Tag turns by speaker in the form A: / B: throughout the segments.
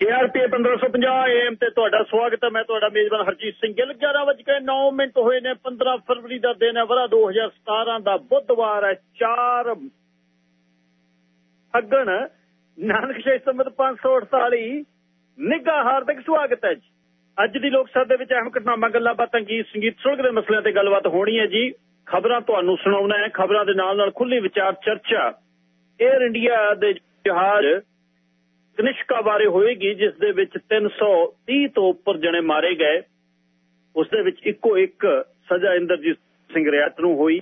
A: KRP 1550 am ਤੇ ਤੁਹਾਡਾ ਸਵਾਗਤ ਹੈ। ਮੈਂ ਤੁਹਾਡਾ ਮੇਜ਼ਬਾਨ ਹਰਜੀਤ ਸਿੰਘ ਗਿੱਲ। 11:09 ਮਿੰਟ ਹੋਏ ਨੇ। 15 ਫਰਵਰੀ ਦਾ ਦਿਨ ਹੈ। ਵਰਾ 2017 ਦਾ ਬੁੱਧਵਾਰ ਹੈ। 4 ਅਗਣ ਨਾਨਕ ਸ਼ਾਹੀ ਸੰਮਤ 548 ਨਿੱਘਾ ਹਾਰਦਿਕ ਸਵਾਗਤ ਹੈ ਜੀ। ਅੱਜ ਦੀ ਲੋਕ ਸਭਾ ਦੇ ਵਿੱਚ ਅਹਿਮ ਘਟਨਾਵਾਂ ਗੱਲਾਂ ਬਾਤਾਂ ਗੀਤ, ਸੰਗੀਤ ਸੁਲਗ ਦੇ ਮਸਲਿਆਂ ਤੇ ਗੱਲਬਾਤ ਹੋਣੀ ਹੈ ਜੀ। ਖਬਰਾਂ ਤੁਹਾਨੂੰ ਸੁਣਾਉਣਾ ਹੈ। ਖਬਰਾਂ ਦੇ ਨਾਲ ਨਾਲ ਖੁੱਲੀ ਵਿਚਾਰ ਚਰਚਾ 에ਅਰ ਇੰਡੀਆ ਦੇ ਜਹਾਜ਼ ਕਨਿਸ਼ਕਾ ਬਾਰੇ ਹੋਏਗੀ, ਜਿਸ ਦੇ ਵਿੱਚ 330 ਤੋਂ ਉੱਪਰ ਜਣੇ ਮਾਰੇ ਗਏ। ਉਸ ਦੇ ਵਿੱਚ ਇੱਕੋ ਇੱਕ ਸਜ਼ਾ ਇੰਦਰਜੀਤ ਸਿੰਘ ਰਿਆਤ ਨੂੰ ਹੋਈ,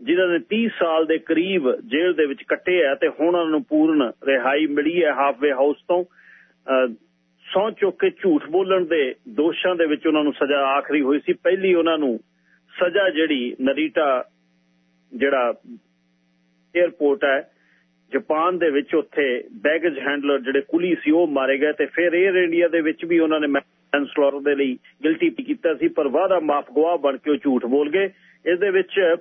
A: ਜਿਨ੍ਹਾਂ ਨੇ 30 ਸਾਲ ਦੇ ਕਰੀਬ ਜੇਲ੍ਹ ਦੇ ਵਿੱਚ ਕੱਟੇ ਆ ਤੇ ਹੁਣ ਉਹਨਾਂ ਨੂੰ ਪੂਰਨ ਰਿਹਾਈ ਮਿਲੀ ਹੈ ਹਾਫਵੇ ਹਾਊਸ ਤੋਂ। ਸੌ ਚੁੱਕ ਕੇ ਝੂਠ ਬੋਲਣ ਦੇ ਦੋਸ਼ਾਂ ਦੇ ਵਿੱਚ ਉਹਨਾਂ ਨੂੰ ਸਜ਼ਾ ਆਖਰੀ ਹੋਈ ਸੀ। ਪਹਿਲੀ ਉਹਨਾਂ ਨੂੰ ਸਜ਼ਾ ਜਿਹੜੀ ਨਰੀਟਾ ਜਿਹੜਾ 에ਅਰਪੋਰਟ ਹੈ ਜਾਪਾਨ ਦੇ ਵਿੱਚ ਉੱਥੇ ਬੈਗੇਜ ਹੈਂਡਲਰ ਜਿਹੜੇ ਕੁਲੀ ਸੀ, ਉਹ ਮਾਰੇ ਗਏ ਤੇ ਫਿਰ 에ਅਰ ਇੰਡੀਆ ਦੇ ਵਿੱਚ ਵੀ ਉਹਨਾਂ ਨੇ ਮੈਨਸਲੌਟਰ ਦੇ ਲਈ ਗਿਲਟੀ ਕੀਤਾ ਸੀ, ਪਰ ਵਾਦਾ ਮਾਫ ਗਵਾਹ ਬਣ ਕੇ ਉਹ ਝੂਠ ਬੋਲ ਗਏ। ਇਸ ਦੇ ਵਿੱਚ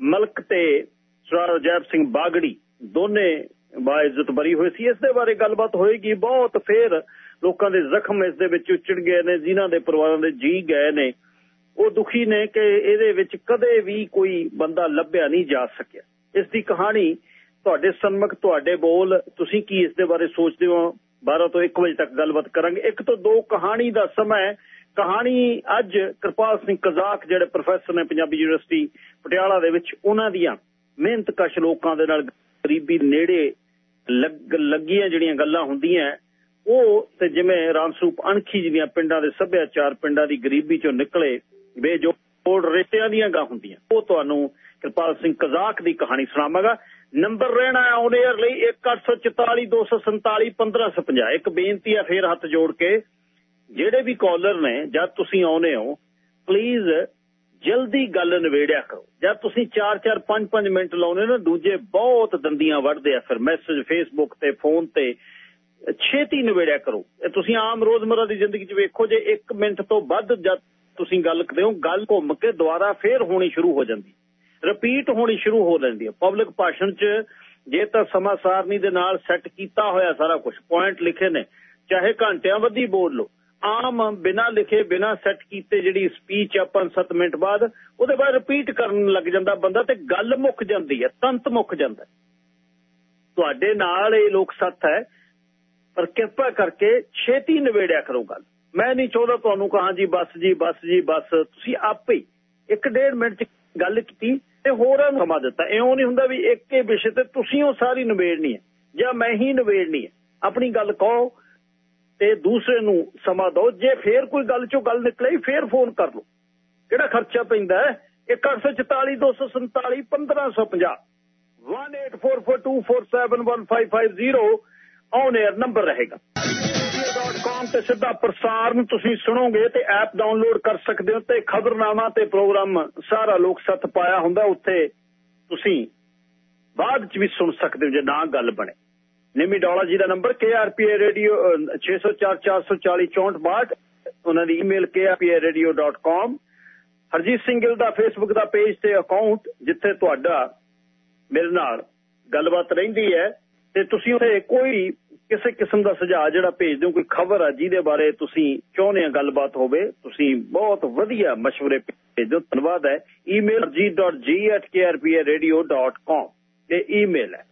A: ਮਲਕ ਤੇ ਸਰ ਜੈਬ ਸਿੰਘ ਬਾਗੜੀ ਦੋਨੇ ਬਾਇਜ਼ਤ ਬਰੀ ਹੋਏ ਸੀ। ਇਸ ਦੇ ਬਾਰੇ ਗੱਲਬਾਤ ਹੋਏਗੀ ਬਹੁਤ, ਫੇਰ ਲੋਕਾਂ ਦੇ ਜ਼ਖਮ ਇਸ ਦੇ ਵਿੱਚ ਉਚੜ ਗਏ ਨੇ, ਜਿਨ੍ਹਾਂ ਦੇ ਪਰਿਵਾਰਾਂ ਦੇ ਜੀ ਗਏ ਨੇ। ਉਹ ਦੁਖੀ ਨੇ ਕਿ ਇਹਦੇ ਵਿੱਚ ਕਦੇ ਵੀ ਕੋਈ ਬੰਦਾ ਲੱਭਿਆ ਨਹੀਂ ਜਾ ਸਕਿਆ। ਇਸ ਦੀ ਕਹਾਣੀ ਤੁਹਾਡੇ ਸਨਮੁਖ ਤੁਹਾਡੇ ਬੋਲ, ਤੁਸੀਂ ਕੀ ਇਸ ਦੇ ਬਾਰੇ ਸੋਚਦੇ ਹੋ? 12 ਤੋਂ 1 ਵਜੇ ਤੱਕ ਗੱਲਬਾਤ ਕਰਾਂਗੇ। ਇੱਕ ਤੋਂ ਦੋ ਕਹਾਣੀ ਦਾ ਸਮਾਂ ਕਹਾਣੀ ਅੱਜ ਕਿਰਪਾਲ ਸਿੰਘ ਕਜ਼ਾਕ, ਜਿਹੜੇ ਪ੍ਰੋਫੈਸਰ ਨੇ ਪੰਜਾਬੀ ਯੂਨੀਵਰਸਿਟੀ ਪਟਿਆਲਾ ਦੇ ਵਿੱਚ, ਉਹਨਾਂ ਦੀਆਂ ਮਿਹਨਤ ਕਸ਼ ਲੋਕਾਂ ਦੇ ਨਾਲ ਗਰੀਬੀ ਨੇੜੇ ਲੱਗੀਆਂ ਜਿਹੜੀਆਂ ਗੱਲਾਂ ਹੁੰਦੀਆਂ ਉਹ ਤੇ ਜਿਵੇਂ ਰਾਮਸੂਪ ਅਣਖੀ ਜਿਹੜੀਆਂ ਪਿੰਡਾਂ ਦੇ ਸੱਭਿਆਚਾਰ ਪਿੰਡਾਂ ਦੀ ਗਰੀਬੀ ਚੋਂ ਨਿਕਲੇ, ਬੇਜੋੜ ਰੇਤਿਆਂ ਦੀਆਂ ਗਾ ਹੁੰਦੀਆਂ। ਉਹ ਤੁਹਾਨੂੰ ਕਿਰਪਾਲ ਸਿੰਘ ਕਜ਼ਾਕ ਦੀ ਕਹਾਣੀ ਸੁਣਾਵਾਂਗਾ। ਨੰਬਰ ਰਹਿਣਾ ਹੈ ਔਨ 에ਅਰ ਲਈ 1842471550 ਇੱਕ ਬੇਨਤੀ ਹੈ ਫੇਰ ਹੱਥ ਜੋੜ ਕੇ, ਜਿਹੜੇ ਵੀ ਕਾਲਰ ਨੇ, ਜਦ ਤੁਸੀਂ ਆਉਨੇ ਹੋ ਪਲੀਜ਼ ਜਲਦੀ ਗੱਲ ਨਵੇੜਿਆ ਕਰੋ। ਜਦ ਤੁਸੀਂ 4-4 5-5 ਮਿੰਟ ਲਾਉਨੇ ਨਾ, ਦੂਜੇ ਬਹੁਤ ਦੰਦੀਆਂ ਵੱਢਦੇ ਆ ਫਿਰ ਮੈਸੇਜ ਫੇਸਬੁੱਕ ਤੇ ਫੋਨ ਤੇ, ਛੇਤੀ ਨਵੇੜਿਆ ਕਰੋ। ਇਹ ਤੁਸੀਂ ਆਮ ਰੋਜ਼ਮਰਾ ਦੀ ਜ਼ਿੰਦਗੀ 'ਚ ਵੇਖੋ, ਜੇ 1 ਮਿੰਟ ਤੋਂ ਵੱਧ ਜਦ ਤੁਸੀਂ ਗੱਲ ਕਰਦੇ ਹੋ, ਗੱਲ ਘੁੰਮ ਕੇ ਦੁਬਾਰਾ ਫੇਰ ਹੋਣੀ ਸ਼ੁਰੂ ਹੋ ਜਾਂਦੀ। ਰਿਪੀਟ ਹੋਣੀ ਸ਼ੁਰੂ ਹੋ ਜਾਂਦੀ ਹੈ। ਪਬਲਿਕ ਭਾਸ਼ਣ 'ਚ ਜੇ ਤਾਂ ਸਮਾਂ ਸਾਰਨੀ ਦੇ ਨਾਲ ਸੈੱਟ ਕੀਤਾ ਹੋਇਆ ਸਾਰਾ ਕੁਝ ਪੁਆਇੰਟ ਲਿਖੇ ਨੇ, ਚਾਹੇ ਘੰਟਿਆਂ ਵੱਧੀ ਬੋਲ ਲਓ, ਆਮ ਬਿਨਾ ਲਿਖੇ, ਬਿਨਾ ਸੈੱਟ ਕੀਤੇ ਜਿਹੜੀ ਸਪੀਚ ਆ 5-7 ਮਿੰਟ ਬਾਅਦ, ਉਹਦੇ ਬਾਅਦ ਰਿਪੀਟ ਕਰਨ ਲੱਗ ਜਾਂਦਾ ਬੰਦਾ ਤੇ ਗੱਲ ਮੁੱਕ ਜਾਂਦੀ ਹੈ, ਤੰਤ ਮੁੱਕ ਜਾਂਦਾ ਤੁਹਾਡੇ ਨਾਲ ਇਹ ਲੋਕ ਸੱਤ ਹੈ, ਪਰ ਕਿਰਪਾ ਕਰਕੇ ਛੇਤੀ ਨਵੇੜਿਆ ਕਰੋ ਗੱਲ। ਮੈਂ ਨਹੀਂ ਚਾਹੁੰਦਾ ਤੁਹਾਨੂੰ ਕਹਾਂ ਜੀ, ਬਸ ਜੀ ਬਸ ਜੀ, ਬਸ, ਤੁਸੀਂ ਆਪੇ ਇੱਕ ਡੇਢ ਮਿੰਟ ਚ ਗੱਲ ਕੀਤੀ ਤੇ ਹੋਰਾਂ ਨੂੰ ਸਮਾਂ ਦਿੱਤਾ। ਇਉਂ ਨਹੀਂ ਹੁੰਦਾ ਵੀ ਇੱਕ ਹੀ ਵਿਸ਼ੇ ਤੇ ਤੁਸੀਂ ਉਹ ਸਾਰੀ ਨਿਬੇੜਨੀ ਹੈ ਜਾਂ ਮੈਂ ਹੀ ਨਿਬੇੜਨੀ ਹੈ। ਆਪਣੀ ਗੱਲ ਕਹੋ ਤੇ ਦੂਸਰੇ ਨੂੰ ਸਮਾਂ ਦਿਓ। ਜੇ ਫੇਰ ਕੋਈ ਗੱਲ ਚੋਂ ਗੱਲ ਨਿਕਲੇ, ਫੇਰ ਫੋਨ ਕਰ ਲਓ। ਕਿਹੜਾ ਖਰਚਾ ਪੈਂਦਾ ਹੈ? 184247 1550 184424715550 ਔਨ 에ਅਰ ਨੰਬਰ ਰਹੇਗਾ। .com ਤੇ ਸਿੱਧਾ ਪ੍ਰਸਾਰਣ ਤੁਸੀਂ ਸੁਣੋਗੇ ਤੇ ਐਪ ਡਾਊਨਲੋਡ ਕਰ ਸਕਦੇ ਹੋ ਤੇ ਖਬਰਨਾਮਾ ਤੇ ਪ੍ਰੋਗਰਾਮ ਸਾਰਾ ਲੋਕ ਸੱਤ ਪਾਇਆ ਹੁੰਦਾ ਉੱਥੇ। ਤੁਸੀਂ ਬਾਅਦ ਚ ਵੀ ਸੁਣ ਸਕਦੇ ਹੋ ਜੇ ਨਾ ਗੱਲ ਬਣੇ। ਨਿਮੀ ਡੋਲਾ ਜੀ ਦਾ ਨੰਬਰ, KRPA ਰੇਡੀਓ 6044406462 ਉਹਨਾਂ ਦੀ ਈਮੇਲ krpa.radio.com ਹਰਜੀਤ ਸਿੰਘ ਗਿੱਲ ਦਾ ਫੇਸਬੁੱਕ ਦਾ ਪੇਜ ਤੇ ਅਕਾਊਂਟ ਜਿੱਥੇ ਤੁਹਾਡਾ ਮੇਰੇ ਨਾਲ ਗੱਲਬਾਤ ਰਹਿੰਦੀ ਹੈ। ਤੇ ਤੁਸੀਂ ਉੱਥੇ ਕੋਈ ਕਿਸੇ ਕਿਸਮ ਦਾ ਸੁਝਾਅ ਜਿਹੜਾ ਭੇਜ ਦਿਓ, ਕੋਈ ਖਬਰ ਆ ਜਿਹਦੇ ਬਾਰੇ ਤੁਸੀਂ ਚਾਹੁੰਦੇ ਆ ਗੱਲਬਾਤ ਹੋਵੇ, ਤੁਸੀਂ ਬਹੁਤ ਵਧੀਆ مشਵਰੇ ਭੇਜੋ। ਧੰਨਵਾਦ ਹੈ। ਈਮੇਲ g.g@krpa.radio.com ਇਹ ਈਮੇਲ ਹੈ,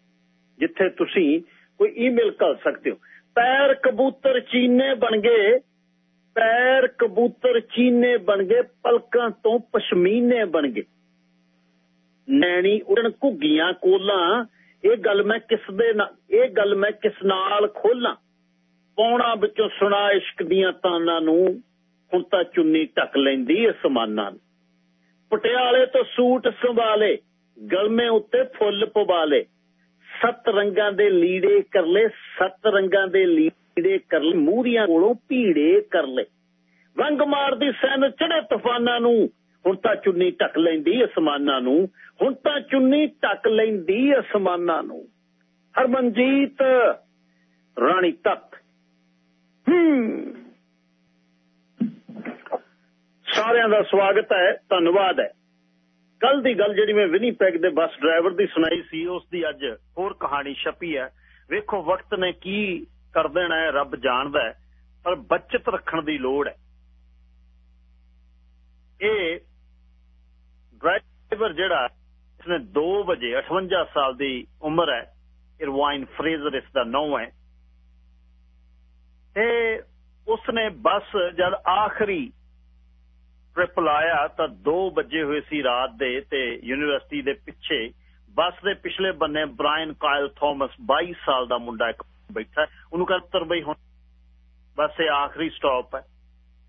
A: ਜਿੱਥੇ ਤੁਸੀਂ ਕੋਈ ਈਮੇਲ ਕਰ ਸਕਦੇ ਹੋ। ਪੈਰ ਕਬੂਤਰ ਚੀਨੇ ਬਣ ਗਏ, ਪੈਰ ਕਬੂਤਰ ਚੀਨੇ ਬਣ ਗਏ, ਪਲਕਾਂ ਤੋਂ ਪਸ਼ਮੀਨੇ ਬਣ ਗਏ। ਨੈਣੀ ਉੜਨ ਘੁੱਗੀਆਂ ਕੋਲਾਂ ਇਹ ਗੱਲ ਮੈਂ ਕਿਸ ਦੇ ਇਹ ਗੱਲ ਮੈਂ ਕਿਸ ਨਾਲ ਖੋਲਾਂ? ਪੌਣਾ ਵਿੱਚੋਂ ਸੁਣਾ ਇਸ਼ਕ ਦੀਆਂ ਤਾਨਾਂ ਨੂੰ, ਹੁਣ ਤਾਂ ਚੁੰਨੀ ਟੱਕ ਲੈਂਦੀ ਅਸਮਾਨਾਂ ਨੂੰ। ਪਟਿਆਲੇ ਤੋਂ ਸੂਟ ਸੰਭਾਲੇ, ਗਲਮੇ ਉੱਤੇ ਫੁੱਲ ਪਵਾਲੇ। ਸੱਤ ਰੰਗਾਂ ਦੇ ਲੀੜੇ ਕਰ ਲੈ ਸੱਤ ਰੰਗਾਂ ਦੇ ਲੀੜੇ ਕਰ ਲੈ ਮੂਰੀਆਂ ਕੋਲੋਂ ਭੀੜੇ ਕਰ ਲੈ ਵੰਗ ਮਾਰਦੀ ਸੈਨ ਚੜੇ ਤੂਫਾਨਾਂ ਨੂੰ ਹੁਣ ਤਾਂ ਚੁੰਨੀ ਟੱਕ ਲੈਂਦੀ ਅਸਮਾਨਾਂ ਨੂੰ ਹੁਣ ਤਾਂ ਚੁੰਨੀ ਟੱਕ ਲੈਂਦੀ ਅਸਮਾਨਾਂ ਨੂੰ। ਹਰਮਨਜੀਤ ਰਾਣੀ ਹੂੰ। ਸਾਰਿਆਂ ਦਾ ਸਵਾਗਤ ਹੈ ਧੰਨਵਾਦ ਹੈ ਕੱਲ ਦੀ ਗੱਲ ਜਿਹੜੀ ਮੈਂ ਵਿਨੀਪੈਗ ਦੇ ਬੱਸ ਡਰਾਈਵਰ ਦੀ ਸੁਣਾਈ ਸੀ ਉਸ ਦੀ ਅੱਜ ਹੋਰ ਕਹਾਣੀ ਛਪੀ ਹੈ ਵੇਖੋ ਵਕਤ ਨੇ ਕੀ ਕਰ ਦੇਣਾ ਹੈ ਰੱਬ ਜਾਣਦਾ ਹੈ ਪਰ ਬਚਤ ਰੱਖਣ ਦੀ ਲੋੜ ਹੈ ਇਹ ਡਰਾਈਵਰ ਜਿਹੜਾ ਇਸਨੇ 2 ਵਜੇ 58 ਸਾਲ ਦੀ ਉਮਰ ਹੈ। ਇਰਵਾਈਨ ਫਰੇਜ਼ਰ ਇਸ ਦਾ ਨਾਮ ਹੈ। ਤੇ ਉਸਨੇ ਬੱਸ ਜਦ ਆਖਰੀ ਟ੍ਰਿਪ ਲਾਇਆ ਤਾਂ 2 ਵਜੇ ਹੋਏ ਸੀ ਰਾਤ ਦੇ ਤੇ ਯੂਨੀਵਰਸਿਟੀ ਦੇ ਪਿੱਛੇ। ਬੱਸ ਦੇ ਪਿਛਲੇ ਬੰਨੇ ਬ੍ਰਾਇਨ ਕਾਇਲ ਥਾਮਸ 22 ਸਾਲ ਦਾ ਮੁੰਡਾ ਇੱਕ ਬੈਠਾ ਉਹਨੂੰ ਕਹਿੰਦਾ ਤਰ ਬਈ ਹੁਣ ਬਸ ਇਹ ਆਖਰੀ ਸਟਾਪ ਹੈ।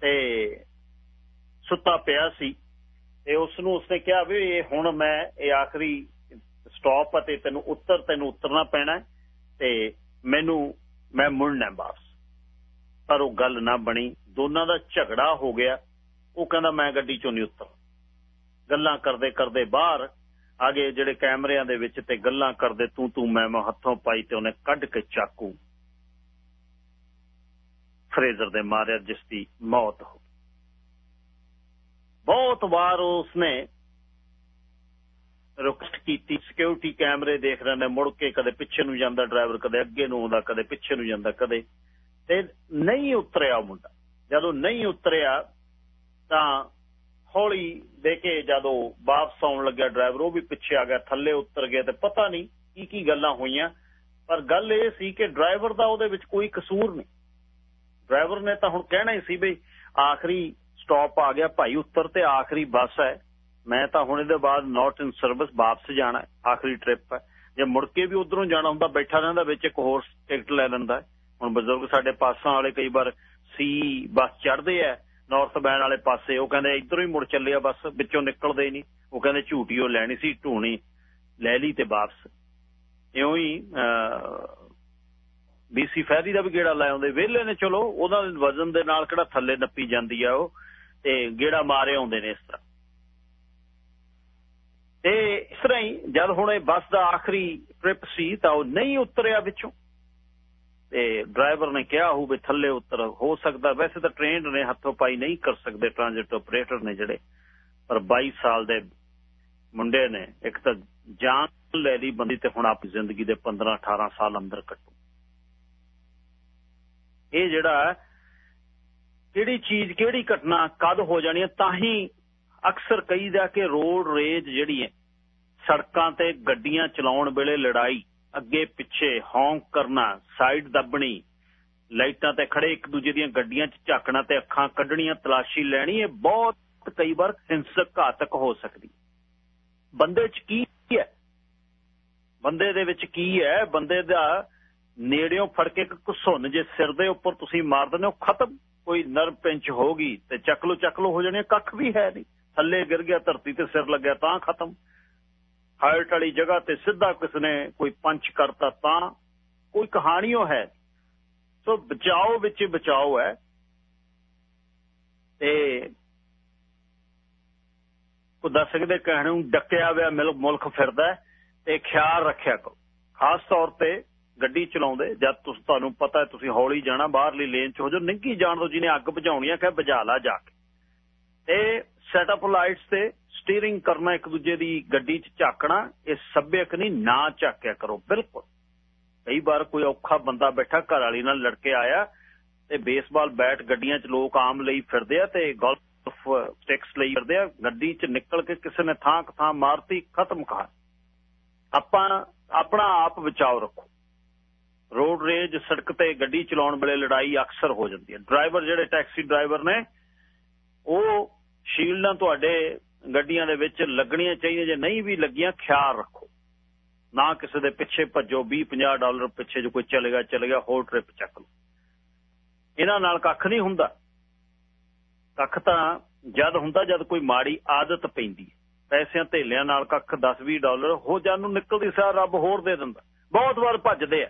A: ਤੇ ਸੁੱਤਾ ਪਿਆ ਸੀ। ਤੇ ਉਸ ਨੂੰ ਉਸਨੇ ਕਿਹਾ ਵੀ ਇਹ ਹੁਣ ਮੈਂ ਇਹ ਆਖਰੀ ਸਟਾਪ ਅਤੇ ਤੈਨੂੰ ਉੱਤਰ, ਤੈਨੂੰ ਉਤਰਨਾ ਪੈਣਾ ਤੇ ਮੈਨੂੰ, ਮੈਂ ਮੁੜਨਾ ਵਾਪਸ। ਪਰ ਉਹ ਗੱਲ ਨਾ ਬਣੀ। ਦੋਨਾਂ ਦਾ ਝਗੜਾ ਹੋ ਗਿਆ। ਉਹ ਕਹਿੰਦਾ, ਮੈਂ ਗੱਡੀ ਚੋਂ ਨਹੀਂ ਉਤਰ। ਗੱਲਾਂ ਕਰਦੇ ਕਰਦੇ ਬਾਹਰ ਆ ਗਏ ਜਿਹੜੇ ਕੈਮਰਿਆਂ ਦੇ ਵਿੱਚ ਤੇ ਗੱਲਾਂ ਕਰਦੇ, ਤੂੰ ਤੂੰ, ਮੈਂ ਮੈਂ ਹੱਥੋਂ ਪਾਈ ਤੇ ਉਹਨੇ ਕੱਢ ਕੇ ਚਾਕੂ ਫਰੇਜ਼ਰ ਦੇ ਮਾਰਿਆ, ਜਿਸ ਦੀ ਮੌਤ ਹੋ ਬਹੁਤ ਵਾਰ ਉਸਨੇ ਰਿਕਵੈਸਟ ਕੀਤੀ ਸਿਕਿਉਰਿਟੀ ਕੈਮਰੇ ਦੇਖ ਰਹੇ ਨੇ ਮੁੜ ਕੇ ਕਦੇ ਪਿੱਛੇ ਨੂੰ ਜਾਂਦਾ ਡਰਾਈਵਰ ਕਦੇ ਅੱਗੇ ਨੂੰ ਆਉਂਦਾ, ਕਦੇ ਪਿੱਛੇ ਨੂੰ ਜਾਂਦਾ, ਕਦੇ। ਤੇ ਨਹੀਂ ਉਤਰਿਆ ਮੁੰਡਾ। ਜਦੋਂ ਨਹੀਂ ਉਤਰਿਆ, ਤਾਂ ਹੌਲੀ ਦੇ ਕੇ ਜਦੋਂ ਵਾਪਸ ਆਉਣ ਲੱਗਿਆ ਡਰਾਈਵਰ ਉਹ ਵੀ ਪਿੱਛੇ ਆ ਗਿਆ, ਥੱਲੇ ਉਤਰ ਗਿਆ ਤੇ ਪਤਾ ਨਹੀਂ ਕੀ ਕੀ ਗੱਲਾਂ ਹੋਈਆਂ। ਪਰ ਗੱਲ ਇਹ ਸੀ ਕਿ ਡਰਾਈਵਰ ਦਾ ਉਹਦੇ ਵਿੱਚ ਕੋਈ ਕਸੂਰ ਨਹੀਂ। ਡਰਾਈਵਰ ਨੇ ਤਾਂ ਹੁਣ ਕਹਿਣਾ ਹੀ ਸੀ ਬਈ ਆਖਰੀ ਸਟਾਪ ਆ ਗਿਆ। ਭਾਈ, ਉੱਤਰ ਤੇ ਆਖਰੀ ਬੱਸ ਹੈ। ਮੈਂ ਤਾਂ ਹੁਣ ਇਹਦੇ ਬਾਅਦ ਨਾਟ ਇਨ ਸਰਵਿਸ ਵਾਪਸ ਜਾਣਾ ਆਖਰੀ ਟ੍ਰਿਪ ਹੈ। ਜੇ ਮੁੜ ਕੇ ਵੀ ਉਧਰੋਂ ਜਾਣਾ ਹੁੰਦਾ, ਬੈਠਾ ਰਹਿੰਦਾ ਵਿੱਚ ਇੱਕ ਹੋਰ ਟਿਕਟ ਲੈ ਲੈਂਦਾ ਹੁਣ ਬਜ਼ੁਰਗ ਸਾਡੇ ਪਾਸਾਂ ਵਾਲੇ ਕਈ ਵਾਰ ਸੀ ਬੱਸ ਚੜਦੇ ਆ ਨਾਰਥ ਬੈਨ ਵਾਲੇ ਪਾਸੇ। ਉਹ ਕਹਿੰਦੇ, ਇਧਰੋਂ ਹੀ ਮੁੜ ਚੱਲਿਆ ਬੱਸ, ਵਿੱਚੋਂ ਨਿਕਲਦੇ ਹੀ ਨਹੀਂ। ਉਹ ਕਹਿੰਦੇ ਝੂਟੀ ਉਹ ਲੈਣੀ ਸੀ ਢੂਣੀ ਲੈ ਲਈ ਤੇ ਵਾਪਸ। ਇਉਂ ਹੀ ਬੀਸੀ ਫੈਰੀ ਦਾ ਵੀ ਗੇੜਾ ਲੈ ਆਉਂਦੇ। ਵਿਹਲੇ ਨੇ, ਚਲੋ, ਉਹਦਾ ਵਜ਼ਨ ਦੇ ਨਾਲ ਕਿਹੜਾ ਥੱਲੇ ਨੱਪੀ ਜਾਂਦੀ ਆ ਉਹ। ਤੇ ਗੇੜਾ ਮਾਰੇ ਆਉਂਦੇ ਨੇ ਇਸ ਤਰ੍ਹਾਂ। ਤੇ ਇਸ ਤਰ੍ਹਾਂ ਹੀ ਜਦ ਹੁਣ ਇਹ ਬੱਸ ਦਾ ਆਖਰੀ ਟ੍ਰਿਪ ਸੀ ਤਾਂ ਉਹ ਨਹੀਂ ਉਤਰਿਆ ਵਿੱਚੋਂ। ਤੇ ਡਰਾਈਵਰ ਨੇ ਕਿਹਾ ਹੋ ਵੀ ਥੱਲੇ ਉਤਰ, ਹੋ ਸਕਦਾ ਵੈਸੇ ਤਾਂ ਟ੍ਰੇਨਡ ਨੇ ਹੱਥੋਂ ਪਾਈ ਨਹੀਂ ਕਰ ਸਕਦੇ ਟ੍ਰਾਂਜਿਟ ਆਪਰੇਟਰ ਨੇ ਜਿਹੜੇ, ਪਰ 22 ਸਾਲ ਦੇ ਮੁੰਡੇ ਨੇ, ਇੱਕ ਤਾਂ ਜਾਨ ਲੈ ਲਈ ਬੰਦੀ ਤੇ ਹੁਣ ਆਪਣੀ ਜ਼ਿੰਦਗੀ ਦੇ 15 18 ਸਾਲ ਅੰਦਰ ਕੱਟੂ। ਇਹ ਜਿਹੜਾ ਕਿਹੜੀ ਚੀਜ਼, ਕਿਹੜੀ ਘਟਨਾ ਕਦ ਹੋ ਜਾਣੀ ਹੈ, ਤਾਂ ਹੀ ਅਕਸਰ ਕਹੀਦਾ ਕਿ ਰੋਡ ਰੇਜ ਜਿਹੜੀ ਹੈ, ਸੜਕਾਂ ਤੇ ਗੱਡੀਆਂ ਚਲਾਉਣ ਵੇਲੇ ਲੜਾਈ, ਅੱਗੇ ਪਿੱਛੇ ਹੌਂਕ ਕਰਨਾ, ਸਾਈਡ ਦੱਬਣੀ, ਲਾਈਟਾਂ ਤੇ ਖੜੇ ਇੱਕ ਦੂਜੇ ਦੀਆਂ ਗੱਡੀਆਂ 'ਚ ਝਾਕਣਾ ਤੇ ਅੱਖਾਂ ਕੱਢਣੀਆਂ, ਤਲਾਸ਼ੀ ਲੈਣੀ, ਇਹ ਬਹੁਤ ਕਈ ਵਾਰ ਹਿੰਸਕ ਘਾਤਕ ਹੋ ਸਕਦੀ ਬੰਦੇ 'ਚ ਕੀ ਹੈ? ਬੰਦੇ ਦੇ ਵਿੱਚ ਕੀ ਹੈ? ਬੰਦੇ ਦਾ ਨੇੜਿਓਂ ਫੜ ਕੇ ਇੱਕ ਘੁਸੁੰਨ ਜੇ ਸਿਰ ਦੇ ਉੱਪਰ ਤੁਸੀਂ ਮਾਰ ਦਿੰਦੇ ਹੋ, ਖਤਮ। ਕੋਈ ਨਰਵ ਪਿੰਚ ਹੋ ਗਈ ਤੇ ਚੱਕ ਲੋ ਚੱਕ ਲੋ ਹੋ ਜਾਣੀ ਕੱਖ ਵੀ ਹੈ ਨਹੀਂ। ਥੱਲੇ ਗਿਰ ਗਿਆ, ਧਰਤੀ ਤੇ ਸਿਰ ਲੱਗਿਆ ਤਾਂ ਖਤਮ। ਹਾਰਟ ਵਾਲੀ ਜਗ੍ਹਾ ਤੇ ਸਿੱਧਾ ਕਿਸ ਨੇ ਕੋਈ ਪੰਚ ਕਰਤਾ ਤਾਂ ਕੋਈ ਕਹਾਣੀਓ ਹੈ ਸੋ ਬਚਾਓ ਵਿੱਚ ਬਚਾਓ ਹੈ। ਤੇ ਉਹ ਦੱਸ ਸਕਦੇ ਕਹਿਣ ਨੂੰ ਡੱਕਿਆ ਹੋਇਆ ਮੁਲਕ ਫਿਰਦਾ ਤੇ ਖਿਆਲ ਰੱਖਿਆ ਕਰੋ। ਖਾਸ ਤੌਰ ਤੇ ਗੱਡੀ ਚਲਾਉਂਦੇ, ਜਦ ਤੁਸੀਂ, ਤੁਹਾਨੂੰ ਪਤਾ ਹੈ ਤੁਸੀਂ ਹੌਲੀ ਜਾਣਾ, ਬਾਹਰਲੀ ਲੇਨ 'ਚ ਹੋ ਜਾਓ ਨਿੱਗੀ ਜਾਣ ਦੋ ਜਿਹਨੇ ਅੱਗ ਬੁਝਾਉਣੀ ਆ ਕਹੇ ਬੁਝਾ ਲਾ ਜਾ ਕੇ। ਇਹ ਸੈਟਅਪ ਲਾਈਟਸ ਤੇ ਸਟੀering ਕਰਨਾ ਇੱਕ ਦੂਜੇ ਦੀ ਗੱਡੀ 'ਚ ਝਾਕਣਾ, ਇਹ ਸੱਭਿਅਕ ਨਹੀਂ, ਨਾ ਝਾਕਿਆ ਕਰੋ, ਬਿਲਕੁਲ। ਕਈ ਵਾਰ ਕੋਈ ਔਖਾ ਬੰਦਾ ਬੈਠਾ ਘਰ ਵਾਲੀ ਨਾਲ ਲੜ ਕੇ ਆਇਆ, ਤੇ ਬੇਸਬਾਲ ਬੈਟ ਗੱਡੀਆਂ 'ਚ ਲੋਕ ਆਮ ਲਈ ਫਿਰਦੇ ਆ ਤੇ ਗੋਲਫ ਸਟਿਕਸ ਲਈ ਫਿਰਦੇ ਆ, ਗੱਡੀ 'ਚ ਨਿਕਲ ਕੇ ਕਿਸੇ ਨੇ ਥਾਂ ਥਾਂ ਮਾਰਤੀ, ਖਤਮ ਕਰ। ਆਪਾਂ ਆਪਣਾ ਆਪ ਬਚਾਓ ਰੱਖੋ। ਰੋਡ ਰੇਜ ਸੜਕ ਤੇ ਗੱਡੀ ਚਲਾਉਣ ਵੇਲੇ ਲੜਾਈ ਅਕਸਰ ਹੋ ਜਾਂਦੀ ਹੈ। ਡਰਾਈਵਰ ਜਿਹੜੇ ਟੈਕਸੀ ਡਰਾਈਵਰ ਨੇ, ਉਹ ਸ਼ੀਲਡਾਂ ਤੁਹਾਡੇ ਗੱਡੀਆਂ ਦੇ ਵਿੱਚ ਲੱਗਣੀਆਂ ਚਾਹੀਦੀਆਂ, ਜੇ ਨਹੀਂ ਵੀ ਲੱਗੀਆਂ, ਖਿਆਲ ਰੱਖੋ। ਨਾ ਕਿਸੇ ਦੇ ਪਿੱਛੇ ਭੱਜੋ 20 50 ਡਾਲਰ ਪਿੱਛੇ ਜੇ ਕੋਈ ਚਲੇਗਾ ਚਲੇਗਾ ਹੋਰ ਟ੍ਰਿਪ ਚੱਕ ਲਓ। ਇਹਨਾਂ ਨਾਲ ਕੱਖ ਨਹੀਂ ਹੁੰਦਾ। ਕੱਖ ਤਾਂ ਜਦ ਹੁੰਦਾ ਜਦ ਕੋਈ ਮਾੜੀ ਆਦਤ ਪੈਂਦੀ ਪੈਸਿਆਂ ਧੇਲਿਆਂ ਨਾਲ ਕੱਖ 10 20 ਡਾਲਰ ਹੋ ਜਾਣ ਨੂੰ ਨਿਕਲਦੀ ਸਾਰ, ਰੱਬ ਹੋਰ ਦੇ ਦਿੰਦਾ। ਬਹੁਤ ਵਾਰ ਭੱਜਦੇ ਆ।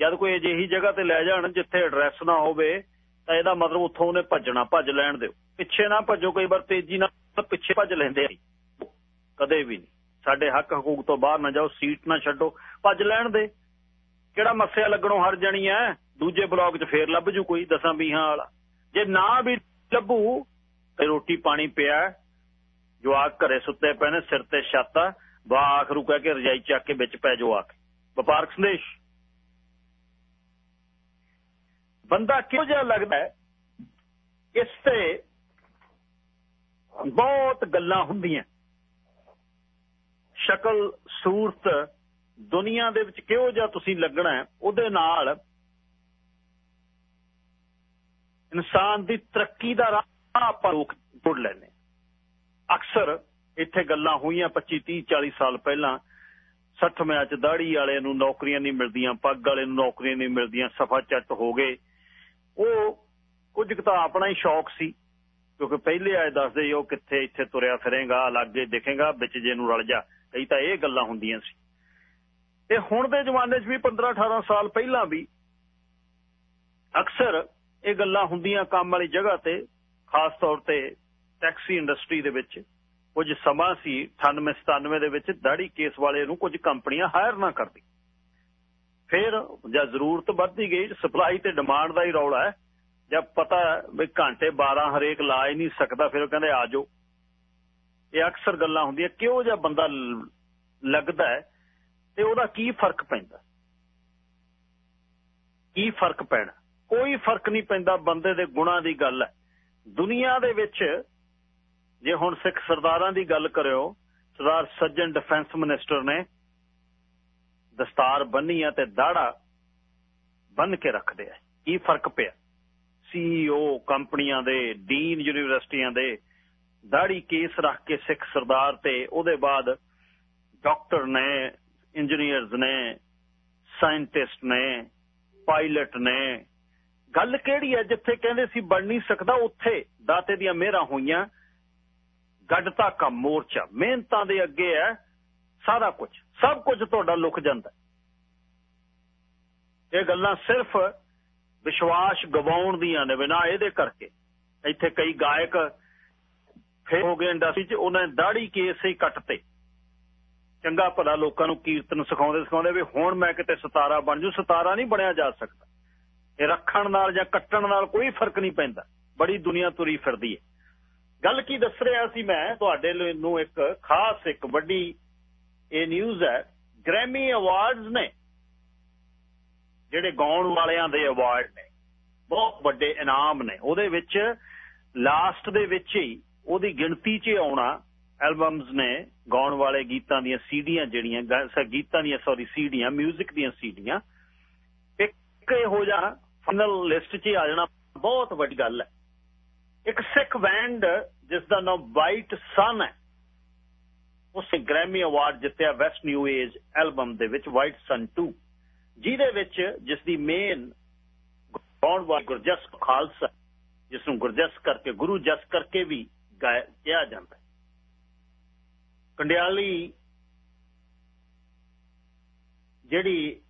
A: ਜਦ ਕੋਈ ਅਜਿਹੀ ਜਗ੍ਹਾ ਤੇ ਲੈ ਜਾਣ ਜਿੱਥੇ ਐਡਰੈਸ ਨਾ ਹੋਵੇ, ਤਾਂ ਇਹਦਾ ਮਤਲਬ ਉੱਥੋਂ ਉਹਨੇ ਭੱਜਣਾ, ਭੱਜ ਲੈਣ ਦਿਓ। ਪਿੱਛੇ ਨਾ ਭੱਜੋ, ਕਈ ਵਾਰ ਤੇਜ਼ੀ ਨਾਲ ਪਿੱਛੇ ਭੱਜ ਲੈਂਦੇ ਆ। ਕਦੇ ਵੀ ਨਹੀਂ। ਸਾਡੇ ਹੱਕ ਹਕੂਕ ਤੋਂ ਬਾਹਰ ਨਾ ਜਾਓ, ਸੀਟ ਨਾ ਛੱਡੋ, ਭੱਜ ਲੈਣ ਦੇ। ਕਿਹੜਾ ਮੱਸਿਆ ਲੱਗਣੋਂ ਹਰ ਜਣੀ ਐ? ਦੂਜੇ ਬਲੌਗ 'ਚ ਫੇਰ ਲੱਭ ਜੂ ਕੋਈ ਦਸਾਂ ਵੀਹਾਂ ਵਾਲਾ। ਜੇ ਨਾ ਵੀ ਲੱਭੂ, ਤੇ ਰੋਟੀ ਪਾਣੀ ਪਿਆ, ਜਵਾਕ ਘਰੇ ਸੁੱਤੇ ਪਏ ਨੇ, ਸਿਰ ਤੇ ਛੱਤ ਵਾ ਆਖਰੂ ਕਹਿ ਕੇ ਰਜਾਈ ਚੱਕ ਕੇ ਵਿੱਚ ਪੈ ਜਾਓ ਆ ਕੇ। ਵਪਾਰਕ ਸੰਦੇਸ਼। ਬੰਦਾ ਕਿਹੋ ਜਿਹਾ ਲੱਗਦਾ ਇਸ ਤੇ ਬਹੁਤ ਗੱਲਾਂ ਹੁੰਦੀਆਂ। ਸ਼ਕਲ, ਸੂਰਤ ਦੁਨੀਆ ਦੇ ਵਿੱਚ ਕਿਹੋ ਜਿਹਾ ਤੁਸੀਂ ਲੱਗਣਾ ਹੈ, ਉਹਦੇ ਨਾਲ ਇਨਸਾਨ ਦੀ ਤਰੱਕੀ ਦਾ ਰਾਹ ਆਪਾਂ ਲੋਕ ਟੁੱਟ ਲੈਨੇ ਅਕਸਰ ਇੱਥੇ ਗੱਲਾਂ ਹੋਈਆਂ 25 30 40 ਸਾਲ ਪਹਿਲਾਂ। 60 ਮਿਆਂ ਚ ਦਾੜੀ ਵਾਲੇ ਨੂੰ ਨੌਕਰੀਆਂ ਨਹੀਂ ਮਿਲਦੀਆਂ, ਪੱਗ ਵਾਲੇ ਨੂੰ ਨੌਕਰੀਆਂ ਨਹੀਂ ਮਿਲਦੀਆਂ, ਸਫਾ ਚੱਟ ਹੋ ਗਏ। ਉਹ ਕੁਝ ਤਾਂ ਆਪਣਾ ਹੀ ਸ਼ੌਕ ਸੀ, ਕਿਉਂਕਿ ਪਹਿਲੇ ਆਏ ਦੱਸਦੇ ਉਹ ਕਿੱਥੇ ਇੱਥੇ ਤੁਰਿਆ ਫਿਰੇਗਾ, ਲਾਗੇ ਦਿਖੇਗਾ, ਵਿੱਚ ਜੇ ਨੂੰ ਰਲ ਜਾ। ਕਈ ਤਾਂ ਇਹ ਗੱਲਾਂ ਹੁੰਦੀਆਂ ਸੀ। ਤੇ ਹੁਣ ਦੇ ਜ਼ਮਾਨੇ 'ਚ ਵੀ 15 18 ਸਾਲ ਪਹਿਲਾਂ ਵੀ ਅਕਸਰ ਇਹ ਗੱਲਾਂ ਹੁੰਦੀਆਂ ਕੰਮ ਵਾਲੀ ਜਗ੍ਹਾ ਤੇ, ਖਾਸ ਤੌਰ ਤੇ ਟੈਕਸੀ ਇੰਡਸਟਰੀ ਦੇ ਵਿੱਚ ਕੁਝ ਸਮਾਂ ਸੀ 98 97 ਦੇ ਵਿੱਚ ਦਾੜੀ ਕੇਸ ਵਾਲੇ ਨੂੰ ਕੁਝ ਕੰਪਨੀਆਂ ਹਾਇਰ ਨਾ ਕਰਦੀ। ਫਿਰ ਜਾਂ ਜ਼ਰੂਰਤ ਵੱਧਦੀ ਗਈ ਸਪਲਾਈ ਤੇ ਡਿਮਾਂਡ ਦਾ ਹੀ ਰੌਲਾ ਹੈ। ਜਦ ਪਤਾ ਵੀ ਘੰਟੇ 12 ਹਰੇਕ ਲਾ ਹੀ ਨਹੀਂ ਸਕਦਾ, ਫਿਰ ਉਹ ਕਹਿੰਦੇ ਆ ਜਾਓ। ਇਹ ਅਕਸਰ ਗੱਲਾਂ ਹੁੰਦੀਆਂ ਕਿਉਂ ਜਿਹਾ ਬੰਦਾ ਲੱਗਦਾ ਤੇ ਉਹਦਾ ਕੀ ਫ਼ਰਕ ਪੈਂਦਾ? ਕੀ ਫ਼ਰਕ ਪੈਣਾ? ਕੋਈ ਫ਼ਰਕ ਨਹੀਂ ਪੈਂਦਾ, ਬੰਦੇ ਦੇ ਗੁਣਾਂ ਦੀ ਗੱਲ ਹੈ। ਦੁਨੀਆ ਦੇ ਵਿੱਚ ਜੇ ਹੁਣ ਸਿੱਖ ਸਰਦਾਰਾਂ ਦੀ ਗੱਲ ਕਰਿਓ, ਸਰਦਾਰ ਸੱਜਣ ਡਿਫੈਂਸ ਮਿਨਿਸਟਰ ਨੇ ਦਸਤਾਰ ਬੰਨੀ ਆ ਤੇ ਦਾੜਾ ਬੰਨ ਕੇ ਰੱਖਦੇ ਆ। ਕੀ ਫ਼ਰਕ ਪਿਆ? ਸੀਈਓ ਕੰਪਨੀਆਂ ਦੇ ਡੀਨ ਯੂਨੀਵਰਸਿਟੀਆਂ ਦੇ ਦਾੜੀ ਕੇਸ ਰੱਖ ਕੇ ਸਿੱਖ ਸਰਦਾਰ ਤੇ ਉਹਦੇ ਬਾਅਦ ਡਾਕਟਰ ਨੇ, ਇੰਜੀਨੀਅਰਸ ਨੇ, ਸਾਇੰਟਿਸਟ ਨੇ, ਪਾਇਲਟ ਨੇ, ਗੱਲ ਕਿਹੜੀ ਹੈ ਜਿੱਥੇ ਕਹਿੰਦੇ ਸੀ ਬਣ ਨਹੀਂ ਸਕਦਾ ਉੱਥੇ ਦਾਤੇ ਦੀਆਂ ਮਿਹਰਾਂ ਹੋਈਆਂ ਗੱਡਤਾ ਕਾ ਮੋਰਚਾ। ਮਿਹਨਤਾਂ ਦੇ ਅੱਗੇ ਹੈ ਸਾਰਾ ਕੁਝ, ਸਭ ਕੁਝ ਤੁਹਾਡਾ ਲੁਕ ਜਾਂਦਾ। ਇਹ ਗੱਲਾਂ ਸਿਰਫ ਵਿਸ਼ਵਾਸ ਗਵਾਉਣ ਦੀਆਂ ਨੇ ਬਿਨਾ ਇਹਦੇ ਕਰਕੇ। ਇੱਥੇ ਕਈ ਗਾਇਕ ਫੇਰ ਹੋ ਗਏ ਇੰਡਸਟਰੀ 'ਚ, ਉਹਨਾਂ ਨੇ ਦਾੜੀ ਕੇਸ ਹੀ ਕੱਟਤੇ। ਚੰਗਾ ਭਲਾ ਲੋਕਾਂ ਨੂੰ ਕੀਰਤਨ ਸਿਖਾਉਂਦੇ ਸਿਖਾਉਂਦੇ ਵੀ ਹੁਣ ਮੈਂ ਕਿਤੇ ਸਤਾਰਾ ਬਣ ਜੂ, ਸਤਾਰਾ ਨਹੀਂ ਬਣਿਆ ਜਾ ਸਕਦਾ। ਇਹ ਰੱਖਣ ਨਾਲ ਜਾਂ ਕੱਟਣ ਨਾਲ ਕੋਈ ਫ਼ਰਕ ਨਹੀਂ ਪੈਂਦਾ। ਬੜੀ ਦੁਨੀਆ ਤੁਰੀ ਫਿਰਦੀ ਹੈ। ਗੱਲ ਕੀ ਦੱਸ ਰਿਹਾ ਸੀ ਮੈਂ, ਤੁਹਾਡੇ ਨੂੰ ਇੱਕ ਖਾਸ, ਇੱਕ ਵੱਡੀ ਇਹ ਨਿਊਜ਼ ਹੈ ਗ੍ਰੈਮੀ ਅਵਾਰਡਸ ਨੇ, ਜਿਹੜੇ ਗਾਉਣ ਵਾਲਿਆਂ ਦੇ ਅਵਾਰਡ ਨੇ, ਬਹੁਤ ਵੱਡੇ ਇਨਾਮ ਨੇ। ਉਹਦੇ ਵਿੱਚ ਲਾਸਟ ਦੇ ਵਿੱਚ ਹੀ ਉਹਦੀ ਗਿਣਤੀ 'ਚ ਆਉਣਾ ਐਲਬਮਸ ਨੇ ਗਾਉਣ ਵਾਲੇ ਗੀਤਾਂ ਦੀਆਂ ਸੀਡੀਆਂ ਜਿਹੜੀਆਂ ਗੀਤਾਂ ਦੀਆਂ ਸੌਰੀ ਸੀਡੀਆਂ 뮤직 ਦੀਆਂ ਸੀਡੀਆਂ ਇੱਕ ਇਹੋ ਜਿਹਾ ਫਾਈਨਲ ਲਿਸਟ 'ਚ ਆ ਜਾਣਾ, ਬਹੁਤ ਵੱਡੀ ਗੱਲ ਹੈ। ਇੱਕ ਸਿੱਖ ਬੈਂਡ ਜਿਸ ਦਾ ਨਾਮ ਵਾਈਟ ਸਨ ਹੈ। ਉਸ ਗ੍ਰੈਮੀ ਅਵਾਰਡ ਜਿੱਤਿਆ ਵੈਸਟ ਨਿਊ ਏਜ ਐਲਬਮ ਦੇ ਵਿੱਚ ਵਾਈਟ ਸਨ 2 ਜਿਹਦੇ ਵਿੱਚ ਜਿਸ ਦੀ ਮੇਨ ਗਾਉਣ ਵਾਲਾ ਗੁਰਜਸ ਖਾਲਸਾ ਜਿਸ ਨੂੰ ਗੁਰਜਸ ਕਰਕੇ, ਗੁਰੂ ਜਸ ਕਰਕੇ ਵੀ ਕਿਹਾ ਜਾਂਦਾ ਹੈ। ਕੰਡਿਆਲੀ ਜਿਹੜੀ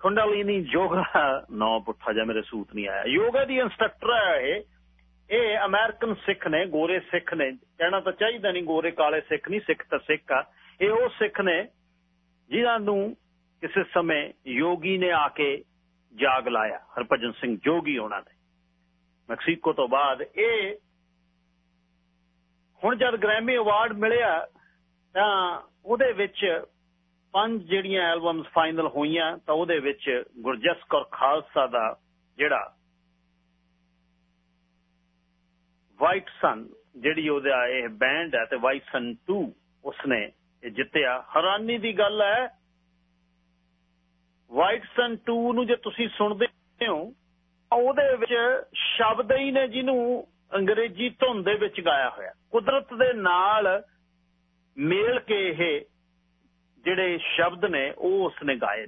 A: ਕੁੰਡਲਿਨੀ ਯੋਗਾ ਨਾਂ ਪੁੱਠਾ ਜਾ ਮੇਰੇ ਸੂਤ ਨਹੀਂ ਆਇਆ। ਯੋਗਾ ਦੀ ਇਨਸਟ੍ਰਕਟਰ ਹੈ ਇਹ। ਇਹ ਅਮਰੀਕਨ ਸਿੱਖ ਨੇ, ਗੋਰੇ ਸਿੱਖ ਨੇ, ਕਹਿਣਾ ਤਾਂ ਚਾਹੀਦਾ ਨਹੀਂ ਗੋਰੇ ਕਾਲੇ ਸਿੱਖ ਨਹੀਂ ਸਿੱਖ ਤਾਂ ਸਿੱਖ ਆ। ਇਹ ਉਹ ਸਿੱਖ ਨੇ ਜਿਨ੍ਹਾਂ ਨੂੰ ਕਿਸੇ ਸਮੇਂ ਯੋਗੀ ਨੇ ਆ ਕੇ ਜਾਗ ਲਾਇਆ, ਹਰਭਜਨ ਸਿੰਘ ਜੋਗੀ ਉਹਨਾਂ ਨੇ ਮੈਕਸੀਕੋ ਤੋਂ ਬਾਅਦ ਇਹ ਹੁਣ ਜਦ ਗ੍ਰੈਮੀ ਅਵਾਰਡ ਮਿਲਿਆ, ਤਾਂ ਉਹਦੇ ਵਿੱਚ ਪੰਜ ਜਿਹੜੀਆਂ ਐਲਬਮਸ ਫਾਈਨਲ ਹੋਈਆਂ, ਤਾਂ ਉਹਦੇ ਵਿੱਚ ਗੁਰਜਸ ਕੌਰ ਖਾਲਸਾ ਦਾ ਜਿਹੜਾ ਵਾਈਟ ਸਨ, ਜਿਹੜੀ ਉਹਦਾ ਇਹ ਬੈਂਡ ਹੈ ਤੇ ਵਾਈਟ ਸਨ 2 ਉਸਨੇ ਇਹ ਜਿੱਤਿਆ। ਹੈਰਾਨੀ ਦੀ ਗੱਲ ਹੈ ਵਾਈਟ ਸਨ 2 ਨੂੰ ਜੇ ਤੁਸੀਂ ਸੁਣਦੇ ਹੋ ਉਹਦੇ ਵਿੱਚ ਸ਼ਬਦ ਹੀ ਨੇ ਜਿਹਨੂੰ ਅੰਗਰੇਜ਼ੀ ਧੁਨ ਦੇ ਵਿੱਚ ਗਾਇਆ ਹੋਇਆ। ਕੁਦਰਤ ਦੇ ਨਾਲ ਮੇਲ ਕੇ ਇਹ ਜਿਹੜੇ ਸ਼ਬਦ ਨੇ, ਉਹ ਉਸਨੇ ਗਾਏ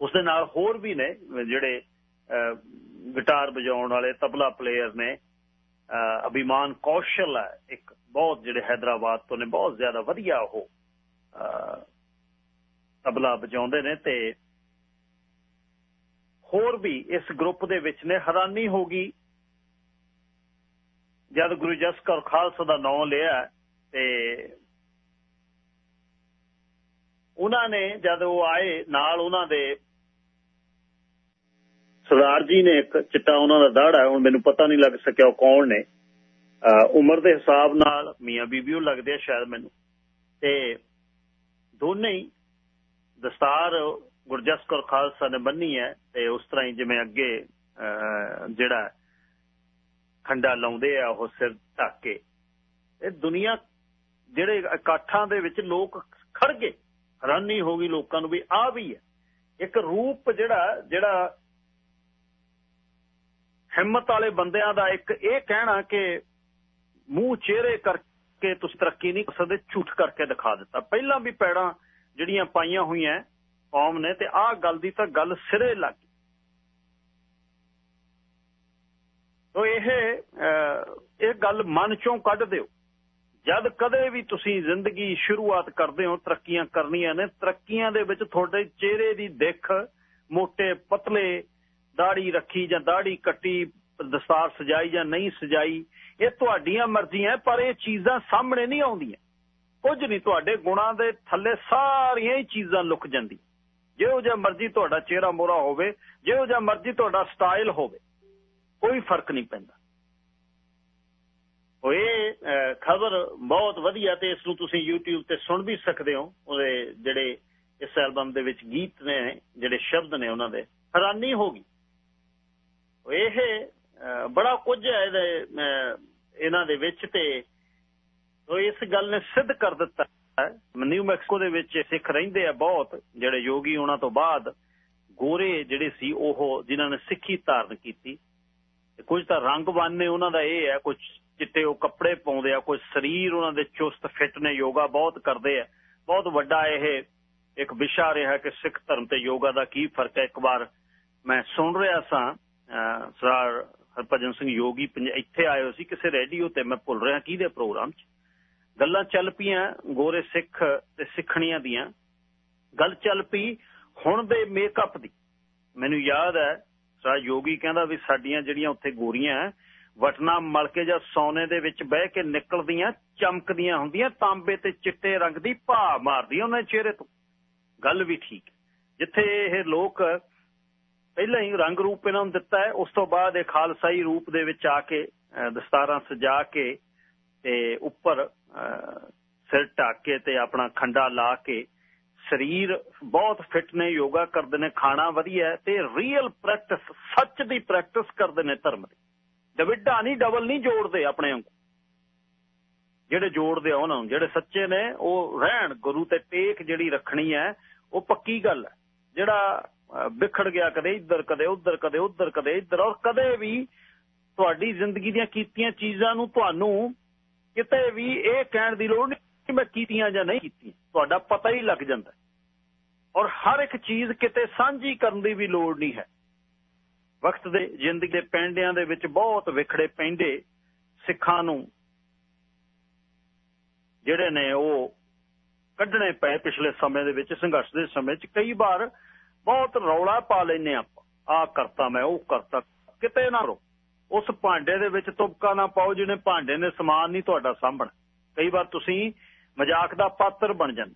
A: ਉਸ ਦੇ ਨਾਲ ਹੋਰ ਵੀ ਨੇ, ਜਿਹੜੇ ਗਿਟਾਰ ਵਜਾਉਣ ਵਾਲੇ ਤਬਲਾ ਪਲੇਅਰ ਨੇ ਅਭਿਮਾਨ ਕੌਸ਼ਲ ਹੈ। ਇੱਕ ਬਹੁਤ ਜਿਹੜੇ ਹైదరాబాద్ ਤੋਂ ਨੇ, ਬਹੁਤ ਜ਼ਿਆਦਾ ਵਧੀਆ ਉਹ ਤਬਲਾ ਵਜਾਉਂਦੇ ਨੇ ਤੇ ਹੋਰ ਵੀ ਇਸ ਗਰੁੱਪ ਦੇ ਵਿੱਚ ਨੇ। ਹੈਰਾਨੀ ਹੋ ਗਈ ਜਦ ਗੁਰੂ ਜਸ ਕੌਰ ਖਾਲਸਾ ਦਾ ਨਾਮ ਲਿਆ ਤੇ ਉਹਨਾਂ ਨੇ ਜਦ ਉਹ ਆਏ, ਨਾਲ ਉਹਨਾਂ ਦੇ ਸਰਦਾਰ ਜੀ ਨੇ ਇੱਕ ਚਿੱਟਾ ਉਹਨਾਂ ਦਾ ਦਾੜਾ ਹੁਣ ਮੈਨੂੰ ਪਤਾ ਨਹੀਂ ਲੱਗ ਸਕਿਆ ਉਹ ਕੌਣ ਨੇ। ਉਮਰ ਦੇ ਹਿਸਾਬ ਨਾਲ ਮੀਆਂ ਬੀਬੀ ਉਹ ਲੱਗਦੇ ਆ ਸ਼ਾਇਦ ਮੈਨੂੰ। ਤੇ ਦੋਨੇ ਹੀ ਦਸਤਾਰ ਗੁਰਜਸ ਕੌਰ ਖਾਲਸਾ ਨੇ ਬੰਨੀ ਹੈ ਤੇ ਉਸ ਤਰ੍ਹਾਂ ਹੀ ਜਿਵੇਂ ਅੱਗੇ ਜਿਹੜਾ ਖੰਡਾ ਲਾਉਂਦੇ ਆ ਉਹ ਸਿਰ ਢੱਕ ਕੇ। ਇਹ ਦੁਨੀਆ ਜਿਹੜੇ ਇਕੱਠਾਂ ਦੇ ਵਿੱਚ ਲੋਕ ਖੜ ਗਏ, ਹੈਰਾਨੀ ਹੋ ਗਈ ਲੋਕਾਂ ਨੂੰ ਵੀ ਆ ਵੀ ਹੈ। ਇੱਕ ਰੂਪ ਜਿਹੜਾ ਜਿਹੜਾ ਹਿੰਮਤ ਵਾਲੇ ਬੰਦਿਆਂ ਦਾ ਇੱਕ ਇਹ ਕਹਿਣਾ ਕਿ ਮੂੰਹ ਚਿਹਰੇ ਕਰਕੇ ਤੁਸੀਂ ਤਰੱਕੀ ਨਹੀਂ ਕਰ ਸਕਦੇ, ਝੂਠ ਕਰਕੇ ਦਿਖਾ ਦਿੱਤਾ। ਪਹਿਲਾਂ ਵੀ ਪੈੜਾਂ ਜਿਹੜੀਆਂ ਪਾਈਆਂ ਹੋਈਆਂ ਕੌਮ ਨੇ ਤੇ ਆਹ ਗੱਲ ਦੀ ਤਾਂ ਗੱਲ ਸਿਰੇ ਲੱਗ ਗਈ। ਤੋ ਇਹ ਇਹ ਗੱਲ ਮਨ ਚੋਂ ਕੱਢ ਦਿਓ। ਜਦ ਕਦੇ ਵੀ ਤੁਸੀਂ ਜ਼ਿੰਦਗੀ ਸ਼ੁਰੂਆਤ ਕਰਦੇ ਹੋ, ਤਰੱਕੀਆਂ ਕਰਨੀਆਂ ਨੇ, ਤਰੱਕੀਆਂ ਦੇ ਵਿੱਚ ਤੁਹਾਡੇ ਚਿਹਰੇ ਦੀ ਦਿੱਖ ਮੋٹے ਪਤਲੇ ਦਾੜੀ ਰੱਖੀ ਜਾਂ ਦਾੜੀ ਕੱਟੀ, ਦਸਤਾਰ ਸਜਾਈ ਜਾਂ ਨਹੀਂ ਸਜਾਈ, ਇਹ ਤੁਹਾਡੀਆਂ ਮਰਜ਼ੀਆਂ ਪਰ ਇਹ ਚੀਜ਼ਾਂ ਸਾਹਮਣੇ ਨਹੀਂ ਆਉਂਦੀਆਂ। ਕੁਝ ਨਹੀਂ ਤੁਹਾਡੇ ਗੁਣਾਂ ਦੇ ਥੱਲੇ ਸਾਰੀਆਂ ਹੀ ਚੀਜ਼ਾਂ ਲੁਕ ਜਾਂਦੀਆਂ। ਜਿਹੋ ਜਿਹਾ ਮਰਜ਼ੀ ਤੁਹਾਡਾ ਚਿਹਰਾ ਮੋਰਾ ਹੋਵੇ, ਜਿਹੋ ਜਿਹਾ ਮਰਜ਼ੀ ਤੁਹਾਡਾ ਸਟਾਈਲ ਹੋਵੇ, ਕੋਈ ਫ਼ਰਕ ਨਹੀਂ ਪੈਂਦਾ। ਉਹ ਇਹ ਖਬਰ ਬਹੁਤ ਵਧੀਆ ਤੇ ਇਸ ਨੂੰ ਤੁਸੀਂ YouTube ਤੇ ਸੁਣ ਵੀ ਸਕਦੇ ਹੋ, ਉਹਦੇ ਜਿਹੜੇ ਇਸ ਐਲਬਮ ਦੇ ਵਿੱਚ ਗੀਤ ਨੇ, ਜਿਹੜੇ ਸ਼ਬਦ ਨੇ ਉਹਨਾਂ ਦੇ, ਹੈਰਾਨੀ ਹੋ ਗਈ। ਇਹ ਬੜਾ ਕੁਝ ਹੈ ਇਹਦੇ ਇਹਨਾਂ ਦੇ ਵਿੱਚ ਤੇ ਇਸ ਗੱਲ ਨੇ ਸਿੱਧ ਕਰ ਦਿੱਤਾ ਨਿਊ ਮੈਕਸੀਕੋ ਦੇ ਵਿੱਚ ਸਿੱਖ ਰਹਿੰਦੇ ਆ ਬਹੁਤ, ਜਿਹੜੇ ਯੋਗੀ ਉਹਨਾਂ ਤੋਂ ਬਾਅਦ ਗੋਰੇ ਜਿਹੜੇ ਸੀ ਉਹ ਜਿਨ੍ਹਾਂ ਨੇ ਸਿੱਖੀ ਧਾਰਨ ਕੀਤੀ। ਕੁਝ ਤਾਂ ਰੰਗ ਬੰਨੇ ਉਹਨਾਂ ਦਾ ਇਹ ਹੈ, ਕੁਝ ਚਿੱਟੇ ਉਹ ਕੱਪੜੇ ਪਾਉਂਦੇ ਆ, ਕੁਝ ਸਰੀਰ ਉਹਨਾਂ ਦੇ ਚੁਸਤ, ਫਿੱਟ ਨੇ, ਯੋਗਾ ਬਹੁਤ ਕਰਦੇ ਆ। ਬਹੁਤ ਵੱਡਾ ਇਹ ਇੱਕ ਵਿਸ਼ਾ ਰਿਹਾ ਕਿ ਸਿੱਖ ਧਰਮ ਤੇ ਯੋਗਾ ਦਾ ਕੀ ਫ਼ਰਕ ਹੈ। ਇੱਕ ਵਾਰ ਮੈਂ ਸੁਣ ਰਿਹਾ ਸਾਂ ਸਰ ਹਰਭਜਨ ਸਿੰਘ ਯੋਗੀ ਇੱਥੇ ਆਏ ਹੋ ਸੀ ਕਿਸੇ ਰੇਡੀਓ ਤੇ ਮੈਂ ਭੁੱਲ ਰਿਹਾ ਕਿਹਦੇ ਪ੍ਰੋਗਰਾਮ 'ਚ। ਗੱਲਾਂ ਚੱਲ ਪਈਆਂ ਗੋਰੇ ਸਿੱਖ ਤੇ ਸਿੱਖਣੀਆਂ ਦੀਆਂ। ਗੱਲ ਚੱਲ ਪਈ ਹੁਣ ਦੇ ਮੇਕਅਪ ਦੀ। ਮੈਨੂੰ ਯਾਦ ਹੈ ਸਾ ਯੋਗੀ ਕਹਿੰਦਾ ਵੀ ਸਾਡੀਆਂ ਜਿਹੜੀਆਂ ਉੱਥੇ ਗੋਰੀਆਂ ਵਟਨਾ ਮਲ ਕੇ ਜਾਂ ਸੋਨੇ ਦੇ ਵਿੱਚ ਬਹਿ ਕੇ ਨਿਕਲਦੀਆਂ, ਚਮਕਦੀਆਂ ਹੁੰਦੀਆਂ, ਤਾਂਬੇ ਤੇ ਚਿੱਟੇ ਰੰਗ ਦੀ ਭਾ ਮਾਰਦੀ ਉਹਨਾਂ ਚਿਹਰੇ ਤੋਂ। ਗੱਲ ਵੀ ਠੀਕ ਜਿੱਥੇ ਇਹ ਲੋਕ ਪਹਿਲਾਂ ਹੀ ਰੰਗ ਰੂਪ ਇਹਨਾਂ ਨੂੰ ਦਿੱਤਾ ਹੈ, ਉਸ ਤੋਂ ਬਾਅਦ ਇਹ ਖਾਲਸਾਈ ਰੂਪ ਦੇ ਵਿੱਚ ਆ ਕੇ ਦਸਤਾਰਾਂ ਸਜਾ ਕੇ ਤੇ ਉੱਪਰ ਸਿਰ ਢੱਕ ਕੇ ਤੇ ਆਪਣਾ ਖੰਡਾ ਲਾ ਕੇ ਸਰੀਰ ਬਹੁਤ ਫਿੱਟ ਨੇ, ਯੋਗਾ ਕਰਦੇ ਨੇ, ਖਾਣਾ ਵਧੀਆ ਤੇ ਰੀਅਲ ਪ੍ਰੈਕਟਿਸ ਸੱਚ ਦੀ ਪ੍ਰੈਕਟਿਸ ਕਰਦੇ ਨੇ ਧਰਮ ਦੀ। ਡਵਿੱਡਾ ਨਹੀਂ ਡਬਲ ਨਹੀਂ ਜੋੜਦੇ ਆਪਣੇ ਵਾਂਗੂ। ਜਿਹੜੇ ਜੋੜਦੇ ਆ ਉਹਨਾਂ ਨੂੰ, ਜਿਹੜੇ ਸੱਚੇ ਨੇ, ਉਹ ਰਹਿਣ, ਗੁਰੂ ਤੇ ਟੇਕ ਜਿਹੜੀ ਰੱਖਣੀ ਹੈ, ਉਹ ਪੱਕੀ ਗੱਲ ਹੈ। ਜਿਹੜਾ ਵਿਖੜ ਗਿਆ ਕਦੇ ਇੱਧਰ, ਕਦੇ ਉੱਧਰ ਕਦੇ ਉੱਧਰ, ਕਦੇ ਇੱਧਰ ਔਰ ਕਦੇ ਵੀ ਤੁਹਾਡੀ ਜ਼ਿੰਦਗੀ ਦੀਆਂ ਕੀਤੀਆਂ ਚੀਜ਼ਾਂ ਨੂੰ ਤੁਹਾਨੂੰ ਕਿਤੇ ਵੀ ਇਹ ਕਹਿਣ ਦੀ ਲੋੜ ਨਹੀਂ ਕਿ ਮੈਂ ਕੀਤੀਆਂ ਜਾਂ ਨਹੀਂ ਕੀਤੀਆਂ। ਤੁਹਾਡਾ ਪਤਾ ਹੀ ਲੱਗ ਜਾਂਦਾ ਔਰ ਹਰ ਇੱਕ ਚੀਜ਼ ਕਿਤੇ ਸਾਂਝੀ ਕਰਨ ਦੀ ਵੀ ਲੋੜ ਨਹੀਂ ਹੈ। ਵਕਤ ਦੇ, ਜ਼ਿੰਦਗੀ ਦੇ ਪੈਂਡਿਆਂ ਦੇ ਵਿੱਚ ਬਹੁਤ ਵਿਖੜੇ ਪੈਂਦੇ ਸਿੱਖਾਂ ਨੂੰ ਜਿਹੜੇ ਨੇ ਉਹ ਕੱਢਣੇ ਪਏ ਪਿਛਲੇ ਸਮੇਂ ਦੇ ਵਿੱਚ, ਸੰਘਰਸ਼ ਦੇ ਸਮੇਂ 'ਚ ਕਈ ਵਾਰ ਬਹੁਤ ਰੌਲਾ ਪਾ ਲੈਨੇ ਆਪਾਂ। ਆ ਕਰਤਾ ਮੈਂ, ਉਹ ਕਰਤਾ। ਕਿਤੇ ਨਾ ਰੋ। ਉਸ ਭਾਂਡੇ ਦੇ ਵਿੱਚ ਤੁਪਕਾ ਨਾ ਪਾਓ ਜਿਹਨੇ ਭਾਂਡੇ ਨੇ ਸਮਾਨ ਨਹੀਂ ਤੁਹਾਡਾ ਸਾਂਭਣਾ। ਕਈ ਵਾਰ ਤੁਸੀਂ ਮਜ਼ਾਕ ਦਾ ਪਾਤਰ ਬਣ ਜਾਂਦੇ।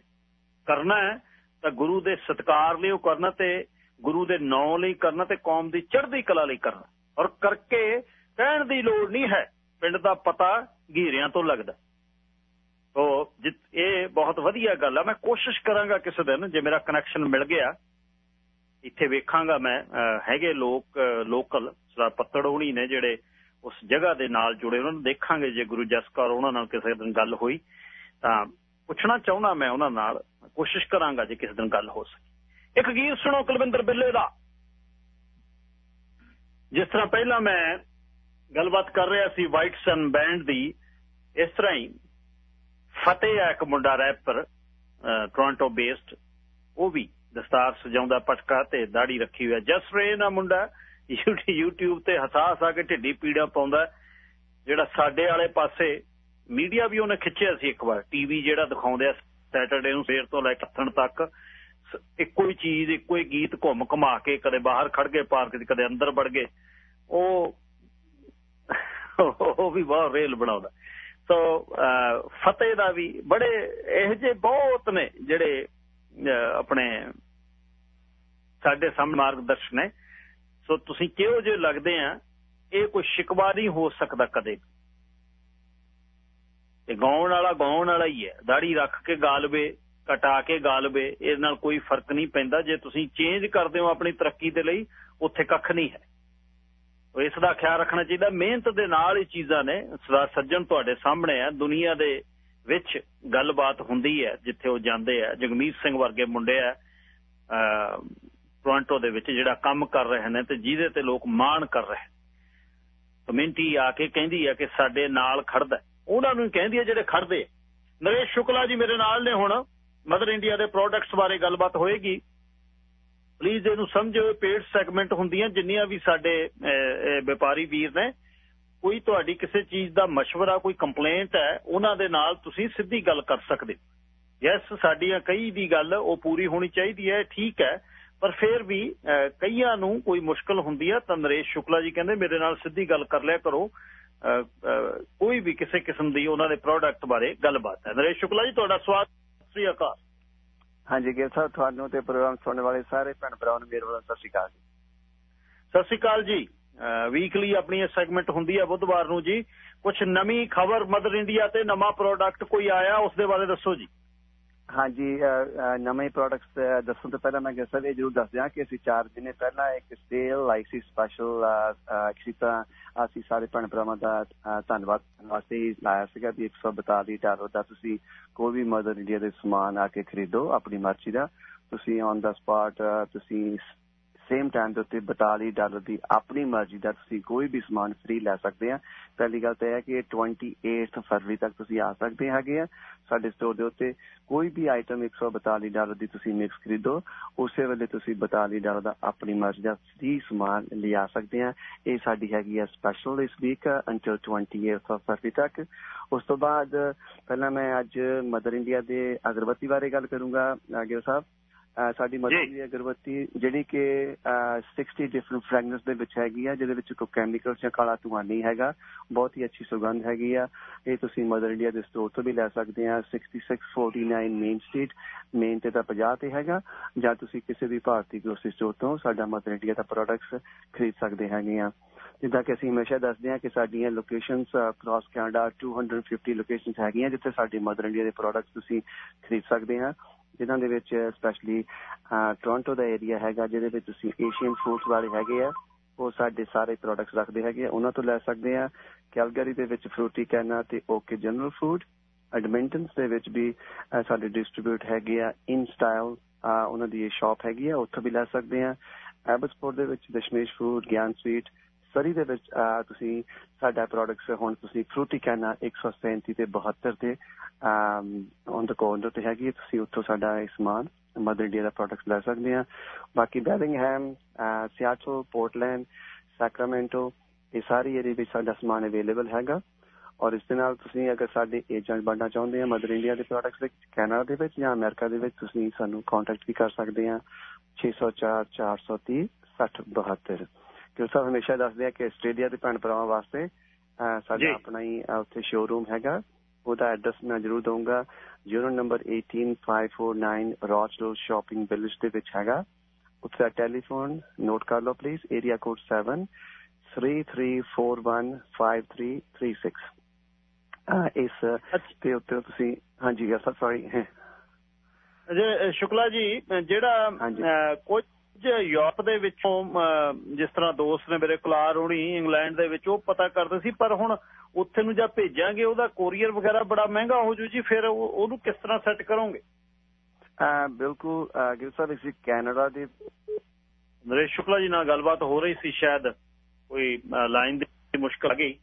A: ਕਰਨਾ ਹੈ ਤਾਂ ਗੁਰੂ ਦੇ ਸਤਕਾਰ ਲਈ ਉਹ ਕਰਨਾ ਤੇ ਗੁਰੂ ਦੇ ਨਾਂ ਲਈ ਕਰਨਾ ਤੇ ਕੌਮ ਦੀ ਚੜ੍ਹਦੀ ਕਲਾ ਲਈ ਕਰਨਾ। ਔਰ ਕਰਕੇ ਕਹਿਣ ਦੀ ਲੋੜ ਨਹੀਂ ਹੈ। ਪਿੰਡ ਦਾ ਪਤਾ ਘੀਰਿਆਂ ਤੋਂ ਲੱਗਦਾ। ਉਹ ਇਹ ਬਹੁਤ ਵਧੀਆ ਗੱਲ ਆ। ਮੈਂ ਕੋਸ਼ਿਸ਼ ਕਰਾਂਗਾ ਕਿਸੇ ਦਿਨ ਜੇ ਮੇਰਾ ਕਨੈਕਸ਼ਨ ਮਿਲ ਗਿਆ। ਇੱਥੇ ਵੇਖਾਂਗਾ ਮੈਂ ਹੈਗੇ ਲੋਕ ਲੋਕਲ ਸਰਦਾਰ ਪੱਤੜ ਹੋਣੀ ਨੇ ਜਿਹੜੇ ਉਸ ਜਗ੍ਹਾ ਦੇ ਨਾਲ ਜੁੜੇ, ਉਹਨਾਂ ਨੂੰ ਦੇਖਾਂਗੇ ਜੇ ਗੁਰੂ ਜਸਕਰ ਉਹਨਾਂ ਨਾਲ ਕਿਸੇ ਦਿਨ ਗੱਲ ਹੋਈ, ਤਾਂ ਪੁੱਛਣਾ ਚਾਹੁੰਦਾ ਮੈਂ ਉਹਨਾਂ ਨਾਲ, ਕੋਸ਼ਿਸ਼ ਕਰਾਂਗਾ ਜੇ ਕਿਸੇ ਦਿਨ ਗੱਲ ਹੋ ਸਕੇ। ਇੱਕ ਗੀਤ ਸੁਣੋ ਕੁਲਵਿੰਦਰ ਬਿੱਲੇ ਦਾ। ਜਿਸ ਤਰ੍ਹਾਂ ਪਹਿਲਾਂ ਮੈਂ ਗੱਲਬਾਤ ਕਰ ਰਿਹਾ ਸੀ ਵਾਈਟ ਸਨ ਬੈਂਡ ਦੀ, ਇਸ ਤਰ੍ਹਾਂ ਹੀ ਫਤਿਹ ਆ ਇੱਕ ਮੁੰਡਾ ਰੈਪਰ ਟੋਰਾਂਟੋ ਬੇਸਡ ਉਹ ਵੀ ਦਸਤਾਰ ਸਜਾਉਂਦਾ, ਪਟਕਾ ਤੇ ਦਾੜੀ ਰੱਖੀ ਹੋਈ ਹੈ ਜਸ ਰੇ ਨਾ ਮੁੰਡਾ, YouTube ਤੇ ਹਸਾ ਹਸਾ ਕੇ ਢਿੱਡੀ ਪੀੜਾ ਪਾਉਂਦਾ ਜਿਹੜਾ ਸਾਡੇ ਵਾਲੇ ਪਾਸੇ ਮੀਡੀਆ ਵੀ ਉਹਨੇ ਖਿੱਚਿਆ ਸੀ ਇੱਕ ਵਾਰ। ਟੀਵੀ ਜਿਹੜਾ ਦਿਖਾਉਂਦੇ ਆ ਸੈਟਰਡੇ ਨੂੰ ਸਵੇਰ ਤੋਂ ਲੈ ਕੇ ਹੱਥਣ ਤੱਕ ਇੱਕੋ ਹੀ ਚੀਜ਼, ਇੱਕੋ ਹੀ ਗੀਤ ਘੁੰਮ ਘੁਮਾ ਕੇ ਕਦੇ ਬਾਹਰ ਖੜ ਗਏ ਪਾਰਕ 'ਚ, ਕਦੇ ਅੰਦਰ ਵੜ ਗਏ। ਉਹ ਉਹ ਵੀ ਬਹੁਤ ਰੇਲ ਬਣਾਉਂਦਾ। ਸੋ ਫਤਿਹ ਦਾ ਵੀ ਬੜੇ ਇਹ ਜੇ ਬਹੁਤ ਨੇ ਜਿਹੜੇ ਆਪਣੇ ਸਾਡੇ ਸਾਹਮਣੇ ਮਾਰਗਦਰਸ਼ਨ ਨੇ ਸੋ ਤੁਸੀਂ ਕਿਹੋ ਜਿਹੇ ਲੱਗਦੇ ਆ, ਇਹ ਕੋਈ ਸ਼ਿਕਵਾ ਨਹੀਂ ਹੋ ਸਕਦਾ ਕਦੇ ਇਹ ਗਾਉਣ ਵਾਲਾ ਗਾਉਣ ਵਾਲਾ ਹੀ ਹੈ। ਦਾੜੀ ਰੱਖ ਕੇ ਗਾਲਵੇ ਕਟਾ ਕੇ ਗਾਲਵੇ ਇਹਦੇ ਨਾਲ ਕੋਈ ਫ਼ਰਕ ਨਹੀਂ ਪੈਂਦਾ। ਜੇ ਤੁਸੀਂ ਚੇਂਜ ਕਰਦੇ ਹੋ ਆਪਣੀ ਤਰੱਕੀ ਦੇ ਲਈ, ਉੱਥੇ ਕੱਖ ਨਹੀਂ ਹੈ। ਇਸ ਦਾ ਖਿਆਲ ਰੱਖਣਾ ਚਾਹੀਦਾ। ਮਿਹਨਤ ਦੇ ਨਾਲ ਇਹ ਚੀਜ਼ਾਂ ਨੇ, ਸਦਾ ਸੱਜਣ ਤੁਹਾਡੇ ਸਾਹਮਣੇ ਆ। ਦੁਨੀਆ ਦੇ ਵਿੱਚ ਗੱਲਬਾਤ ਹੁੰਦੀ ਹੈ, ਜਿੱਥੇ ਉਹ ਜਾਂਦੇ ਆ। ਜਗਮੀਤ ਸਿੰਘ ਵਰਗੇ ਮੁੰਡੇ ਆ। ਟੋਰਾਂਟੋ ਦੇ ਵਿੱਚ ਜਿਹੜਾ ਕੰਮ ਕਰ ਰਹੇ ਨੇ ਤੇ ਜਿਹਦੇ ਤੇ ਲੋਕ ਮਾਣ ਕਰ ਰਹੇ ਕਮਿਊਨਿਟੀ ਆ ਕੇ ਕਹਿੰਦੀ ਆ ਕਿ ਸਾਡੇ ਨਾਲ ਖੜਦਾ ਉਹਨਾਂ ਨੂੰ ਕਹਿੰਦੀ ਆ ਜਿਹੜੇ ਖੜਦੇ ਨਰੇਸ਼ ਸ਼ੁਕਲਾ ਜੀ ਮੇਰੇ ਨਾਲ ਨੇ ਹੁਣ। ਮਦਰ ਇੰਡੀਆ ਦੇ ਪ੍ਰੋਡਕਟਸ ਬਾਰੇ ਗੱਲਬਾਤ ਹੋਏਗੀ। ਪਲੀਜ਼ ਇਹਨੂੰ ਸਮਝੋ ਪੇਡ ਸੈਗਮੈਂਟ ਹੁੰਦੀਆਂ, ਜਿੰਨੀਆਂ ਵੀ ਸਾਡੇ ਵਪਾਰੀ ਵੀਰ ਨੇ। ਕੋਈ ਤੁਹਾਡੀ ਕਿਸੇ ਚੀਜ਼ ਦਾ مشਵਰਾ ਕੋਈ ਕੰਪਲੇਂਟ ਹੈ, ਉਹਨਾਂ ਦੇ ਨਾਲ ਤੁਸੀਂ ਸਿੱਧੀ ਗੱਲ ਕਰ ਸਕਦੇ ਹੋ। ਯੈਸ ਸਾਡੀਆਂ ਕਈ ਵੀ ਗੱਲ ਉਹ ਪੂਰੀ ਹੋਣੀ ਚਾਹੀਦੀ ਹੈ, ਠੀਕ ਹੈ। ਪਰ ਫਿਰ ਵੀ ਕਈਆਂ ਨੂੰ ਕੋਈ ਮੁਸ਼ਕਲ ਹੁੰਦੀ ਹੈ ਤਾਂ ਨਰੇਸ਼ ਸ਼ੁਕਲਾ ਜੀ ਕਹਿੰਦੇ ਮੇਰੇ ਨਾਲ ਸਿੱਧੀ ਗੱਲ ਕਰ ਲਿਆ ਕਰੋ। ਕੋਈ ਵੀ ਕਿਸੇ ਕਿਸਮ ਦੀ ਉਹਨਾਂ ਦੇ ਪ੍ਰੋਡਕਟ ਬਾਰੇ ਗੱਲਬਾਤ ਹੈ। ਨਰੇਸ਼ ਸ਼ੁਕਲਾ ਜੀ ਤੁਹਾਡਾ ਸਵਾਗਤ ਸ੍ਰੀ ਅਕਾਲ।
B: ਹਾਂਜੀ ਗਿਰ ਸਾਹਿਬ ਤੁਹਾਨੂੰ ਤੇ ਪ੍ਰੋਗਰਾਮ ਸੁਣਨ ਵਾਲੇ ਸਾਰੇ ਭੈਣ ਭਰਾਵਾਂ ਨੂੰ ਮੇਰੇ ਵੱਲੋਂ ਸਤਿ ਸ਼੍ਰੀ ਅਕਾਲ ਜੀ।
A: ਸਤਿ ਸ਼੍ਰੀ ਅਕਾਲ ਜੀ। ਵੀਕਲੀ ਆਪਣੀ ਇਹ ਸੈਗਮੈਂਟ ਹੁੰਦੀ ਹੈ ਬੁੱਧਵਾਰ ਨੂੰ ਜੀ। ਕੁਝ ਨਵੀਂ ਖਬਰ ਮਦਰ ਇੰਡੀਆ ਤੇ ਨਵਾਂ ਪ੍ਰੋਡਕਟ ਕੋਈ ਆਇਆ ਉਸ ਦੇ ਬਾਰੇ ਦੱਸੋ ਜੀ।
B: ਹਾਂਜੀ ਨਵੇਂ ਪ੍ਰੋਡਕਟਸ ਦੱਸਣ ਤੋਂ ਪਹਿਲਾਂ ਮੈਂ ਕਿਹਾ ਇਹ ਜ਼ਰੂਰ ਦੱਸ ਦਿਆਂ ਕਿ ਅਸੀਂ ਚਾਰ ਦਿਨ ਪਹਿਲਾਂ ਇੱਕ ਸੇਲ ਲਾਈ ਸੀ ਸਪੈਸ਼ਲ ਕਿਸੇ ਤਰ੍ਹਾਂ ਅਸੀਂ ਸਾਰੇ ਭੈਣ ਭਰਾਵਾਂ ਦਾ ਧੰਨਵਾਦ ਵਾਸਤੇ ਲਾਇਆ ਸੀਗਾ ਵੀ 142 ਡਾਲਰ ਦਾ ਤੁਸੀਂ ਕੋਈ ਵੀ ਮਦਰ ਇੰਡੀਆ ਦੇ ਸਮਾਨ ਆ ਕੇ ਖਰੀਦੋ, ਆਪਣੀ ਮਰਜ਼ੀ ਦਾ। ਤੁਸੀਂ ਔਨ ਦਾ ਸਪਾਟ ਤੁਸੀਂ ਸੇਮ ਟਾਈਮ ਦੇ ਉੱਤੇ 42 ਡਾਲਰ ਦੀ ਆਪਣੀ ਮਰਜ਼ੀ ਦਾ ਤੁਸੀਂ ਕੋਈ ਵੀ ਸਮਾਨ ਫ੍ਰੀ ਲੈ ਸਕਦੇ ਆ। ਪਹਿਲੀ ਗੱਲ ਤਾਂ ਇਹ ਹੈ ਕਿ 28 ਫਰਵਰੀ ਤੱਕ ਤੁਸੀਂ ਆ ਸਕਦੇ ਹੈਗੇ ਆ। ਸਾਡੇ ਸਟੋਰ ਦੇ ਉੱਤੇ ਕੋਈ ਵੀ ਆਈਟਮ 142 ਡਾਲਰ ਦੀ ਤੁਸੀਂ ਮਿਕਸ ਖਰੀਦੋ, ਉਸੇ ਵੇਲੇ ਤੁਸੀਂ 42 ਡਾਲਰ ਦਾ ਆਪਣੀ ਮਰਜ਼ੀ ਦਾ ਫ੍ਰੀ ਸਮਾਨ ਲਿਆ ਸਕਦੇ ਆ। ਇਹ ਸਾਡੀ ਹੈਗੀ ਆ ਸਪੈਸ਼ਲ ਇਸ ਵੀਕ ਅੰਟਿਲ 28 ਫਰਵਰੀ ਤੱਕ। ਉਸ ਤੋਂ ਬਾਅਦ ਪਹਿਲਾਂ ਮੈਂ ਅੱਜ ਮਦਰ ਇੰਡੀਆ ਦੇ ਅਗਰਬੱਤੀ ਬਾਰੇ ਗੱਲ ਕਰੂੰਗਾ ਆਗੇ ਸਾਹਿਬ। ਸਾਡੀ ਮਦਰ ਦੀ ਅਗਰਬੱਤੀ ਜਿਹੜੀ ਕਿ 60 ਡਿਫਰੈਂਟ ਫ੍ਰੈਗਨੈਂਸ ਦੇ ਵਿੱਚ ਹੈਗੀ ਆ ਜਿਹਦੇ ਵਿੱਚ ਕੋਈ ਕੈਮੀਕਲ ਜਾਂ ਕਾਲਾ ਧੂਆਂ ਨਹੀਂ ਹੈਗਾ। ਬਹੁਤ ਹੀ ਅੱਛੀ ਸੁਗੰਧ ਹੈਗੀ ਆ। ਇਹ ਤੁਸੀਂ ਮਦਰ ਇੰਡੀਆ ਦੇ ਸਟੋਰ ਤੋਂ ਵੀ ਲੈ ਸਕਦੇ ਆ। 6649 ਮੇਨ ਸਟਰੀਟ ਮੇਨ ਤੇ ਤਾਂ 50 ਤੇ ਹੈਗਾ। ਜਾਂ ਤੁਸੀਂ ਕਿਸੇ ਵੀ ਭਾਰਤੀ ਗਰੋਸਰੀ ਸਟੋਰ ਤੋਂ ਸਾਡਾ ਮਦਰ ਇੰਡੀਆ ਦਾ ਪ੍ਰੋਡਕਟਸ ਖਰੀਦ ਸਕਦੇ ਹੈਗੇ ਆ। ਜਿੱਦਾਂ ਕਿ ਅਸੀਂ ਹਮੇਸ਼ਾ ਦੱਸਦੇ ਹਾਂ ਕਿ ਸਾਡੀਆਂ ਲੋਕੇਸ਼ਨਸ ਅਕ੍ਰੋਸ ਕੈਨੇਡਾ 250 ਲੋਕੇਸ਼ਨਸ ਹੈਗੀਆਂ ਜਿੱਥੇ ਸਾਡੇ ਮਦਰ ਇੰਡੀਆ ਦੇ ਪ੍ਰੋਡਕਟਸ ਤੁਸੀਂ ਖਰੀਦ ਸਕਦੇ ਆ। ਜਿਨ੍ਹਾਂ ਦੇ ਵਿੱਚ ਸਪੈਸ਼ਲੀ ਟੋਰਾਂਟੋ ਦਾ ਏਰੀਆ ਹੈਗਾ, ਜਿਹਦੇ ਵਿੱਚ ਤੁਸੀਂ ਏਸ਼ੀਅਨ ਫੂਡਸ ਵਾਲੇ ਹੈਗੇ ਆ, ਉਹ ਸਾਡੇ ਸਾਰੇ ਪ੍ਰੋਡਕਟਸ ਰੱਖਦੇ ਹੈਗੇ ਉਹਨਾਂ ਤੋਂ ਲੈ ਸਕਦੇ ਆ ਕੈਲਗਰੀ ਦੇ ਵਿੱਚ ਫਰੂਟੀ ਕੈਨਾ ਤੇ ਓਕੇ ਜਨਰਲ ਫੂਡ, ਐਡਮਿੰਟਨਸ ਦੇ ਵਿੱਚ ਵੀ ਸਾਡੇ ਡਿਸਟ੍ਰੀਬਿਊਟ ਹੈਗੇ ਆ ਇਨ ਸਟਾਈਲ ਉਹਨਾਂ ਦੀ ਇਹ ਸ਼ਾਪ ਹੈਗੀ ਆ, ਉੱਥੋਂ ਵੀ ਲੈ ਸਕਦੇ ਆ। ਐਬਸਪੋਰਟ ਦੇ ਵਿੱਚ ਦਸ਼ਮੇਸ਼ ਫੂਡ ਗਿਆਨ ਸਵੀਟ ਸਰੀ ਦੇ ਵਿੱਚ ਤੁਸੀਂ ਸਾਡਾ ਪ੍ਰੋਡਕਟਸ ਹੁਣ ਤੁਸੀਂ ਫਰੂਟੀ ਕੈਨਾ 137 ਤੇ 72 ਤੇ ਔਨ ਦ ਕੋਰਨਰ ਤੇ ਹੈਗੀ ਤੁਸੀਂ ਉੱਥੋਂ ਸਾਡਾ ਇਹ ਸਮਾਨ ਮਦਰ ਇੰਡੀਆ ਦਾ ਪ੍ਰੋਡਕਟਸ ਲੈ ਸਕਦੇ ਆ ਬਾਕੀ ਬੈਲਿੰਗਹੈਮ ਸਿਆਟਲ ਪੋਰਟਲੈਂਡ ਸੈਕਰਾਮੈਂਟੋ ਇਹ ਸਾਰੀ ਏਰੀਆ ਵਿੱਚ ਸਾਡਾ ਸਮਾਨ ਅਵੇਲੇਬਲ ਹੈਗਾ। ਔਰ ਇਸ ਦੇ ਨਾਲ ਤੁਸੀਂ ਅਗਰ ਸਾਡੇ ਏਜੰਟ ਬਣਨਾ ਚਾਹੁੰਦੇ ਆ ਮਦਰ ਇੰਡੀਆ ਦੇ ਪ੍ਰੋਡਕਟਸ ਵਿੱਚ ਕੈਨੇਡਾ ਦੇ ਵਿੱਚ ਜਾਂ ਅਮਰੀਕਾ ਦੇ ਵਿੱਚ, ਤੁਸੀਂ ਸਾਨੂੰ ਕੰਟੈਕਟ ਵੀ ਕਰ ਸਕਦੇ ਆ 604 430 6072 ਕਿ ਸਭ ਹਮੇਸ਼ਾ ਦੱਸਦੇ ਆ ਕਿ ਆਸਟ੍ਰੇਲੀਆ ਦੇ ਭੈਣ ਭਰਾਵਾਂ ਵਾਸਤੇ ਸਾਡਾ ਆਪਣਾ ਹੀ ਉੱਥੇ ਸ਼ੋਰੂਮ ਹੈਗਾ। ਉਹਦਾ ਐਡਰੈਸ ਮੈਂ ਜ਼ਰੂਰ ਦਊਂਗਾ। Unit number 18549 Rochdale shopping village ਦੇ ਵਿੱਚ ਹੈਗਾ। ਉੱਥੇ ਦਾ ਟੈਲੀਫੋਨ ਨੋਟ ਕਰ ਲਓ ਪਲੀਜ਼ ਏਰੀਆ ਕੋਡ 7 33415336 ਇਸ ਤੇ ਉੱਤੇ ਤੁਸੀਂ ਹਾਂਜੀ ਸਰ ਸੌਰੀ
A: ਜੇ ਸ਼ੁਕਲਾ ਜੀ ਜਿਹੜਾ ਕੁਝ ਯੂਰਪ ਦੇ ਵਿੱਚੋਂ ਜਿਸ ਤਰ੍ਹਾਂ ਦੋਸਤ ਨੇ ਮੇਰੇ ਕਲਾਰ ਹੋਣੀ ਇੰਗਲੈਂਡ ਦੇ ਵਿੱਚ ਉਹ ਪਤਾ ਕਰਦੇ ਸੀ ਪਰ ਹੁਣ ਉੱਥੇ ਨੂੰ ਜਾਂ ਭੇਜਾਂਗੇ ਉਹਦਾ ਕੋਰੀਅਰ ਵਗੈਰਾ ਬੜਾ ਮਹਿੰਗਾ ਹੋ ਜੂ ਜੀ ਫਿਰ ਉਹਨੂੰ ਕਿਸ ਤਰ੍ਹਾਂ ਸੈੱਟ ਕਰੋਗੇ?
B: ਬਿਲਕੁਲ ਗਿਲ ਸਾਹਿਬ ਇਸ ਕੈਨੇਡਾ ਦੇ
A: ਨਰੇਸ਼ ਸ਼ੁਕਲਾ ਜੀ ਨਾਲ ਗੱਲਬਾਤ ਹੋ ਰਹੀ ਸੀ ਸ਼ਾਇਦ ਕੋਈ ਲਾਈਨ ਦੀ ਮੁਸ਼ਕਲ ਆ ਗਈ।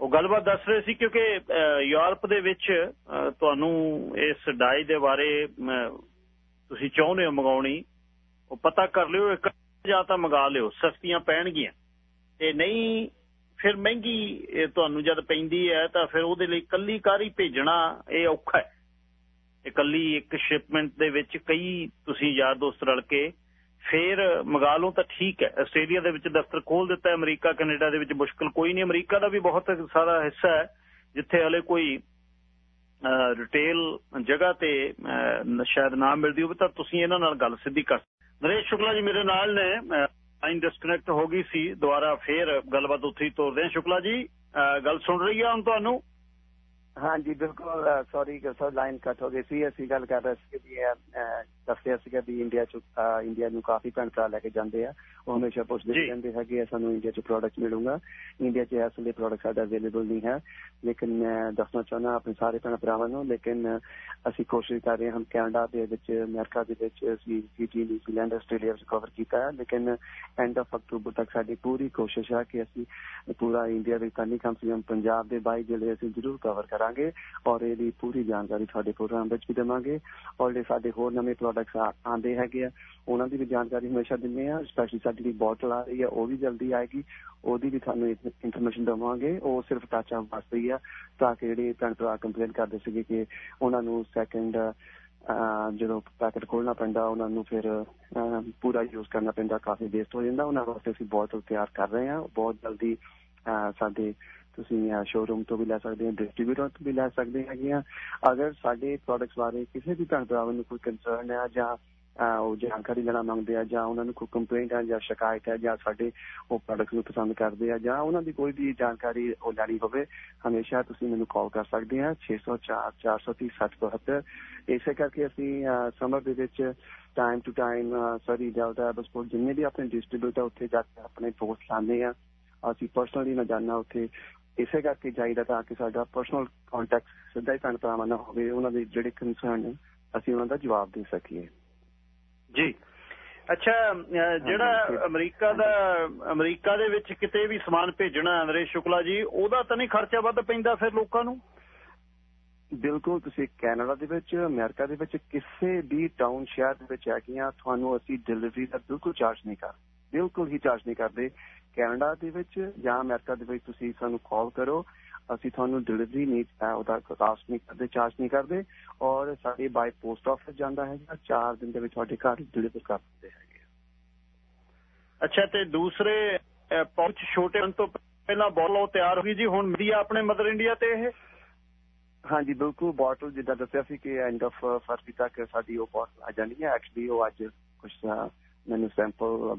A: ਉਹ ਗੱਲਬਾਤ ਦੱਸ ਰਹੇ ਸੀ ਕਿਉਂਕਿ ਯੂਰਪ ਦੇ ਵਿੱਚ ਤੁਹਾਨੂੰ ਇਸ ਡਾਈ ਦੇ ਬਾਰੇ ਤੁਸੀਂ ਚਾਹੁੰਦੇ ਹੋ ਮੰਗਾਉਣੀ। ਉਹ ਪਤਾ ਕਰ ਲਿਓ, ਇੱਕ ਜਾਂ ਤਾਂ ਮੰਗਾ ਲਿਓ, ਸਸਤੀਆਂ ਪੈਣਗੀਆਂ। ਤੇ ਨਹੀਂ, ਫਿਰ ਮਹਿੰਗੀ ਤੁਹਾਨੂੰ ਜਦ ਪੈਂਦੀ ਹੈ, ਤਾਂ ਫਿਰ ਉਹਦੇ ਲਈ ਕੱਲੀ ਕਾਰੀ ਭੇਜਣਾ ਇਹ ਔਖਾ ਹੈ। ਇਕੱਲੀ ਇੱਕ ਸ਼ਿਪਮੈਂਟ ਦੇ ਵਿੱਚ ਕਈ ਤੁਸੀਂ ਯਾਰ ਦੋਸਤ ਰਲ ਕੇ ਫੇਰ ਮੰਗਾ ਲਓ ਤਾਂ ਠੀਕ ਹੈ। ਆਸਟ੍ਰੇਲੀਆ ਦੇ ਵਿੱਚ ਦਫ਼ਤਰ ਖੋਲ ਦਿੱਤਾ ਹੈ, ਅਮਰੀਕਾ, ਕੈਨੇਡਾ ਦੇ ਵਿੱਚ ਮੁਸ਼ਕਲ ਕੋਈ ਨਹੀਂ। ਅਮਰੀਕਾ ਦਾ ਵੀ ਬਹੁਤ ਸਾਰਾ ਹਿੱਸਾ ਹੈ, ਜਿੱਥੇ ਹਲੇ ਕੋਈ ਰਿਟੇਲ ਜਗ੍ਹਾ ਤੇ ਸ਼ਾਇਦ ਨਾ ਮਿਲਦੀ ਹੋਵੇ ਤਾਂ ਤੁਸੀਂ ਇਹਨਾਂ ਨਾਲ ਗੱਲ ਸਿੱਧੀ ਕਰ ਨਰੇਸ਼ ਸ਼ੁਕਲਾ ਜੀ ਮੇਰੇ ਨਾਲ ਨੇ ਲਾਈਨ ਡਿਸਕਨੈਕਟ ਹੋ ਗਈ ਸੀ, ਦੁਬਾਰਾ ਫੇਰ ਗੱਲਬਾਤ ਉੱਥੇ ਹੀ ਤੋਰਦੇ ਹਾਂ। ਸ਼ੁਕਲਾ ਜੀ ਗੱਲ ਸੁਣ ਰਹੀ ਆ ਹੁਣ ਤੁਹਾਨੂੰ?
B: ਹਾਂਜੀ, ਬਿਲਕੁਲ ਸੌਰੀ ਕਿ ਸਰ ਲਾਈਨ ਕੱਟ ਹੋ ਗਈ ਸੀ, ਅਸੀਂ ਗੱਲ ਕਰ ਰਹੇ ਸੀ ਕਿ ਦੱਸਿਆ ਸੀਗਾ ਵੀ ਇੰਡੀਆ ਚ ਇੰਡੀਆ ਨੂੰ ਕਾਫੀ ਭੈਣ ਭਰਾ ਲੈ ਕੇ ਜਾਂਦੇ ਆ। ਉਹ ਹਮੇਸ਼ਾ ਪੁੱਛਦੇ ਰਹਿੰਦੇ ਹੈਗੇ ਸਾਨੂੰ ਇੰਡੀਆ ਚ ਪ੍ਰੋਡਕਟ ਮਿਲੂਗਾ। ਇੰਡੀਆ ਚ ਇਸ ਲਈ ਪ੍ਰੋਡਕਟ ਸਾਡਾ ਅਵੇਲੇਬਲ ਨਹੀਂ ਹੈ। ਲੇਕਿਨ ਮੈਂ ਦੱਸਣਾ ਚਾਹੁੰਦਾ ਆਪਣੇ ਸਾਰੇ ਭੈਣ ਭਰਾਵਾਂ ਨੂੰ ਲੇਕਿਨ ਅਸੀਂ ਕੋਸ਼ਿਸ਼ ਕਰ ਰਹੇ ਹਾਂ ਕੈਨੇਡਾ ਦੇ ਵਿੱਚ ਅਮਰੀਕਾ ਦੇ ਵਿੱਚ ਅਸੀਂ ਫੀਜੀ ਨਿਊਜ਼ੀਲੈਂਡ ਆਸਟ੍ਰੇਲੀਆ ਵਿੱਚ ਕਵਰ ਕੀਤਾ ਹੈ। ਲੇਕਿਨ ਐਂਡ ਆਫ ਅਕਤੂਬਰ ਤੱਕ ਸਾਡੀ ਪੂਰੀ ਕੋਸ਼ਿਸ਼ ਹੈ ਕਿ ਅਸੀਂ ਪੂਰਾ ਇੰਡੀਆ ਵਿੱਚ ਕੰਨੀ ਕਮ ਸੇ ਪੰਜਾਬ ਦੇ ਬਾਈ ਜ਼ਿਲ੍ਹੇ ਅਸੀਂ ਜ਼ਰੂਰ ਕਵਰ ਕਰਾਂਗੇ ਔਰ ਇਹਦੀ ਪੂਰੀ ਜਾਣਕਾਰੀ ਤੁਹਾਡੇ ਪ੍ਰੋਗਰਾਮ ਵਿੱਚ ਵੀ ਦੇਵਾਂਗੇ। ਔਰ ਜਿਹੜੇ ਸਾਡੇ ਹੋਰ ਨਵੇਂ ਪ੍ਰੋਡਕਟਸ ਆਉਂਦੇ ਹੈਗੇ ਆ, ਉਹਨਾਂ ਦੀ ਵੀ ਜਾਣਕਾਰੀ ਹਮੇਸ਼ਾ ਦਿੰਦੇ ਆ ਸਪੈਸ਼ਲੀ ਸਾਡੀ ਜਿਹੜੀ ਬੋਟਲ ਆ ਰਹੀ ਹੈ ਉਹ ਵੀ ਜਲਦੀ ਆਏਗੀ, ਉਹਦੀ ਵੀ ਤੁਹਾਨੂੰ ਇਨਫੋਰਮੇਸ਼ਨ ਦਵਾਂਗੇ, ਉਹ ਸਿਰਫ ਟੱਚ ਵਾਸਤੇ ਹੀ ਆ, ਤਾਂ ਕਿ ਜਿਹੜੇ ਭੈਣ ਭਰਾ ਕੰਪਲੇਨ ਕਰਦੇ ਸੀਗੇ ਕਿ ਉਹਨਾਂ ਨੂੰ ਸੈਕੰਡ ਜਦੋਂ ਪੈਕਟ ਖੋਲਣਾ ਪੈਂਦਾ, ਉਹਨਾਂ ਨੂੰ ਫਿਰ ਪੂਰਾ ਯੂਜ਼ ਕਰਨਾ ਪੈਂਦਾ, ਕਾਫੀ ਵੇਸਟ ਹੋ ਜਾਂਦਾ, ਉਹਨਾਂ ਵਾਸਤੇ ਅਸੀਂ ਬੋਟਲ ਤਿਆਰ ਕਰ ਰਹੇ ਹਾਂ ਬਹੁਤ ਜਲਦੀ ਸਾਡੇ ਤੁਸੀਂ ਸ਼ੋਰੂਮ ਤੋਂ ਵੀ ਲੈ ਸਕਦੇ ਹੋ ਡਿਸਟ੍ਰੀਬਿਊਟਰ ਤੋਂ ਵੀ ਲੈ ਸਕਦੇ ਹੈਗੇ ਅਗਰ ਸਾਡੇ ਪ੍ਰੋਡਕਟਸ ਬਾਰੇ ਕਿਸੇ ਵੀ ਭੈਣ ਭਰਾ ਨੂੰ ਕੋਈ ਕੰਸਰਨ ਹੈ ਜਾਂ ਉਹ ਜਾਣਕਾਰੀ ਲੈਣਾ ਮੰਗਦੇ ਆ ਜਾਂ ਉਹਨਾਂ ਨੂੰ ਕੋਈ ਕੰਪਲੇਂਟ ਹੈ ਜਾਂ ਸ਼ਿਕਾਇਤ ਹੈ ਜਾਂ ਸਾਡੇ ਉਹ ਪ੍ਰੋਡਕਟ ਨੂੰ ਪਸੰਦ ਕਰਦੇ ਆ ਜਾਂ ਉਹਨਾਂ ਦੀ ਕੋਈ ਵੀ ਜਾਣਕਾਰੀ ਉਹ ਲੈਣੀ ਹੋਵੇ, ਹਮੇਸ਼ਾ ਤੁਸੀਂ ਮੈਨੂੰ ਕਾਲ ਕਰ ਸਕਦੇ ਆ 604 430 6072 ਇਸੇ ਕਰਕੇ ਅਸੀਂ ਸਮਰ ਦੇ ਵਿੱਚ time to time Surrey Delta Abbotsford ਜਿੰਨੇ ਵੀ ਆਪਣੇ ਡਿਸਟ੍ਰੀਬਿਊਟਰ ਉੱਥੇ ਜਾ ਕੇ ਆਪਣੇ ਪੋਸਟ ਲਾਉਂਦੇ ਆ, ਅਸੀਂ ਪਰਸਨਲੀ ਨਾ ਜਾਣਾ ਉੱਥੇ ਇਸੇ ਕਰਕੇ ਚਾਹੀਦਾ ਤਾਂ ਕਿ ਸਾਡਾ ਪਰਸਨਲ ਕੰਟੈਕਟ ਸਿੱਧਾ ਹੀ ਭੈਣ ਭਰਾਵਾਂ ਨਾਲ ਹੋਵੇ ਉਹਨਾਂ ਦੇ ਜਿਹੜੇ ਕੰਸਰਨ ਅਸੀਂ ਉਹਨਾਂ ਦਾ ਜਵਾਬ ਦੇ ਸਕੀਏ।
A: ਜੀ। ਅੱਛਾ ਜਿਹੜਾ ਅਮਰੀਕਾ ਦਾ ਅਮਰੀਕਾ ਦੇ ਵਿੱਚ ਕਿਤੇ ਵੀ ਸਮਾਨ ਭੇਜਣਾ ਨਰੇਸ਼ ਸ਼ੁਕਲਾ ਜੀ ਉਹਦਾ ਤਾਂ ਨਹੀਂ ਖਰਚਾ ਵੱਧ ਪੈਂਦਾ ਫਿਰ ਲੋਕਾਂ ਨੂੰ?
B: ਬਿਲਕੁਲ ਤੁਸੀਂ ਕੈਨੇਡਾ ਦੇ ਵਿੱਚ ਅਮਰੀਕਾ ਦੇ ਵਿੱਚ ਕਿਸੇ ਵੀ ਟਾਊਨ ਸ਼ਹਿਰ ਦੇ ਵਿੱਚ ਹੈਗੀਆਂ ਤੁਹਾਨੂੰ ਅਸੀਂ ਡਿਲੀਵਰੀ ਦਾ ਬਿਲਕੁਲ ਚਾਰਜ ਨਹੀਂ ਕਰ ਬਿਲਕੁਲ ਹੀ ਚਾਰਜ ਨਹੀਂ ਕਰਦੇ। ਕੈਨੇਡਾ ਦੇ ਵਿੱਚ ਜਾਂ ਅਮਰੀਕਾ ਦੇ ਵਿੱਚ ਤੁਸੀਂ ਸਾਨੂੰ ਕਾਲ ਕਰੋ ਅਸੀਂ ਤੁਹਾਨੂੰ ਡਿਲੀਵਰੀ ਨਹੀਂ ਉਹਦਾ ਕਾਸਟ ਨਹੀਂ ਕਰਦੇ ਚਾਰਜ ਨਹੀਂ ਕਰਦੇ ਔਰ ਸਾਡੇ ਬਾਈ ਪੋਸਟ ਆਫਿਸ ਜਾਂਦਾ ਹੈ 4 ਦਿਨ ਦੇ ਵਿੱਚ ਤੁਹਾਡੇ ਘਰ ਡਿਲੀਵਰ ਕਰ ਦਿੰਦੇ ਹੈਗੇ
A: ਅੱਛਾ ਤੇ ਦੂਸਰੇ ਪਹੁੰਚ ਛੋਟੇ ਹਨ ਤੋਂ ਪਹਿਲਾਂ ਬੋਲੋ ਤਿਆਰ ਹੋ ਗਈ ਜੀ ਹੁਣ ਮੀਡੀਆ ਆਪਣੇ ਮਦਰ ਇੰਡੀਆ ਤੇ ਇਹ?
B: ਹਾਂਜੀ ਬਿਲਕੁਲ ਬੋਟਲ ਜਿੱਦਾਂ ਦੱਸਿਆ ਸੀ ਕਿ ਐਂਡ ਆਫ ਫਰਵਰੀ ਤੱਕ ਸਾਡੀ ਉਹ ਬੋਟਲ ਆ ਜਾਣੀ ਹੈ ਐਕਚੁਅਲੀ ਉਹ ਅੱਜ ਕੁਝ ਮੈਨੂੰ ਸੈਂਪਲ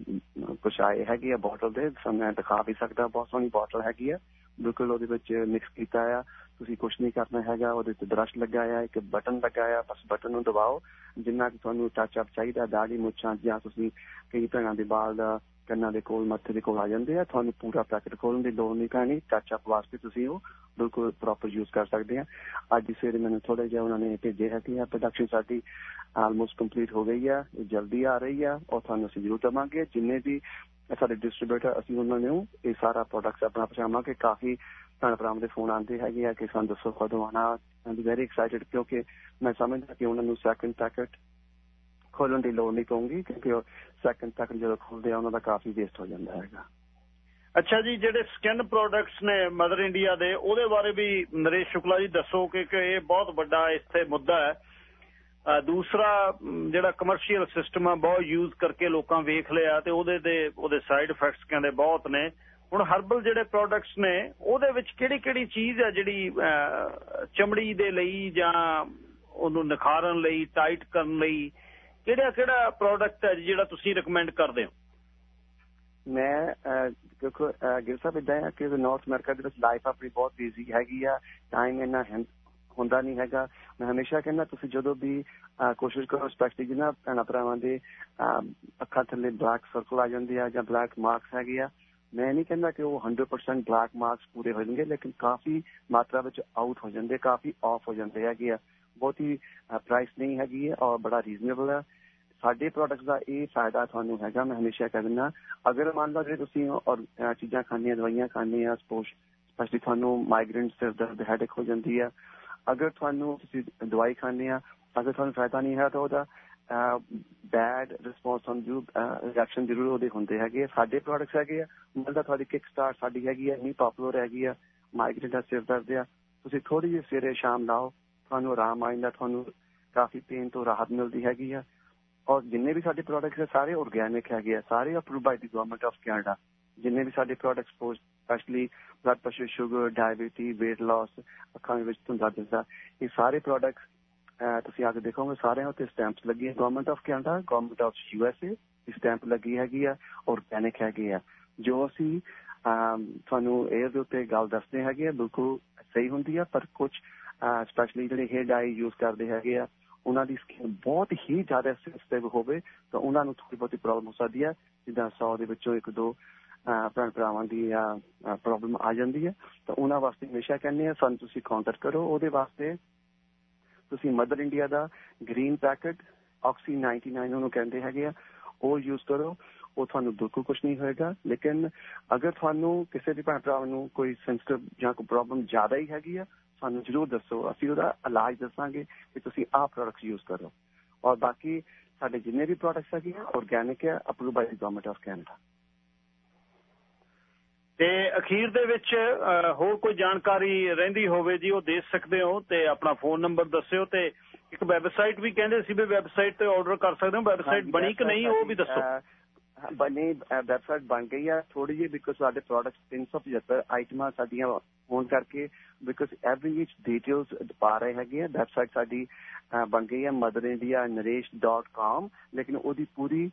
B: ਕੁਝ ਆਏ ਹੈਗੇ ਆ ਬੋਟਲ ਦੇ ਮੈਂ ਦਿਖਾ ਵੀ ਸਕਦਾ, ਬਹੁਤ ਸੋਹਣੀ ਬੋਟਲ ਹੈਗੀ ਆ। ਬਿਲਕੁਲ ਉਹਦੇ ਵਿੱਚ ਮਿਕਸ ਕੀਤਾ ਆ। ਤੁਸੀਂ ਕੁਝ ਨਹੀਂ ਕਰਨਾ ਹੈਗਾ, ਉਹਦੇ ਤੇ ਬ੍ਰਸ਼ ਲੱਗਾ ਆ ਇੱਕ ਬਟਨ ਲੱਗਾ ਆ ਬਸ ਬਟਨ ਨੂੰ ਦਬਾਓ। ਜਿੰਨਾ ਕਿ ਤੁਹਾਨੂੰ ਟੱਚ ਅਪ ਚਾਹੀਦਾ ਦਾੜੀ ਮੁੱਛਾਂ ਜਾਂ ਤੁਸੀਂ ਕਈ ਤਰ੍ਹਾਂ ਦੇ ਵਾਲ ਦਾ ਕੰਨਾਂ ਦੇ ਕੋਲ, ਮੱਥੇ ਦੇ ਕੋਲ ਆ ਜਾਂਦੇ ਆ। ਤੁਹਾਨੂੰ ਪੂਰਾ ਪੈਕਟ ਖੋਲਣ ਦੀ ਲੋੜ ਨਹੀਂ ਪੈਣੀ। ਟੱਚ ਅਪ ਵਾਸਤੇ ਤੁਸੀਂ ਉਹ ਬਿਲਕੁਲ ਪ੍ਰੋਪਰ ਯੂਜ਼ ਕਰ ਸਕਦੇ ਆ। ਅੱਜ ਸਵੇਰੇ ਮੈਨੂੰ ਥੋੜੇ ਜਿਹਾ ਉਹਨਾਂ ਨੇ ਭੇਜੇ ਹੈ ਕਿ ਪ੍ਰੋਡਕਸ਼ਨ ਸਾਡੀ ਆਲਮੋਸਟ ਕੰਪਲੀਟ ਹੋ ਗਈ ਆ ਜਲਦੀ ਆ ਰਹੀ ਆ ਔਰ ਤੁਹਾਨੂੰ ਅਸੀਂ ਜ਼ਰੂਰ ਦਵਾਂਗੇ। ਜਿੰਨੇ ਵੀ ਸਾਡੇ ਡਿਸਟ੍ਰੀਬਿਊਟਰ ਅਸੀਂ ਉਹਨਾਂ ਨੂੰ ਇਹ ਸਾਰਾ ਪ੍ਰੋਡਕਟ ਆਪਣਾ ਪਹੁੰਚਾਵਾਂਗੇ। ਕਾਫੀ ਭੈਣ ਭਰਾਵਾਂ ਦੇ ਫੋਨ ਆਉਂਦੇ ਹੈਗੇ ਆ ਕਿ ਸਾਨੂੰ ਦੱਸੋ ਕਦੋਂ ਆਣਾ ਆਮ ਵੈਰੀ ਐਕਸਾਈਟਡ ਕਿਉਂਕਿ ਮੈਂ ਸਮਝਦਾ ਕਿ ਉਹਨਾਂ ਨੂੰ ਸੈਕੰਡ ਪੈਕਟ ਖੋਲਣ ਦੀ ਲੋੜ ਨਹੀਂ ਪਊਗੀ ਕਿਉਂਕਿ ਉਹ ਸੈਕੰਡ ਪੈਕਟ ਜਦੋਂ ਖੋਲਦੇ ਆ, ਉਹਨਾਂ ਦਾ ਕਾਫੀ ਵੇਸਟ ਹੋ ਜਾਂਦਾ ਹੈਗਾ।
A: ਅੱਛਾ ਜੀ, ਜਿਹੜੇ ਸਕਿਨ ਪ੍ਰੋਡਕਟਸ ਨੇ ਮਦਰ ਇੰਡੀਆ ਦੇ, ਉਹਦੇ ਬਾਰੇ ਵੀ ਨਰੇਸ਼ ਸ਼ੁਕਲਾ ਜੀ ਦੱਸੋ ਕਿ ਇਹ ਬਹੁਤ ਵੱਡਾ ਇੱਥੇ ਮੁੱਦਾ ਹੈ। ਦੂਸਰਾ ਜਿਹੜਾ ਕਮਰਸ਼ੀਅਲ ਸਿਸਟਮ ਆ, ਬਹੁਤ ਯੂਜ਼ ਕਰਕੇ ਲੋਕਾਂ ਵੇਖ ਲਿਆ ਤੇ ਉਹਦੇ ਤੇ, ਉਹਦੇ ਸਾਈਡ ਇਫੈਕਟਸ ਕਹਿੰਦੇ ਬਹੁਤ ਨੇ। ਹੁਣ ਹਰਬਲ ਜਿਹੜੇ ਪ੍ਰੋਡਕਟਸ ਨੇ, ਉਹਦੇ ਵਿੱਚ ਕਿਹੜੀ ਕਿਹੜੀ ਚੀਜ਼ ਹੈ ਜਿਹੜੀ ਚਮੜੀ ਦੇ ਲਈ ਜਾਂ ਉਹਨੂੰ ਨਿਖਾਰਨ ਲਈ ਟਾਈਟ ਕਰਨ ਲਈ ਕਿਹੜਾ ਕਿਹੜਾ ਪ੍ਰੋਡਕਟ ਹੈ ਜਿਹੜਾ ਤੁਸੀਂ ਰეკਮੈਂਡ ਕਰਦੇ ਹੋ?
B: ਮੈਂ ਦੇਖੋ ਗਿਲ ਸਾਹਿਬ, ਇਦਾਂ ਹੈ ਕਿ ਨਾਰਥ ਅਮਰੀਕਾ ਦੇ ਵਿੱਚ ਲਾਈਫ ਆਪਣੀ ਬਹੁਤ ਬਿਜ਼ੀ ਹੈਗੀ ਆ ਟਾਈਮ ਇੰਨਾ ਹੁੰਦਾ ਨਹੀਂ ਹੈਗਾ। ਮੈਂ ਹਮੇਸ਼ਾ ਕਹਿੰਦਾ, ਤੁਸੀਂ ਜਦੋਂ ਵੀ ਕੋਸ਼ਿਸ਼ ਕਰੋ ਸਪੈਸ਼ਲੀ ਜਿਹਨਾਂ ਭੈਣਾਂ ਭਰਾਵਾਂ ਦੇ ਅੱਖਾਂ ਥੱਲੇ ਬਲੈਕ ਸਰਕਲ ਆ ਜਾਂਦੇ ਆ ਜਾਂ ਬਲੈਕ ਮਾਰਕਸ ਹੈਗੇ ਆ, ਮੈਂ ਨਹੀਂ ਕਹਿੰਦਾ ਕਿ ਉਹ 100% ਬਲੈਕ ਮਾਰਕਸ ਪੂਰੇ ਹੋ ਜਾਣਗੇ, ਲੇਕਿਨ ਕਾਫੀ ਮਾਤਰਾ ਵਿੱਚ ਆਊਟ ਹੋ ਜਾਂਦੇ, ਕਾਫੀ ਆਫ ਹੋ ਜਾਂਦੇ ਹੈਗੇ ਆ। ਬਹੁਤ ਹੀ ਪ੍ਰਾਈਸ ਨਹੀਂ ਹੈਗੀ ਹੈ ਔਰ ਬੜਾ ਰੀਜ਼ਨੇਬਲ ਹੈ ਸਾਡੇ ਪ੍ਰੋਡਕਟਸ ਦਾ ਇਹ ਫਾਇਦਾ ਤੁਹਾਨੂੰ ਹੈਗਾ, ਮੈਂ ਹਮੇਸ਼ਾ ਕਹਿੰਦਾ ਅਗਰ ਮੰਨ ਲਓ ਜੇ ਤੁਸੀਂ ਔਰ ਚੀਜ਼ਾਂ ਖਾਣੀਆਂ ਦਵਾਈਆਂ ਖਾਣੀਆਂ ਸਪੋਸ਼ ਸਪੈਸ਼ਲੀ ਤੁਹਾਨੂੰ ਮਾਈਗ੍ਰੇਨ ਸਿਰ ਦਰਦ ਹੈਡੇਕ ਹੋ ਜਾਂਦੀ ਆ। ਅਗਰ ਤੁਹਾਨੂੰ ਤੁਸੀਂ ਦਵਾਈ ਖਾਣੇ ਆ, ਅਗਰ ਤੁਹਾਨੂੰ ਫਾਇਦਾ ਨਹੀਂ ਹੈ ਤਾਂ ਉਹਦਾ ਬੈਡ ਰਿਸਪੌਂਸ ਤੁਹਾਨੂੰ ਯੂ ਰਿਐਕਸ਼ਨ ਜ਼ਰੂਰ ਉਹਦੇ ਹੁੰਦੇ ਹੈਗੇ ਸਾਡੇ ਪ੍ਰੋਡਕਟਸ ਹੈਗੇ ਆ ਮਤਲਬ ਤੁਹਾਡੀ ਕਿਕ ਸਟਾਰਟ ਸਾਡੀ ਹੈਗੀ ਆ ਨਹੀਂ ਪਪੂਲਰ ਹੈਗੀ ਆ ਮਾਈਗ੍ਰੇਨ ਦਾ ਸਿਰ ਦਰਦ ਆ, ਤੁਸੀਂ ਥੋੜੀ ਜਿਹੀ ਸਵੇਰੇ ਸ਼ਾਮ ਲਾਓ, ਤੁਹਾਨੂੰ ਆਰਾਮ ਆਇੰਦਾ ਤੁਹਾਨੂੰ ਕਾਫੀ ਪੇਨ ਤੋਂ ਰਾਹਤ ਮਿਲਦੀ ਹੈਗੀ ਆ। ਔਰ ਜਿੰਨੇ ਵੀ ਸਾਡੇ ਪ੍ਰੋਡਕਟਸ ਹੈ, ਸਾਰੇ ਆਰਗੈਨਿਕ ਹੈਗੇ ਆ, ਸਾਰੇ approve by the government of Canada ਜਿੰਨੇ ਵੀ ਸਾਡੇ products specially blood pressure sugar diabetes weight loss, ਅੱਖਾਂ ਵਿੱਚ ਧੁੰਦਾ ਦਿਸਦਾ, ਇਹ ਸਾਰੇ ਪ੍ਰੋਡਕਟਸ ਤੁਸੀਂ ਆ ਕੇ ਦੇਖੋਗੇ, ਸਾਰਿਆਂ ਉੱਤੇ ਸਟੈਂਪਸ ਲੱਗੀ ਹੈ। Government of Canada government of U S A stamp ਲੱਗੀ ਹੈਗੀ ਆ ਆਰਗੈਨਿਕ ਹੈਗੇ ਆ। ਜੋ ਅਸੀਂ ਤੁਹਾਨੂੰ ਇਹ ਦੇ ਉੱਤੇ ਗੱਲ ਦੱਸਦੇ ਹੈਗੇ ਆ, ਬਿਲਕੁਲ ਸਹੀ ਹੁੰਦੀ ਆ, ਪਰ ਕੁਝ ਸਪੈਸ਼ਲੀ ਜਿਹੜੇ ਹੇਅਰ ਡਾਈ ਯੂਜ਼ ਕਰਦੇ ਹੈਗੇ ਆ ਉਹਨਾਂ ਦੀ ਸਕਿਨ ਬਹੁਤ ਹੀ ਜ਼ਿਆਦਾ ਸੈਂਸਿਟਿਵ ਹੋਵੇ, ਤਾਂ ਉਹਨਾਂ ਨੂੰ ਥੋੜੀ ਬਹੁਤੀ ਪ੍ਰੋਬਲਮ ਹੋ ਸਕਦੀ ਹੈ, ਜਿੱਦਾਂ 100 ਦੇ ਵਿੱਚੋਂ ਇੱਕ ਦੋ ਭੈਣ ਭਰਾਵਾਂ ਦੀ ਪ੍ਰੋਬਲਮ ਆ ਜਾਂਦੀ ਹੈ। ਤਾਂ ਉਹਨਾਂ ਵਾਸਤੇ ਹਮੇਸ਼ਾ ਕਹਿੰਦੇ ਆ ਸਾਨੂੰ ਤੁਸੀਂ ਕਾਉਂਟਰ ਕਰੋ। ਉਹਦੇ ਵਾਸਤੇ ਤੁਸੀਂ ਮਦਰ ਇੰਡੀਆ ਦਾ ਗ੍ਰੀਨ ਪੈਕਟ ਆਕਸੀ 99 ਉਹਨੂੰ ਕਹਿੰਦੇ ਹੈਗੇ ਆ, ਉਹ ਯੂਜ਼ ਕਰੋ। ਉਹ ਤੁਹਾਨੂੰ ਬਿਲਕੁਲ ਕੁਝ ਨਹੀਂ ਹੋਏਗਾ। ਲੇਕਿਨ ਅਗਰ ਤੁਹਾਨੂੰ ਕਿਸੇ ਵੀ ਭੈਣ ਭਰਾ ਨੂੰ ਕੋਈ ਸੈਂਸਿਟਿਵ ਜਾਂ ਕੋਈ ਪ੍ਰੋਬਲਮ ਜ਼ਿਆਦਾ ਹੀ ਹੈਗੀ ਆ ਸਾਨੂੰ ਜ਼ਰੂਰ ਦੱਸੋ ਅਸੀਂ ਉਹਦਾ ਇਲਾਜ ਦੱਸਾਂਗੇ ਕਿ ਤੁਸੀਂ ਆਹ ਪ੍ਰੋਡਕਟਸ ਯੂਜ਼ ਕਰੋ ਔਰ ਬਾਕੀ ਸਾਡੇ ਜਿੰਨੇ ਵੀ ਪ੍ਰੋਡਕਟਸ ਹੈਗੇ ਆ ਆਰਗੈਨਿਕ ਹੈ approve by government of Canada
A: ਤੇ ਅਖੀਰ ਦੇ ਵਿੱਚ ਹੋਰ ਕੋਈ ਜਾਣਕਾਰੀ ਰਹਿੰਦੀ ਹੋਵੇ ਜੀ ਉਹ ਦੇ ਸਕਦੇ ਹੋ ਤੇ ਆਪਣਾ ਫੋਨ ਨੰਬਰ ਦੱਸਿਓ ਤੇ ਇੱਕ ਵੈਬਸਾਈਟ ਵੀ ਕਹਿੰਦੇ ਸੀ ਵੀ ਵੈਬਸਾਈਟ ਤੇ ਆਰਡਰ ਕਰ ਸਕਦੇ ਹੋ। ਵੈਬਸਾਈਟ ਬਣੀ ਕਿ ਨਹੀਂ ਉਹ ਵੀ ਦੱਸੋ।
B: ਬਣੀ ਵੈਬਸਾਈਟ ਬਣ ਗਈ ਆ ਥੋੜੀ ਜਿਹੀ ਬਿਕੋਜ਼ ਸਾਡੇ ਪ੍ਰੋਡਕਟਸ 375 ਆਈਟਮਾਂ ਸਾਡੀਆਂ ਹੋਣ ਕਰਕੇ ਬਿਕੋਜ਼ ਐਵਰੀ ਈਚ ਡਿਟੇਲਸ ਪਾ ਰਹੇ ਹੈਗੇ ਆ ਵੈਬਸਾਈਟ ਸਾਡੀ ਬਣ ਗਈ ਹੈ motherindianaresh.com ਲੇਕਿਨ ਉਹਦੀ ਪੂਰੀ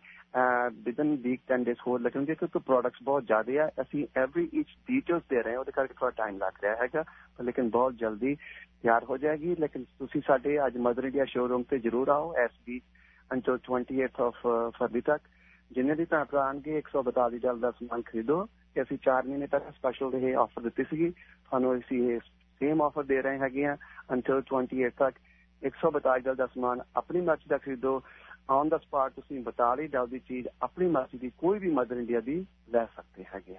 B: ਵਿਦਨ ਵੀਕ 10 ਡੇਸ ਹੋਰ ਲੱਗਣਗੇ ਕਿਉਂਕਿ ਪ੍ਰੋਡਕਟਸ ਬਹੁਤ ਜ਼ਿਆਦੇ ਆ। ਅਸੀਂ ਐਵਰੀ ਈਚ ਡਿਟੇਲਸ ਦੇ ਰਹੇ ਹਾਂ, ਉਹਦੇ ਕਰਕੇ ਥੋੜਾ ਟਾਈਮ ਲੱਗ ਰਿਹਾ ਹੈਗਾ, ਪਰ ਲੇਕਿਨ ਬਹੁਤ ਜਲਦੀ ਤਿਆਰ ਹੋ ਜਾਏਗੀ। ਲੇਕਿਨ ਤੁਸੀਂ ਸਾਡੇ ਅੱਜ ਮਦਰ ਇੰਡੀਆ ਸ਼ੋਰੂਮ ਤੇ ਜਰੂਰ ਆਓ ਐਸਬੀ ਅੰਟਲ 28th ਆਫ ਫਰਵਰੀ ਤੱਕ। ਜਿੰਨੇ ਵੀ ਭੈਣ ਭਰਾ ਆਣਗੇ 142 ਡਾਲਰ ਦਾ ਸਮਾਨ ਖਰੀਦੋ। ਕਿ ਅਸੀਂ 4 ਮਹੀਨੇ ਤੱਕ ਸਪੈਸ਼ਲ ਇਹ ਆਫਰ ਦਿੱਤੀ ਸੀਗੀ। ਤੁਹਾਨੂੰ ਅਸੀਂ ਇਹ ਸੇਮ ਆਫਰ ਦੇ ਰਹੇ ਹੈਗੇ ਆ ਅੰਟਲ 28 ਤੱਕ। 142 ਡਾਲਰ ਦਾ ਸਮਾਨ ਆਪਣੀ ਮਰਜ਼ੀ ਦਾ ਖਰੀਦੋ। ਔਨ ਦਾ ਸਪਾਟ ਤੁਸੀਂ 42 ਡਾਲਰ ਦੀ ਚੀਜ਼, ਆਪਣੀ ਮਰਜ਼ੀ ਦੀ ਕੋਈ ਵੀ ਮਦਰ ਇੰਡੀਆ ਦੀ ਲੈ ਸਕਦੇ ਹੈਗੇ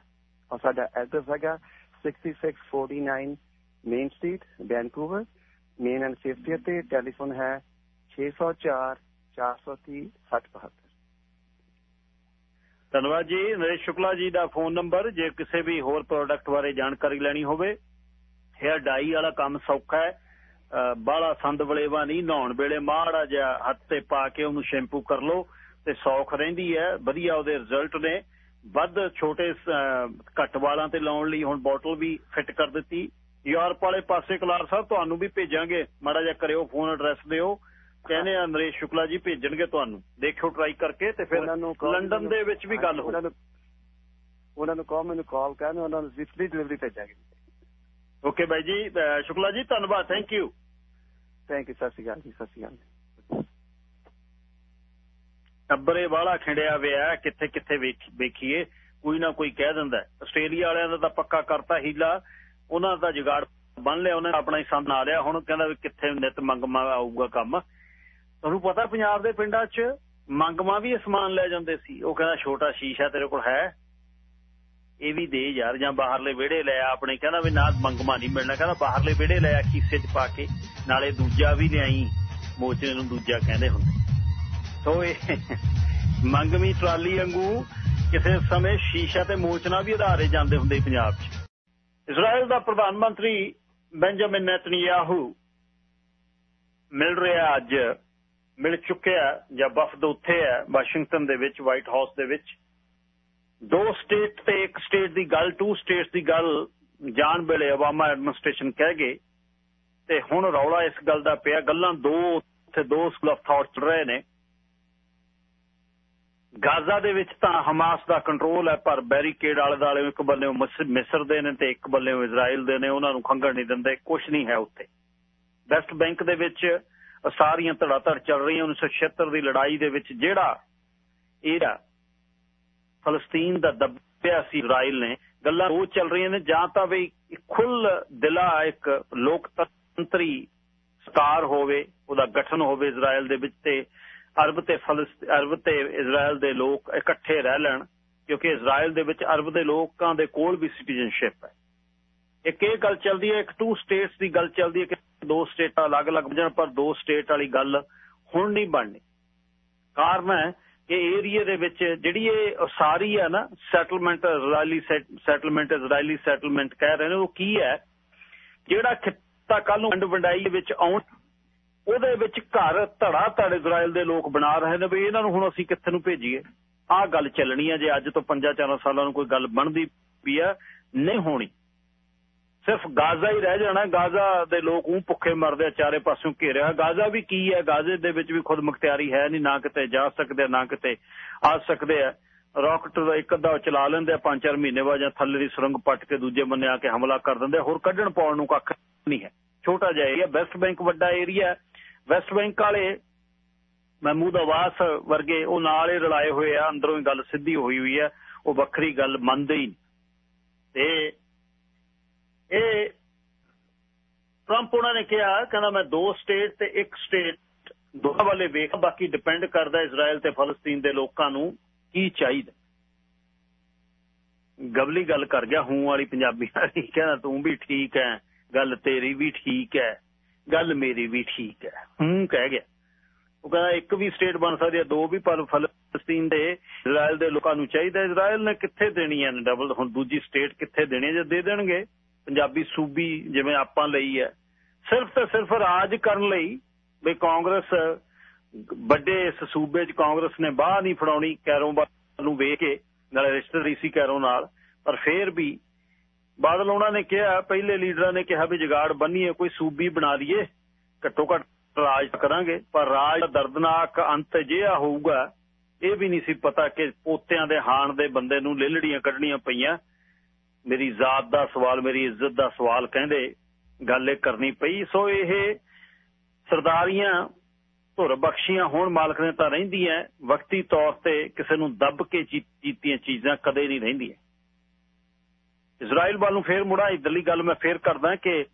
B: ਔਰ ਸਾਡਾ ਐਡਰੈਸ ਹੈਗਾ 6649 main street Vancouver main and safety ਤੇ ਟੈਲੀਫੋਨ ਹੈ 604 430 6072
A: ਧੰਨਵਾਦ ਜੀ। ਨਰੇਸ਼ ਸ਼ੁਕਲਾ ਜੀ ਦਾ ਫੋਨ ਨੰਬਰ, ਜੇ ਕਿਸੇ ਵੀ ਹੋਰ ਪ੍ਰੋਡਕਟ ਬਾਰੇ ਜਾਣਕਾਰੀ ਲੈਣੀ ਹੋਵੇ, ਹੇਅਰ ਡਾਈ ਵਾਲਾ ਕੰਮ ਸੌਖਾ ਹੈ। ਬਾਲਾ ਸੰਦ ਵਲੇਵਾ ਨਹੀਂ, ਨਹਾਉਣ ਵੇਲੇ ਮਾੜਾ ਜਿਹਾ ਹੱਥ ਤੇ ਪਾ ਕੇ ਉਹਨੂੰ ਸ਼ੈਂਪੂ ਕਰ ਲਓ ਤੇ ਸੌਖ ਰਹਿੰਦੀ ਹੈ। ਵਧੀਆ ਉਹਦੇ ਰਿਜ਼ਲਟ ਨੇ। ਵੱਧ ਛੋਟੇ ਘੱਟ ਵਾਲਾਂ ਤੇ ਲਾਉਣ ਲਈ ਹੁਣ ਬੋਟਲ ਵੀ ਫਿੱਟ ਕਰ ਦਿੱਤੀ। ਯੂਰਪ ਵਾਲੇ ਪਾਸੇ ਕਲਾਰ ਸਾਹਿਬ, ਤੁਹਾਨੂੰ ਵੀ ਭੇਜਾਂਗੇ। ਮਾੜਾ ਜਿਹਾ ਕਰਿਓ ਫੋਨ ਐਡਰੈਸ ਦਿਓ। ਕਹਿੰਦੇ ਆ ਨਰੇਸ਼ ਸ਼ੁਕਲਾ ਜੀ ਭੇਜਣਗੇ ਤੁਹਾਨੂੰ। ਦੇਖਿਓ ਟਰਾਈ ਕਰਕੇ ਤੇ ਫਿਰ ਲੰਡਨ ਦੇ ਵਿੱਚ ਵੀ ਗੱਲ ਹੋ
B: ਉਹਨਾਂ ਨੂੰ ਕਹੋ ਮੈਨੂੰ ਕਾਲ ਕਰਨ ਉਹਨਾਂ ਨੂੰ ਸਵਿਫਟਲੀ ਡਿਲੀਵਰੀ ਭੇਜਾਂਗੇ।
A: ਓਕੇ ਬਾਈ ਜੀ ਸ਼ੁਕਲਾ ਜੀ ਧੰਨਵਾਦ ਥੈਂਕ ਯੂ
B: ਥੈਂਕ ਯੂ ਸਤਿ ਸ਼੍ਰੀ ਅਕਾਲ ਜੀ ਸਤਿ ਸ਼੍ਰੀ ਅਕਾਲ।
A: ਟੱਬਰੇ ਵਾਲਾ ਖਿੰਡਿਆ ਵਿਆ ਕਿੱਥੇ ਕਿੱਥੇ ਵੇਖੀਏ ਕੋਈ ਨਾ ਕੋਈ ਕਹਿ ਦਿੰਦਾ ਆਸਟ੍ਰੇਲੀਆ ਵਾਲਿਆਂ ਦਾ ਤਾਂ ਪੱਕਾ ਕਰਤਾ ਹੀਲਾ। ਉਹਨਾਂ ਦਾ ਜੁਗਾੜ ਬਣ ਲਿਆ ਉਹਨਾਂ ਨੇ ਆਪਣਾ ਹੀ ਸੰਨ ਆ ਲਿਆ। ਹੁਣ ਕਹਿੰਦਾ ਵੀ ਕਿੱਥੇ ਨਿਤ ਮੰਗਮਾ ਆਊਗਾ ਕੰਮ। ਤੁਹਾਨੂੰ ਪਤਾ ਪੰਜਾਬ ਦੇ ਪਿੰਡਾਂ 'ਚ ਮੰਗਮਾ ਵੀ ਸਮਾਨ ਲੈ ਜਾਂਦੇ ਸੀ। ਉਹ ਕਹਿੰਦਾ ਛੋਟਾ ਸ਼ੀਸ਼ਾ ਤੇਰੇ ਕੋਲ ਹੈ। ਇਹ ਵੀ ਦੇ ਯਾਰ, ਜਾਂ ਬਾਹਰਲੇ ਵਿਹੜੇ ਲੈ ਆਪਣੇ। ਕਹਿੰਦਾ ਵੀ ਨਾ, ਮੰਗਮਾ ਨਹੀਂ ਮਿਲਣਾ। ਕਹਿੰਦਾ ਬਾਹਰਲੇ ਵਿਹੜੇ ਲੈ ਆ, ਖੀਸੇ 'ਚ ਪਾ ਕੇ। ਨਾਲੇ ਦੂਜਾ ਵੀ ਲਿਆਈ। ਮੋਚੇ ਨੂੰ ਦੂਜਾ ਕਹਿੰਦੇ ਹੁੰਦੇ। ਸੋ ਇਹ ਮੰਗਮੀ ਟਰਾਲੀ ਵਾਂਗੂ ਕਿਸੇ ਸਮੇਂ ਸ਼ੀਸ਼ਾ ਤੇ ਮੋਚਨਾ ਵੀ ਆਧਾਰੇ ਜਾਂਦੇ ਹੁੰਦੇ ਪੰਜਾਬ 'ਚ। ਇਜ਼ਰਾਈਲ ਦਾ ਪ੍ਰਧਾਨ ਮੰਤਰੀ ਬੈਂਜਾਮਿਨ ਨੈਤਨਯਾਹੂ ਮਿਲ ਰਿਹਾ ਅੱਜ। ਮਿਲ ਚੁੱਕਿਆ ਜਾਂ ਵਫਦ ਉੱਥੇ ਹੈ ਵਾਸ਼ਿੰਗਟਨ ਦੇ ਵਿੱਚ ਵਾਈਟ ਹਾਊਸ ਦੇ ਵਿੱਚ। ਦੋ ਸਟੇਟ ਤੇ ਇੱਕ ਸਟੇਟ ਦੀ ਗੱਲ ਟੂ ਸਟੇਟਸ ਦੀ ਗੱਲ ਜਾਣ ਵੇਲੇ ਓਬਾਮਾ ਐਡਮਿਨਿਸਟ੍ਰੇਸ਼ਨ ਕਹਿ ਗਏ। ਤੇ ਹੁਣ ਰੌਲਾ ਇਸ ਗੱਲ ਦਾ ਪਿਆ, ਗੱਲਾਂ ਦੋ ਉੱਥੇ ਦੋ ਸਕੂਲ ਆਫ ਥਾਟ ਚੱਲ ਰਹੇ ਨੇ। ਗਾਜ਼ਾ ਦੇ ਵਿੱਚ ਤਾਂ ਹਮਾਸ ਦਾ ਕੰਟਰੋਲ ਹੈ, ਪਰ ਬੈਰੀਕੇਡ ਵਾਲੇ ਦਾਲੇ ਇੱਕ ਬੱਲੇ ਮਿਸਰ ਦੇ ਨੇ ਤੇ ਇੱਕ ਬੱਲੇ ਇਜ਼ਰਾਈਲ ਦੇ ਨੇ, ਉਹਨਾਂ ਨੂੰ ਖੰਗਣ ਨਹੀਂ ਦਿੰਦੇ ਕੁਝ ਨਹੀਂ ਹੈ ਉੱਥੇ। ਵੈਸਟ ਬੈਂਕ ਦੇ ਵਿੱਚ ਸਾਰੀਆਂ ਧੜਾਧੜ ਚੱਲ ਰਹੀਆਂ 1976 ਦੀ ਲੜਾਈ ਦੇ ਵਿੱਚ ਜਿਹੜਾ ਇਹਦਾ ਫਲਸਤੀਨ ਦਾ ਦੱਬਿਆ ਸੀ ਇਜ਼ਰਾਈਲ ਨੇ, ਗੱਲਾਂ ਉਹ ਚੱਲ ਰਹੀਆਂ ਨੇ, ਜਾਂ ਤਾਂ ਵੀ ਖੁੱਲ ਦਿਲਾ ਇੱਕ ਲੋਕਤੰਤਰੀ ਸਤਾਰ ਹੋਵੇ, ਉਹਦਾ ਗਠਨ ਹੋਵੇ ਇਜ਼ਰਾਈਲ ਦੇ ਵਿੱਚ ਤੇ ਅਰਬ ਤੇ ਫਲਸਤੀਨ ਅਰਬ ਤੇ ਇਜ਼ਰਾਈਲ ਦੇ ਲੋਕ ਇਕੱਠੇ ਰਹਿ ਲੈਣ, ਕਿਉਂਕਿ ਇਜ਼ਰਾਈਲ ਦੇ ਵਿੱਚ ਅਰਬ ਦੇ ਲੋਕਾਂ ਦੇ ਕੋਲ ਵੀ ਸਿਟੀਜ਼ਨਸ਼ਿਪ ਹੈ। ਇੱਕ ਇਹ ਗੱਲ ਚੱਲਦੀ ਹੈ, ਇੱਕ ਟੂ ਸਟੇਟਸ ਦੀ ਗੱਲ ਚੱਲਦੀ ਹੈ ਕਿ ਦੋ ਸਟੇਟਾਂ ਅਲੱਗ-ਅਲੱਗ ਜਾਣ ਪਰ ਦੋ ਸਟੇਟ ਵਾਲੀ ਗੱਲ ਹੁਣ ਨਹੀਂ ਬਣਨੀ। ਕਾਰਨ ਹੈ ਕਿ ਏਰੀਆ ਦੇ ਵਿੱਚ ਜਿਹੜੀ ਇਹ ਸਾਰੀ ਹੈ ਨਾ settlement Israeli settlement Israeli settlement ਕਹਿ ਰਹੇ ਨੇ, ਉਹ ਕੀ ਹੈ? ਜਿਹੜਾ ਖਿੱਤਾ ਕੱਲ ਨੂੰ ਵੰਡ ਵੰਡਾਈ ਵਿੱਚ ਆਉਣ, ਉਹਦੇ ਵਿੱਚ ਘਰ ਧੜਾ ਧੜ ਇਜ਼ਰਾਈਲ ਦੇ ਲੋਕ ਬਣਾ ਰਹੇ ਨੇ, ਵੀ ਇਹਨਾਂ ਨੂੰ ਹੁਣ ਅਸੀਂ ਕਿੱਥੇ ਨੂੰ ਭੇਜੀਏ? ਆਹ ਗੱਲ ਚੱਲਣੀ ਹੈ, ਜੇ ਅੱਜ ਤੋਂ 5-4 ਸਾਲਾਂ ਨੂੰ ਕੋਈ ਗੱਲ ਬਣਦੀ ਵੀ ਆ ਨਹੀਂ ਹੋਣੀ। ਸਿਰਫ ਗਾਜ਼ਾ ਹੀ ਰਹਿ ਜਾਣਾ, ਗਾਜ਼ਾ ਦੇ ਲੋਕ ਉਹ ਭੁੱਖੇ ਮਰਦੇ ਚਾਰੇ ਪਾਸਿਓਂ ਘੇਰਿਆ। ਗਾਜ਼ਾ ਵੀ ਕੀ ਹੈ? ਗਾਜ਼ੇ ਦੇ ਵਿੱਚ ਵੀ ਖੁਦ ਮੁਖਤਿਆਰੀ ਹੈ ਨਹੀਂ, ਨਾ ਕਿਤੇ ਜਾ ਸਕਦੇ ਨਾ ਕਿਤੇ ਆ ਸਕਦੇ ਆ। ਰਾਕਟ ਦਾ ਇੱਕ ਅੱਧਾ ਚਲਾ ਲੈਂਦੇ ਆ, ਪੰਜ ਚਾਰ ਮਹੀਨੇ ਬਾਅਦ ਜਾਂ ਥੱਲੇ ਦੀ ਸੁਰੰਗ ਪੱਟ ਕੇ ਦੂਜੇ ਬੰਨੇ ਆ ਕੇ ਹਮਲਾ ਕਰ ਦਿੰਦੇ ਹੋਰ ਕੱਢਣ ਪਾਉਣ ਨੂੰ ਕੱਖ ਨਹੀਂ ਹੈ। ਛੋਟਾ ਜਿਹਾ ਏਰੀਆ ਵੈਸਟ ਬੈਂਕ ਵੱਡਾ ਏਰੀਆ ਵੈਸਟ ਬੈਂਕ ਵਾਲੇ ਮਹਿਮੂਦ ਆਵਾਸ ਵਰਗੇ ਉਹ ਨਾਲ ਹੀ ਰਲਾਏ ਹੋਏ ਆ, ਅੰਦਰੋਂ ਹੀ ਗੱਲ ਸਿੱਧੀ ਹੋਈ ਹੋਈ ਹੈ ਉਹ ਵੱਖਰੀ ਗੱਲ ਮੰਨਦੇ ਹੀ ਤੇ ਇਹ ਟਰੰਪ ਉਹਨਾਂ ਨੇ ਕਿਹਾ, ਕਹਿੰਦਾ ਮੈਂ ਦੋ ਸਟੇਟ ਤੇ ਇੱਕ ਸਟੇਟ ਦੋਹਾਂ ਵਾਲੇ ਵੇਖ, ਬਾਕੀ ਡਿਪੈਂਡ ਕਰਦਾ ਇਜ਼ਰਾਈਲ ਤੇ ਫਲਸਤੀਨ ਦੇ ਲੋਕਾਂ ਨੂੰ ਕੀ ਚਾਹੀਦਾ। ਗਵਲੀ ਗੱਲ ਕਰ ਗਿਆ, ਹੂੰ ਵਾਲੀ ਪੰਜਾਬੀ ਵਾਲੀ, ਕਹਿੰਦਾ ਤੂੰ ਵੀ ਠੀਕ ਹੈ ਗੱਲ ਤੇਰੀ ਵੀ ਠੀਕ ਹੈ ਗੱਲ ਮੇਰੀ ਵੀ ਠੀਕ ਹੈ ਹੂੰ ਕਹਿ ਗਿਆ। ਉਹ ਕਹਿੰਦਾ ਇੱਕ ਵੀ ਸਟੇਟ ਬਣ ਸਕਦੀ ਹੈ ਦੋ ਵੀ, ਪਰ ਫਲਸਤੀਨ ਦੇ ਇਜ਼ਰਾਈਲ ਦੇ ਲੋਕਾਂ ਨੂੰ ਚਾਹੀਦਾ। ਇਜ਼ਰਾਈਲ ਨੇ ਕਿੱਥੇ ਦੇਣੀ ਹੈ ਡਬਲ ਹੁਣ ਦੂਜੀ ਸਟੇਟ ਕਿੱਥੇ ਦੇਣੀ ਹੈ ਜੇ ਦੇ ਦੇਣਗੇ। ਪੰਜਾਬੀ ਸੂਬੀ ਜਿਵੇਂ ਆਪਾਂ ਲਈ ਹੈ, ਸਿਰਫ ਤੇ ਸਿਰਫ ਰਾਜ ਕਰਨ ਲਈ ਵੀ ਕਾਂਗਰਸ ਵੱਡੇ ਇਸ ਸੂਬੇ 'ਚ ਕਾਂਗਰਸ ਨੇ ਬਾਹ ਨਹੀਂ ਫੜਾਉਣੀ, ਕੈਰੋਂ ਨੂੰ ਵੇਖ ਕੇ, ਨਾਲੇ ਰਿਸ਼ਤੇਦਾਰੀ ਸੀ ਕੈਰੋਂ ਨਾਲ, ਪਰ ਫੇਰ ਵੀ ਬਾਦਲ ਉਹਨਾਂ ਨੇ ਕਿਹਾ, ਪਹਿਲੇ ਲੀਡਰਾਂ ਨੇ ਕਿਹਾ ਵੀ ਜਗਾੜ ਬੰਨੀਏ, ਕੋਈ ਸੂਬੀ ਬਣਾ ਲਈਏ, ਘੱਟੋ ਘੱਟ ਰਾਜ ਕਰਾਂਗੇ, ਪਰ ਰਾਜ ਦਾ ਦਰਦਨਾਕ ਅੰਤ ਜਿਹਾ ਹੋਊਗਾ, ਇਹ ਵੀ ਨਹੀਂ ਸੀ ਪਤਾ ਕਿ ਪੋਤਿਆਂ ਦੇ ਹਾਣ ਦੇ ਬੰਦੇ ਨੂੰ ਲੇਲੜੀਆਂ ਕੱਢਣੀਆਂ ਪਈਆਂ ਮੇਰੀ ਜ਼ਾਤ ਦਾ ਸਵਾਲ, ਮੇਰੀ ਇੱਜ਼ਤ ਦਾ ਸਵਾਲ ਕਹਿੰਦੇ, ਗੱਲ ਇਹ ਕਰਨੀ ਪਈ। ਸੋ ਇਹ ਸਰਦਾਰੀਆਂ ਧੁਰ ਬਖਸ਼ੀਆਂ ਹੋਣ ਮਾਲਕ ਨੇ ਤਾਂ ਰਹਿੰਦੀਆਂ ਵਕਤੀ ਤੌਰ ਤੇ ਕਿਸੇ ਨੂੰ ਦੱਬ ਕੇ ਜੀਤੀਆਂ ਚੀਜ਼ਾਂ ਕਦੇ ਨਹੀਂ ਰਹਿੰਦੀਆਂ। ਇਜ਼ਰਾਈਲ ਵੱਲ ਨੂੰ ਫੇਰ ਮੁੜਾ, ਇਧਰਲੀ ਗੱਲ ਮੈਂ ਫੇਰ ਕਰਦਾ ਕਿ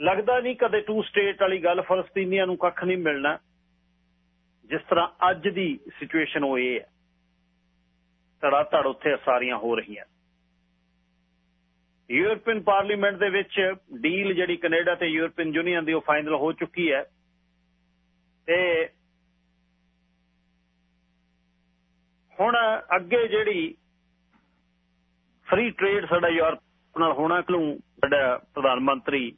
A: ਲੱਗਦਾ ਨਹੀਂ ਕਦੇ ਟੂ ਸਟੇਟ ਵਾਲੀ ਗੱਲ ਫਲਸਤੀਨੀਆਂ ਨੂੰ ਕੱਖ ਨਹੀਂ ਮਿਲਣਾ। ਜਿਸ ਤਰ੍ਹਾਂ ਅੱਜ ਦੀ ਸਿਚੁਏਸ਼ਨ ਉਹ ਇਹ ਹੈ। ਧੜਾ ਧੜ ਉੱਥੇ ਸਾਰੀਆਂ ਹੋ ਰਹੀਆਂ। ਯੂਰਪੀਅਨ ਪਾਰਲੀਮੈਂਟ ਦੇ ਵਿੱਚ ਡੀਲ ਜਿਹੜੀ ਕੈਨੇਡਾ ਤੇ ਯੂਰਪੀਅਨ ਯੂਨੀਅਨ ਦੀ ਉਹ ਫਾਈਨਲ ਹੋ ਚੁੱਕੀ ਹੈ। ਤੇ ਹੁਣ ਅੱਗੇ ਜਿਹੜੀ ਫ੍ਰੀ ਟ੍ਰੇਡ ਸਾਡਾ ਯੂਰਪ ਨਾਲ ਹੋਣਾ ਕਿਉਂ? ਸਾਡਾ ਪ੍ਰਧਾਨ ਮੰਤਰੀ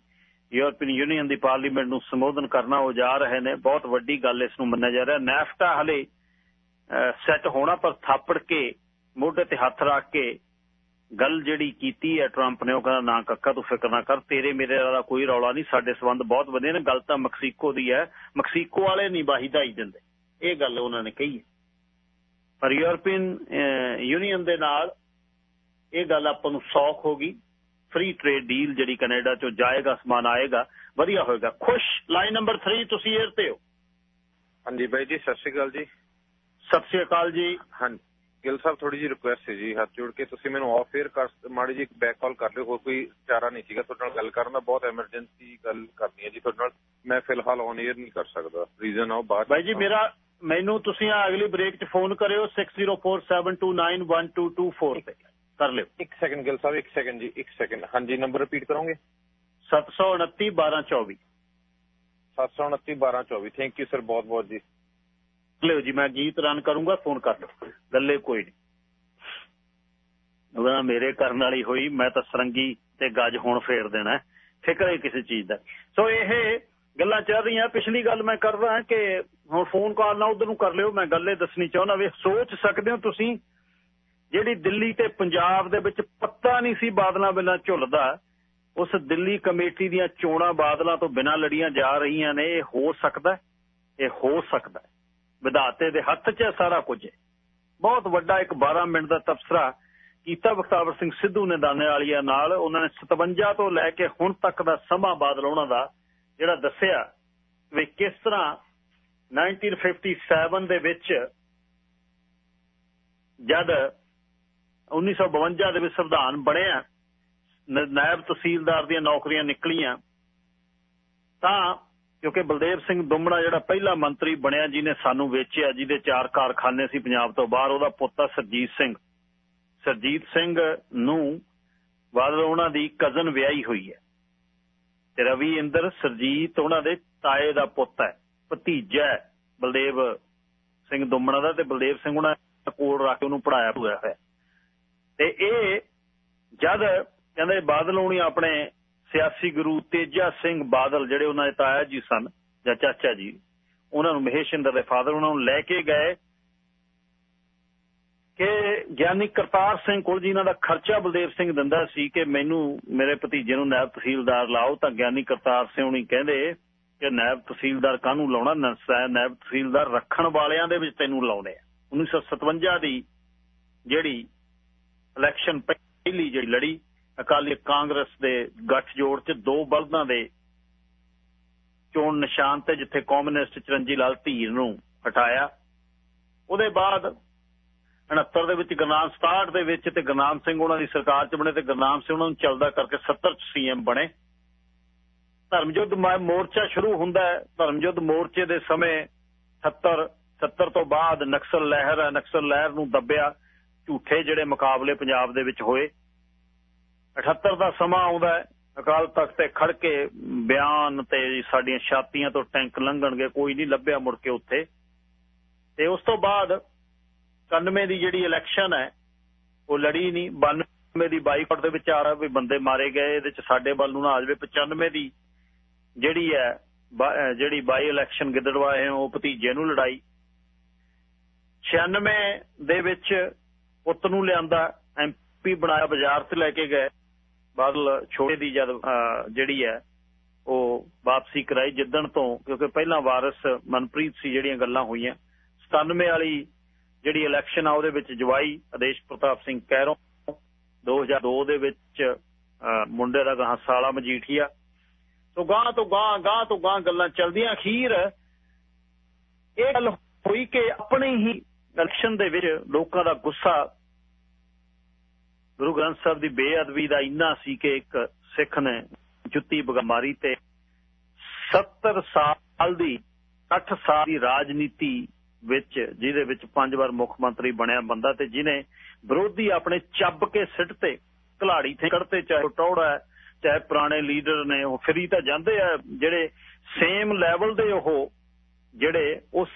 A: ਯੂਰਪੀਅਨ ਯੂਨੀਅਨ ਦੀ ਪਾਰਲੀਮੈਂਟ ਨੂੰ ਸੰਬੋਧਨ ਕਰਨਾ ਉਹ ਜਾ ਰਹੇ ਨੇ। ਬਹੁਤ ਵੱਡੀ ਗੱਲ ਇਸ ਨੂੰ ਮੰਨਿਆ ਜਾ ਰਿਹਾ। ਨੈਫਟਾ ਹਲੇ ਸੈੱਟ ਹੋਣਾ ਪਰ ਥਾਪੜ ਕੇ, ਮੋਢੇ ਤੇ ਹੱਥ ਰੱਖ ਕੇ ਗੱਲ ਜਿਹੜੀ ਕੀਤੀ ਹੈ ਟਰੰਪ ਨੇ ਉਹ ਕਹਿੰਦਾ ਨਾ ਕੱਕਾ ਤੂੰ ਫਿਕਰ ਨਾ ਕਰ ਤੇਰੇ ਮੇਰੇ ਦਾ ਕੋਈ ਰੌਲਾ ਨਹੀਂ ਸਾਡੇ ਸਬੰਧ ਬਹੁਤ ਵਧੀਆ ਨੇ। ਗੱਲ ਤਾਂ ਮੈਕਸੀਕੋ ਦੀ ਹੈ। ਮੈਕਸੀਕੋ ਵਾਲੇ ਨਹੀਂ ਬਾਹੀ ਦਾਈ ਦਿੰਦੇ। ਇਹ ਗੱਲ ਉਹਨਾਂ ਨੇ ਕਹੀ ਹੈ। ਪਰ ਯੂਰਪੀਅਨ ਯੂਨੀਅਨ ਦੇ ਨਾਲ ਇਹ ਗੱਲ ਆਪਾਂ ਨੂੰ ਸੌਖ ਹੋਗੀ ਫ੍ਰੀ ਟ੍ਰੇਡ ਡੀਲ ਜਿਹੜੀ ਕੈਨੇਡਾ ਚੋਂ ਜਾਏਗਾ ਸਮਾਨ ਆਏਗਾ ਵਧੀਆ ਹੋਏਗਾ। ਖੁਸ਼ ਲਾਈਨ ਨੰਬਰ 3 ਤੁਸੀਂ 에ਅਰ ਤੇ ਹੋ।
C: ਹਾਂਜੀ ਬਾਈ ਜੀ ਸਤਿ ਸ਼੍ਰੀ ਅਕਾਲ ਜੀ।
A: ਸਤਿ ਸ਼੍ਰੀ ਅਕਾਲ ਜੀ।
C: ਹਾਂਜੀ। ਗਿਲ ਸਾਹਿਬ ਥੋੜੀ ਜੀ ਰਿਕੁਐਸਟ ਹੈ ਜੀ ਹੱਥ ਜੋੜ ਕੇ। ਤੁਸੀਂ ਮੈਨੂੰ ਆਫ 에ਅਰ ਕਰ ਮਾੜੀ ਜੀ ਬੈਕ ਕਾਲ ਕਰ ਲਿਓ ਹੋਰ ਕੋਈ ਚਾਰਾ ਨਹੀਂ ਸੀਗਾ ਤੁਹਾਡੇ ਨਾਲ ਗੱਲ ਕਰਨ ਦਾ। ਬਹੁਤ ਐਮਰਜੈਂਸੀ ਗੱਲ ਕਰਨੀ ਹੈ ਜੀ ਤੁਹਾਡੇ ਨਾਲ। ਮੈਂ ਫਿਲਹਾਲ ਔਨ 에ਅਰ ਨਹੀਂ ਕਰ ਸਕਦਾ। ਰੀਜ਼ਨ ਆ ਬਾਅਦ
A: ਬਾਈ ਜੀ ਮੇਰਾ ਮੈਨੂੰ ਤੁਸੀਂ ਆ ਅਗਲੀ ਬ੍ਰੇਕ 'ਚ ਫੋਨ ਕਰਿਓ 6047291224 ਤੇ। ਕਰ ਲਿਓ।
C: ਇੱਕ ਸੈਕਿੰਡ ਗਿਲ ਸਾਹਿਬ ਇੱਕ ਸੈਕਿੰਡ ਜੀ ਇੱਕ ਸੈਕਿੰਡ ਹਾਂਜੀ ਨੰਬਰ ਰਿਪੀਟ ਕਰੋਗੇ?
A: 729 1224
C: 729 1224 ਥੈਂਕ ਯੂ ਸਰ ਬਹੁਤ ਬਹੁਤ ਜੀ।
A: ਲਿਓ ਜੀ, ਮੈਂ ਗੀਤ ਰਨ ਕਰੂੰਗਾ, ਫੋਨ ਕਰ ਲਓ ਗੱਲੇ ਕੋਈ ਨਹੀਂ ਉਹਦਾ ਮੇਰੇ ਕਰਨ ਵਾਲੀ ਹੋਈ, ਮੈਂ ਤਾਂ ਸਰੰਗੀ ਤੇ ਗੱਜ ਹੁਣ ਫੇਰ ਦੇਣਾ। ਫਿਕਰ ਹੈ ਕਿਸੇ ਚੀਜ਼ ਦਾ। ਸੋ ਇਹ ਗੱਲਾਂ ਚੱਲ ਰਹੀਆਂ। ਪਿਛਲੀ ਗੱਲ ਮੈਂ ਕਰਦਾ ਕਿ ਹੁਣ ਫੋਨ ਕਾਲ ਨਾ ਉਧਰ ਨੂੰ ਕਰ ਲਿਓ, ਮੈਂ ਗੱਲੇ ਦੱਸਣੀ ਚਾਹੁੰਦਾ। ਵੇ, ਸੋਚ ਸਕਦੇ ਹੋ ਤੁਸੀਂ, ਜਿਹੜੀ ਦਿੱਲੀ ਤੇ ਪੰਜਾਬ ਦੇ ਵਿੱਚ ਪੱਤਾ ਨਹੀਂ ਸੀ ਬਾਦਲਾਂ ਬਿਨਾਂ ਝੁੱਲਦਾ, ਉਸ ਦਿੱਲੀ ਕਮੇਟੀ ਦੀਆਂ ਚੋਣਾਂ ਬਾਦਲਾਂ ਤੋਂ ਬਿਨਾਂ ਲੜੀਆਂ ਜਾ ਰਹੀਆਂ ਨੇ, ਇਹ ਹੋ ਸਕਦਾ ਇਹ ਹੋ ਸਕਦਾ ਵਿਧਾਤੇ ਦੇ ਹੱਥ 'ਚ ਸਾਰਾ ਕੁਝ ਹੈ। ਬਹੁਤ ਵੱਡਾ ਇੱਕ 12 ਮਿੰਟ ਦਾ ਤਬਸਰਾ ਕੀਤਾ ਬਖਤਾਵਰ ਸਿੰਘ ਸਿੱਧੂ ਨੇ ਦਾਨੇ ਵਾਲੀਆਂ ਨਾਲ। ਉਹਨਾਂ ਨੇ 57 ਤੋਂ ਲੈ ਕੇ ਹੁਣ ਤੱਕ ਦਾ ਸਮਾਂ ਬਾਦਲ ਉਹਨਾਂ ਦਾ ਜਿਹੜਾ ਦੱਸਿਆ ਵੀ ਕਿਸ ਤਰ੍ਹਾਂ 1957 ਦੇ ਵਿੱਚ ਜਦ 1952 ਦੇ ਵਿੱਚ ਸੰਵਿਧਾਨ ਬਣਿਆ ਨਾਇਬ ਤਹਿਸੀਲਦਾਰ ਦੀਆਂ ਨੌਕਰੀਆਂ ਨਿਕਲੀਆਂ, ਤਾਂ ਕਿਉਂਕਿ ਬਲਦੇਵ ਸਿੰਘ ਦੁੰਮੜਾ ਜਿਹੜਾ ਪਹਿਲਾ ਮੰਤਰੀ ਬਣਿਆ, ਜਿਹਨੇ ਸਾਨੂੰ ਵੇਚਿਆ, ਜਿਹਦੇ ਚਾਰ ਕਾਰਖਾਨੇ ਸੀ ਪੰਜਾਬ ਤੋਂ ਬਾਹਰ, ਉਹਦਾ ਪੁੱਤ ਸਰਜੀਤ ਸਿੰਘ। ਸਰਜੀਤ ਸਿੰਘ ਨੂੰ ਬਾਅਦ ਉਹਨਾਂ ਦੀ ਕਜ਼ਨ ਵਿਆਹੀ ਹੋਈ ਹੈ। ਤੇ ਰਵੀ ਇੰਦਰ ਸਰਜੀਤ ਉਹਨਾਂ ਦੇ ਤਾਏ ਦਾ ਪੁੱਤ ਹੈ, ਭਤੀਜਾ ਬਲਦੇਵ ਸਿੰਘ ਦੁੰਮੜਾ ਦਾ ਤੇ ਬਲਦੇਵ ਸਿੰਘ ਉਹਨਾਂ ਕੋਲ ਰੱਖ ਕੇ ਉਹਨੂੰ ਪੜਾਇਆ ਹੋਇਆ ਹੈ। ਤੇ ਇਹ ਜਦ ਕਹਿੰਦੇ ਬਾਦਲ ਹੋਣੀ ਆਪਣੇ ਸਿਆਸੀ ਗੁਰੂ ਤੇਜਾ ਸਿੰਘ ਬਾਦਲ ਜਿਹੜੇ ਉਹਨਾਂ ਦੇ ਤਾਇਆ ਜੀ ਸਨ ਜਾਂ ਚਾਚਾ ਜੀ, ਉਹਨਾਂ ਨੂੰ ਮਹੇਸ਼ਿੰਦਰ ਦੇ ਫਾਦਰ ਉਹਨਾਂ ਨੂੰ ਲੈ ਕੇ ਗਏ ਕਿ ਗਿਆਨੀ ਕਰਤਾਰ ਸਿੰਘ ਕੋਲ ਜੀ ਇਹਨਾਂ ਦਾ ਖਰਚਾ ਬਲਦੇਵ ਸਿੰਘ ਦਿੰਦਾ ਸੀ ਕਿ ਮੈਨੂੰ, ਮੇਰੇ ਭਤੀਜੇ ਨੂੰ ਨਾਇਬ ਤਹਿਸੀਲਦਾਰ ਲਾਓ, ਤਾਂ ਗਿਆਨੀ ਕਰਤਾਰ ਸਿੰਘ ਹੁਣੀ ਕਹਿੰਦੇ ਕਿ ਨਾਇਬ ਤਹਿਸੀਲਦਾਰ ਕਾਹਨੂੰ ਲਾਉਣਾ? ਨਾਇਬ ਤਹਿਸੀਲਦਾਰ ਰੱਖਣ ਵਾਲਿਆਂ ਦੇ ਵਿੱਚ ਤੈਨੂੰ ਲਾਉਣੇ ਆ। 1957 ਦੀ ਜਿਹੜੀ ਇਲੈਕਸ਼ਨ ਪਹਿਲੀ ਜਿਹੜੀ ਲੜੀ ਅਕਾਲੀ ਕਾਂਗਰਸ ਦੇ ਗੱਠਜੋੜ 'ਚ ਦੋ ਬਲਦਾਂ ਦੇ ਚੋਣ ਨਿਸ਼ਾਨ ਤੇ ਜਿੱਥੇ ਕਮਿਊਨਿਸਟ ਚਰਨਜੀ ਲਾਲ ਧੀਰ ਨੂੰ ਹਟਾਇਆ। ਉਹਦੇ ਬਾਅਦ 69 ਦੇ ਵਿੱਚ ਗੁਰਨਾਮ 67 ਦੇ ਵਿੱਚ ਤੇ ਗੁਰਨਾਮ ਸਿੰਘ ਉਹਨਾਂ ਦੀ ਸਰਕਾਰ 'ਚ ਬਣੇ ਤੇ ਗੁਰਨਾਮ ਸਿੰਘ ਉਹਨਾਂ ਨੂੰ ਚਲਦਾ ਕਰਕੇ 70 'ਚ ਸੀਐਮ ਬਣੇ। ਧਰਮਯੁੱਧ ਮੋਰਚਾ ਸ਼ੁਰੂ ਹੁੰਦਾ ਹੈ। ਧਰਮਯੁੱਧ ਮੋਰਚੇ ਦੇ ਸਮੇਂ 70 70 ਤੋਂ ਬਾਅਦ ਨਕਸਲ ਲਹਿਰ ਨਕਸਲ ਲਹਿਰ ਨੂੰ ਦੱਬਿਆ। ਝੂਠੇ ਜਿਹੜੇ ਮੁਕਾਬਲੇ ਪੰਜਾਬ ਦੇ ਵਿੱਚ ਹੋਏ। 78 ਦਾ ਸਮਾਂ ਆਉਂਦਾ ਹੈ, ਅਕਾਲ ਤਖਤ ਤੇ ਖੜ ਕੇ ਬਿਆਨ ਤੇ ਸਾਡੀਆਂ ਛਾਤੀਆਂ ਤੋਂ ਟੈਂਕ ਲੰਘਣਗੇ, ਕੋਈ ਨਹੀਂ ਲੱਭਿਆ ਮੁੜ ਕੇ ਉੱਥੇ। ਤੇ ਉਸ ਤੋਂ ਬਾਅਦ 91 ਦੀ ਜਿਹੜੀ ਇਲੈਕਸ਼ਨ ਹੈ, ਉਹ ਲੜੀ ਨਹੀਂ। 92 ਦੀ ਬਾਈਕਾਟ ਦੇ ਵਿੱਚ ਆ ਰਿਹਾ ਵੀ ਬੰਦੇ ਮਾਰੇ ਗਏ, ਇਹਦੇ ਚ ਸਾਡੇ ਵੱਲ ਨੂੰ ਨਾ ਆ ਜਾਵੇ 95 ਦੀ ਜਿਹੜੀ ਹੈ ਜਿਹੜੀ ਬਾਈ ਇਲੈਕਸ਼ਨ ਗਿੱਦੜਵਾਏ ਉਹ ਭਤੀਜੇ ਨੂੰ ਲੜਾਈ। 96 ਦੇ ਵਿੱਚ ਪੁੱਤ ਨੂੰ ਲਿਆਂਦਾ ਐਮਪੀ ਬਣਾਇਆ, ਬਾਜ਼ਾਰ ਚ ਲੈ ਕੇ ਗਏ। ਬਾਦਲ ਛੋਟੇ ਦੀ ਜਦ ਜਿਹੜੀ ਹੈ, ਉਹ ਵਾਪਸੀ ਕਰਾਈ ਜਿੱਦਣ ਤੋਂ, ਕਿਉਂਕਿ ਪਹਿਲਾਂ ਵਾਰਿਸ ਮਨਪ੍ਰੀਤ ਸੀ ਜਿਹੜੀਆਂ ਗੱਲਾਂ ਹੋਈਆਂ। 97 ਵਾਲੀ ਜਿਹੜੀ ਇਲੈਕਸ਼ਨ ਆ, ਉਹਦੇ ਵਿੱਚ ਜਵਾਈ ਆਦੇਸ਼ ਪ੍ਰਤਾਪ ਸਿੰਘ ਕਹਿਰੋਂ 2002 ਦੇ ਵਿੱਚ ਮੁੰਡੇ ਦਾ ਗਾਂ, ਸਾਲਾ ਮਜੀਠੀਆ। ਤੋਂ ਗਾਂ ਤੋਂ ਗਾਂ ਗਾਂ ਤੋਂ ਗਾਂ ਗੱਲਾਂ ਚੱਲਦੀਆਂ। ਅਖੀਰ ਇਹ ਗੱਲ ਹੋਈ ਕਿ ਆਪਣੇ ਹੀ ਇਲੈਕਸ਼ਨ ਦੇ ਵਿੱਚ ਲੋਕਾਂ ਦਾ ਗੁੱਸਾ ਗੁਰੂ ਗ੍ਰੰਥ ਸਾਹਿਬ ਦੀ ਬੇਅਦਬੀ ਦਾ ਇੰਨਾ ਸੀ ਕਿ ਇੱਕ ਸਿੱਖ ਨੇ ਜੁੱਤੀ ਬਗਮਾਰੀ ਤੇ 70 ਸਾਲ ਦੀ 8 ਸਾਲ ਦੀ ਰਾਜਨੀਤੀ ਵਿੱਚ, ਜਿਹਦੇ ਵਿੱਚ ਪੰਜ ਵਾਰ ਮੁੱਖ ਮੰਤਰੀ ਬਣਿਆ ਬੰਦਾ ਤੇ ਜਿਨੇ ਵਿਰੋਧੀ ਆਪਣੇ ਚੱਬ ਕੇ ਸਿੱਟ ਤੇ ਘਲਾੜੀ ਤੇ ਕੱਢਤੇ, ਚਾਹੇ ਟੌੜਾ ਚਾਹੇ ਪੁਰਾਣੇ ਲੀਡਰ ਨੇ, ਉਹ ਫਰੀ ਤਾਂ ਜਾਂਦੇ ਆ, ਜਿਹੜੇ ਸੇਮ ਲੈਵਲ ਦੇ ਉਹ, ਜਿਹੜੇ ਉਸ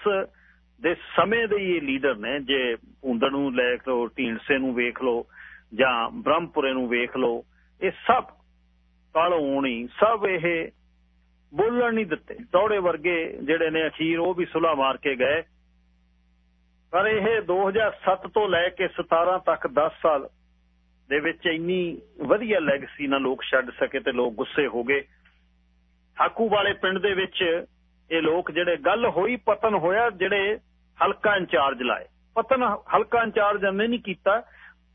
A: ਦੇ ਸਮੇਂ ਦੇ ਇਹ ਲੀਡਰ ਨੇ, ਜੇ ਹੁੰਦੜ ਨੂੰ ਲੈ ਲਓ, ਢੀਂਡਸੇ ਨੂੰ ਵੇਖ ਲਓ ਜਾਂ ਬ੍ਰਹਮਪੁਰੇ ਨੂੰ ਵੇਖ ਲਓ, ਇਹ ਸਭ ਕਾਲੋਣੀ ਸਭ ਇਹ ਬੋਲਣ ਨਹੀਂ ਦਿੱਤੇ। ਦੌੜੇ ਵਰਗੇ ਜਿਹੜੇ ਨੇ ਅਖੀਰ ਉਹ ਵੀ ਸੁਲਾ ਮਾਰ ਕੇ ਗਏ। ਪਰ ਇਹ 2007 ਤੋਂ ਲੈ ਕੇ 17 ਤੱਕ 10 ਸਾਲ ਦੇ ਵਿੱਚ ਇੰਨੀ ਵਧੀਆ ਲੈਗਸੀ ਨਾਲ ਲੋਕ ਛੱਡ ਸਕੇ ਤੇ ਲੋਕ ਗੁੱਸੇ ਹੋ ਗਏ। ਹਾਕੂ ਵਾਲੇ ਪਿੰਡ ਦੇ ਵਿੱਚ ਇਹ ਲੋਕ ਜਿਹੜੇ ਗੱਲ ਹੋਈ, ਪਤਨ ਹੋਇਆ, ਜਿਹੜੇ ਹਲਕਾ ਇੰਚਾਰਜ ਲਾਏ। ਪਤਨ ਹਲਕਾ ਇੰਚਾਰਜ ਨੇ ਨਹੀਂ ਕੀਤਾ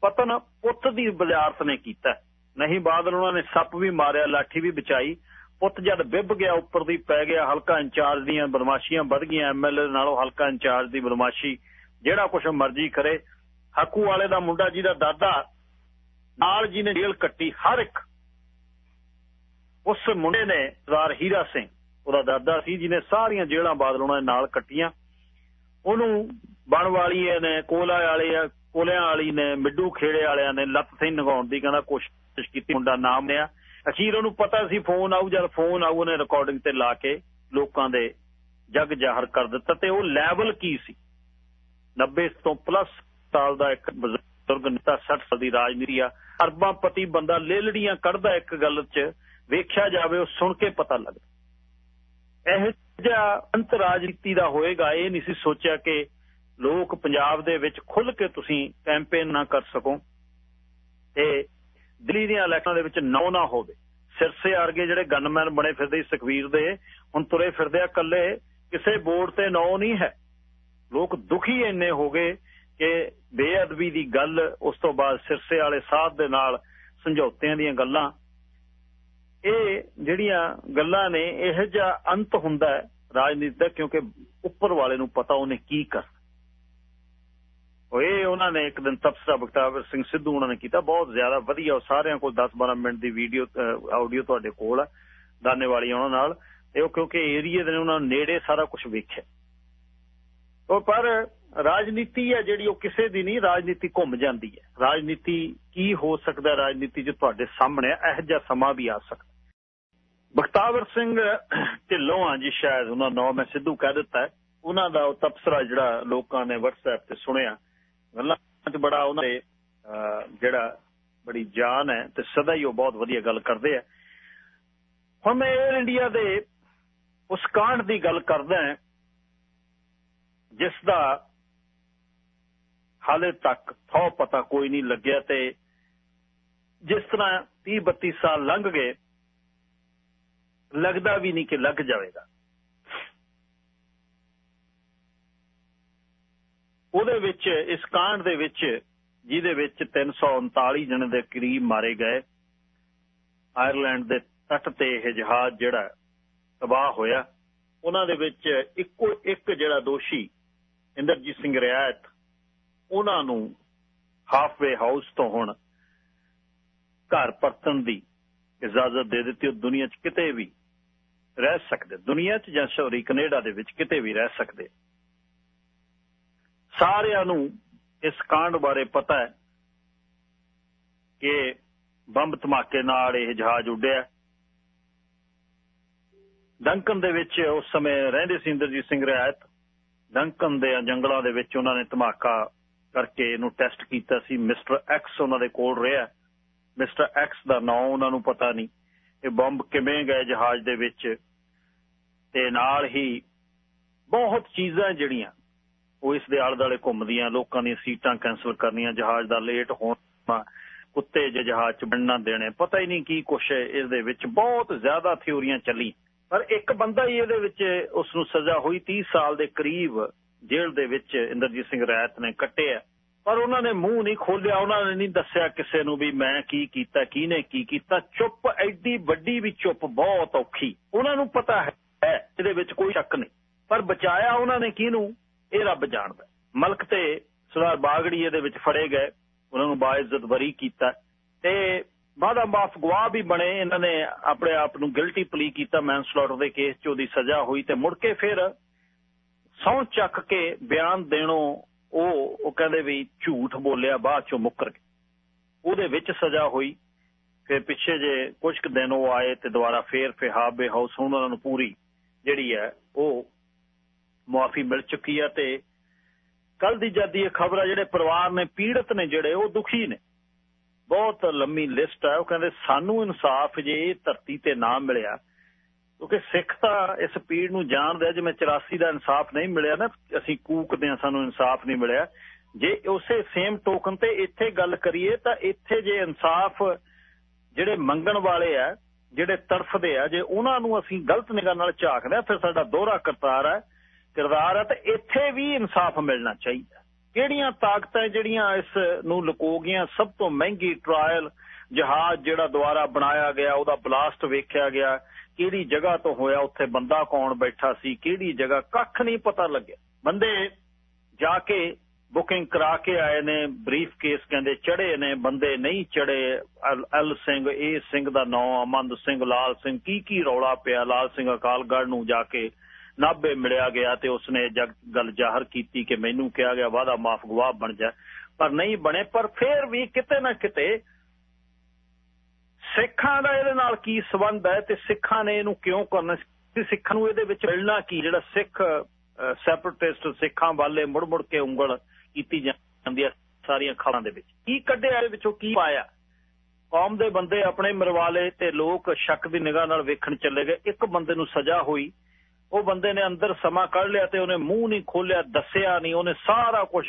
A: ਪਤਨ ਪੁੱਤ ਦੀ ਬਜ਼ਾਰਤ ਨੇ ਕੀਤਾ। ਨਹੀਂ ਬਾਦਲ ਉਹਨਾਂ ਨੇ ਸੱਪ ਵੀ ਮਾਰਿਆ, ਲਾਠੀ ਵੀ ਬਚਾਈ। ਪੁੱਤ ਜਦ ਬਿੱਬ ਗਿਆ, ਉੱਪਰ ਦੀ ਪੈ ਗਿਆ, ਹਲਕਾ ਇੰਚਾਰਜ ਦੀਆਂ ਬਦਮਾਸ਼ੀਆਂ ਵੱਧ ਗਈਆਂ ਐਮਐਲਏ ਨਾਲੋਂ ਹਲਕਾ ਇੰਚਾਰਜ ਦੀ ਬਦਮਾਸ਼ੀ, ਜਿਹੜਾ ਕੁਝ ਮਰਜ਼ੀ ਕਰੇ। ਹਾਕੂ ਵਾਲੇ ਦਾ ਮੁੰਡਾ ਜਿਹਦਾ ਦਾਦਾ, ਨਾਲ ਜੀ ਨੇ ਜੇਲ੍ਹ ਕੱਟੀ, ਹਰ ਇੱਕ। ਉਸ ਮੁੰਡੇ ਨੇ ਸਰਦਾਰ ਹੀਰਾ ਸਿੰਘ, ਉਹਦਾ ਦਾਦਾ ਸੀ, ਜਿਹਨੇ ਸਾਰੀਆਂ ਜੇਲ੍ਹਾਂ ਬਾਦਲ ਉਹਨਾਂ ਦੇ ਨਾਲ ਕੱਟੀਆਂ। ਉਹਨੂੰ ਬਣ ਵਾਲੀਏ ਨੇ, ਕੋਲਾ ਵਾਲੇ ਆ, ਕੋਲਿਆਂ ਵਾਲੀ ਨੇ, ਮਿੱਡੂ ਖੇੜੇ ਵਾਲਿਆਂ ਨੇ ਲੱਤ ਸਿੰਘ ਨਗਾਉਣ ਦੀ ਕਹਿੰਦਾ ਕੋਸ਼ਿਸ਼ ਕੀਤੀ, ਮੁੰਡਾ ਨਾਮ ਲਿਆ। ਅਖੀਰ ਉਹਨੂੰ ਪਤਾ ਸੀ ਫੋਨ ਆਊ, ਜਦ ਫੋਨ ਆਊ, ਉਹਨੇ ਰਿਕਾਰਡਿੰਗ ਤੇ ਲਾ ਕੇ ਲੋਕਾਂ ਦੇ ਜਗ ਜ਼ਾਹਰ ਕਰ ਦਿੱਤਾ ਤੇ ਉਹ ਲੈਵਲ ਕੀ ਸੀ? 90 ਤੋਂ ਪਲੱਸ ਸਾਲ ਦਾ ਇੱਕ ਬਜ਼ੁਰਗ ਨੇਤਾ 60 ਸਾਲ ਦੀ ਰਾਜਨੀਤੀ ਆ। ਅਰਬਾਂ ਪਤੀ ਬੰਦਾ ਲੇਲੜੀਆਂ ਕੱਢਦਾ ਇੱਕ ਗੱਲ 'ਚ, ਵੇਖਿਆ ਜਾਵੇ ਉਹ ਸੁਣ ਕੇ ਪਤਾ ਲੱਗਦਾ। ਇਹ ਜਿਹਾ ਅੰਤਰਾਜਨੀਤੀ ਦਾ ਹੋਏਗਾ, ਇਹ ਨਹੀਂ ਸੀ ਸੋਚਿਆ ਕਿ ਲੋਕ ਪੰਜਾਬ ਦੇ ਵਿੱਚ ਖੁੱਲ ਕੇ ਤੁਸੀਂ ਕੈਂਪੇਨ ਨਾ ਕਰ ਸਕੋ ਤੇ ਦਿੱਲੀ ਦੀਆਂ ਇਲੈਕਸ਼ਨਾਂ ਦੇ ਵਿੱਚ ਨੌ ਨਾ ਹੋਵੇ। ਸਿਰਸੇ ਵਰਗੇ ਜਿਹੜੇ ਗਨਮੈਨ ਬਣੇ ਫਿਰਦੇ ਸੁਖਵੀਰ ਦੇ, ਹੁਣ ਤੁਰੇ ਫਿਰਦੇ ਆ ਕੱਲੇ ਕਿਸੇ ਬੋਰਡ ਤੇ ਨੌ ਨਹੀਂ ਹੈ। ਲੋਕ ਦੁਖੀ ਇੰਨੇ ਹੋ ਗਏ ਕਿ ਬੇਅਦਬੀ ਦੀ ਗੱਲ ਉਸ ਤੋਂ ਬਾਅਦ ਸਿਰਸੇ ਵਾਲੇ ਸਾਥ ਦੇ ਨਾਲ ਸਮਝੌਤਿਆਂ ਦੀਆਂ ਗੱਲਾਂ। ਇਹ ਜਿਹੜੀਆਂ ਗੱਲਾਂ ਨੇ, ਇਹ ਜਿਹਾ ਅੰਤ ਹੁੰਦਾ ਹੈ ਦਾ, ਕਿਉਂਕਿ ਉੱਪਰ ਵਾਲੇ ਨੂੰ ਪਤਾ ਉਹਨੇ ਕੀ ਕਰ ਓਏ, ਉਹਨਾਂ ਨੇ ਇੱਕ ਦਿਨ ਤਪਸਰਾ ਬਖਤਾਵਰ ਸਿੰਘ ਸਿੱਧੂ ਉਹਨਾਂ ਨੇ ਕੀਤਾ। ਬਹੁਤ ਜ਼ਿਆਦਾ ਵਧੀਆ ਸਾਰਿਆਂ ਕੋਲ 10-12 ਮਿੰਟ ਦੀ ਵੀਡੀਓ ਆਡੀਓ ਤੁਹਾਡੇ ਕੋਲ ਆ। ਦਾਨੇ ਵਾਲੀ ਉਹਨਾਂ ਨਾਲ। ਇਹ ਕਿਉਂਕਿ ਏਰੀਏ ਦੇ ਉਹਨਾਂ ਨੇੜੇ ਸਾਰਾ ਕੁਝ ਵੇਖਿਆ। ਉਹ ਪਰ ਰਾਜਨੀਤੀ ਹੈ ਜਿਹੜੀ, ਉਹ ਕਿਸੇ ਦੀ ਨਹੀਂ, ਰਾਜਨੀਤੀ ਘੁੰਮ ਜਾਂਦੀ ਹੈ। ਰਾਜਨੀਤੀ ਕੀ ਹੋ ਸਕਦਾ ਰਾਜਨੀਤੀ ਜੇ ਤੁਹਾਡੇ ਸਾਹਮਣੇ ਇਹੋ ਜਿਹਾ ਸਮਾਂ ਵੀ ਆ ਸਕਦਾ। ਬਖਤਾਵਰ ਸਿੰਘ ਢਿੱਲੋਂ ਆ ਜੀ, ਸ਼ਾਇਦ ਉਹਨਾਂ ਨਾਮ ਮੈਂ ਸਿੱਧੂ ਕਹਿ ਦਿੱਤਾ ਉਹਨਾਂ ਦਾ ਉਹ ਤਬਸਰਾ ਜਿਹੜਾ ਲੋਕਾਂ ਨੇ WhatsApp ਤੇ ਸੁਣਿਆ। ਗੱਲਾਂ 'ਚ ਬੜਾ ਉਹਨਾਂ ਦੇ ਜਿਹੜਾ ਬੜੀ ਜਾਨ ਹੈ ਤੇ ਸਦਾ ਹੀ ਉਹ ਬਹੁਤ ਵਧੀਆ ਗੱਲ ਕਰਦੇ ਆ। ਹੁਣ ਮੈਂ 에ਅਰ ਇੰਡੀਆ ਦੇ ਉਸ ਕਾਂਡ ਦੀ ਗੱਲ ਕਰਦਾ ਹਾਂ, ਜਿਸ ਦਾ ਹਾਲੇ ਤੱਕ ਥੋ ਪਤਾ ਕੋਈ ਨਹੀਂ ਲੱਗਿਆ ਤੇ ਜਿਸ ਤਰ੍ਹਾਂ 30 32 ਸਾਲ ਲੰਘ ਗਏ, ਲੱਗਦਾ ਵੀ ਨਹੀਂ ਕਿ ਲੱਗ ਜਾਵੇਗਾ। ਉਹਦੇ ਵਿੱਚ, ਇਸ ਕਾਂਡ ਦੇ ਵਿੱਚ, ਜਿਹਦੇ ਵਿੱਚ 339 ਜਣੇ ਦੇ ਕਰੀਬ ਮਾਰੇ ਗਏ। ਆਇਰਲੈਂਡ ਦੇ ਤੱਟ ਤੇ ਇਹ ਜਹਾਜ਼ ਜਿਹੜਾ ਤਬਾਹ ਹੋਇਆ। ਉਹਨਾਂ ਦੇ ਵਿੱਚ ਇੱਕੋ ਇੱਕ ਜਿਹੜਾ ਦੋਸ਼ੀ ਇੰਦਰਜੀਤ ਸਿੰਘ ਰਿਆਤ ਉਹਨਾਂ ਨੂੰ ਹਾਫਵੇ ਹਾਊਸ ਤੋਂ ਹੁਣ ਘਰ ਪਰਤਣ ਦੀ ਇਜਾਜ਼ਤ ਦੇ ਦਿੱਤੀ। ਉਹ ਦੁਨੀਆ 'ਚ ਕਿਤੇ ਵੀ ਰਹਿ ਸਕਦੇ। ਦੁਨੀਆ 'ਚ ਜਾਂ ਸ਼ੌਰੀ, ਕੈਨੇਡਾ ਦੇ ਵਿੱਚ ਕਿਤੇ ਵੀ ਰਹਿ ਸਕਦੇ। ਸਾਰਿਆਂ ਨੂੰ ਇਸ ਕਾਂਡ ਬਾਰੇ ਪਤਾ ਹੈ ਕਿ ਬੰਬ ਧਮਾਕੇ ਨਾਲ ਇਹ ਜਹਾਜ਼ ਉੱਡਿਆ ਡੰਕਨ ਦੇ ਵਿੱਚ ਉਸ ਸਮੇਂ ਰਹਿੰਦੇ ਸੀ ਇੰਦਰਜੀਤ ਸਿੰਘ ਰਿਆਇਤ ਡੰਕਨ ਦੇ ਜੰਗਲਾਂ ਦੇ ਵਿੱਚ ਉਹਨਾਂ ਨੇ ਧਮਾਕਾ ਕਰਕੇ ਇਹਨੂੰ ਟੈਸਟ ਕੀਤਾ ਸੀ। ਮਿਸਟਰ ਐਕਸ ਉਹਨਾਂ ਦੇ ਕੋਲ ਰਿਹਾ ਮਿਸਟਰ ਐਕਸ ਦਾ ਨਾਮ ਉਹਨਾਂ ਨੂੰ ਪਤਾ ਨਹੀਂ। ਇਹ ਬੰਬ ਕਿਵੇਂ ਗਏ ਜਹਾਜ਼ ਦੇ ਵਿੱਚ? ਤੇ ਨਾਲ ਹੀ ਬਹੁਤ ਚੀਜ਼ਾਂ ਜਿਹੜੀਆਂ ਉਹ ਇਸ ਦੇ ਆਲੇ ਦੁਆਲੇ ਘੁੰਮਦੀਆਂ, ਲੋਕਾਂ ਦੀਆਂ ਸੀਟਾਂ ਕੈਨਸਲ ਕਰਨੀਆਂ, ਜਹਾਜ਼ ਦਾ ਲੇਟ ਹੋਣਾ, ਕੁੱਤੇ ਜੇ ਜਹਾਜ਼ 'ਚ ਬਣਨਾ ਦੇਣੇ, ਪਤਾ ਹੀ ਨਹੀਂ ਕੀ ਕੁਛ ਹੈ ਇਸ ਦੇ ਵਿੱਚ। ਬਹੁਤ ਜ਼ਿਆਦਾ ਥਿਉਰੀਆਂ ਚੱਲੀ ਪਰ ਇੱਕ ਬੰਦਾ ਹੀ ਇਹਦੇ ਵਿੱਚ ਉਸ ਨੂੰ ਸਜ਼ਾ ਹੋਈ 30 ਸਾਲ ਦੇ ਕਰੀਬ ਜੇਲ੍ਹ ਦੇ ਵਿੱਚ ਇੰਦਰਜੀਤ ਸਿੰਘ ਰਾਇਤ ਨੇ ਕੱਟਿਆ। ਪਰ ਉਹਨਾਂ ਨੇ ਮੂੰਹ ਨਹੀਂ ਖੋਲਿਆ ਉਹਨਾਂ ਨੇ ਨਹੀਂ ਦੱਸਿਆ ਕਿਸੇ ਨੂੰ ਵੀ ਮੈਂ ਕੀ ਕੀਤਾ, ਕਿਹਨੇ ਕੀ ਕੀਤਾ। ਚੁੱਪ, ਐਡੀ ਵੱਡੀ ਵੀ ਚੁੱਪ ਬਹੁਤ ਔਖੀ। ਉਹਨਾਂ ਨੂੰ ਪਤਾ ਹੈ, ਇਹਦੇ ਵਿੱਚ ਕੋਈ ਸ਼ੱਕ ਨਹੀਂ। ਪਰ ਬਚਾਇਆ ਉਹਨਾਂ ਨੇ ਕਿਹਨੂੰ? ਇਹ ਰੱਬ ਜਾਣਦਾ। ਮਲਕ ਤੇ ਸਰਦਾਰ ਬਾਗੜੀ ਇਹਦੇ ਵਿੱਚ ਫੜੇ ਗਏ। ਉਹਨਾਂ ਨੂੰ ਬਾਇਜ਼ਤ ਬਰੀ ਕੀਤਾ। ਤੇ ਬਾਦਾ ਮਾਫ ਗਵਾਹ ਵੀ ਬਣੇ। ਇਹਨਾਂ ਨੇ ਆਪਣੇ ਆਪ ਨੂੰ ਗਿਲਟੀ ਪਲੀ ਕੀਤਾ ਮੈਨਸਲੌਟਰ ਦੇ ਕੇਸ 'ਚ ਉਹਦੀ ਸਜ਼ਾ ਹੋਈ ਤੇ ਮੁੜ ਕੇ ਫਿਰ ਸੌਂ ਚੱਕ ਕੇ ਬਿਆਨ ਦੇਣੋਂ ਉਹ ਉਹ ਕਹਿੰਦੇ ਵੀ ਝੂਠ ਬੋਲਿਆ, ਬਾਅਦ 'ਚੋਂ ਮੁੱਕਰ ਗਏ। ਉਹਦੇ ਵਿੱਚ ਸਜ਼ਾ ਹੋਈ। ਫਿਰ ਪਿੱਛੇ ਜੇ ਕੁਝ ਕੁ ਦਿਨ ਉਹ ਆਏ ਤੇ ਦੁਬਾਰਾ ਫੇਰ ਫਿਹਾਬੇ ਹਾਊਸ ਹੁਣ ਉਹਨਾਂ ਨੂੰ ਪੂਰੀ ਜਿਹੜੀ ਹੈ ਉਹ ਮੁਆਫੀ ਮਿਲ ਚੁੱਕੀ ਹੈ ਤੇ ਕੱਲ ਦੀ ਜਦ ਇਹ ਖਬਰ ਹੈ ਜਿਹੜੇ ਪਰਿਵਾਰ ਨੇ, ਪੀੜਤ ਨੇ ਜਿਹੜੇ, ਉਹ ਦੁਖੀ ਨੇ। ਬਹੁਤ ਲੰਮੀ ਲਿਸਟ ਹੈ ਉਹ ਕਹਿੰਦੇ, ਸਾਨੂੰ ਇਨਸਾਫ ਜੇ ਧਰਤੀ ਤੇ ਨਾ ਮਿਲਿਆ, ਕਿਉਂਕਿ ਸਿੱਖ ਤਾਂ ਇਸ ਪੀੜ ਨੂੰ ਜਾਣਦੇ ਆ ਜਿਵੇਂ 84 ਦਾ ਇਨਸਾਫ ਨਹੀਂ ਮਿਲਿਆ ਨਾ, ਅਸੀਂ ਕੂਕਦੇ ਆ ਸਾਨੂੰ ਇਨਸਾਫ ਨਹੀਂ ਮਿਲਿਆ। ਜੇ ਉਸੇ ਸੇਮ ਟੋਕਨ ਤੇ ਇੱਥੇ ਗੱਲ ਕਰੀਏ, ਤਾਂ ਇੱਥੇ ਜੇ ਇਨਸਾਫ ਜਿਹੜੇ ਮੰਗਣ ਵਾਲੇ ਆ, ਜਿਹੜੇ ਤੜਫਦੇ ਆ, ਜੇ ਉਹਨਾਂ ਨੂੰ ਅਸੀਂ ਗਲਤ ਨਿਗਾਹ ਨਾਲ ਝਾਕਦੇ ਆ, ਫਿਰ ਸਾਡਾ ਦੋਹਰਾ ਕਰਤਾਰ ਹੈ ਕਿਰਦਾਰ ਹੈ ਤੇ ਇੱਥੇ ਵੀ ਇਨਸਾਫ ਮਿਲਣਾ ਚਾਹੀਦਾ। ਕਿਹੜੀਆਂ ਤਾਕਤਾਂ ਜਿਹੜੀਆਂ ਇਸ ਨੂੰ ਲੁਕੋ ਗਈਆਂ ਸਭ ਤੋਂ ਮਹਿੰਗੀ ਟ੍ਰਾਇਲ ਜਹਾਜ਼ ਜਿਹੜਾ ਦੁਆਰਾ ਬਣਾਇਆ ਗਿਆ, ਉਹਦਾ ਬਲਾਸਟ ਵੇਖਿਆ ਗਿਆ। ਕਿਹੜੀ ਜਗ੍ਹਾ ਤੋਂ ਹੋਇਆ, ਉੱਥੇ ਬੰਦਾ ਕੌਣ ਬੈਠਾ ਸੀ, ਕਿਹੜੀ ਜਗ੍ਹਾ, ਕੱਖ ਨਹੀਂ ਪਤਾ ਲੱਗਿਆ। ਬੰਦੇ ਜਾ ਕੇ ਬੁਕਿੰਗ ਕਰਾ ਕੇ ਆਏ ਨੇ ਬਰੀਫ ਕੇਸ ਕਹਿੰਦੇ ਚੜੇ ਨੇ, ਬੰਦੇ ਨਹੀਂ ਚੜੇ ਐਲ ਸਿੰਘ ਏ ਸਿੰਘ ਦਾ ਨਾਮ ਅਮੰਦ ਸਿੰਘ, ਲਾਲ ਸਿੰਘ ਕੀ ਕੀ ਰੌਲਾ ਪਿਆ? ਲਾਲ ਸਿੰਘ ਅਕਾਲਗੜ੍ਹ ਨੂੰ ਜਾ ਕੇ ਨਾਭੇ ਮਿਲਿਆ ਗਿਆ ਤੇ ਉਸਨੇ ਗੱਲ ਜ਼ਾਹਰ ਕੀਤੀ ਕਿ ਮੈਨੂੰ ਕਿਹਾ ਗਿਆ ਵਾਦਾ ਮਾਫ ਗਵਾਹ ਬਣ ਜਾ। ਪਰ ਨਹੀਂ ਬਣੇ, ਪਰ ਫਿਰ ਵੀ ਕਿਤੇ ਨਾ ਕਿਤੇ ਸਿੱਖਾਂ ਦਾ ਇਹਦੇ ਨਾਲ ਕੀ ਸਬੰਧ ਹੈ ਤੇ ਸਿੱਖਾਂ ਨੇ ਇਹਨੂੰ ਕਿਉਂ ਕਰਨਾ ਸਿੱਖਾਂ ਨੂੰ ਇਹਦੇ ਵਿੱਚ ਮਿਲਣਾ ਕੀ? ਜਿਹੜਾ ਸਿੱਖ ਸੈਪਰੇਟਿਸਟ ਸਿੱਖਾਂ ਵਾਲੇ ਮੁੜ ਮੁੜ ਕੇ ਉਂਗਲ ਕੀਤੀ ਜਾਂਦੀ ਹੈ ਸਾਰੀਆਂ ਖਬਰਾਂ ਦੇ ਵਿੱਚ। ਕੀ ਕੱਢਿਆ ਇਹਦੇ ਵਿੱਚੋਂ? ਕੀ ਪਾਇਆ? ਕੌਮ ਦੇ ਬੰਦੇ ਆਪਣੇ ਮਰਵਾਲੇ ਤੇ ਲੋਕ ਸ਼ੱਕ ਦੀ ਨਿਗਾਹ ਨਾਲ ਵੇਖਣ ਚੱਲੇ ਗਏ। ਇੱਕ ਬੰਦੇ ਨੂੰ ਸਜ਼ਾ ਹੋਈ। ਉਹ ਬੰਦੇ ਨੇ ਅੰਦਰ ਸਮਾਂ ਕੱਢ ਲਿਆ ਤੇ ਉਹਨੇ ਮੂੰਹ ਨਹੀਂ ਖੋਲਿਆ ਦੱਸਿਆ ਨਹੀਂ, ਉਹਨੇ ਸਾਰਾ ਕੁਝ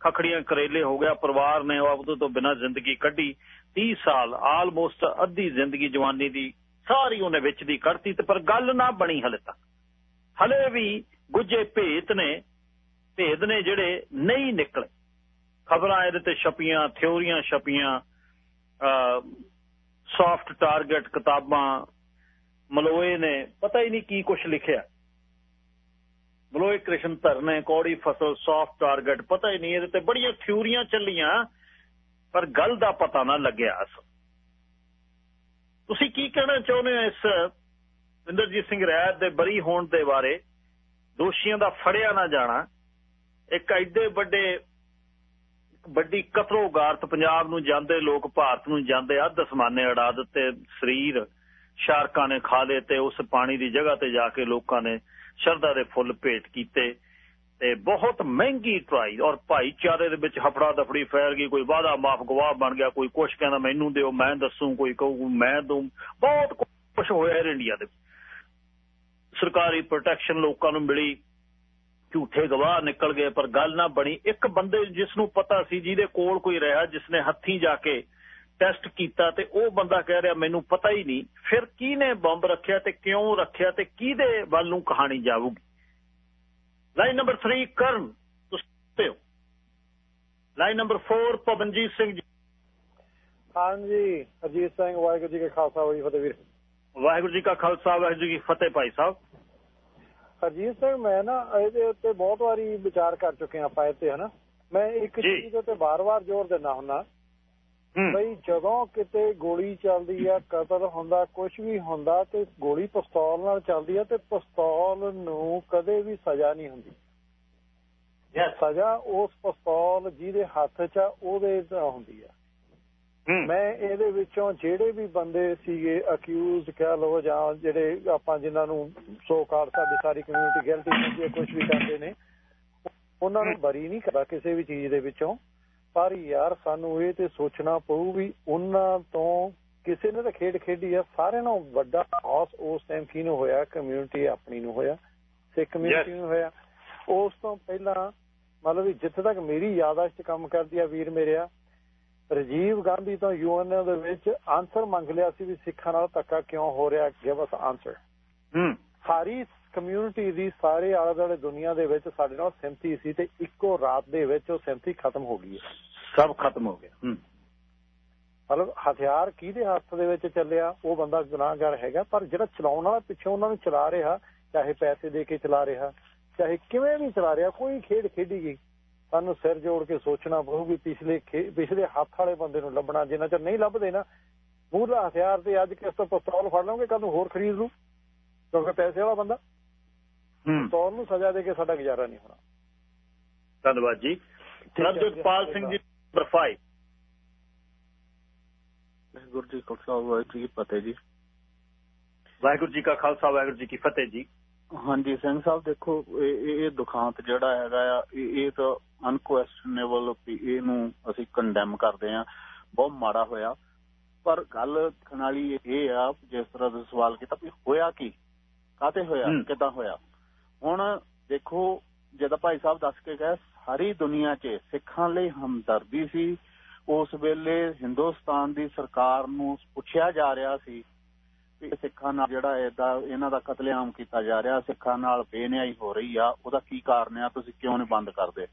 A: ਖਖੜੀਆਂ ਕਰੇਲੇ ਹੋ ਗਿਆ, ਪਰਿਵਾਰ ਨੇ ਉਹ ਤੋਂ ਬਿਨਾਂ ਜ਼ਿੰਦਗੀ ਕੱਢੀ 30 ਸਾਲ ਆਲਮੋਸਟ ਅੱਧੀ ਜ਼ਿੰਦਗੀ ਜਵਾਨੀ ਦੀ ਸਾਰੀ ਉਹਨੇ ਵਿੱਚ ਦੀ ਕੱਢਤੀ ਤੇ ਪਰ ਗੱਲ ਨਾ ਬਣੀ ਹਲੇ ਤੱਕ। ਹਲੇ ਵੀ ਗੁੱਜੇ ਭੇਤ ਨੇ ਭੇਦ ਨੇ ਜਿਹੜੇ ਨਹੀਂ ਨਿਕਲੇ। ਖਬਰਾਂ ਇਹਦੇ ਤੇ ਛਪੀਆਂ ਥਿਉਰੀਆਂ ਛਪੀਆਂ ਸੌਫਟ ਟਾਰਗੇਟ ਕਿਤਾਬਾਂ ਮਲੋਏ ਨੇ, ਪਤਾ ਹੀ ਨਹੀਂ ਕੀ ਕੁਝ ਲਿਖਿਆ। ਬਲੋਏ ਕ੍ਰਿਸ਼ਨ ਧਰਨੇ, ਕੌੜੀ ਫਸਲ ਸੌਫਟ ਟਾਰਗੇਟ ਪਤਾ ਹੀ ਨਹੀਂ ਇਹਦੇ ਤੇ ਬੜੀਆਂ ਥਿਊਰੀਆਂ ਚੱਲੀਆਂ, ਪਰ ਗੱਲ ਦਾ ਪਤਾ ਨਾ ਲੱਗਿਆ ਅਸ ਤੁਸੀਂ ਕੀ ਕਹਿਣਾ ਚਾਹੁੰਦੇ ਹੋ ਇਸ ਇੰਦਰਜੀਤ ਸਿੰਘ ਰੈਤ ਦੇ ਬਰੀ ਹੋਣ ਦੇ ਬਾਰੇ? ਦੋਸ਼ੀਆਂ ਦਾ ਫੜਿਆ ਨਾ ਜਾਣਾ। ਇੱਕ ਐਡੇ ਵੱਡੇ ਵੱਡੀ ਕਤਰੋ ਗਾਰਤ ਪੰਜਾਬ ਨੂੰ ਜਾਂਦੇ, ਲੋਕ ਭਾਰਤ ਨੂੰ ਜਾਂਦੇ, ਅੱਧ ਅਸਮਾਨੇ ਅੜਾ ਦਿੱਤੇ, ਸਰੀਰ ਸ਼ਾਰਕਾਂ ਨੇ ਖਾ ਲਏ ਤੇ ਉਸ ਪਾਣੀ ਦੀ ਜਗ੍ਹਾ ਤੇ ਜਾ ਕੇ ਲੋਕਾਂ ਨੇ ਸ਼ਰਧਾ ਦੇ ਫੁੱਲ ਭੇਟ ਕੀਤੇ ਤੇ ਬਹੁਤ ਮਹਿੰਗੀ ਟਰਾਈ ਔਰ ਭਾਈਚਾਰੇ ਦੇ ਵਿੱਚ ਹਫੜਾ ਦਫੜੀ ਫੈਲ ਗਈ, ਕੋਈ ਵਾਦਾ ਮਾਫ ਗਵਾਹ ਬਣ ਗਿਆ, ਕੋਈ ਕੁਛ ਕਹਿੰਦਾ ਮੈਨੂੰ ਦਿਓ, ਮੈਂ ਦੱਸੂ, ਕੋਈ ਕਹੂ ਮੈਂ ਦੂੰ ਬਹੁਤ ਕੁਛ ਹੋਇਆ ਇੰਡੀਆ ਦੇ ਸਰਕਾਰੀ ਪ੍ਰੋਟੈਕਸ਼ਨ ਲੋਕਾਂ ਨੂੰ ਮਿਲੀ, ਝੂਠੇ ਗਵਾਹ ਨਿਕਲ ਗਏ, ਪਰ ਗੱਲ ਨਾ ਬਣੀ। ਇੱਕ ਬੰਦੇ ਜਿਸ ਨੂੰ ਪਤਾ ਸੀ, ਜਿਹਦੇ ਕੋਲ ਕੋਈ ਰਿਹਾ ਜਿਸ ਨੇ ਹੱਥੀਂ ਜਾ ਕੇ ਟੈਸਟ ਕੀਤਾ ਤੇ ਉਹ ਬੰਦਾ ਕਹਿ ਰਿਹਾ ਮੈਨੂੰ ਪਤਾ ਹੀ ਨਹੀਂ। ਫਿਰ ਕਿਹਨੇ ਬੰਬ ਰੱਖਿਆ ਤੇ ਕਿਉਂ ਰੱਖਿਆ ਤੇ ਕਿਹਦੇ ਵੱਲ ਨੂੰ ਕਹਾਣੀ ਜਾਊਗੀ? ਲਾਈਨ ਨੰਬਰ 3 ਕਰਨ ਤੁਸੀਂ ਹੋ? Line number 4 Pawanjit Singh ji.
D: ਹਾਂਜੀ ਅਜੀਤ ਸਿੰਘ ਵਾਹਿਗੁਰੂ ਜੀ ਕਾ ਖਾਲਸਾ ਵਾਹਿਗੁਰੂ ਫਤਿਹ ਵੀਰ।
A: ਵਾਹਿਗੁਰੂ ਜੀ ਕਾ ਖਾਲਸਾ ਵਾਹਿਗੁਰੂ ਜੀ ਕੀ ਫਤਿਹ ਭਾਈ ਸਾਹਿਬ।
E: ਹਰਜੀਤ ਸਿੰਘ ਮੈਂ ਨਾ ਇਹਦੇ ਉੱਤੇ ਬਹੁਤ ਵਾਰੀ ਵਿਚਾਰ ਕਰ ਚੁੱਕੇ ਆਪਾਂ ਇੱਥੇ ਹਨਾ? ਮੈਂ ਇੱਕ
A: ਜੀ।
E: ਚੀਜ਼ ਉੱਤੇ ਬਾਰ-ਬਾਰ ਜ਼ੋਰ ਦਿੰਦਾ ਹੁੰਨਾ
A: ਹੂੰ
E: ਬਈ ਜਦੋਂ ਕਿਤੇ ਗੋਲੀ ਚੱਲਦੀ ਆ ਕਤਲ ਹੁੰਦਾ ਕੁਝ ਵੀ ਹੁੰਦਾ ਤੇ ਗੋਲੀ ਪਿਸਤੌਲ ਨਾਲ ਚੱਲਦੀ ਆ ਤੇ ਪਿਸਤੌਲ ਨੂੰ ਕਦੇ ਵੀ ਸਜ਼ਾ ਨਹੀਂ ਹੁੰਦੀ।
A: ਯੈਸ
E: ਸਜ਼ਾ ਉਸ ਪਿਸਤੌਲ ਜਿਹਦੇ ਹੱਥ 'ਚ ਆ ਉਹਦੇ ਨਾਲ ਹੁੰਦੀ ਆ। ਮੈਂ ਇਹਦੇ ਵਿੱਚੋਂ ਜਿਹੜੇ ਵੀ ਬੰਦੇ ਸੀਗੇ ਅਕਿਊਜ਼ਡ ਕਹਿ ਲਓ ਜਾਂ ਜਿਹੜੇ ਆਪਾਂ ਜਿਨ੍ਹਾਂ ਨੂੰ ਸੋ ਕਾਰ ਸਾਡੀ ਸਾਰੀ ਕਮਿਊਨਿਟੀ ਗਿਲਟੀ ਸਮਝੀ ਹੈ ਕੁਝ ਵੀ ਕਰਦੇ ਨੇ ਉਹਨਾਂ ਨੂੰ ਬਰੀ ਨਹੀਂ ਕਰਦਾ ਕਿਸੇ ਵੀ ਚੀਜ਼ ਦੇ ਵਿੱਚੋਂ। ਪਰ ਯਾਰ ਸਾਨੂੰ ਇਹ ਤੇ ਸੋਚਣਾ ਪਊ ਵੀ ਉਹਨਾਂ ਤੋਂ ਕਿਸੇ ਨੇ ਤਾਂ ਖੇਡ ਖੇਡੀ ਆ ਸਾਰਿਆਂ ਨਾਲੋਂ ਵੱਡਾ ਹਾਸ ਉਸ ਟਾਈਮ ਕਿਹਨੂੰ ਹੋਇਆ? ਕਮਿਊਨਿਟੀ ਆਪਣੀ ਨੂੰ ਹੋਇਆ। ਸਿੱਖ ਕਮਿਊਨਿਟੀ ਨੂੰ ਹੋਇਆ। ਉਸ ਤੋਂ ਪਹਿਲਾਂ ਮਤਲਬ ਜਿੱਥੇ ਤੱਕ ਮੇਰੀ ਯਾਦਾਸ਼ਤ ਕੰਮ ਕਰਦੀ ਆ ਵੀਰ ਮੇਰਿਆ ਰਾਜੀਵ ਗਾਂਧੀ ਤੋਂ ਯੂਐਨ ਦੇ ਵਿੱਚ ਆਨਸਰ ਮੰਗ ਲਿਆ ਸੀ ਵੀ ਸਿੱਖਾਂ ਨਾਲ ਧੱਕਾ ਕਿਉਂ ਹੋ ਰਿਹਾ? ਗਿਵ ਅਸ ਆਨਸਰ
A: ਹੂੰ।
E: ਸਾਰੀ ਕਮਿਊਨਿਟੀ ਦੀ ਸਾਰੇ ਆਲੇ ਦੁਆਲੇ ਦੁਨੀਆ ਦੇ ਵਿੱਚ ਸਾਡੇ ਨਾਲ ਸਿੰਪਥੀ ਸੀ ਤੇ ਇੱਕੋ ਰਾਤ ਦੇ ਵਿੱਚ ਉਹ ਸਿੰਪਥੀ ਖਤਮ ਹੋ ਗਈ
A: ਸਭ ਖਤਮ ਹੋ ਗਿਆ।
E: ਮਤਲਬ ਹਥਿਆਰ ਕਿਹਦੇ ਹੱਥ ਦੇ ਵਿੱਚ ਚੱਲਿਆ ਉਹ ਬੰਦਾ ਗੁਨਾਹਗਾਰ ਹੈਗਾ ਪਰ ਜਿਹੜਾ ਚਲਾਉਣ ਵਾਲਾ ਪਿੱਛੋਂ ਉਹਨਾਂ ਨੂੰ ਚਲਾ ਰਿਹਾ ਚਾਹੇ ਪੈਸੇ ਦੇ ਕੇ ਚਲਾ ਰਿਹਾ ਚਾਹੇ ਕਿਵੇਂ ਵੀ ਚਲਾ ਰਿਹਾ ਕੋਈ ਖੇਡ ਖੇਡੀ ਗਈ ਸਾਨੂੰ ਸਿਰ ਜੋੜ ਕੇ ਸੋਚਣਾ ਪਊਗੀ ਪਿਛਲੇ ਪਿਛਲੇ ਹੱਥ ਵਾਲੇ ਬੰਦੇ ਨੂੰ ਲੱਭਣਾ ਜਿੰਨਾ ਚਿਰ ਨਹੀਂ ਲੱਭਦੇ ਨਾ ਮੂਹਰਾ ਹਥਿਆਰ ਤੇ ਅੱਜ ਕਿਸ ਤੋਂ ਪਿਸਤੌਲ ਫੜ ਲਵਾਂਗੇ ਕੱਲ ਨੂੰ ਹੋਰ ਖਰੀਦ ਲੂ ਕਿਉਂਕਿ ਪੈਸੇ ਵਾਲਾ ਬੰਦਾ। ਪਿਸਤੌਲ ਨੂੰ ਸਜ਼ਾ ਦੇ ਕੇ ਸਾਡਾ ਗੁਜ਼ਾਰਾ ਨਹੀਂ ਹੋਣਾ।
A: ਧੰਨਵਾਦ ਜੀ। ਰਜਤਪਾਲ ਸਿੰਘ ਜੀ ਨੰਬਰ 5
F: ਗੁਰੂ ਜੀ ਕਾ ਖਾਲਸਾ ਵਾਹਿਗੁਰੂ ਜੀ ਕੀ ਫਤਿਹ ਜੀ।
A: ਵਾਹਿਗੁਰੂ ਜੀ ਕਾ ਖਾਲਸਾ ਵਾਹਿਗੁਰੂ ਜੀ ਕੀ ਫਤਿਹ ਜੀ।
F: ਹਾਂਜੀ ਸਿੰਘ ਸਾਹਿਬ ਦੇਖੋ ਇਹ ਇਹ- ਇਹ ਦੁਖਾਂਤ ਜਿਹੜਾ ਹੈਗਾ ਆ ਇਹ ਇਹ ਤਾਂ ਅਨਕੁਐਸਚਨੇਬਲ ਵੀ ਇਹਨੂੰ ਅਸੀਂ ਕੰਡੈਮ ਕਰਦੇ ਆ ਬਹੁਤ ਮਾੜਾ ਹੋਇਆ। ਪਰ ਗੱਲ ਵਾਲੀ ਇਹ ਆ ਜਿਸ ਤਰ੍ਹਾਂ ਦਾ ਸਵਾਲ ਕੀਤਾ ਵੀ ਹੋਇਆ ਕੀ? ਕਾਤੇ ਹੋਇਆ। ਕਿੱਦਾਂ ਹੋਇਆ? ਹੁਣ ਦੇਖੋ ਜਦੋਂ ਭਾਈ ਸਾਹਿਬ ਦੱਸ ਕੇ ਗਏ ਸਾਰੀ ਦੁਨੀਆ 'ਚ ਸਿੱਖਾਂ ਲਈ ਹਮਦਰਦੀ ਸੀ। ਉਸ ਵੇਲੇ ਹਿੰਦੁਸਤਾਨ ਦੀ ਸਰਕਾਰ ਨੂੰ ਪੁੱਛਿਆ ਜਾ ਰਿਹਾ ਸੀ ਵੀ ਸਿੱਖਾਂ ਨਾਲ ਜਿਹੜਾ ਇਹਦਾ ਇਹਨਾਂ ਦਾ ਕਤਲੇਆਮ ਕੀਤਾ ਜਾ ਰਿਹਾ ਸਿੱਖਾਂ ਨਾਲ ਬੇਨਿਆਈ ਹੋ ਰਹੀ ਆ ਉਹਦਾ ਕੀ ਕਾਰਨ ਆ ਤੁਸੀਂ ਕਿਉਂ ਨਹੀਂ ਬੰਦ ਕਰਦੇ?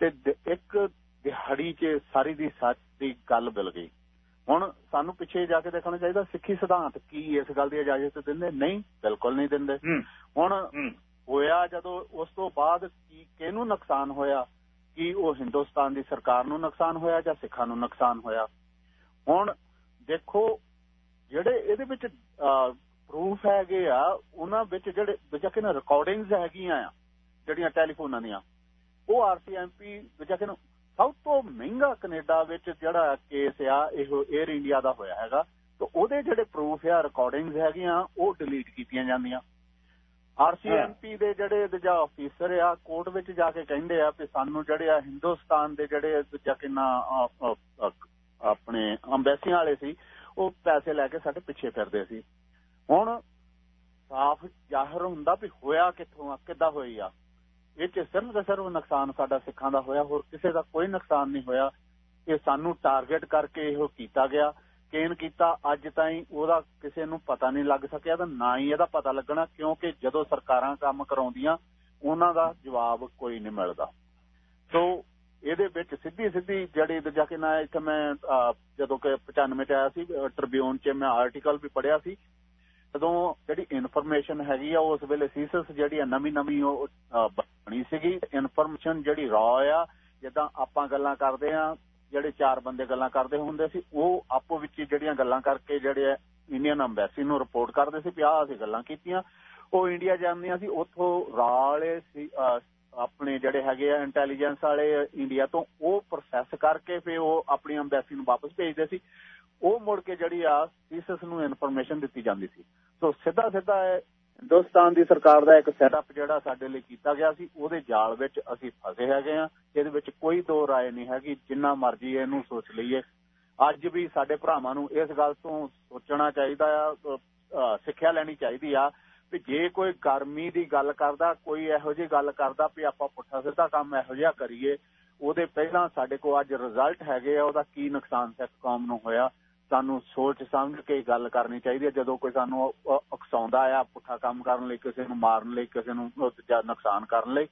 F: ਤੇ ਇੱਕ ਦਿਹਾੜੀ 'ਚ ਸਾਰੀ ਦੀ ਸੱਚ ਦੀ ਗੱਲ ਮਿਲ ਗਈ। ਹੁਣ ਸਾਨੂੰ ਪਿੱਛੇ ਜਾ ਕੇ ਦੇਖਣਾ ਚਾਹੀਦਾ ਸਿੱਖੀ ਸਿਧਾਂਤ ਕੀ ਇਸ ਗੱਲ ਦੀ ਇਜਾਜ਼ਤ ਦਿੰਦੇ? ਨਹੀਂ ਬਿਲਕੁਲ ਨਹੀਂ ਦਿੰਦੇ। ਹੁਣ ਹੋਇਆ ਜਦੋਂ ਉਸ ਤੋਂ ਬਾਅਦ ਕੀ ਕਿਹਨੂੰ ਨੁਕਸਾਨ ਹੋਇਆ? ਕੀ ਉਹ ਹਿੰਦੁਸਤਾਨ ਦੀ ਸਰਕਾਰ ਨੂੰ ਨੁਕਸਾਨ ਹੋਇਆ ਜਾਂ ਸਿੱਖਾਂ ਨੂੰ ਨੁਕਸਾਨ ਹੋਇਆ? ਹੁਣ ਦੇਖੋ, ਜਿਹੜੇ ਇਹਦੇ ਵਿੱਚ ਪ੍ਰੂਫ ਹੈਗੇ ਆ, ਉਹਨਾਂ ਵਿੱਚ ਜਿਹੜੇ ਵਿਚਾਰ ਕਿ ਰਿਕਾਰਡਿੰਗਸ ਹੈਗੀਆਂ ਆ, ਜਿਹੜੀਆਂ ਟੈਲੀਫੋਨਾਂ ਦੀਆਂ, ਉਹ ਆਰਸੀਐਮਪੀ ਵਿਚਾਰ ਕਿ ਸਭ ਤੋਂ ਮਹਿੰਗਾ ਕੈਨੇਡਾ ਵਿੱਚ ਜਿਹੜਾ ਕੇਸ ਆ, ਇਹ 에ਅਰ ਇੰਡੀਆ ਦਾ ਹੋਇਆ ਹੈਗਾ, ਤੇ ਉਹਦੇ ਜਿਹੜੇ ਪ੍ਰੂਫ ਆ ਰਿਕਾਰਡਿੰਗਸ ਹੈਗੀਆਂ, ਉਹ ਡਿਲੀਟ ਕੀਤੀਆਂ ਜਾਂਦੀਆਂ। ਆਰਸੀਐਮਪੀ ਦੇ ਜਿਹੜੇ ਦੂਜਾ ਅਫੀਸਰ ਆ ਕੋਰਟ ਵਿੱਚ ਜਾ ਕੇ ਕਹਿੰਦੇ ਆ ਕਿ ਸਾਨੂੰ ਜਿਹੜੇ ਆ ਹਿੰਦੁਸਤਾਨ ਦੇ ਜਿਹੜੇ ਦੂਜਾ ਕਿੰਨਾ ਆਪਣੇ ਅੰਬੈਸੀਆਂ ਵਾਲੇ ਸੀ, ਉਹ ਪੈਸੇ ਲੈ ਕੇ ਸਾਡੇ ਪਿੱਛੇ ਫਿਰਦੇ ਸੀ। ਹੁਣ ਸਾਫ਼ ਜ਼ਾਹਰ ਹੁੰਦਾ ਵੀ ਹੋਇਆ ਕਿੱਥੋਂ ਆ, ਕਿੱਦਾਂ ਹੋਈ ਆ। ਇਹ ਚ ਸਿਰਫ ਤੇ ਸਿਰਫ ਨੁਕਸਾਨ ਸਾਡਾ ਸਿੱਖਾਂ ਦਾ ਹੋਇਆ, ਹੋਰ ਕਿਸੇ ਦਾ ਕੋਈ ਨੁਕਸਾਨ ਨਹੀਂ ਹੋਇਆ। ਇਹ ਸਾਨੂੰ ਟਾਰਗੇਟ ਕਰਕੇ ਇਹੋ ਕੀਤਾ ਗਿਆ। ਕੇਨ ਕੀਤਾ, ਅੱਜ ਤਾਈਂ ਉਹਦਾ ਕਿਸੇ ਨੂੰ ਪਤਾ ਨਹੀਂ ਲੱਗ ਸਕਿਆ ਤਾਂ ਨਾ ਹੀ ਇਹਦਾ ਪਤਾ ਲੱਗਣਾ, ਕਿਉਂਕਿ ਜਦੋਂ ਸਰਕਾਰਾਂ ਕੰਮ ਕਰਾਉਂਦੀਆਂ, ਉਹਨਾਂ ਦਾ ਜਵਾਬ ਕੋਈ ਨਹੀਂ ਮਿਲਦਾ। ਸੋ ਇਹਦੇ ਵਿੱਚ ਸਿੱਧੀ ਸਿੱਧੀ ਜਿਹੜੀ ਦੂਜਾ ਕਿ ਨਾ ਇੱਥੇ ਮੈਂ ਜਦੋਂ ਕਿ 95 ਚ ਆਇਆ ਸੀ ਟ੍ਰਿਬਿਊਨ 'ਚ ਮੈਂ ਆਰਟੀਕਲ ਵੀ ਪੜਿਆ ਸੀ, ਜਦੋਂ ਜਿਹੜੀ ਇਨਫੋਰਮੇਸ਼ਨ ਹੈਗੀ ਆ, ਉਸ ਵੇਲੇ ਸੀਸਸ ਜਿਹੜੀ ਆ ਨਵੀਂ ਨਵੀਂ ਉਹ ਬਣੀ ਸੀਗੀ। ਇਨਫੋਰਮੇਸ਼ਨ ਜਿਹੜੀ ਰॉ ਆ, ਜਿੱਦਾਂ ਆਪਾਂ ਗੱਲਾਂ ਕਰਦੇ ਆ ਜਿਹੜੇ ਚਾਰ ਬੰਦੇ ਗੱਲਾਂ ਕਰਦੇ ਹੁੰਦੇ ਸੀ, ਉਹ ਆਪੋ ਵਿੱਚ ਜਿਹੜੀਆਂ ਗੱਲਾਂ ਕਰਕੇ ਜਿਹੜੇ ਇੰਡੀਅਨ ਅੰਬੈਸੀ ਨੂੰ ਰਿਪੋਰਟ ਕਰਦੇ ਸੀ ਵੀ ਆਹ ਅਸੀਂ ਗੱਲਾਂ ਕੀਤੀਆਂ। ਉਹ ਇੰਡੀਆ ਜਾਂਦੀਆਂ ਸੀ, ਉੱਥੋਂ ਰਾਹ ਸੀ ਆਪਣੇ ਜਿਹੜੇ ਹੈਗੇ ਆ ਇੰਟੈਲੀਜੈਂਸ ਵਾਲੇ ਇੰਡੀਆ ਤੋਂ, ਉਹ ਪ੍ਰੋਸੈਸ ਕਰਕੇ ਫਿਰ ਉਹ ਆਪਣੀ ਅੰਬੈਸੀ ਨੂੰ ਵਾਪਸ ਭੇਜਦੇ ਸੀ। ਉਹ ਮੁੜ ਕੇ ਜਿਹੜੀ ਆ ਸੀਸਸ ਨੂੰ ਇਨਫੋਰਮੇਸ਼ਨ ਦਿੱਤੀ ਜਾਂਦੀ ਸੀ। ਸੋ ਸਿੱਧਾ ਸਿੱਧਾ ਹਿੰਦੁਸਤਾਨ ਦੀ ਸਰਕਾਰ ਦਾ ਇੱਕ ਸੈਟਅਪ ਜਿਹੜਾ ਸਾਡੇ ਲਈ ਕੀਤਾ ਗਿਆ ਸੀ, ਉਹਦੇ ਜਾਲ ਵਿੱਚ ਅਸੀਂ ਫਸੇ ਹੈਗੇ ਆ ਇਹਦੇ ਵਿੱਚ ਕੋਈ ਦੋ ਰਾਏ ਨਹੀਂ ਹੈਗੀ, ਜਿੰਨਾ ਮਰਜ਼ੀ ਇਹਨੂੰ ਸੋਚ ਲਈਏ। ਅੱਜ ਵੀ ਸਾਡੇ ਭਰਾਵਾਂ ਨੂੰ ਇਸ ਗੱਲ ਤੋਂ ਸੋਚਣਾ ਚਾਹੀਦਾ ਆ ਸਿੱਖਿਆ ਲੈਣੀ ਚਾਹੀਦੀ ਆ ਵੀ ਜੇ ਕੋਈ ਗਰਮੀ ਦੀ ਗੱਲ ਕਰਦਾ, ਕੋਈ ਇਹੋ ਜਿਹੀ ਗੱਲ ਕਰਦਾ ਵੀ ਆਪਾਂ ਪੁੱਠਾ ਸਿੱਧਾ ਕੰਮ ਇਹੋ ਜਿਹਾ ਕਰੀਏ, ਉਹਦੇ ਪਹਿਲਾਂ ਸਾਡੇ ਕੋਲ ਅੱਜ ਰਿਜ਼ਲਟ ਹੈਗੇ ਆ, ਉਹਦਾ ਕੀ ਨੁਕਸਾਨ ਸਿੱਖ ਕੌਮ ਨੂੰ ਹੋਇਆ। ਸਾਨੂੰ ਸੋਚ ਸਮਝ ਕੇ ਗੱਲ ਕਰਨੀ ਚਾਹੀਦੀ ਹੈ। ਜਦੋਂ ਕੋਈ ਸਾਨੂੰ ਉਕਸਾਉਂਦਾ ਆ ਪੁੱਠਾ ਕੰਮ ਕਰਨ ਲਈ ਕਿਸੇ ਨੂੰ ਮਾਰਨ ਲਈ ਕਿਸੇ ਨੂੰ ਦੂਜਾ ਨੁਕਸਾਨ ਕਰਨ ਲਈ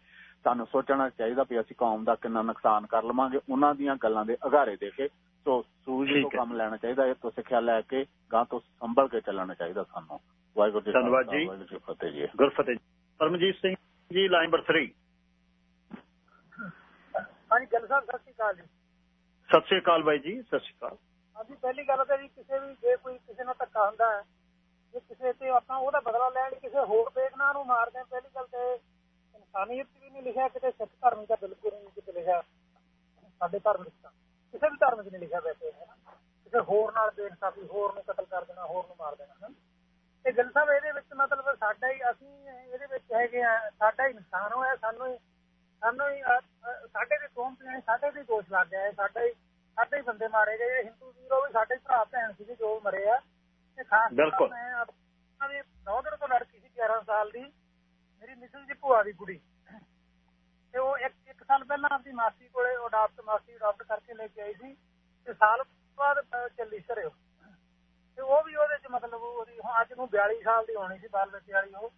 F: ਸਾਨੂੰ ਸੋਚਣਾ ਚਾਹੀਦਾ ਵੀ ਅਸੀਂ ਕੌਮ ਦਾ ਕਿੰਨਾ ਨੁਕਸਾਨ ਕਰ ਲਵਾਂਗੇ। ਉਹਨਾਂ ਦੀਆਂ ਗੱਲਾਂ ਦੇ ਅਗਾਰੇ ਦੇ ਕੇ ਸੋ ਸੂਝ ਤੋਂ। ਕੰਮ ਲੈਣਾ ਚਾਹੀਦਾ ਇਹ ਤੋਂ ਸਿੱਖਿਆ ਲੈ ਕੇ ਗਾਂ ਤੋਂ ਸੰਭਲ ਕੇ ਚੱਲਣਾ ਚਾਹੀਦਾ ਸਾਨੂੰ। ਵਾਹਿਗੁਰੂ ਜੀ
A: ਧੰਨਵਾਦ ਜੀ।
F: ਵਾਹਿਗੁਰੂ ਜੀ ਜੀ।
A: ਗੁਰਫਤਿਹ ਪਰਮਜੀਤ ਸਿੰਘ ਜੀ ਲਾਈਨ ਨੰਬਰ 3
G: ਹਾਂਜੀ ਗੱਲ ਸਾਹਿਬ ਸਤਿ ਸ਼੍ਰੀ ਅਕਾਲ ਜੀ।
A: ਸਤਿ ਸ਼੍ਰੀ ਅਕਾਲ ਬਾਈ ਜੀ ਸਤਿ ਸ਼੍ਰੀ ਅਕਾਲ।
G: ਹਾਂਜੀ ਪਹਿਲੀ ਗੱਲ ਤਾਂ ਜੀ ਕਿਸੇ ਵੀ ਜੇ ਕੋਈ ਕਿਸੇ ਨਾਲ ਧੱਕਾ ਹੁੰਦਾ ਹੈ ਜੇ ਕਿਸੇ ਤੇ ਆਪਾਂ ਉਹਦਾ ਬਦਲਾ ਲੈਣ ਕਿਸੇ ਹੋਰ ਬੇਗਨਾ ਨੂੰ ਮਾਰਦੇ ਹਾਂ, ਪਹਿਲੀ ਗੱਲ ਤੇ ਇਨਸਾਨੀਅਤ 'ਚ ਵੀ ਨਹੀਂ ਲਿਖਿਆ ਕਿਤੇ ਸਿੱਖ ਧਰਮ ਦਾ ਬਿਲਕੁਲ ਨਹੀਂ ਕਿਤੇ ਲਿਖਿਆ। ਸਾਡੇ ਧਰਮ ਵਿੱਚ ਤਾਂ ਕਿਸੇ ਵੀ ਧਰਮ 'ਚ ਨਹੀਂ ਲਿਖਿਆ ਵੈਸੇ ਹੈ ਨਾ ਕਿਸੇ ਹੋਰ ਨਾਲ ਬੇਇਨਸਾਫੀ ਹੋਰ ਨੂੰ ਕਤਲ ਕਰ ਦੇਣਾ ਹੋਰ ਨੂੰ ਮਾਰ ਦੇਣਾ ਹੈ ਤੇ ਗੱਲ ਸਾਹਿਬ ਇਹਦੇ ਵਿੱਚ ਮਤਲਬ ਸਾਡਾ ਹੀ ਅਸੀਂ ਇਹਦੇ ਵਿੱਚ ਹੈਗੇ ਆ ਸਾਡਾ ਹੀ ਇਨਸਾਨ ਹੋਇਆ ਸਾਨੂੰ ਸਾਨੂੰ ਹੀ ਸਾਡੇ ਦੇ ਕੌਮ ਤੇ ਸਾਡੇ ਦੇ ਦੋਸ਼ ਲੱਗ ਗਿਆ ਹੈ ਸਾਡਾ ਹੀ ਸਾਡੇ ਹੀ ਬੰਦੇ ਮਾਰੇ ਗਏ ਹਿੰਦੂ ਵੀਰ ਉਹ ਵੀ ਸਾਡੇ ਭਰਾ ਭੈਣ ਸੀਗੇ ਜੋ ਮਰੇ ਆ। ਤੇ ਖਾਸ
A: ਬਿਲਕੁਲ।
G: ਮੈਂ ਆਪਣਾ ਵੀ ਨੌਦਰ ਤੋਂ ਲੜਕੀ ਸੀ 11 ਸਾਲ ਦੀ। ਮੇਰੀ ਮਿਸਿਸ ਦੀ ਭੂਆ ਦੀ ਕੁੜੀ। ਤੇ ਉਹ ਇੱਕ ਇੱਕ ਸਾਲ ਪਹਿਲਾਂ ਆਪਣੀ ਮਾਸੀ ਕੋਲੇ ਅਡਾਪਟ ਮਾਸੀ ਅਡਾਪਟ ਕਰਕੇ ਲੈ ਕੇ ਆਈ ਸੀ। ਤੇ ਸਾਲ ਬਾਅਦ ਚੱਲੀ ਉਹ। ਤੇ ਉਹ ਵੀ ਉਹਦੇ ਚ ਮਤਲਬ ਉਹਦੀ ਹੁਣ ਅੱਜ ਨੂੰ 42 ਸਾਲ ਦੀ ਹੋਣੀ ਸੀ ਬਾਲ ਬੱਚੇ ਵਾਲੀ ਉਹ।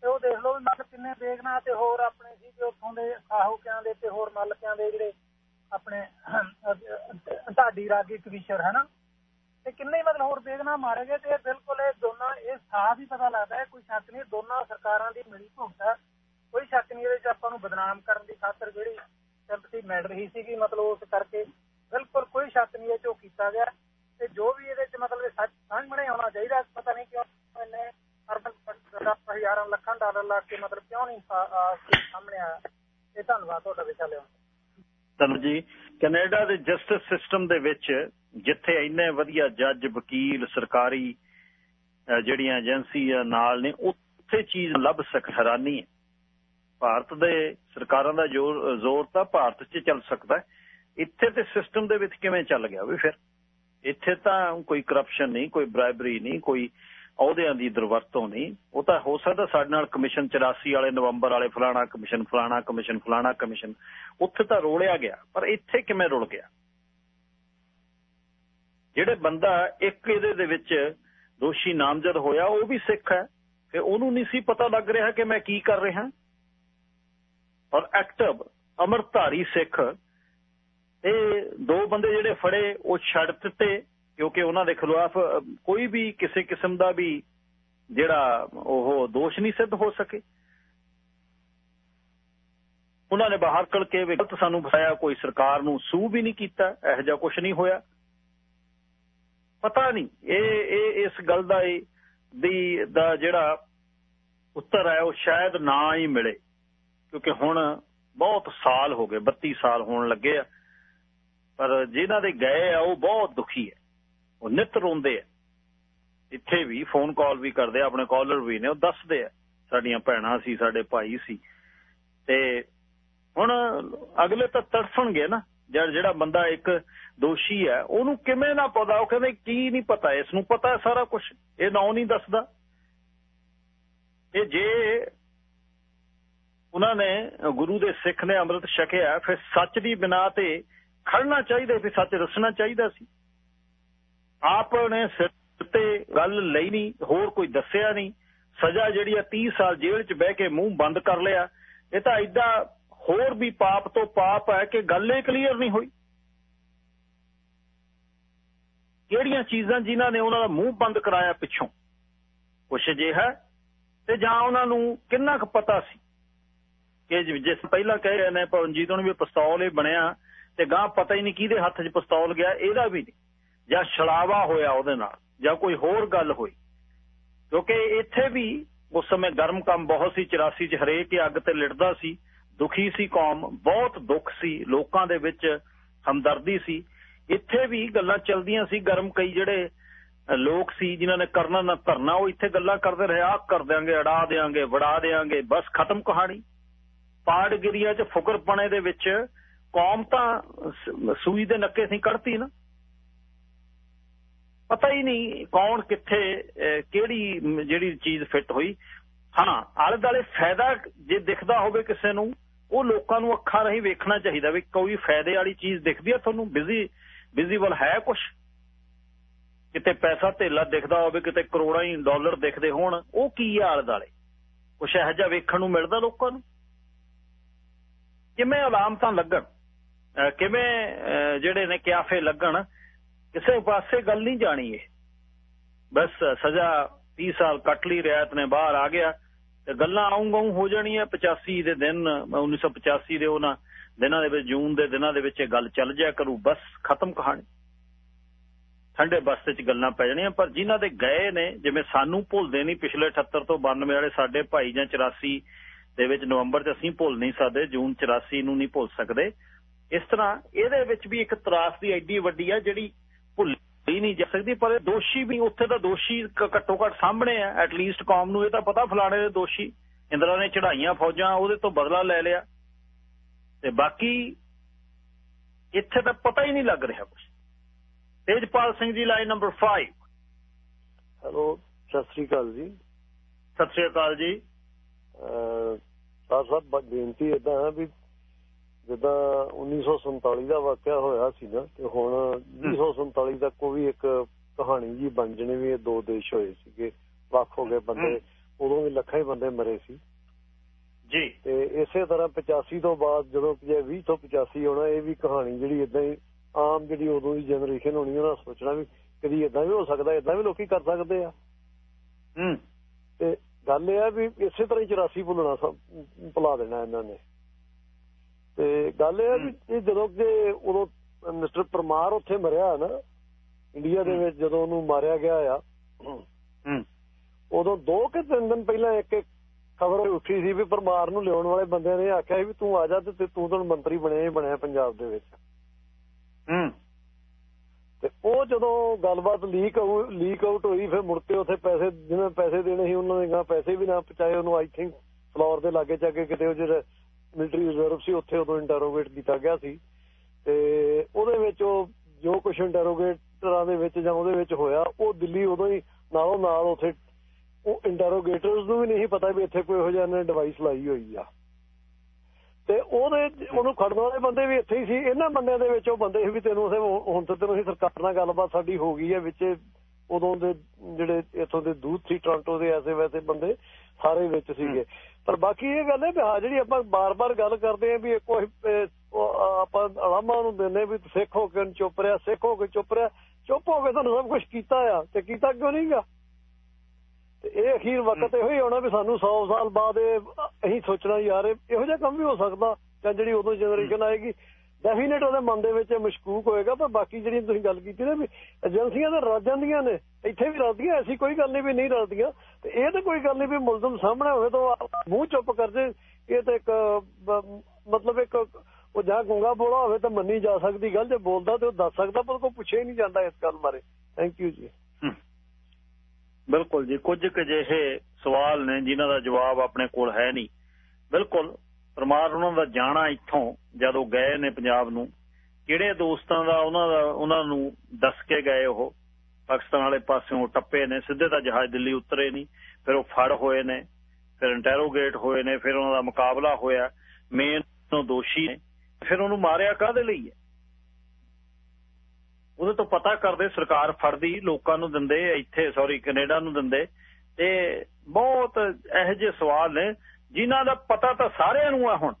G: ਤੇ ਉਹ ਦੇਖ ਲਓ ਵੀ ਮਤਲਬ ਕਿੰਨੇ ਬੇਗਨਾ ਤੇ ਹੋਰ ਆਪਣੇ ਸੀ ਜੋ ਉੱਥੋਂ ਦੇ ਸਾਹੂਕਿਆਂ ਦੇ ਤੇ ਹੋਰ ਮਲਕਿਆਂ ਦੇ ਜਿਹੜੇ ਆਪਣੇ ਢਾਡੀ ਰਾਗੀ ਕਵੀਸ਼ਰ ਹੈ ਨਾ? ਤੇ ਕਿੰਨੇ ਹੀ ਮਤਲਬ ਹੋਰ ਬੇਗਨਾ ਮਾਰੇ ਗਏ ਤੇ ਬਿਲਕੁਲ ਇਹ ਦੋਨਾਂ, ਇਹ ਸਾਫ਼ ਹੀ ਪਤਾ ਲੱਗਦਾ ਹੈ, ਕੋਈ ਸ਼ੱਕ ਨਹੀਂ, ਦੋਨਾਂ ਸਰਕਾਰਾਂ ਦੀ ਮਿਲੀ ਭੁਗਤ ਹੈ। ਕੋਈ ਸ਼ੱਕ ਨਹੀਂ ਇਹਦੇ ਚ ਆਪਾਂ ਨੂੰ ਬਦਨਾਮ ਕਰਨ ਦੀ ਖਾਤਰ ਜਿਹੜੀ ਸਿੰਪਥੀ ਮਿਲ ਰਹੀ ਸੀਗੀ, ਮਤਲਬ ਉਸ ਕਰਕੇ ਬਿਲਕੁਲ ਕੋਈ ਸ਼ੱਕ ਨਹੀਂ ਇਹ ਚੋਂ ਕੀਤਾ ਗਿਆ। ਤੇ ਜੋ ਵੀ ਇਹਦੇ ਚ ਮਤਲਬ ਇਹ ਸੱਚ ਸਾਹਮਣੇ ਆਉਣਾ ਚਾਹੀਦਾ, ਪਤਾ ਨਹੀਂ ਕਿਉਂ ਇਹਨੇ ਅਰਬਨ ਹਜ਼ਾਰਾਂ ਲੱਖਾਂ ਡਾਲਰ ਲਾ ਕੇ ਮਤਲਬ ਕਿਉਂ ਨਹੀਂ ਸਾਹਮਣੇ ਆਇਆ। ਇਹ ਧੰਨਵਾਦ ਤੁਹਾਡਾ ਵਿਸ਼ਾ ਲਿਆ
A: ਧੰਨ ਜੀ। ਕੈਨੇਡਾ ਦੇ ਜਸਟਿਸ ਸਿਸਟਮ ਦੇ ਵਿੱਚ ਜਿੱਥੇ ਇੰਨੇ ਵਧੀਆ ਜੱਜ, ਵਕੀਲ, ਸਰਕਾਰੀ ਜਿਹੜੀਆਂ ਏਜੰਸੀਆਂ ਨਾਲ ਨੇ, ਉੱਥੇ ਚੀਜ਼ ਲੱਭ ਸਕ, ਹੈਰਾਨੀ ਹੈ। ਭਾਰਤ ਦੇ ਸਰਕਾਰਾਂ ਦਾ ਜ਼ੋਰ ਜ਼ੋਰ ਤਾਂ ਭਾਰਤ 'ਚ ਚੱਲ ਸਕਦਾ ਇੱਥੇ ਤੇ ਸਿਸਟਮ ਦੇ ਵਿੱਚ ਕਿਵੇਂ ਚੱਲ ਗਿਆ ਵੀ ਫਿਰ? ਇੱਥੇ ਤਾਂ ਕੋਈ ਕਰਪਸ਼ਨ ਨਹੀਂ, ਕੋਈ ਬ੍ਰਾਈਬਰੀ ਨਹੀਂ, ਕੋਈ ਅਹੁਦਿਆਂ ਦੀ ਦੁਰਵਰਤੋਂ ਨਹੀਂ। ਉਹ ਤਾਂ ਹੋ ਸਕਦਾ ਸਾਡੇ ਨਾਲ ਕਮਿਸ਼ਨ 84 ਵਾਲੇ, ਨਵੰਬਰ ਵਾਲੇ, ਫਲਾਣਾ ਕਮਿਸ਼ਨ ਫਲਾਣਾ ਕਮਿਸ਼ਨ ਫਲਾਣਾ ਕਮਿਸ਼ਨ। ਉੱਥੇ ਤਾਂ ਰੋਲਿਆ ਗਿਆ, ਪਰ ਇੱਥੇ ਕਿਵੇਂ ਰੁਲ ਗਿਆ? ਜਿਹੜੇ ਬੰਦਾ ਇੱਕ ਇਹਦੇ ਦੇ ਵਿੱਚ ਦੋਸ਼ੀ ਨਾਮਜ਼ਦ ਹੋਇਆ, ਉਹ ਵੀ ਸਿੱਖ ਹੈ। ਤੇ ਉਹਨੂੰ ਨਹੀਂ ਸੀ ਪਤਾ ਲੱਗ ਰਿਹਾ ਕਿ ਮੈਂ ਕੀ ਕਰ ਰਿਹਾ। ਔਰ ਐਕਟਿਵ ਅਮਰਧਾਰੀ ਸਿੱਖ, ਇਹ ਦੋ ਬੰਦੇ ਜਿਹੜੇ ਫੜੇ, ਉਹ ਛੱਡ ਦਿੱਤੇ। ਕਿਉਂਕਿ ਉਹਨਾਂ ਦੇ ਖਿਲਾਫ ਕੋਈ ਵੀ ਕਿਸੇ ਕਿਸਮ ਦਾ ਵੀ ਜਿਹੜਾ ਉਹ ਦੋਸ਼ ਨਹੀਂ ਸਿੱਧ ਹੋ ਸਕੇ। ਉਹਨਾਂ ਨੇ ਬਾਹਰ ਕਲ ਕੇ ਗਲਤ ਸਾਨੂੰ ਫਸਾਇਆ ਕੋਈ ਸਰਕਾਰ ਨੂੰ ਸੂ ਵੀ ਨਹੀਂ ਕੀਤਾ, ਇਹੋ ਜਿਹਾ ਕੁਝ ਨਹੀਂ ਹੋਇਆ। ਪਤਾ ਨਹੀਂ, ਇਹ ਇਹ, ਇਸ ਗੱਲ ਦਾ ਇਹ, ਦੀ, ਦਾ ਜਿਹੜਾ ਉੱਤਰ ਹੈ, ਉਹ ਸ਼ਾਇਦ ਨਾ ਹੀ ਮਿਲੇ। ਕਿਉਂਕਿ ਹੁਣ ਬਹੁਤ ਸਾਲ ਹੋ ਗਏ 32 ਸਾਲ ਹੋਣ ਲੱਗੇ ਆ। ਪਰ ਜਿਨ੍ਹਾਂ ਦੇ ਗਏ ਆ, ਉਹ ਬਹੁਤ ਦੁਖੀ ਹੈ। ਉਹ ਨਿਤ ਰੋਂਦੇ ਆ। ਇੱਥੇ ਵੀ ਫੋਨ ਕਾਲ ਵੀ ਕਰਦੇ ਆ, ਆਪਣੇ ਕਾਲਰ ਵੀ ਨੇ, ਉਹ ਦੱਸਦੇ ਆ, ਸਾਡੀਆਂ ਭੈਣਾਂ ਸੀ, ਸਾਡੇ ਭਾਈ ਸੀ। ਤੇ ਹੁਣ ਅਗਲੇ ਤਾਂ ਤੜਫਣਗੇ ਨਾ ਜਿਹੜਾ ਬੰਦਾ ਇੱਕ ਦੋਸ਼ੀ ਹੈ, ਉਹਨੂੰ ਕਿਵੇਂ ਨਾ ਪਤਾ, ਉਹ ਕਹਿੰਦੇ ਕੀ ਨਹੀਂ ਪਤਾ ਇਸ ਨੂੰ ਪਤਾ ਸਾਰਾ ਕੁਝ ਇਹ ਨਾਂ ਨਹੀਂ ਦੱਸਦਾ। ਇਹ ਜੇ ਉਹਨਾਂ ਨੇ ਗੁਰੂ ਦੇ ਸਿੱਖ ਨੇ ਅੰਮ੍ਰਿਤ ਛਕਿਆ, ਫਿਰ ਸੱਚ ਦੀ ਬਿਨਾ ਤੇ ਖੜਨਾ ਚਾਹੀਦਾ ਸੀ, ਸੱਚ ਦੱਸਣਾ ਚਾਹੀਦਾ ਸੀ। ਆਪ ਨੇ ਸਿਰ ਤੇ ਗੱਲ ਲਈ ਨਹੀਂ, ਹੋਰ ਕੋਈ ਦੱਸਿਆ ਨਹੀਂ। ਸਜ਼ਾ ਜਿਹੜੀ ਆ 30 ਸਾਲ ਜੇਲ੍ਹ 'ਚ ਬਹਿ ਕੇ ਮੂੰਹ ਬੰਦ ਕਰ ਲਿਆ। ਇਹ ਤਾਂ ਐਡਾ ਹੋਰ ਵੀ ਪਾਪ ਤੋਂ ਪਾਪ ਹੈ ਕਿ ਗੱਲ ਹੀ ਕਲੀਅਰ ਨਹੀਂ ਹੋਈ। ਕਿਹੜੀਆਂ ਚੀਜ਼ਾਂ ਜਿਨ੍ਹਾਂ ਨੇ ਉਹਨਾਂ ਦਾ ਮੂੰਹ ਬੰਦ ਕਰਾਇਆ ਪਿੱਛੋਂ? ਕੁਛ ਅਜਿਹਾ ਤੇ ਜਾਂ ਉਹਨਾਂ ਨੂੰ ਕਿੰਨਾ ਕੁ ਪਤਾ ਸੀ? ਕਿ ਜਿਸ ਪਹਿਲਾਂ ਕਹਿ ਰਹੇ ਨੇ ਪਵਨਜੀਤ ਨੂੰ ਵੀ ਪਿਸਤੌਲ ਇਹ ਬਣਿਆ ਤੇ ਗਾਂ ਪਤਾ ਹੀ ਨਹੀਂ ਕਿਹਦੇ ਹੱਥ 'ਚ ਪਿਸਤੌਲ ਗਿਆ, ਇਹਦਾ ਵੀ ਨਹੀਂ। ਜਾਂ ਛਲਾਵਾ ਹੋਇਆ ਉਹਦੇ ਨਾਲ, ਜਾਂ ਕੋਈ ਹੋਰ ਗੱਲ ਹੋਈ। ਕਿਉਂਕਿ ਇੱਥੇ ਵੀ ਉਸ ਸਮੇਂ ਗਰਮ ਕੰਮ ਬਹੁਤ ਸੀ 84 ਚ ਹਰੇਕ ਹੀ ਅੱਗ ਤੇ ਲਿਟਦਾ ਸੀ, ਦੁਖੀ ਸੀ ਕੌਮ, ਬਹੁਤ ਦੁੱਖ ਸੀ, ਲੋਕਾਂ ਦੇ ਵਿੱਚ ਹਮਦਰਦੀ ਸੀ। ਇੱਥੇ ਵੀ ਗੱਲਾਂ ਚੱਲਦੀਆਂ ਸੀ ਗਰਮ, ਕਈ ਜਿਹੜੇ ਲੋਕ ਸੀ ਜਿਨ੍ਹਾਂ ਨੇ ਕਰਨਾ ਨਾ ਧਰਨਾ, ਉਹ ਇੱਥੇ ਗੱਲਾਂ ਕਰਦੇ ਰਹੇ ਆ ਕਰ ਦਿਆਂਗੇ, ਅੜਾ ਦਿਆਂਗੇ, ਵੜਾ ਦਿਆਂਗੇ, ਬਸ ਖਤਮ ਕਹਾਣੀ। ਪਾੜਗਿਰੀਆਂ 'ਚ ਫੁਕਰਪਣੇ ਦੇ ਵਿੱਚ ਕੌਮ ਤਾਂ ਸੂਈ ਦੇ ਨੱਕੇ ਸੀ, ਕੱਢਤੀ ਨਾ। ਪਤਾ ਹੀ ਨਹੀਂ ਕੌਣ ਕਿੱਥੇ ਕਿਹੜੀ ਜਿਹੜੀ ਚੀਜ਼ ਫਿੱਟ ਹੋਈ। ਹਾਂ ਆਲੇ ਦਾਲੇ ਫਾਇਦਾ ਜੇ ਦਿਖਦਾ ਹੋਵੇ ਕਿਸੇ ਨੂੰ, ਉਹ ਲੋਕਾਂ ਨੂੰ ਅੱਖਾਂ ਰਾਹੀਂ ਵੇਖਣਾ ਚਾਹੀਦਾ ਵੀ ਕੋਈ ਫਾਇਦੇ ਵਾਲੀ ਚੀਜ਼ ਦਿਖਦੀ ਆ, ਤੁਹਾਨੂੰ ਬਿਜ਼ੀ ਵਿਜ਼ੀਬਲ ਹੈ ਕੁਝ ਕਿਤੇ ਪੈਸਾ ਧੇਲਾ ਦਿਖਦਾ ਹੋਵੇ, ਕਿਤੇ ਕਰੋੜਾਂ ਹੀ ਡਾਲਰ ਦਿਖਦੇ ਹੋਣ, ਉਹ ਕੀ ਆ ਆਲੇ ਦਾਲੇ ਕੁਛ ਇਹੋ ਜਿਹਾ ਵੇਖਣ ਨੂੰ ਮਿਲਦਾ ਲੋਕਾਂ ਨੂੰ? ਕਿਵੇਂ ਅਲਾਮਤਾਂ ਲੱਗਣ? ਕਿਵੇਂ ਜਿਹੜੇ ਨੇ ਕਿਆਫੇ ਲੱਗਣ ਕਿਸੇ ਪਾਸੇ ਗੱਲ ਨਹੀਂ ਜਾਣੀ ਇਹ। ਬਸ ਸਜ਼ਾ 30 ਸਾਲ ਕੱਟ ਲਈ ਰਿਆਤ ਨੇ ਬਾਹਰ ਆ ਗਿਆ ਤੇ ਗੱਲਾਂ ਆਉਂਗਾਉਂ ਹੋ ਜਾਣੀਆਂ। 85 ਦੇ ਦਿਨ 1985 ਦੇ ਉਹਨਾਂ ਦਿਨਾਂ ਦੇ ਵਿੱਚ, ਜੂਨ ਦੇ ਦਿਨਾਂ ਦੇ ਵਿੱਚ ਇਹ ਗੱਲ ਚੱਲ ਜਾਇਆ ਕਰੂ। ਬਸ ਖਤਮ ਕਹਾਣੀ। ਠੰਡੇ ਬਸਤੇ 'ਚ ਗੱਲਾਂ ਪੈ ਜਾਣੀਆਂ, ਪਰ ਜਿਨ੍ਹਾਂ ਦੇ ਗਏ ਨੇ, ਜਿਵੇਂ ਸਾਨੂੰ ਭੁੱਲਦੇ ਨਹੀਂ, ਪਿਛਲੇ 78 ਤੋਂ 92 ਵਾਲੇ ਸਾਡੇ ਭਾਈ ਜਾਂ 84 ਦੇ ਵਿੱਚ ਨਵੰਬਰ 'ਚ ਅਸੀਂ ਭੁੱਲ ਨਹੀਂ ਸਕਦੇ, ਜੂਨ 84 ਨੂੰ ਨਹੀਂ ਭੁੱਲ ਸਕਦੇ। ਇਸ ਤਰ੍ਹਾਂ ਇਹਦੇ ਵਿੱਚ ਵੀ ਇੱਕ ਤਰਾਸ ਦੀ ਐਡੀ ਵੱਡੀ ਆ, ਜਿਹੜੀ ਭੁੱਲ ਹੀ ਨਹੀਂ ਜਾ ਸਕਦੀ ਪਰ ਦੋਸ਼ੀ ਵੀ ਉੱਥੇ ਦਾ ਦੋਸ਼ੀ ਘੱਟੋ ਘੱਟ ਸਾਹਮਣੇ ਆ ਐਟ ਲੀਸਟ ਕੌਮ ਨੂੰ ਇਹ ਤਾਂ ਪਤਾ ਫਲਾਣੇ ਦੇ ਦੋਸ਼ੀ। ਇੰਦਰਾ ਨੇ ਚੜਾਈਆਂ ਫੌਜਾਂ ਉਹਦੇ ਤੋਂ ਬਦਲਾ ਲੈ ਲਿਆ। ਤੇ ਬਾਕੀ ਇੱਥੇ ਤਾਂ ਪਤਾ ਹੀ ਨਹੀਂ ਲੱਗ ਰਿਹਾ ਕੁਝ Tejpal Singh ji line number 5
D: hello Sat Sri ਅਕਾਲ ਜੀ।
A: ਸਤਿ ਸ਼੍ਰੀ ਅਕਾਲ ਜੀ।
D: ਸਾਹਿਬ ਬ- ਬੇਨਤੀ ਇਦਾਂ ਹੈ ਵੀ ਜਿੱਦਾਂ 1947 ਦਾ ਵਾਕਿਆ ਹੋਇਆ ਸੀ ਨਾ ਤੇ ਹੁਣ 2047 ਤੱਕ ਉਹ ਵੀ ਇੱਕ ਕਹਾਣੀ ਜੀ ਬਣ ਜਣੀ ਵੀ ਇਹ ਦੋ ਦੇਸ਼ ਹੋਏ ਸੀਗੇ ਵੱਖ ਹੋ ਗਏ ਬੰਦੇ ਉਦੋਂ ਵੀ ਲੱਖਾਂ ਹੀ ਬੰਦੇ ਮਰੇ ਸੀ।
A: ਜੀ।
D: ਤੇ ਇਸੇ ਤਰ੍ਹਾਂ 85 ਤੋਂ ਬਾਅਦ ਜਦੋਂ ਜੇ 20 ਤੋਂ 85 ਹੋਣਾ ਇਹ ਵੀ ਕਹਾਣੀ ਜਿਹੜੀ ਇਦਾਂ ਹੀ ਆਮ ਜਿਹੜੀ ਉਦੋਂ ਦੀ ਜਨਰੇਸ਼ਨ ਹੋਣੀ ਉਹਨਾਂ ਸੋਚਣਾ ਵੀ ਕਦੀ ਇਦਾਂ ਵੀ ਹੋ ਸਕਦਾ ਇਦਾਂ ਵੀ ਲੋਕੀ ਕਰ ਸਕਦੇ ਆ।
A: ਹੂੰ।
D: ਤੇ ਗੱਲ ਇਹ ਆ ਵੀ ਇਸੇ ਤਰ੍ਹਾਂ ਹੀ 84 ਭੁੱਲਣਾ ਸਭ ਭੁਲਾ ਦੇਣਾ ਇਹਨਾਂ ਨੇ। ਤੇ ਗੱਲ ਇਹ ਆ ਵੀ ਇਹ ਜਦੋਂ ਕਿ ਉਦੋਂ ਮਿਸਟਰ ਪਰਮਾਰ ਉੱਥੇ ਮਰਿਆ ਨਾ ਇੰਡੀਆ ਦੇ ਵਿੱਚ ਜਦੋਂ ਉਹਨੂੰ ਮਾਰਿਆ ਗਿਆ ਆ
A: ਹੂੰ।
D: ਉਦੋਂ ਦੋ ਕਿ ਤਿੰਨ ਦਿਨ ਪਹਿਲਾਂ ਇੱਕ ਇੱਕ ਖਬਰ ਉੱਠੀ ਸੀ ਵੀ ਪਰਮਾਰ ਨੂੰ ਲਿਆਉਣ ਵਾਲੇ ਬੰਦਿਆਂ ਨੇ ਆਖਿਆ ਵੀ ਤੂੰ ਆ ਜਾ ਤੇ ਤੇ ਤੂੰ ਮੰਤਰੀ ਬਣਿਆ ਹੀ ਬਣਿਆ ਪੰਜਾਬ ਦੇ ਵਿੱਚ।
A: ਹੂੰ।
D: ਤੇ ਉਹ ਜਦੋਂ ਗੱਲਬਾਤ ਲੀਕ ਲੀਕ ਆਊਟ ਹੋਈ ਫਿਰ ਮੁੜ ਕੇ ਉੱਥੇ ਪੈਸੇ ਜਿਹਨਾਂ ਪੈਸੇ ਦੇਣੇ ਸੀ ਉਹਨਾਂ ਨੇ ਗਾ ਪੈਸੇ ਵੀ ਨਾ ਪਹੁੰਚਾਏ ਉਹਨੂੰ ਆਈ ਥਿੰਕ ਫਲੋਰ ਦੇ ਲਾਗੇ ਜਾ ਕੇ ਕਿਤੇ ਉਹ ਜਿਹੜਾ ਮਿਲਟਰੀ ਰਿਜ਼ਰਵ ਸੀ, ਉੱਥੇ ਉਦੋਂ ਇੰਟਰੋਗੇਟ ਕੀਤਾ ਗਿਆ ਸੀ ਤੇ ਉਹਦੇ ਵਿੱਚ ਉਹ ਜੋ ਕੁਝ ਇੰਟਰੋਗੇਟਰਾਂ ਦੇ ਵਿੱਚ ਜਾਂ ਉਹਦੇ ਵਿੱਚ ਹੋਇਆ, ਉਹ ਦਿੱਲੀ ਉਦੋਂ ਹੀ ਨਾਲੋਂ ਨਾਲ ਉੱਥੇ ਉਹ ਇੰਟਰੋਗੇਟਰਸ ਨੂੰ ਵੀ ਨਹੀਂ ਪਤਾ ਵੀ ਇੱਥੇ ਕੋਈ ਇਹੋ ਜਿਹਾ ਨੇ ਡਿਵਾਈਸ ਲਾਈ ਹੋਈ ਆ। ਤੇ ਉਹਦੇ, ਉਹਨੂੰ ਖੜਨ ਵਾਲੇ ਬੰਦੇ ਵੀ ਇੱਥੇ ਹੀ ਸੀ, ਇਹਨਾਂ ਬੰਦਿਆਂ ਦੇ ਵਿੱਚ ਉਹ ਬੰਦੇ ਸੀ ਵੀ ਤੈਨੂੰ ਉਸੇ ਹੁਣ ਤੇ ਤੈਨੂੰ ਅਸੀਂ ਸਰਕਾਰ ਨਾਲ ਗੱਲਬਾਤ ਸਾਡੀ ਹੋ ਗਈ ਹੈ, ਵਿੱਚ ਉਦੋਂ ਦੇ ਜਿਹੜੇ ਇੱਥੋਂ ਦੇ ਦੂਤ ਸੀ ਟੋਰਾਂਟੋ ਦੇ ਐਸੇ ਵੈਸੇ ਬੰਦੇ ਸਾਰੇ ਵਿੱਚ ਸੀਗੇ। ਪਰ ਬਾਕੀ ਇਹ ਗੱਲ ਹੈ ਵੀ ਹਾਂ, ਜਿਹੜੀ ਆਪਾਂ ਬਾਰ-ਬਾਰ ਗੱਲ ਕਰਦੇ ਆਂ ਵੀ ਕੋਈ ਆਪਾਂ ਅਲਾਮਾ ਨੂੰ ਦਿੰਦੇ ਵੀ ਸਿੱਖ ਹੋ ਕੇ ਚੁੱਪ ਰਿਹਾ, ਸਿੱਖ ਹੋ ਕੇ ਚੁੱਪ ਰਿਹਾ, ਚੁੱਪ ਹੋ ਕੇ ਤੁਹਾਨੂੰ ਸਭ ਕੁਝ ਕੀਤਾ ਆ, ਤੇ ਕੀਤਾ ਕਿਉਂ ਨਹੀਂਗਾ ਤੇ ਇਹ ਅਖੀਰ ਵਕਤ ਇਹੋ ਹੀ ਆਉਣਾ ਵੀ ਸਾਨੂੰ 100 ਸਾਲ ਬਾਅਦ ਇਹ ਅਸੀਂ ਸੋਚਣਾ ਯਾਰ ਇਹ- ਇਹੋ ਜਿਹਾ ਕੰਮ ਵੀ ਹੋ ਸਕਦਾ, ਜਾਂ ਜਿਹੜੀ ਉਦੋਂ ਜਨਰੇਸ਼ਨ ਆਏਗੀ। ਡੈਫੀਨੇਟ ਉਹਦੇ ਮਨ ਦੇ ਵਿੱਚ ਮਸ਼ਕੂਕ ਹੋਏਗਾ, ਪਰ ਬਾਕੀ ਜਿਹੜੀ ਤੁਸੀਂ ਗੱਲ ਕੀਤੀ ਨਾ ਵੀ ਏਜੰਸੀਆਂ ਤਾਂ ਰਲ ਜਾਂਦੀਆਂ ਨੇ, ਇੱਥੇ ਵੀ ਰਲਦੀਆਂ, ਐਸੀ ਕੋਈ ਗੱਲ ਨਹੀਂ ਵੀ ਨਹੀਂ ਰਲਦੀਆਂ। ਤੇ ਇਹ ਤਾਂ ਕੋਈ ਗੱਲ ਨਹੀਂ ਵੀ ਮੁਲਜ਼ਮ ਸਾਹਮਣੇ ਹੋਵੇ ਤਾਂ ਮੂੰਹ ਚੁੱਪ ਕਰ ਜੇ। ਇਹ ਤਾਂ ਇੱਕ ਮਤਲਬ ਇੱਕ ਉਹ ਜਾਂ ਗੁੰਗਾ ਬੋਲਾ ਹੋਵੇ ਤਾਂ ਮੰਨੀ ਜਾ ਸਕਦੀ ਗੱਲ, ਜੇ ਬੋਲਦਾ ਤੇ ਉਹ ਦੱਸ ਸਕਦਾ, ਪਰ ਕੋਈ ਪੁੱਛਿਆ ਹੀ ਨਹੀਂ ਜਾਂਦਾ ਇਸ ਗੱਲ ਬਾਰੇ। ਥੈਂਕ ਯੂ ਜੀ।
A: ਬਿਲਕੁਲ ਜੀ, ਕੁਝ ਕੁ ਜਿਹੇ ਸਵਾਲ ਨੇ ਜਿਨ੍ਹਾਂ ਦਾ ਜਵਾਬ ਆਪਣੇ ਕੋਲ ਹੈ ਨਹੀਂ। ਬਿਲਕੁਲ ਪਰਮਾਰ ਉਹਨਾਂ ਦਾ ਜਾਣਾ ਇੱਥੋਂ, ਜਦੋਂ ਗਏ ਨੇ ਪੰਜਾਬ ਨੂੰ, ਕਿਹੜੇ ਦੋਸਤਾਂ ਦਾ ਉਹਨਾਂ ਦਾ, ਉਹਨਾਂ ਨੂੰ ਦੱਸ ਕੇ ਗਏ ਉਹ? ਪਾਕਿਸਤਾਨ ਵਾਲੇ ਪਾਸਿਓਂ ਟੱਪੇ ਨੇ, ਸਿੱਧੇ ਤਾਂ ਜਹਾਜ਼ ਦਿੱਲੀ ਉਤਰੇ ਨਹੀਂ, ਫਿਰ ਉਹ ਫੜ ਹੋਏ ਨੇ, ਫਿਰ ਇੰਟਰੋਗੇਟ ਹੋਏ ਨੇ, ਫਿਰ ਉਹਨਾਂ ਦਾ ਮੁਕਾਬਲਾ ਹੋਇਆ ਮੇਨ ਤੋਂ ਦੋਸ਼ੀ ਨੇ, ਫਿਰ ਉਹਨੂੰ ਮਾਰਿਆ ਕਾਹਦੇ ਲਈ ਹੈ? ਉਹਦੇ ਤੋਂ ਪਤਾ ਕਰਦੇ ਸਰਕਾਰ ਫੜਦੀ, ਲੋਕਾਂ ਨੂੰ ਦਿੰਦੇ, ਇੱਥੇ ਸੌਰੀ ਕੈਨੇਡਾ ਨੂੰ ਦਿੰਦੇ, ਤੇ ਬਹੁਤ ਇਹੋ ਜਿਹੇ ਸਵਾਲ ਨੇ ਜਿਨ੍ਹਾਂ ਦਾ ਪਤਾ ਤਾਂ ਸਾਰਿਆਂ ਨੂੰ ਆ ਹੁਣ।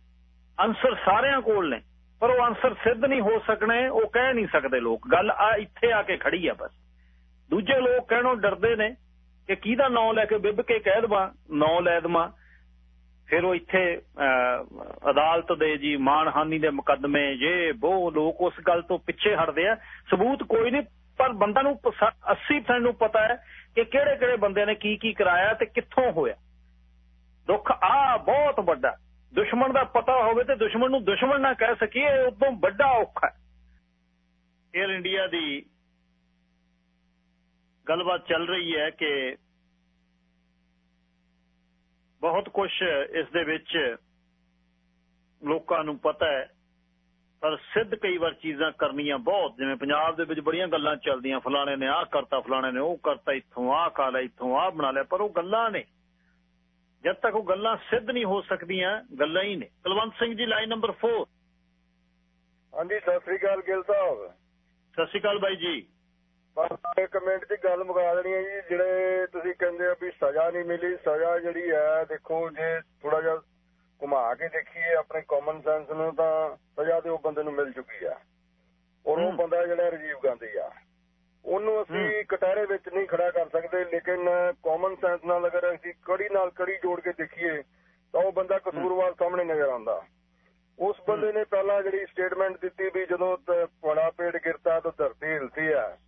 A: ਆਨਸਰ ਸਾਰਿਆਂ ਕੋਲ ਨੇ। ਪਰ ਉਹ ਆਨਸਰ ਸਿੱਧ ਨਹੀਂ ਹੋ ਸਕਣੇ, ਉਹ ਕਹਿ ਨਹੀਂ ਸਕਦੇ ਲੋਕ। ਗੱਲ ਆ ਇੱਥੇ ਆ ਕੇ ਖੜੀ ਆ ਬਸ। ਦੂਜੇ ਲੋਕ ਕਹਿਣੋਂ ਡਰਦੇ ਨੇ ਕਿ ਕਿਹਦਾ ਨਾਂ ਲੈ ਕੇ ਬਿੱਬ ਕੇ ਕਹਿ ਦਵਾਂ ਨਾਂ ਲੈ ਦਵਾਂ ਫਿਰ ਉਹ ਇੱਥੇ ਅਦਾਲਤ ਦੇ ਜੀ ਮਾਨਹਾਨੀ ਦੇ ਮੁਕੱਦਮੇ, ਜੇ ਉਹ ਲੋਕ ਉਸ ਗੱਲ ਤੋਂ ਪਿੱਛੇ ਹਟਦੇ ਆ। ਸਬੂਤ ਕੋਈ ਨਹੀਂ, ਪਰ ਬੰਦਾ ਨੂੰ 80% ਨੂੰ ਪਤਾ ਹੈ ਕਿ ਕਿਹੜੇ ਕਿਹੜੇ ਬੰਦੇ ਨੇ ਕੀ ਕੀ ਕਰਾਇਆ ਤੇ ਕਿੱਥੋਂ ਹੋਇਆ। ਦੁੱਖ ਆ ਬਹੁਤ ਵੱਡਾ ਦੁਸ਼ਮਣ ਦਾ ਪਤਾ ਹੋਵੇ ਤੇ ਦੁਸ਼ਮਣ ਨੂੰ ਦੁਸ਼ਮਣ ਨਾ ਕਹਿ ਸਕੀਏ, ਇਹ ਉਦੋਂ ਵੱਡਾ ਔਖਾ ਹੈ। ਏਅਰ ਇੰਡੀਆ ਦੀ ਗੱਲਬਾਤ ਚੱਲ ਰਹੀ ਹੈ ਕਿ ਬਹੁਤ ਕੁਝ ਇਸ ਦੇ ਵਿੱਚ ਲੋਕਾਂ ਨੂੰ ਪਤਾ ਹੈ, ਪਰ ਸਿੱਧ ਕਈ ਵਾਰ ਚੀਜ਼ਾਂ ਕਰਨੀਆਂ ਬਹੁਤ, ਜਿਵੇਂ ਪੰਜਾਬ ਦੇ ਵਿੱਚ ਬੜੀਆਂ ਗੱਲਾਂ ਚੱਲਦੀਆਂ, ਫਲਾਣੇ ਨੇ ਆਹ ਕਰਤਾ, ਫਲਾਣੇ ਨੇ ਉਹ ਕਰਤਾ, ਇੱਥੋਂ ਆਹ ਖਾ ਲਿਆ, ਇੱਥੋਂ ਆਹ ਬਣਾ ਲਿਆ, ਪਰ ਉਹ ਗੱਲਾਂ ਨੇ। ਜਦ ਤੱਕ ਉਹ ਗੱਲਾਂ ਸਿੱਧ ਨਹੀਂ ਹੋ ਸਕਦੀਆਂ ਗੱਲਾਂ ਹੀ ਨੇ। ਕੁਲਵੰਤ ਸਿੰਘ ਜੀ ਲਾਈਨ ਨੰਬਰ 4
H: ਹਾਂਜੀ ਸਤਿ ਸ੍ਰੀ ਅਕਾਲ ਗਿੱਲ ਸਾਹਿਬ।
A: ਸਤਿ ਸ਼੍ਰੀ ਅਕਾਲ ਬਾਈ ਜੀ।
H: ਬਸ ਇੱਕ ਮਿੰਟ ਦੀ ਗੱਲ ਮੁਕਾ ਦੇਣੀ ਹੈ ਜੀ ਜਿਹੜੇ ਤੁਸੀਂ ਕਹਿੰਦੇ ਆ ਵੀ ਸਜ਼ਾ ਨਹੀਂ ਮਿਲੀ ਸਜ਼ਾ ਜਿਹੜੀ ਹੈ ਦੇਖੋ ਜੇ ਥੋੜਾ ਜਿਹਾ ਘੁਮਾ ਕੇ ਦੇਖੀਏ ਆਪਣੇ ਕਾਮਨ ਸੈਂਸ ਨੂੰ ਤਾਂ ਸਜ਼ਾ ਤੇ ਉਹ ਬੰਦੇ ਨੂੰ ਮਿਲ ਚੁੱਕੀ ਆ। ਔਰ ਉਹ। ਬੰਦਾ ਜਿਹੜਾ ਰਾਜੀਵ ਗਾਂਧੀ ਆ। ਉਹਨੂੰ ਅਸੀਂ ਕਟਾਰੇ ਵਿੱਚ ਨਹੀਂ ਖੜਾ ਕਰ ਸਕਦੇ ਲੇਕਿਨ ਕਾਮਨ ਸੈਂਸ ਨਾਲ ਅਗਰ ਅਸੀਂ ਕੜੀ ਨਾਲ ਕੜੀ ਜੋੜ ਕੇ ਦੇਖੀਏ ਤਾਂ ਉਹ ਬੰਦਾ ਕਸੂਰਵਾਰ ਸਾਹਮਣੇ ਨਜ਼ਰ ਆਉਂਦਾ। ਉਸ ਬੰਦੇ ਨੇ ਪਹਿਲਾਂ ਜਿਹੜੀ ਸਟੇਟਮੈਂਟ ਦਿੱਤੀ ਵੀ ਜਦੋਂ ਪੜਾ ਪੇੜ ਗਿਰਤਾ ਤਾਂ ਧਰਤੀ ਹਿਲਦੀ ਹੈ।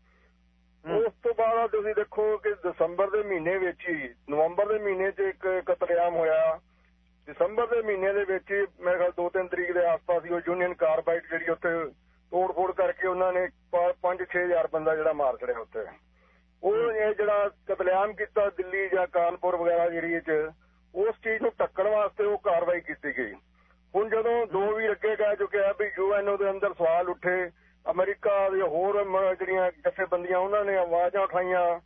H: ਉਸ ਤੋਂ ਬਾਅਦ ਤੁਸੀਂ ਦੇਖੋ ਕਿ ਦਸੰਬਰ ਦੇ ਮਹੀਨੇ ਵਿੱਚ ਹੀ ਨਵੰਬਰ ਦੇ ਮਹੀਨੇ 'ਚ ਇੱਕ ਕਤਲੇਆਮ ਹੋਇਆ। ਦਸੰਬਰ ਦੇ ਮਹੀਨੇ ਦੇ ਵਿੱਚ ਮੇਰੇ ਖਿਆਲ 2-3 ਤਰੀਕ ਦੇ ਆਸ-ਪਾਸ ਹੀ ਉਹ ਯੂਨੀਅਨ ਕਾਰਬਾਈਡ ਜਿਹੜੀ ਉੱਥੇ ਤੋੜ-ਫੋੜ ਕਰਕੇ ਉਹਨਾਂ ਨੇ 5-6000 ਬੰਦਾ ਜਿਹੜਾ ਮਾਰ ਛੜਿਆ ਉੱਥੇ। ਉਹ ਇਹ ਜਿਹੜਾ ਕਤਲੇਆਮ ਕੀਤਾ ਦਿੱਲੀ ਜਾਂ ਕਾਨਪੁਰ ਵਗੈਰਾ ਏਰੀਏ 'ਚ ਉਸ ਚੀਜ਼ ਨੂੰ ਟੱਕਣ ਵਾਸਤੇ ਉਹ ਕਾਰਵਾਈ ਕੀਤੀ ਗਈ। ਹੁਣ ਜਦੋਂ ਦੋ ਵੀ ਅੱਗੇ ਕਿਹਾ ਵੀ ਯੂਐਨਓ ਦੇ ਅੰਦਰ ਸਵਾਲ ਉੱਠੇ ਅਮਰੀਕਾ ਦੇ ਹੋਰ ਜਿਹੜੀਆਂ ਜਥੇਬੰਦੀਆਂ ਉਹਨਾਂ ਨੇ ਆਵਾਜ਼ਾਂ ਉਠਾਈਆਂ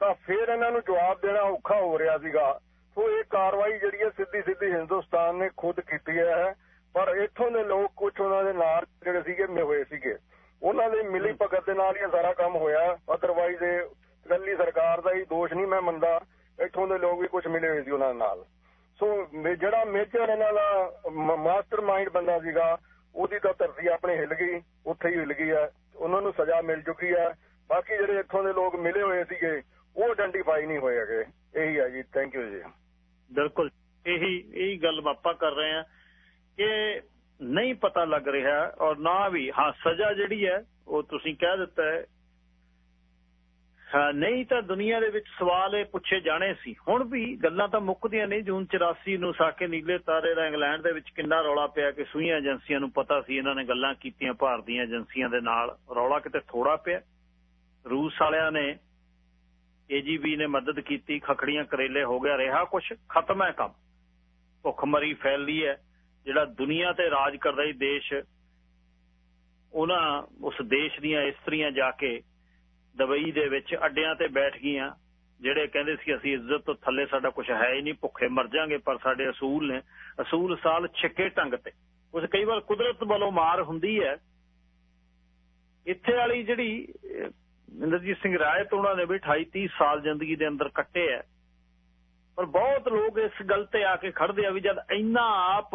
H: ਤਾਂ ਫਿਰ ਇਹਨਾਂ ਨੂੰ ਜਵਾਬ ਦੇਣਾ ਔਖਾ ਹੋ ਰਿਹਾ ਸੀਗਾ। ਸੋ ਇਹ ਕਾਰਵਾਈ ਜਿਹੜੀ ਹੈ ਸਿੱਧੀ ਸਿੱਧੀ ਹਿੰਦੁਸਤਾਨ ਨੇ ਖੁਦ ਕੀਤੀ ਹੈ। ਪਰ ਇੱਥੋਂ ਦੇ ਲੋਕ ਕੁਝ ਉਹਨਾਂ ਦੇ ਨਾਲ ਜਿਹੜੇ ਸੀਗੇ ਮੇ ਹੋਏ ਸੀਗੇ। ਉਹਨਾਂ ਦੇ ਮਿਲੀ ਭਗਤ ਦੇ ਨਾਲ ਹੀ ਸਾਰਾ ਕੰਮ ਹੋਇਆ। ਅਦਰਵਾਈਜ਼ ਇਹ ਕੱਲੀ ਸਰਕਾਰ ਦਾ ਹੀ ਦੋਸ਼ ਨਹੀਂ ਮੈਂ ਮੰਨਦਾ। ਇੱਥੋਂ ਦੇ ਲੋਕ ਵੀ ਕੁਝ ਮਿਲੇ ਹੋਏ ਸੀ ਉਹਨਾਂ ਨਾਲ। ਸੋ ਜਿਹੜਾ ਮੇਜਰ ਇਹਨਾਂ ਦਾ ਮਾਸਟਰ ਮਾਈਂਡ ਬੰਦਾ ਸੀਗਾ ਉਹਦੀ ਤਾਂ ਧਰਤੀ ਆਪਣੇ ਹਿੱਲ ਗਈ ਉੱਥੇ ਹੀ ਹਿੱਲ ਗਈ ਹੈ। ਉਹਨਾਂ ਨੂੰ ਸਜ਼ਾ ਮਿਲ ਚੁੱਕੀ ਹੈ। ਬਾਕੀ ਜਿਹੜੇ ਇੱਥੋਂ ਦੇ ਲੋਕ ਮਿਲੇ ਹੋਏ ਸੀਗੇ ਉਹ ਆਇਡੈਂਟੀਫਾਈ ਨਹੀਂ ਹੋਏ ਹੈਗੇ। ਇਹੀ ਹੈ ਜੀ। ਥੈਂਕ ਯੂ ਜੀ।
A: ਬਿਲਕੁਲ। ਇਹੀ ਇਹੀ ਗੱਲ ਆਪਾਂ ਕਰ ਰਹੇ ਹਾਂ। ਕਿ ਨਹੀਂ ਪਤਾ ਲੱਗ ਰਿਹਾ ਔਰ ਨਾ ਵੀ, ਹਾਂ, ਸਜ਼ਾ ਜਿਹੜੀ ਹੈ, ਉਹ ਤੁਸੀਂ ਕਹਿ ਦਿੱਤਾ ਹੈ। ਨਹੀਂ ਤਾਂ ਦੁਨੀਆ ਦੇ ਵਿੱਚ ਸਵਾਲ ਇਹ ਪੁੱਛੇ ਜਾਣੇ ਸੀ। ਹੁਣ ਵੀ ਗੱਲਾਂ ਤਾਂ ਮੁੱਕਦੀਆਂ ਨਹੀਂ ਜੂਨ 84 ਨੂੰ ਸਾਕੇ ਨੀਲੇ ਤਾਰੇ ਦਾ ਇੰਗਲੈਂਡ ਦੇ ਵਿੱਚ ਕਿੰਨਾ ਰੌਲਾ ਪਿਆ ਕਿ ਸੂਈਆਂ ਏਜੰਸੀਆਂ ਨੂੰ ਪਤਾ ਸੀ ਇਹਨਾਂ ਨੇ ਗੱਲਾਂ ਕੀਤੀਆਂ ਭਾਰਤੀਆਂ ਏਜੰਸੀਆਂ ਦੇ ਨਾਲ। ਰੌਲਾ ਕਿਤੇ ਥੋੜਾ ਪਿਆ। ਰੂਸ ਵਾਲਿਆਂ ਨੇ ਏਜੀਬੀ ਨੇ ਮਦਦ ਕੀਤੀ। ਖਖੜੀਆਂ ਕਰੇਲੇ ਹੋ ਗਿਆ। ਰਿਹਾ ਕੁਛ। ਖਤਮ ਹੈ ਕੰਮ। ਭੁੱਖਮਰੀ ਫੈਲਦੀ ਹੈ। ਜਿਹੜਾ ਦੁਨੀਆ ਤੇ ਰਾਜ ਕਰਦਾ ਹੀ ਦੇਸ਼, ਉਹਨਾਂ, ਉਸ ਦੇਸ਼ ਦੀਆਂ ਇਸਤਰੀਆਂ ਜਾ ਕੇ ਦਬਈ ਦੇ ਵਿੱਚ ਅੱਡਿਆਂ ਤੇ ਬੈਠ ਗਈਆਂ, ਜਿਹੜੇ ਕਹਿੰਦੇ ਸੀ, ਅਸੀਂ ਇੱਜ਼ਤ ਤੋਂ ਥੱਲੇ ਸਾਡਾ ਕੁਝ ਹੈ ਹੀ ਨਹੀਂ, ਭੁੱਖੇ ਮਰ ਜਾਾਂਗੇ, ਪਰ ਸਾਡੇ ਅਸੂਲ ਨੇ, ਅਸੂਲ ਸਾਲ ਛਿੱਕੇ ਢੰਗ ਤੇ। ਉਸ ਕਈ ਵਾਰ ਕੁਦਰਤ ਵੱਲੋਂ ਮਾਰ ਹੁੰਦੀ ਹੈ। ਇੱਥੇ ਵਾਲੀ ਜਿਹੜੀ ਇੰਦਰਜੀਤ ਸਿੰਘ ਰਾਏ ਉਹਨਾਂ ਨੇ ਵੀ 28 30 ਸਾਲ ਜ਼ਿੰਦਗੀ ਦੇ ਅੰਦਰ ਕੱਟੇ ਆ ਪਰ ਬਹੁਤ ਲੋਕ ਇਸ ਗੱਲ ਤੇ ਆ ਕੇ ਖੜਦੇ ਆ ਵੀ ਜਦ ਇੰਨਾ ਆਪ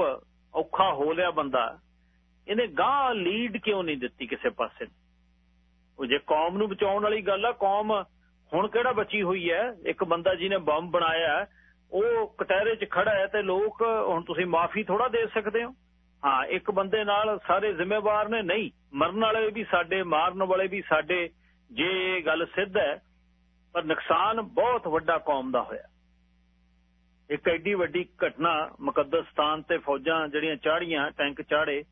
A: ਔਖਾ ਹੋ ਲਿਆ ਬੰਦਾ। ਇਹਨੇ ਗਾਹ ਲੀਡ ਕਿਉਂ ਨਹੀਂ ਦਿੱਤੀ ਕਿਸੇ ਪਾਸੇ? ਉਹ ਜੇ ਕੌਮ ਨੂੰ ਬਚਾਉਣ ਵਾਲੀ ਗੱਲ ਆ, ਕੌਮ ਹੁਣ ਕਿਹੜਾ ਬਚੀ ਹੋਈ ਹੈ? ਇੱਕ ਬੰਦਾ ਜਿਹਨੇ ਬੰਬ ਬਣਾਇਆ ਉਹ ਕਟਹਿਰੇ 'ਚ ਖੜਾ ਹੈ ਤੇ ਲੋਕ, ਹੁਣ ਤੁਸੀਂ ਮਾਫੀ ਥੋੜਾ ਦੇ ਸਕਦੇ ਹੋ। ਹਾਂ, ਇੱਕ ਬੰਦੇ ਨਾਲ ਸਾਰੇ ਜ਼ਿੰਮੇਵਾਰ ਨੇ, ਨਹੀਂ, ਮਰਨ ਵਾਲੇ ਵੀ ਸਾਡੇ, ਮਾਰਨ ਵਾਲੇ ਵੀ ਸਾਡੇ, ਜੇ ਇਹ ਗੱਲ ਸਿੱਧ ਹੈ, ਪਰ ਨੁਕਸਾਨ ਬਹੁਤ ਵੱਡਾ ਕੌਮ ਦਾ ਹੋਇਆ। ਇੱਕ ਐਡੀ ਵੱਡੀ ਘਟਨਾ ਮੁਕੱਦਸਤਾਨ ਤੇ ਫੌਜਾਂ ਜਿਹੜੀਆਂ ਚਾੜੀਆਂ ਟੈਂਕ ਚਾੜੇ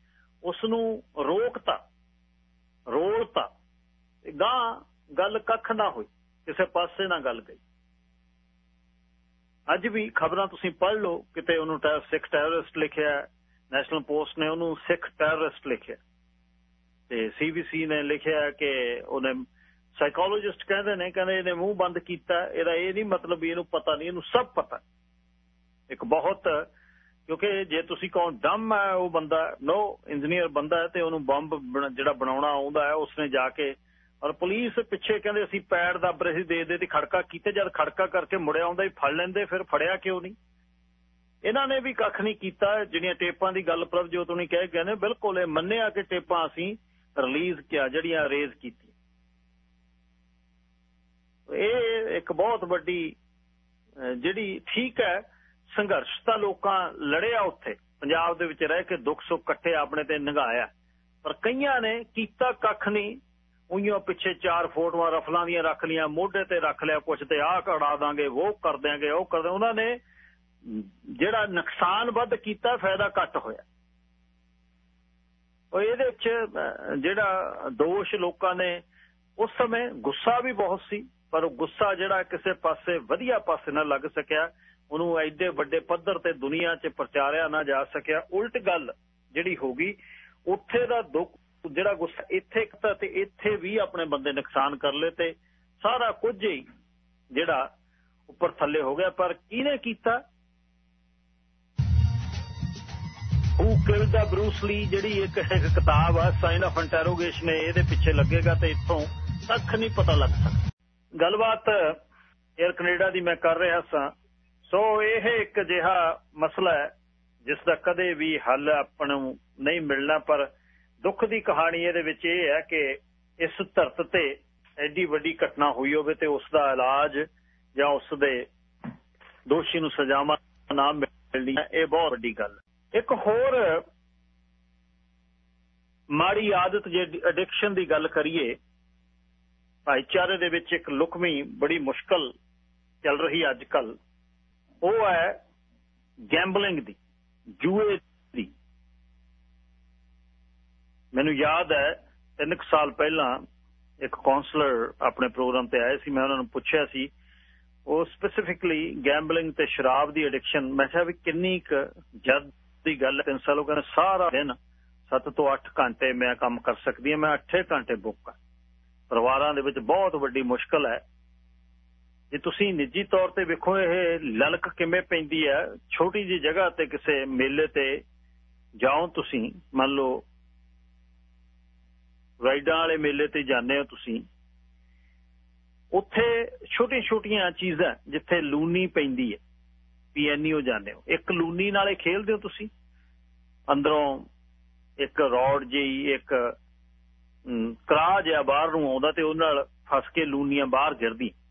A: ਉਸ ਨੂੰ ਰੋਕਤਾ, ਰੋਲਤਾ। ਗਾਂ ਗੱਲ ਕੱਖ ਨਾ ਹੋਈ, ਕਿਸੇ ਪਾਸੇ ਨਾ ਗੱਲ ਗਈ। ਅੱਜ ਵੀ ਖਬਰਾਂ ਤੁਸੀਂ ਪੜ੍ਹ ਲਓ, ਕਿਤੇ ਉਹਨੂੰ ਸਿੱਖ ਟੈਰਰਿਸਟ ਲਿਖਿਆ, ਨੈਸ਼ਨਲ ਪੋਸਟ ਨੇ ਉਹਨੂੰ ਸਿੱਖ ਟੈਰਰਿਸਟ ਲਿਖਿਆ। ਤੇ ਸੀਬੀਸੀ ਨੇ ਲਿਖਿਆ ਕਿ ਉਹਨੇ ਸਾਈਕੋਲੋਜਿਸਟ ਕਹਿੰਦੇ ਨੇ, ਕਹਿੰਦੇ ਇਹਨੇ ਮੂੰਹ ਬੰਦ ਕੀਤਾ, ਇਹਦਾ ਇਹ ਨਹੀਂ ਮਤਲਬ ਵੀ ਇਹਨੂੰ ਪਤਾ ਨਹੀਂ, ਇਹਨੂੰ ਸਭ ਪਤਾ। ਇੱਕ ਬਹੁਤ, ਕਿਉਂਕਿ ਜੇ ਤੁਸੀਂ ਕਹੋ ਡਮ ਹੈ ਉਹ ਬੰਦਾ, ਨੋ ਇੰਜੀਨੀਅਰ ਬੰਦਾ ਹੈ ਤੇ ਉਹਨੂੰ ਬੰਬ ਜਿਹੜਾ ਬਣਾਉਣਾ ਆਉਂਦਾ ਹੈ, ਉਸਨੇ ਜਾ ਕੇ ਔਰ ਪੁਲਿਸ ਪਿੱਛੇ ਕਹਿੰਦੇ ਅਸੀਂ ਪੈਰ ਦੱਬ ਰਹੇ ਸੀ, ਦੇ ਦੇ ਤੇ ਖੜਕਾ ਕੀਤੇ, ਜਦ ਖੜਕਾ ਕਰਕੇ ਮੁੜਿਆ ਆਉਂਦਾ ਹੀ ਫੜ ਲੈਂਦੇ, ਫਿਰ ਫੜਿਆ ਕਿਉਂ ਨਹੀਂ? ਇਹਨਾਂ ਨੇ ਵੀ ਕੱਖ ਨਹੀਂ ਕੀਤਾ, ਜਿਹੜੀਆਂ ਟੇਪਾਂ ਦੀ ਗੱਲ ਪ੍ਰਭਜੋਤ ਨਹੀਂ ਕਹਿ ਗਏ ਨੇ ਬਿਲਕੁਲ ਇਹ ਮੰਨਿਆ ਕਿ ਟੇਪਾਂ ਅਸੀਂ ਰਿਲੀਜ਼ ਕਿਆ, ਜਿਹੜੀਆਂ ਰੇਜ਼ ਕੀਤੀ ਇਹ ਇੱਕ ਬਹੁਤ ਵੱਡੀ ਜਿਹੜੀ ਠੀਕ ਹੈ ਸੰਘਰਸ਼ ਤਾਂ ਲੋਕਾਂ ਲੜਿਆ ਉੱਥੇ। ਪੰਜਾਬ ਦੇ ਵਿੱਚ ਰਹਿ ਕੇ ਦੁੱਖ ਸੁੱਖ ਇਕੱਠੇ ਆਪਣੇ ਤੇ ਨਿਗਾਇਆ ਪਰ ਕਈਆਂ ਨੇ ਕੀਤਾ ਕੱਖ ਨਹੀਂ। ਉਹੀਆਂ ਪਿੱਛੇ ਚਾਰ ਫੋਟੋਆਂ ਰਫਲਾਂ ਦੀਆਂ ਰੱਖ ਲੀਆਂ ਮੋਢੇ ਤੇ ਰੱਖ ਲਿਆ ਕੁਛ ਤੇ ਆਹ ਕੜਾ ਦਾਂਗੇ ਉਹ ਕਰ ਦਿਆਂਗੇ, ਉਹ ਕਰਦੇ ਉਹਨਾਂ ਨੇ ਜਿਹੜਾ ਨੁਕਸਾਨ ਵੱਧ ਕੀਤਾ, ਫਾਇਦਾ ਘੱਟ ਹੋਇਆ। ਉਹ ਇਹਦੇ ਵਿੱਚ ਜਿਹੜਾ ਦੋਸ਼ ਲੋਕਾਂ ਨੇ, ਉਸ ਸਮੇਂ ਗੁੱਸਾ ਵੀ ਬਹੁਤ ਸੀ। ਪਰ ਉਹ ਗੁੱਸਾ ਜਿਹੜਾ ਕਿਸੇ ਪਾਸੇ, ਵਧੀਆ ਪਾਸੇ ਨਾ ਲੱਗ ਸਕਿਆ। ਉਹਨੂੰ ਐਡੇ ਵੱਡੇ ਪੱਧਰ ਤੇ ਦੁਨੀਆ 'ਚ ਪ੍ਰਚਾਰਿਆ ਨਾ ਜਾ ਸਕਿਆ। ਉਲਟ ਗੱਲ ਜਿਹੜੀ ਹੋ ਗਈ, ਉੱਥੇ ਦਾ ਦੁੱਖ, ਜਿਹੜਾ ਗੁੱਸਾ, ਇੱਥੇ ਕੀਤਾ ਤੇ ਇੱਥੇ ਵੀ ਆਪਣੇ ਬੰਦੇ ਨੁਕਸਾਨ ਕਰ ਲਏ ਤੇ ਸਾਰਾ ਕੁਝ ਹੀ ਜਿਹੜਾ ਉੱਪਰ ਥੱਲੇ ਹੋ ਗਿਆ। ਪਰ ਕਿਹਨੇ ਕੀਤਾ? ਹੂ ਕਿਲ ਦਾ ਬਰੂਸ ਲੀ ਜਿਹੜੀ ਇੱਕ ਕਿਤਾਬ ਆ ਸਾਈਨ ਆਫ ਇੰਟਰੋਗੇਸ਼ਨ ਇਹਦੇ ਪਿੱਛੇ ਲੱਗੇਗਾ ਤੇ ਇੱਥੋਂ ਤੱਕ ਨਹੀਂ ਪਤਾ ਲੱਗ ਸਕਦਾ। ਗੱਲਬਾਤ 에ਅਰ ਕੈਨੇਡਾ ਦੀ ਮੈਂ ਕਰ ਰਿਹਾ ਸਾਂ। ਸੋ ਇਹ ਇੱਕ ਜਿਹਾ ਮਸਲਾ ਹੈ, ਜਿਸ ਦਾ ਕਦੇ ਵੀ ਹੱਲ ਆਪਾਂ ਨੂੰ ਨਹੀਂ ਮਿਲਣਾ, ਪਰ ਦੁੱਖ ਦੀ ਕਹਾਣੀ ਇਹਦੇ ਵਿੱਚ ਇਹ ਹੈ ਕਿ ਇਸ ਧਰਤ ਤੇ ਐਡੀ ਵੱਡੀ ਘਟਨਾ ਹੋਈ ਹੋਵੇ ਤੇ ਉਸ ਦਾ ਇਲਾਜ ਜਾਂ ਉਸ ਦੇ ਦੋਸ਼ੀ ਨੂੰ ਸਜ਼ਾਵਾਂ ਨਾ ਮਿਲਣੀ ਇਹ ਬਹੁਤ ਵੱਡੀ ਗੱਲ ਇੱਕ ਹੋਰ ਮਾੜੀ ਆਦਤ ਜੇ ਐਡਿਕਸ਼ਨ ਦੀ ਗੱਲ ਕਰੀਏ, ਭਾਈਚਾਰੇ ਦੇ ਵਿੱਚ ਇੱਕ ਲੁਕਮੀ ਬੜੀ ਮੁਸ਼ਕਲ ਚੱਲ ਰਹੀ ਅੱਜ ਕੱਲ ਉਹ ਹੈ ਗੈਂਬਲਿੰਗ ਦੀ, ਜੂਏ ਦੀ। ਮੈਨੂੰ ਯਾਦ ਹੈ, ਤਿੰਨ ਕੁ ਸਾਲ ਪਹਿਲਾਂ ਇੱਕ ਕਾਉਂਸਲਰ ਆਪਣੇ ਪ੍ਰੋਗਰਾਮ ਤੇ ਆਏ ਸੀ, ਮੈਂ ਉਹਨਾਂ ਨੂੰ ਪੁੱਛਿਆ ਸੀ, ਉਹ ਸਪੈਸੀਫਿਕਲੀ ਗੈਂਬਲਿੰਗ ਤੇ ਸ਼ਰਾਬ ਦੀ ਐਡਿਕਸ਼ਨ ਮੈਂ ਕਿਹਾ ਵੀ ਕਿੰਨੀ ਕੁ ਜਦ ਦੀ ਗੱਲ ਹੈ, ਤਿੰਨ ਸਾਲ ਉਹ ਕਹਿੰਦੇ ਸਾਰਾ ਦਿਨ 7 ਤੋਂ 8 ਘੰਟੇ ਮੈਂ ਕੰਮ ਕਰ ਸਕਦੀ ਹਾਂ, ਮੈਂ 8 ਘੰਟੇ ਬੁੱਕ ਆ ਪਰਿਵਾਰਾਂ ਦੇ ਵਿੱਚ ਬਹੁਤ ਵੱਡੀ ਮੁਸ਼ਕਲ ਹੈ ਜੇ ਤੁਸੀਂ ਨਿੱਜੀ ਤੌਰ ਤੇ ਵੇਖੋ, ਇਹ ਲਲਕ ਕਿਵੇਂ ਪੈਂਦੀ ਹੈ, ਛੋਟੀ ਜੀ ਜਗ੍ਹਾ ਤੇ ਕਿਸੇ ਮੇਲੇ ਤੇ ਜਾਓ ਤੁਸੀਂ, ਮੰਨ ਲਓ, ਰਾਈਡਾਂ ਵਾਲੇ ਮੇਲੇ ਤੇ ਜਾਂਦੇ ਹੋ ਤੁਸੀਂ, ਉੱਥੇ ਛੋਟੀਆਂ ਛੋਟੀਆਂ ਚੀਜ਼ਾਂ, ਜਿੱਥੇ ਲੂਨੀ ਪੈਂਦੀ ਹੈ ਪੀਐਨਈਓ ਜਾਂਦੇ ਹੋ, ਇੱਕ ਲੂਨੀ ਨਾਲੇ ਖੇਲਦੇ ਹੋ ਤੁਸੀਂ, ਅੰਦਰੋਂ ਇੱਕ ਰੋਡ ਜਿਹੀ, ਇੱਕ ਕਰਾ ਜਿਹਾ ਬਾਹਰ ਨੂੰ ਆਉਂਦਾ ਤੇ ਉਹ ਨਾਲ ਫਸ ਕੇ ਲੂਨੀਆਂ ਬਾਹਰ ਗਿਰਦੀਆਂ।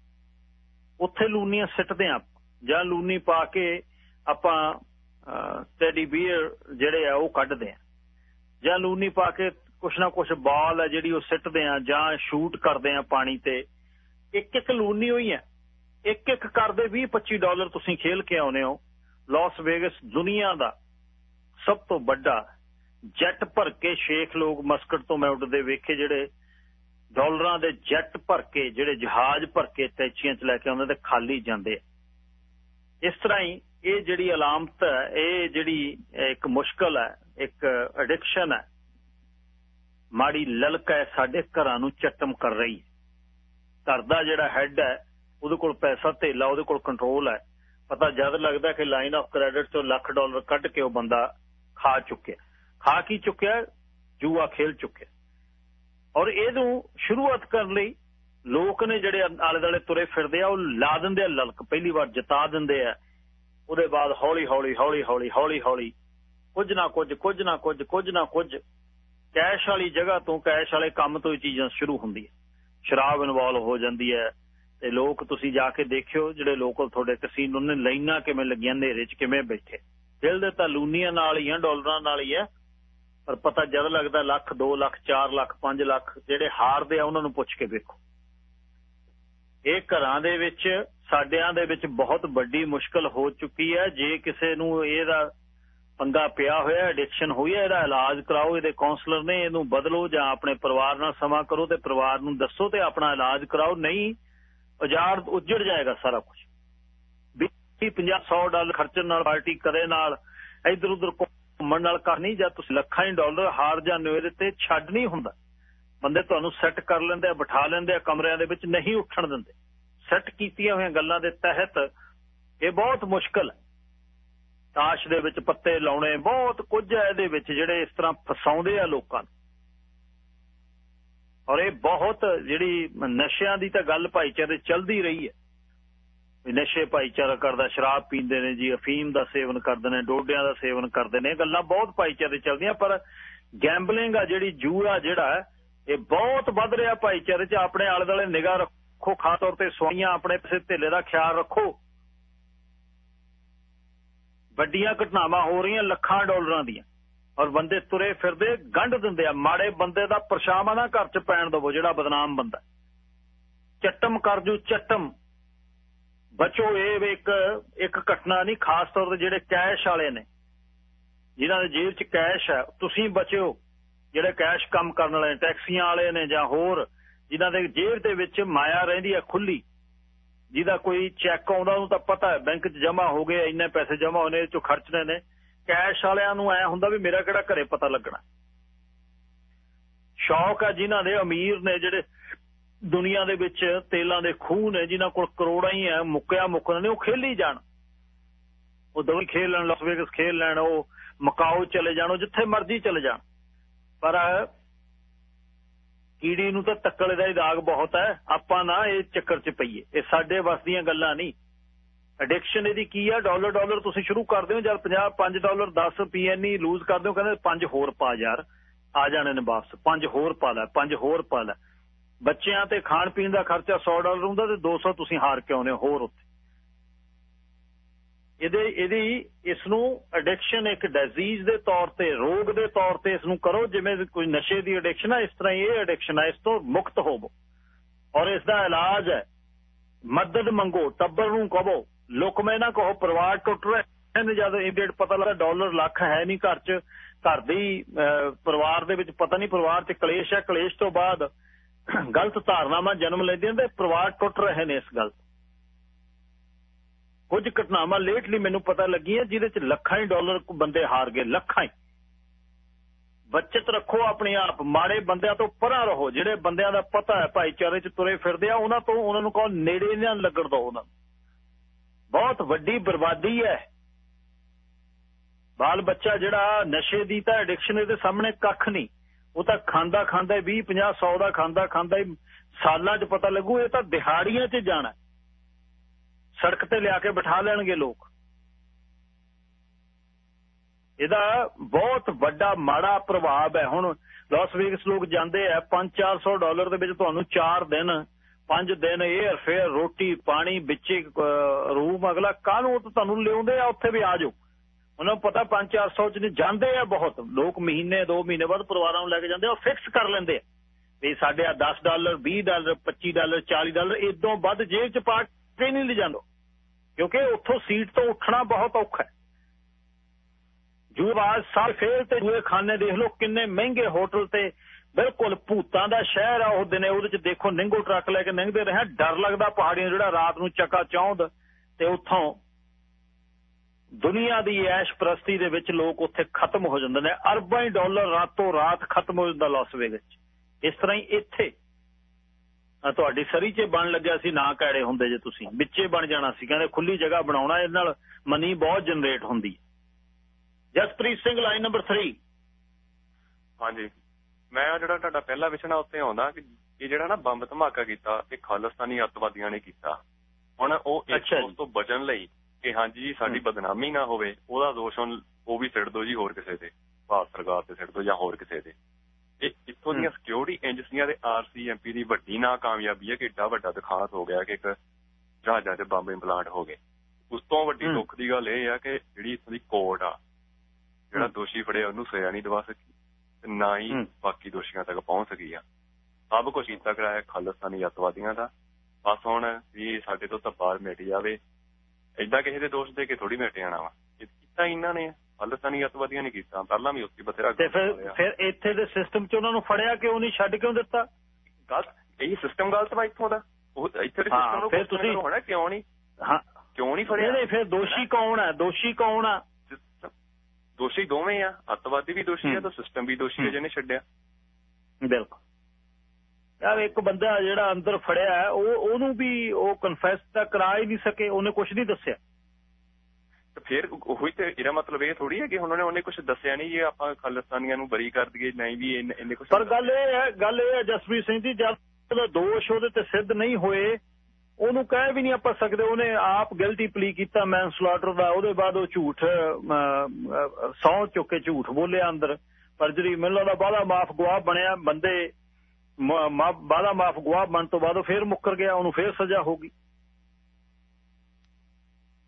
A: ਉੱਥੇ ਲੂਨੀਆਂ ਸਿੱਟਦੇ ਆ ਜਾਂ ਲੂਨੀ ਪਾ ਕੇ ਆਪਾਂ ਟੈਡੀ ਬੀਅਰ ਜਿਹੜੇ ਆ, ਉਹ ਕੱਢਦੇ ਆ। ਜਾਂ ਲੂਨੀ ਪਾ ਕੇ ਕੁਛ ਨਾ ਕੁਛ ਬਾਲ ਹੈ ਜਿਹੜੀ ਉਹ ਸਿੱਟਦੇ ਆ, ਜਾਂ ਸ਼ੂਟ ਕਰਦੇ ਆ ਪਾਣੀ ਤੇ। ਇੱਕ ਇੱਕ ਲੂਨੀ ਹੋਈ ਹੈ ਇੱਕ ਇੱਕ ਕਰਦੇ 20 25 ਡਾਲਰ ਤੁਸੀਂ ਖੇਲ ਕੇ ਆਉਨੇ ਹੋ। ਲਾਸ ਵੇਗਸ ਦੁਨੀਆ ਦਾ ਸਭ ਤੋਂ ਵੱਡਾ ਜੈਟ ਭਰ ਕੇ ਸ਼ੇਖ ਲੋਕ ਮਸਕਟ ਤੋਂ ਮੈਂ ਉੱਡਦੇ ਵੇਖੇ ਜਿਹੜੇ ਡਾਲਰਾਂ ਦੇ ਜੈਟ ਭਰ ਕੇ, ਜਿਹੜੇ ਜਹਾਜ਼ ਭਰ ਕੇ ਟੈਚੀਆਂ ਚ ਲੈ ਕੇ ਆਉਂਦੇ ਤੇ ਖਾਲੀ ਜਾਂਦੇ ਇਸ ਤਰ੍ਹਾਂ ਹੀ ਇਹ ਜਿਹੜੀ ਅਲਾਮਤ ਹੈ, ਇਹ ਜਿਹੜੀ ਇੱਕ ਮੁਸ਼ਕਲ ਹੈ, ਇੱਕ ਐਡਿਕਸ਼ਨ ਹੈ, ਮਾੜੀ ਲਲਕ ਹੈ, ਸਾਡੇ ਘਰਾਂ ਨੂੰ ਚੱਟਮ ਕਰ ਰਹੀ ਹੈ। ਘਰ ਦਾ ਜਿਹੜਾ ਹੈੱਡ ਹੈ, ਉਹਦੇ ਕੋਲ ਪੈਸਾ ਧੇਲਾ, ਉਹਦੇ ਕੋਲ ਕੰਟਰੋਲ ਹੈ। ਪਤਾ ਜਦ ਲੱਗਦਾ ਕਿ ਲਾਈਨ ਆਫ ਕ੍ਰੈਡਿਟ ਤੋਂ ਲੱਖ ਡਾਲਰ ਕੱਢ ਕੇ ਉਹ ਬੰਦਾ ਖਾ ਚੁੱਕਿਆ। ਖਾ ਕੀ ਚੁੱਕਿਆ? ਜੂਆ ਖੇਲ ਚੁੱਕਿਆ। ਔਰ ਇਹਨੂੰ ਸ਼ੁਰੂਆਤ ਕਰਨ ਲਈ ਲੋਕ ਨੇ ਜਿਹੜੇ ਆਲੇ ਦਾਲੇ ਤੁਰੇ ਫਿਰਦੇ ਆ, ਉਹ ਲਾ ਦਿੰਦੇ ਆ ਲਲਕ। ਪਹਿਲੀ ਵਾਰ ਜਿਤਾ ਦਿੰਦੇ ਆ। ਉਹਦੇ ਬਾਅਦ ਹੌਲੀ ਹੌਲੀ ਹੌਲੀ ਹੌਲੀ ਹੌਲੀ ਹੌਲੀ। ਕੁਝ ਨਾ ਕੁਝ ਕੁਝ ਨਾ ਕੁਝ ਕੁਝ ਨਾ ਕੁਝ। ਕੈਸ਼ ਵਾਲੀ ਜਗ੍ਹਾ ਤੋਂ ਕੈਸ਼ ਵਾਲੇ ਕੰਮ ਤੋਂ ਹੀ ਚੀਜ਼ਾਂ ਸ਼ੁਰੂ ਹੁੰਦੀਆਂ। ਸ਼ਰਾਬ ਇਨਵੋਲਵ ਹੋ ਜਾਂਦੀ ਹੈ। ਤੇ ਲੋਕ ਤੁਸੀਂ ਜਾ ਕੇ ਦੇਖਿਓ, ਜਿਹੜੇ ਲੋਕਲ ਤੁਹਾਡੇ ਕਸੀਨੋ ਨੇ ਲਾਈਨਾਂ ਕਿਵੇਂ ਲੱਗੀਆਂ, ਹਨੇਰੇ 'ਚ ਕਿਵੇਂ ਬੈਠੇ। ਦਿਲ ਦੇ ਤਾਂ ਲੂਨੀਆਂ ਨਾਲ ਹੀ ਆ, ਡਾਲਰਾਂ ਨਾਲ ਹੀ ਆ। ਪਰ ਪਤਾ ਜਦ ਲੱਗਦਾ ਲੱਖ 2 ਲੱਖ 4 ਲੱਖ 5 ਲੱਖ ਜਿਹੜੇ ਹਾਰਦੇ ਆ ਉਹਨਾਂ ਨੂੰ ਪੁੱਛ ਕੇ ਵੇਖੋ। ਇਹ ਘਰਾਂ ਦੇ ਵਿੱਚ, ਸਾਡਿਆਂ ਦੇ ਵਿੱਚ ਬਹੁਤ ਵੱਡੀ ਮੁਸ਼ਕਲ ਹੋ ਚੁੱਕੀ ਹੈ। ਜੇ ਕਿਸੇ ਨੂੰ ਇਹਦਾ ਪੰਗਾ ਪਿਆ ਹੋਇਆ ਐਡਿਕਸ਼ਨ ਹੋਈ ਹੈ, ਇਹਦਾ ਇਲਾਜ ਕਰਾਓ, ਇਹਦੇ ਕਾਉਂਸਲਰ ਨੇ ਇਹਨੂੰ ਬਦਲੋ ਜਾਂ ਆਪਣੇ ਪਰਿਵਾਰ ਨਾਲ ਸਮਾਂ ਕਰੋ ਤੇ ਪਰਿਵਾਰ ਨੂੰ ਦੱਸੋ ਤੇ ਆਪਣਾ ਇਲਾਜ ਕਰਾਓ। ਨਹੀਂ ਉਜਾੜ ਉੱਜੜ ਜਾਏਗਾ ਸਾਰਾ ਕੁਝ 20 50 100 ਡਾਲਰ ਖਰਚਣ ਨਾਲ, ਪਾਰਟੀ ਕਰੇ ਨਾਲ ਇਧਰ ਉਧਰ ਘੁੰਮਣ ਨਾਲ ਕਰਨੀ ਜਾਂ ਤੁਸੀਂ ਲੱਖਾਂ ਹੀ ਡਾਲਰ ਹਾਰ ਜਾਂਦੇ ਹੋ ਇਹਦੇ ਤੇ ਛੱਡ ਨਹੀਂ ਹੁੰਦਾ। ਬੰਦੇ ਤੁਹਾਨੂੰ ਸੈੱਟ ਕਰ ਲੈਂਦੇ ਆ, ਬਿਠਾ ਲੈਂਦੇ ਆ, ਕਮਰਿਆਂ ਦੇ ਵਿੱਚ ਨਹੀਂ ਉੱਠਣ ਦਿੰਦੇ। ਸੈੱਟ ਕੀਤੀਆਂ ਹੋਈਆਂ ਗੱਲਾਂ ਦੇ ਤਹਿਤ ਇਹ ਬਹੁਤ ਮੁਸ਼ਕਲ ਹੈ। ਤਾਸ਼ ਦੇ ਵਿੱਚ ਪੱਤੇ ਲਾਉਣੇ ਬਹੁਤ ਕੁਝ ਹੈ ਇਹਦੇ ਵਿੱਚ, ਜਿਹੜੇ ਇਸ ਤਰ੍ਹਾਂ ਫਸਾਉਂਦੇ ਆ ਲੋਕਾਂ ਨੂੰ। ਔਰ ਇਹ ਬਹੁਤ ਜਿਹੜੀ ਨਸ਼ਿਆਂ ਦੀ ਤਾਂ ਗੱਲ ਭਾਈਚਾਰੇ ਚੱਲਦੀ ਰਹੀ ਹੈ। ਨਸ਼ੇ ਭਾਈਚਾਰਾ ਕਰਦਾ, ਸ਼ਰਾਬ ਪੀਂਦੇ ਨੇ ਜੀ, ਅਫੀਮ ਦਾ ਸੇਵਨ ਕਰਦੇ ਨੇ, ਡੋਡਿਆਂ ਦਾ ਸੇਵਨ ਕਰਦੇ ਨੇ ਗੱਲਾਂ ਬਹੁਤ ਭਾਈਚਾਰੇ ਚੱਲਦੀਆਂ, ਪਰ ਗੈਂਬਲਿੰਗ ਆ ਜਿਹੜੀ ਜੂਆ ਜਿਹੜਾ, ਇਹ ਬਹੁਤ ਵੱਧ ਰਿਹਾ ਭਾਈਚਾਰੇ 'ਚ, ਆਪਣੇ ਆਲੇ ਦੁਆਲੇ ਨਿਗਾਹ ਰੱਖੋ, ਖਾਸ ਤੌਰ ਤੇ ਸਵਾਈਆਂ, ਆਪਣੇ ਪਿੱਛੇ ਢਿੱਲੇ ਦਾ ਖਿਆਲ ਰੱਖੋ। ਵੱਡੀਆਂ ਘਟਨਾਵਾਂ ਹੋ ਰਹੀਆਂ ਲੱਖਾਂ ਡਾਲਰਾਂ ਦੀਆਂ, ਔਰ ਬੰਦੇ ਤੁਰੇ ਫਿਰਦੇ, ਗੰਢ ਦਿੰਦੇ ਆ, ਮਾੜੇ ਬੰਦੇ ਦਾ ਪਰਛਾਵਾਂ ਨਾ ਘਰ 'ਚ ਪੈਣ ਦਵੋ, ਜਿਹੜਾ ਬਦਨਾਮ ਬੰਦਾ। ਚੱਟਮ ਕਰਜੂ ਚੱਟਮ। ਬਚੋ, ਇਹ ਇੱਕ ਇੱਕ ਘਟਨਾ ਨਹੀਂ, ਖਾਸ ਤੌਰ ਤੇ ਜਿਹੜੇ ਕੈਸ਼ ਵਾਲੇ ਨੇ। ਜਿਨ੍ਹਾਂ ਦੇ ਜੇਬ 'ਚ ਕੈਸ਼ ਹੈ, ਤੁਸੀਂ ਬਚਿਓ। ਜਿਹੜੇ ਕੈਸ਼ ਕੰਮ ਕਰਨ ਵਾਲੇ ਟੈਕਸੀਆਂ ਵਾਲੇ ਨੇ ਜਾਂ ਹੋਰ, ਜਿਨ੍ਹਾਂ ਦੇ ਜੇਬ ਦੇ ਵਿੱਚ ਮਾਇਆ ਰਹਿੰਦੀ ਹੈ ਖੁੱਲੀ ਜਿਹਦਾ ਕੋਈ ਚੈੱਕ ਆਉਂਦਾ, ਉਹਨੂੰ ਤਾਂ ਪਤਾ ਹੈ, ਬੈਂਕ 'ਚ ਜਮ੍ਹਾਂ ਹੋ ਗਏ, ਇੰਨੇ ਪੈਸੇ ਜਮ੍ਹਾਂ ਹੋਣੇ ਚੋਂ ਖਰਚਣੇ ਨੇ। ਕੈਸ਼ ਵਾਲਿਆਂ ਨੂੰ ਐ ਹੁੰਦਾ ਵੀ ਮੇਰਾ ਕਿਹੜਾ ਘਰੇ ਪਤਾ ਲੱਗਣਾ। ਸ਼ੌਕ ਆ ਜਿਨ੍ਹਾਂ ਦੇ, ਅਮੀਰ ਨੇ ਜਿਹੜੇ ਦੁਨੀਆ ਦੇ ਵਿੱਚ ਤੇਲਾਂ ਦੇ ਖੂਹ ਨੇ, ਜਿਨ੍ਹਾਂ ਕੋਲ ਕਰੋੜਾਂ ਹੀ ਐ ਮੁੱਕਿਆ ਮੁੱਕਦੇ ਨੇ, ਉਹ ਖੇਲੀ ਜਾਣ। ਉਹ ਦੋਵੇਂ ਖੇਲ ਲੈਣ, ਲਾਸ ਵੇਗਸ ਖੇਲ ਲੈਣ, ਉਹ ਮਕਾਓ ਚਲੇ ਜਾਣ, ਉਹ ਜਿੱਥੇ ਮਰਜ਼ੀ ਚਲੇ ਜਾਣ। ਪਰ ਕੀੜੀ ਨੂੰ ਤਾਂ ਤੱਕਲੇ ਦਾ ਹੀ ਦਾਗ ਬਹੁਤ ਹੈ। ਆਪਾਂ ਨਾ ਇਹ ਚੱਕਰ 'ਚ ਪਈਏ। ਇਹ ਸਾਡੇ ਵਸ ਦੀਆਂ ਗੱਲਾਂ ਨਹੀਂ। ਐਡਿਕਸ਼ਨ ਇਹਦੀ ਕੀ ਆ? ਡਾਲਰ ਡਾਲਰ ਤੁਸੀਂ ਸ਼ੁਰੂ ਕਰਦੇ ਹੋ ਜਦ 50 5 ਡਾਲਰ 10 ਪੀਐਨਈ ਲੂਜ਼ ਕਰਦੇ ਹੋ ਕਹਿੰਦੇ ਪੰਜ ਹੋਰ ਪਾ ਯਾਰ। ਆ ਜਾਣੇ ਨੇ ਵਾਪਸ। ਪੰਜ ਹੋਰ ਪਾ ਲੈ, ਪੰਜ ਹੋਰ ਪਾ ਲੈ। ਬੱਚਿਆਂ ਤੇ ਖਾਣ ਪੀਣ ਦਾ ਖਰਚਾ 100 ਡਾਲਰ ਹੁੰਦਾ ਤੇ 200 ਤੁਸੀਂ ਹਾਰ ਕੇ ਆਉਨੇ ਹੋਰ ਉੱਥੇ। ਇਹਦੇ, ਇਹਦੀ ਇਸ ਨੂੰ ਐਡਿਕਸ਼ਨ ਇੱਕ ਡਿਜ਼ੀਜ਼ ਦੇ ਤੌਰ ਤੇ, ਰੋਗ ਦੇ ਤੌਰ ਤੇ ਇਸ ਨੂੰ ਕਰੋ, ਜਿਵੇਂ ਕੋਈ ਨਸ਼ੇ ਦੀ ਐਡਿਕਸ਼ਨ ਹੈ ਇਸ ਤਰ੍ਹਾਂ ਹੀ ਇਹ ਐਡਿਕਸ਼ਨ ਹੈ ਇਸ ਤੋਂ ਮੁਕਤ ਹੋਵੋ। ਔਰ ਇਸ ਦਾ ਇਲਾਜ ਹੈ, ਮਦਦ ਮੰਗੋ, ਟੱਬਰ ਨੂੰ ਕਹੋ ਲੁਕਮੇ ਨਾ ਕਹੋ, ਪਰਿਵਾਰ ਟੁੱਟ ਰਿਹਾ, ਇਹਨੇ ਜਦ ਇਮੀਡੀਏਟ ਪਤਾ ਲੱਗਾ ਡਾਲਰ ਲੱਖ ਹੈ ਨਹੀਂ ਘਰ 'ਚ, ਘਰ ਦੀ ਪਰਿਵਾਰ ਦੇ ਵਿੱਚ ਪਤਾ ਨਹੀਂ ਪਰਿਵਾਰ 'ਚ ਕਲੇਸ਼ ਹੈ, ਕਲੇਸ਼ ਤੋਂ ਬਾਅਦ ਗਲਤ ਧਾਰਨਾਵਾਂ ਜਨਮ ਲੈਂਦੀਆਂ ਤੇ ਪਰਿਵਾਰ ਟੁੱਟ ਰਹੇ ਨੇ ਇਸ ਗੱਲ ਤੋਂ। ਕੁਝ ਘਟਨਾਵਾਂ ਲੇਟਲੀ ਮੈਨੂੰ ਪਤਾ ਲੱਗੀਆਂ, ਜਿਹਦੇ 'ਚ ਲੱਖਾਂ ਹੀ ਡਾਲਰ ਬੰਦੇ ਹਾਰ ਗਏ, ਲੱਖਾਂ ਹੀ। ਬਚਤ ਰੱਖੋ ਆਪਣੇ ਆਪ, ਮਾੜੇ ਬੰਦਿਆਂ ਤੋਂ ਪਰਾਂ ਰਹੋ, ਜਿਹੜੇ ਬੰਦਿਆਂ ਦਾ ਪਤਾ ਹੈ, ਭਾਈਚਾਰੇ 'ਚ ਤੁਰੇ ਫਿਰਦੇ ਆ, ਉਹਨਾਂ ਤੋਂ ਉਹਨਾਂ ਨੂੰ ਕਹੋ, ਨੇੜੇ ਨਾ ਲੱਗਣ ਦੋ ਉਹਨਾਂ ਬਹੁਤ ਵੱਡੀ ਬਰਬਾਦੀ ਹੈ। ਬਾਲ ਬੱਚਾ ਜਿਹੜਾ, ਨਸ਼ੇ ਦੀ ਤਾਂ ਐਡਿਕਸ਼ਨ ਇਹਦੇ ਸਾਹਮਣੇ ਕੱਖ ਨਹੀਂ। ਉਹ ਤਾਂ ਖਾਂਦਾ ਖਾਂਦਾ 20 50 100 ਦਾ ਖਾਂਦਾ ਖਾਂਦਾ ਹੀ ਸਾਲਾਂ 'ਚ ਪਤਾ ਲੱਗੂ, ਇਹ ਤਾਂ ਦਿਹਾੜੀਆਂ 'ਚ ਜਾਣਾ ਸੜਕ ਤੇ ਲਿਆ ਕੇ ਬਿਠਾ ਲੈਣਗੇ ਲੋਕ। ਇਹਦਾ ਬਹੁਤ ਵੱਡਾ ਮਾੜਾ ਪ੍ਰਭਾਵ ਹੈ। ਹੁਣ ਲਾਸ ਵੇਗਸ ਲੋਕ ਜਾਂਦੇ ਆ 5-400 ਡਾਲਰ ਦੇ ਵਿੱਚ ਤੁਹਾਨੂੰ 4 ਦਿਨ 5 ਦਿਨ 에ਅਰ ਫੇਅਰ ਰੋਟੀ, ਪਾਣੀ, ਵਿੱਚ ਰੂਮ ਅਗਲਾ ਕੱਲ ਕਾਹਨੂੰ ਤੁਹਾਨੂੰ ਲਿਆਉਂਦੇ ਆ, ਉੱਥੇ ਵੀ ਆ ਜਾਓ। ਉਹਨਾਂ ਨੂੰ ਪਤਾ 5-400 ਚ ਨਹੀਂ ਜਾਂਦੇ ਆ ਬਹੁਤ, ਲੋਕ ਮਹੀਨੇ 2 ਮਹੀਨੇ ਬਾਅਦ ਪਰਿਵਾਰਾਂ ਨੂੰ ਲੈ ਕੇ ਜਾਂਦੇ ਆ ਫਿਕਸ ਕਰ ਲੈਂਦੇ ਆ। ਵੀ ਸਾਡੇ ਆ 10 ਡਾਲਰ 20 ਡਾਲਰ 25 ਡਾਲਰ 40 ਡਾਲਰ ਇਦੋਂ ਵੱਧ ਜੇਬ ਚ ਪਾ ਕੇ ਨਹੀਂ ਲਿਜਾਂਦੋ ਕਿਉਂਕਿ ਉੱਥੋਂ ਸੀਟ ਤੋਂ ਉੱਠਣਾ ਬਹੁਤ ਔਖਾ ਹੈ। ਜੂਬਾਜ਼ ਸਾਲ ਫੇਲ ਤੇ ਜੂਏ ਖਾਨੇ ਦੇਖ ਲਓ, ਕਿੰਨੇ ਮਹਿੰਗੇ ਹੋਟਲ ਤੇ ਬਿਲਕੁਲ ਭੂਤਾਂ ਦਾ ਸ਼ਹਿਰ ਆ ਉਹ ਦਿਨੇ, ਉਹਦੇ ਚ ਦੇਖੋ ਨਿੰਗੋ ਟਰੱਕ ਲੈ ਕੇ ਲੰਘਦੇ ਰਹੇ ਡਰ ਲੱਗਦਾ ਪਹਾੜੀਆਂ ਜਿਹੜਾ ਰਾਤ ਨੂੰ ਚੱਕਾ ਚੌਂਦ ਤੇ ਉੱਥੋਂ ਦੁਨੀਆ ਦੀ ਐਸ਼ ਪ੍ਰਸਤੀ ਦੇ ਵਿੱਚ ਲੋਕ ਉੱਥੇ ਖਤਮ ਹੋ ਜਾਂਦੇ ਨੇ। ਅਰਬਾਂ ਹੀ ਡਾਲਰ ਰਾਤੋਂ ਰਾਤ ਖਤਮ ਹੋ ਜਾਂਦਾ ਲਾਸ ਵੇਗਸ ਇਸ ਤਰ੍ਹਾਂ ਹੀ ਇੱਥੇ। ਤੁਹਾਡੀ ਸਰੀ 'ਚ ਬਣ ਲੱਗਿਆ ਸੀ ਨਾ ਕਾੜੇ ਹੁੰਦੇ ਜੇ ਤੁਸੀਂ। ਵਿੱਚੇ ਬਣ ਜਾਣਾ ਸੀ। ਕਹਿੰਦੇ ਖੁੱਲੀ ਜਗ੍ਹਾ ਬਣਾਉਣਾ ਇਹਦੇ ਨਾਲ ਮਨੀ ਬਹੁਤ ਜਨਰੇਟ ਹੁੰਦੀ ਜਸਪ੍ਰੀਤ ਸਿੰਘ ਲਾਈਨ ਨੰਬਰ 3
I: ਹਾਂਜੀ। ਮੈਂ ਜਿਹੜਾ ਤੁਹਾਡਾ ਪਹਿਲਾ ਵਿਸ਼ਨਾ ਉੱਤੇ ਆਉਂਦਾ ਕਿ ਇਹ ਜਿਹੜਾ ਨਾ ਬੰਬ ਧਮਾਕਾ ਕੀਤਾ ਇਹ ਖਾਲਿਸਤਾਨੀ ਅੱਤਵਾਦੀਆਂ ਨੇ ਕੀਤਾ। ਹੁਣ ਉਹ ਇਸ ਤੋਂ ਬਚਣ ਲਈ ਕਿ ਹਾਂਜੀ ਸਾਡੀ ਬਦਨਾਮੀ ਨਾ ਹੋਵੇ ਉਹਦਾ ਦੋਸ਼ ਹੁਣ ਉਹ ਵੀ ਸਿੱਟ ਦੋ ਜੀ ਹੋਰ ਕਿਸੇ ਤੇ ਭਾਰਤ ਸਰਕਾਰ ਤੇ ਸਿੱਟ ਦੋ ਜਾਂ ਹੋਰ ਕਿਸੇ ਤੇ ਇਹ ਇੱਥੋਂ ਦੀਆਂ ਸਿਕਿਉਰਿਟੀ ਏਜੰਸੀਆਂ ਦੇ ਆਰਸੀਐਮਪੀ ਦੀ ਵੱਡੀ ਨਾਕਾਮਯਾਬੀ ਹੈ ਕਿ ਏਡਾ ਵੱਡਾ ਦਿਖਾਤ ਹੋ ਗਿਆ ਕਿ ਇੱਕ ਜਹਾਜ਼ਾਂ 'ਚ ਬੰਬ ਇੰਪਲਾਂਟ ਹੋ ਗਏ। ਉਸ ਤੋਂ ਵੱਡੀ ਦੁੱਖ ਦੀ ਗੱਲ ਇਹ ਆ ਕਿ ਜਿਹੜੀ ਇਥੋਂ ਦੀ ਕੋਰਟ ਆ ਜਿਹੜਾ ਦੋਸ਼ੀ ਫੜਿਆ ਉਹਨੂੰ ਸਜ਼ਾ ਨਹੀਂ ਦਵਾ ਸਕੀ ਤੇ ਨਾ ਹੀ ਬਾਕੀ ਦੋਸ਼ੀਆਂ ਤੱਕ ਪਹੁੰਚ ਸਕੀ ਆ। ਸਭ ਕੁਝ ਕੀਤਾ ਕਰਾਇਆ ਖਾਲਿਸਤਾਨੀ ਅੱਤਵਾਦੀਆਂ ਦਾ। ਬਸ ਹੁਣ ਵੀ ਸਾਡੇ ਤੋਂ ਤਬਾਰ ਮਿਟ ਜਾਵੇ। ਐਦਾਂ ਕਿਸੇ ਦੇ ਦੋਸ਼ ਦੇ ਕੇ ਥੋੜੀ ਮਿਟ ਜਾਣਾ ਵਾ। ਕੀਤਾ ਇਹਨਾਂ ਨੇ ਖਾਲਿਸਤਾਨੀ ਅੱਤਵਾਦੀਆਂ ਨੇ ਕੀਤਾ ਪਹਿਲਾਂ ਵੀ ਉੱਥੇ ਬਥੇਰਾ
A: ਤੇ ਫਿਰ ਫਿਰ ਇੱਥੇ ਦੇ ਸਿਸਟਮ 'ਚ ਉਹਨਾਂ ਨੂੰ ਫੜਿਆ ਕਿਉਂ ਨਹੀਂ ਛੱਡ ਕਿਉਂ ਦਿੱਤਾ?
I: ਗਲਤ ਇਹ ਸਿਸਟਮ ਗਲਤ ਵਾ ਇੱਥੋਂ ਦਾ। ਉਹ ਇੱਥੇ ਦੇ ਸਿਸਟਮ ਨੂੰ
A: ਫਿਰ ਤੁਸੀਂ
I: ਹੋਣਾ ਕਿਉਂ ਨਹੀਂ?
A: ਹਾਂ।
I: ਕਿਉਂ ਨਹੀਂ ਫੜਿਆ?
A: ਨਹੀਂ ਫਿਰ ਦੋਸ਼ੀ ਕੌਣ ਹੈ ਦੋਸ਼ੀ ਕੌਣ ਆ?
I: ਦੋਸ਼ੀ ਦੋਵੇਂ ਆ। ਅੱਤਵਾਦੀ ਵੀ ਦੋਸ਼ੀ ਆ ਤਾਂ ਸਿਸਟਮ ਵੀ ਦੋਸ਼ੀ ਹੈ। ਜਿਹਨੇ ਛੱਡਿਆ।
A: ਬਿਲਕੁਲ। ਇੱਕ ਬੰਦਾ ਜਿਹੜਾ ਅੰਦਰ ਫੜਿਆ ਉਹ ਉਹਨੂੰ ਵੀ ਉਹ ਕਨਫੈਸ ਤਾਂ ਕਰਾ ਹੀ ਨਹੀਂ ਸਕੇ ਉਹਨੇ ਕੁਝ ਨਹੀਂ ਦੱਸਿਆ।
I: ਤੇ ਫਿਰ ਉਹੀ ਤੇ ਇਹਦਾ ਮਤਲਬ ਇਹ ਥੋੜੀ ਹੈ ਕਿ ਉਹਨਾਂ ਨੇ ਉਹਨੇ ਕੁਝ ਦੱਸਿਆ ਨਹੀਂ ਜੇ ਆਪਾਂ ਖਾਲਿਸਤਾਨੀਆਂ ਨੂੰ ਬਰੀ ਕਰ ਦਈਏ ਨਹੀਂ ਵੀ ਇਹਨੇ ਕੁਝ
A: ਪਰ ਗੱਲ ਇਹ ਹੈ ਗੱਲ ਇਹ ਹੈ ਜਸਵੀਰ ਸਿੰਘ ਜੀ ਜਦ ਦੋਸ਼ ਉਹਦੇ ਤੇ ਸਿੱਧ ਨਹੀਂ ਹੋਏ ਉਹਨੂੰ ਕਹਿ ਵੀ ਨਹੀਂ ਆਪਾਂ ਸਕਦੇ ਉਹਨੇ ਆਪ ਗਲਤੀ ਪਲੀ ਕੀਤਾ ਮੈਨਸਲਾਟਰ ਦਾ ਉਹਦੇ ਬਾਅਦ ਉਹ ਝੂਠ ਸੌ ਚੁੱਕੇ ਝੂਠ ਬੋਲਿਆ ਅੰਦਰ। ਪਰ ਜਿਹੜੀ ਮੈਨੂੰ ਦਾ ਬਾਦਾ ਮਾਫ ਗਵਾਹ ਬਣਿਆ ਬੰਦੇ ਬਾਦਾ ਮਾਫ ਗਵਾਹ ਬਣ ਤੋਂ ਬਾਅਦ ਉਹ ਫੇਰ ਮੁੱਕਰ ਗਿਆ, ਉਹਨੂੰ ਫੇਰ ਸਜ਼ਾ ਹੋ ਗਈ।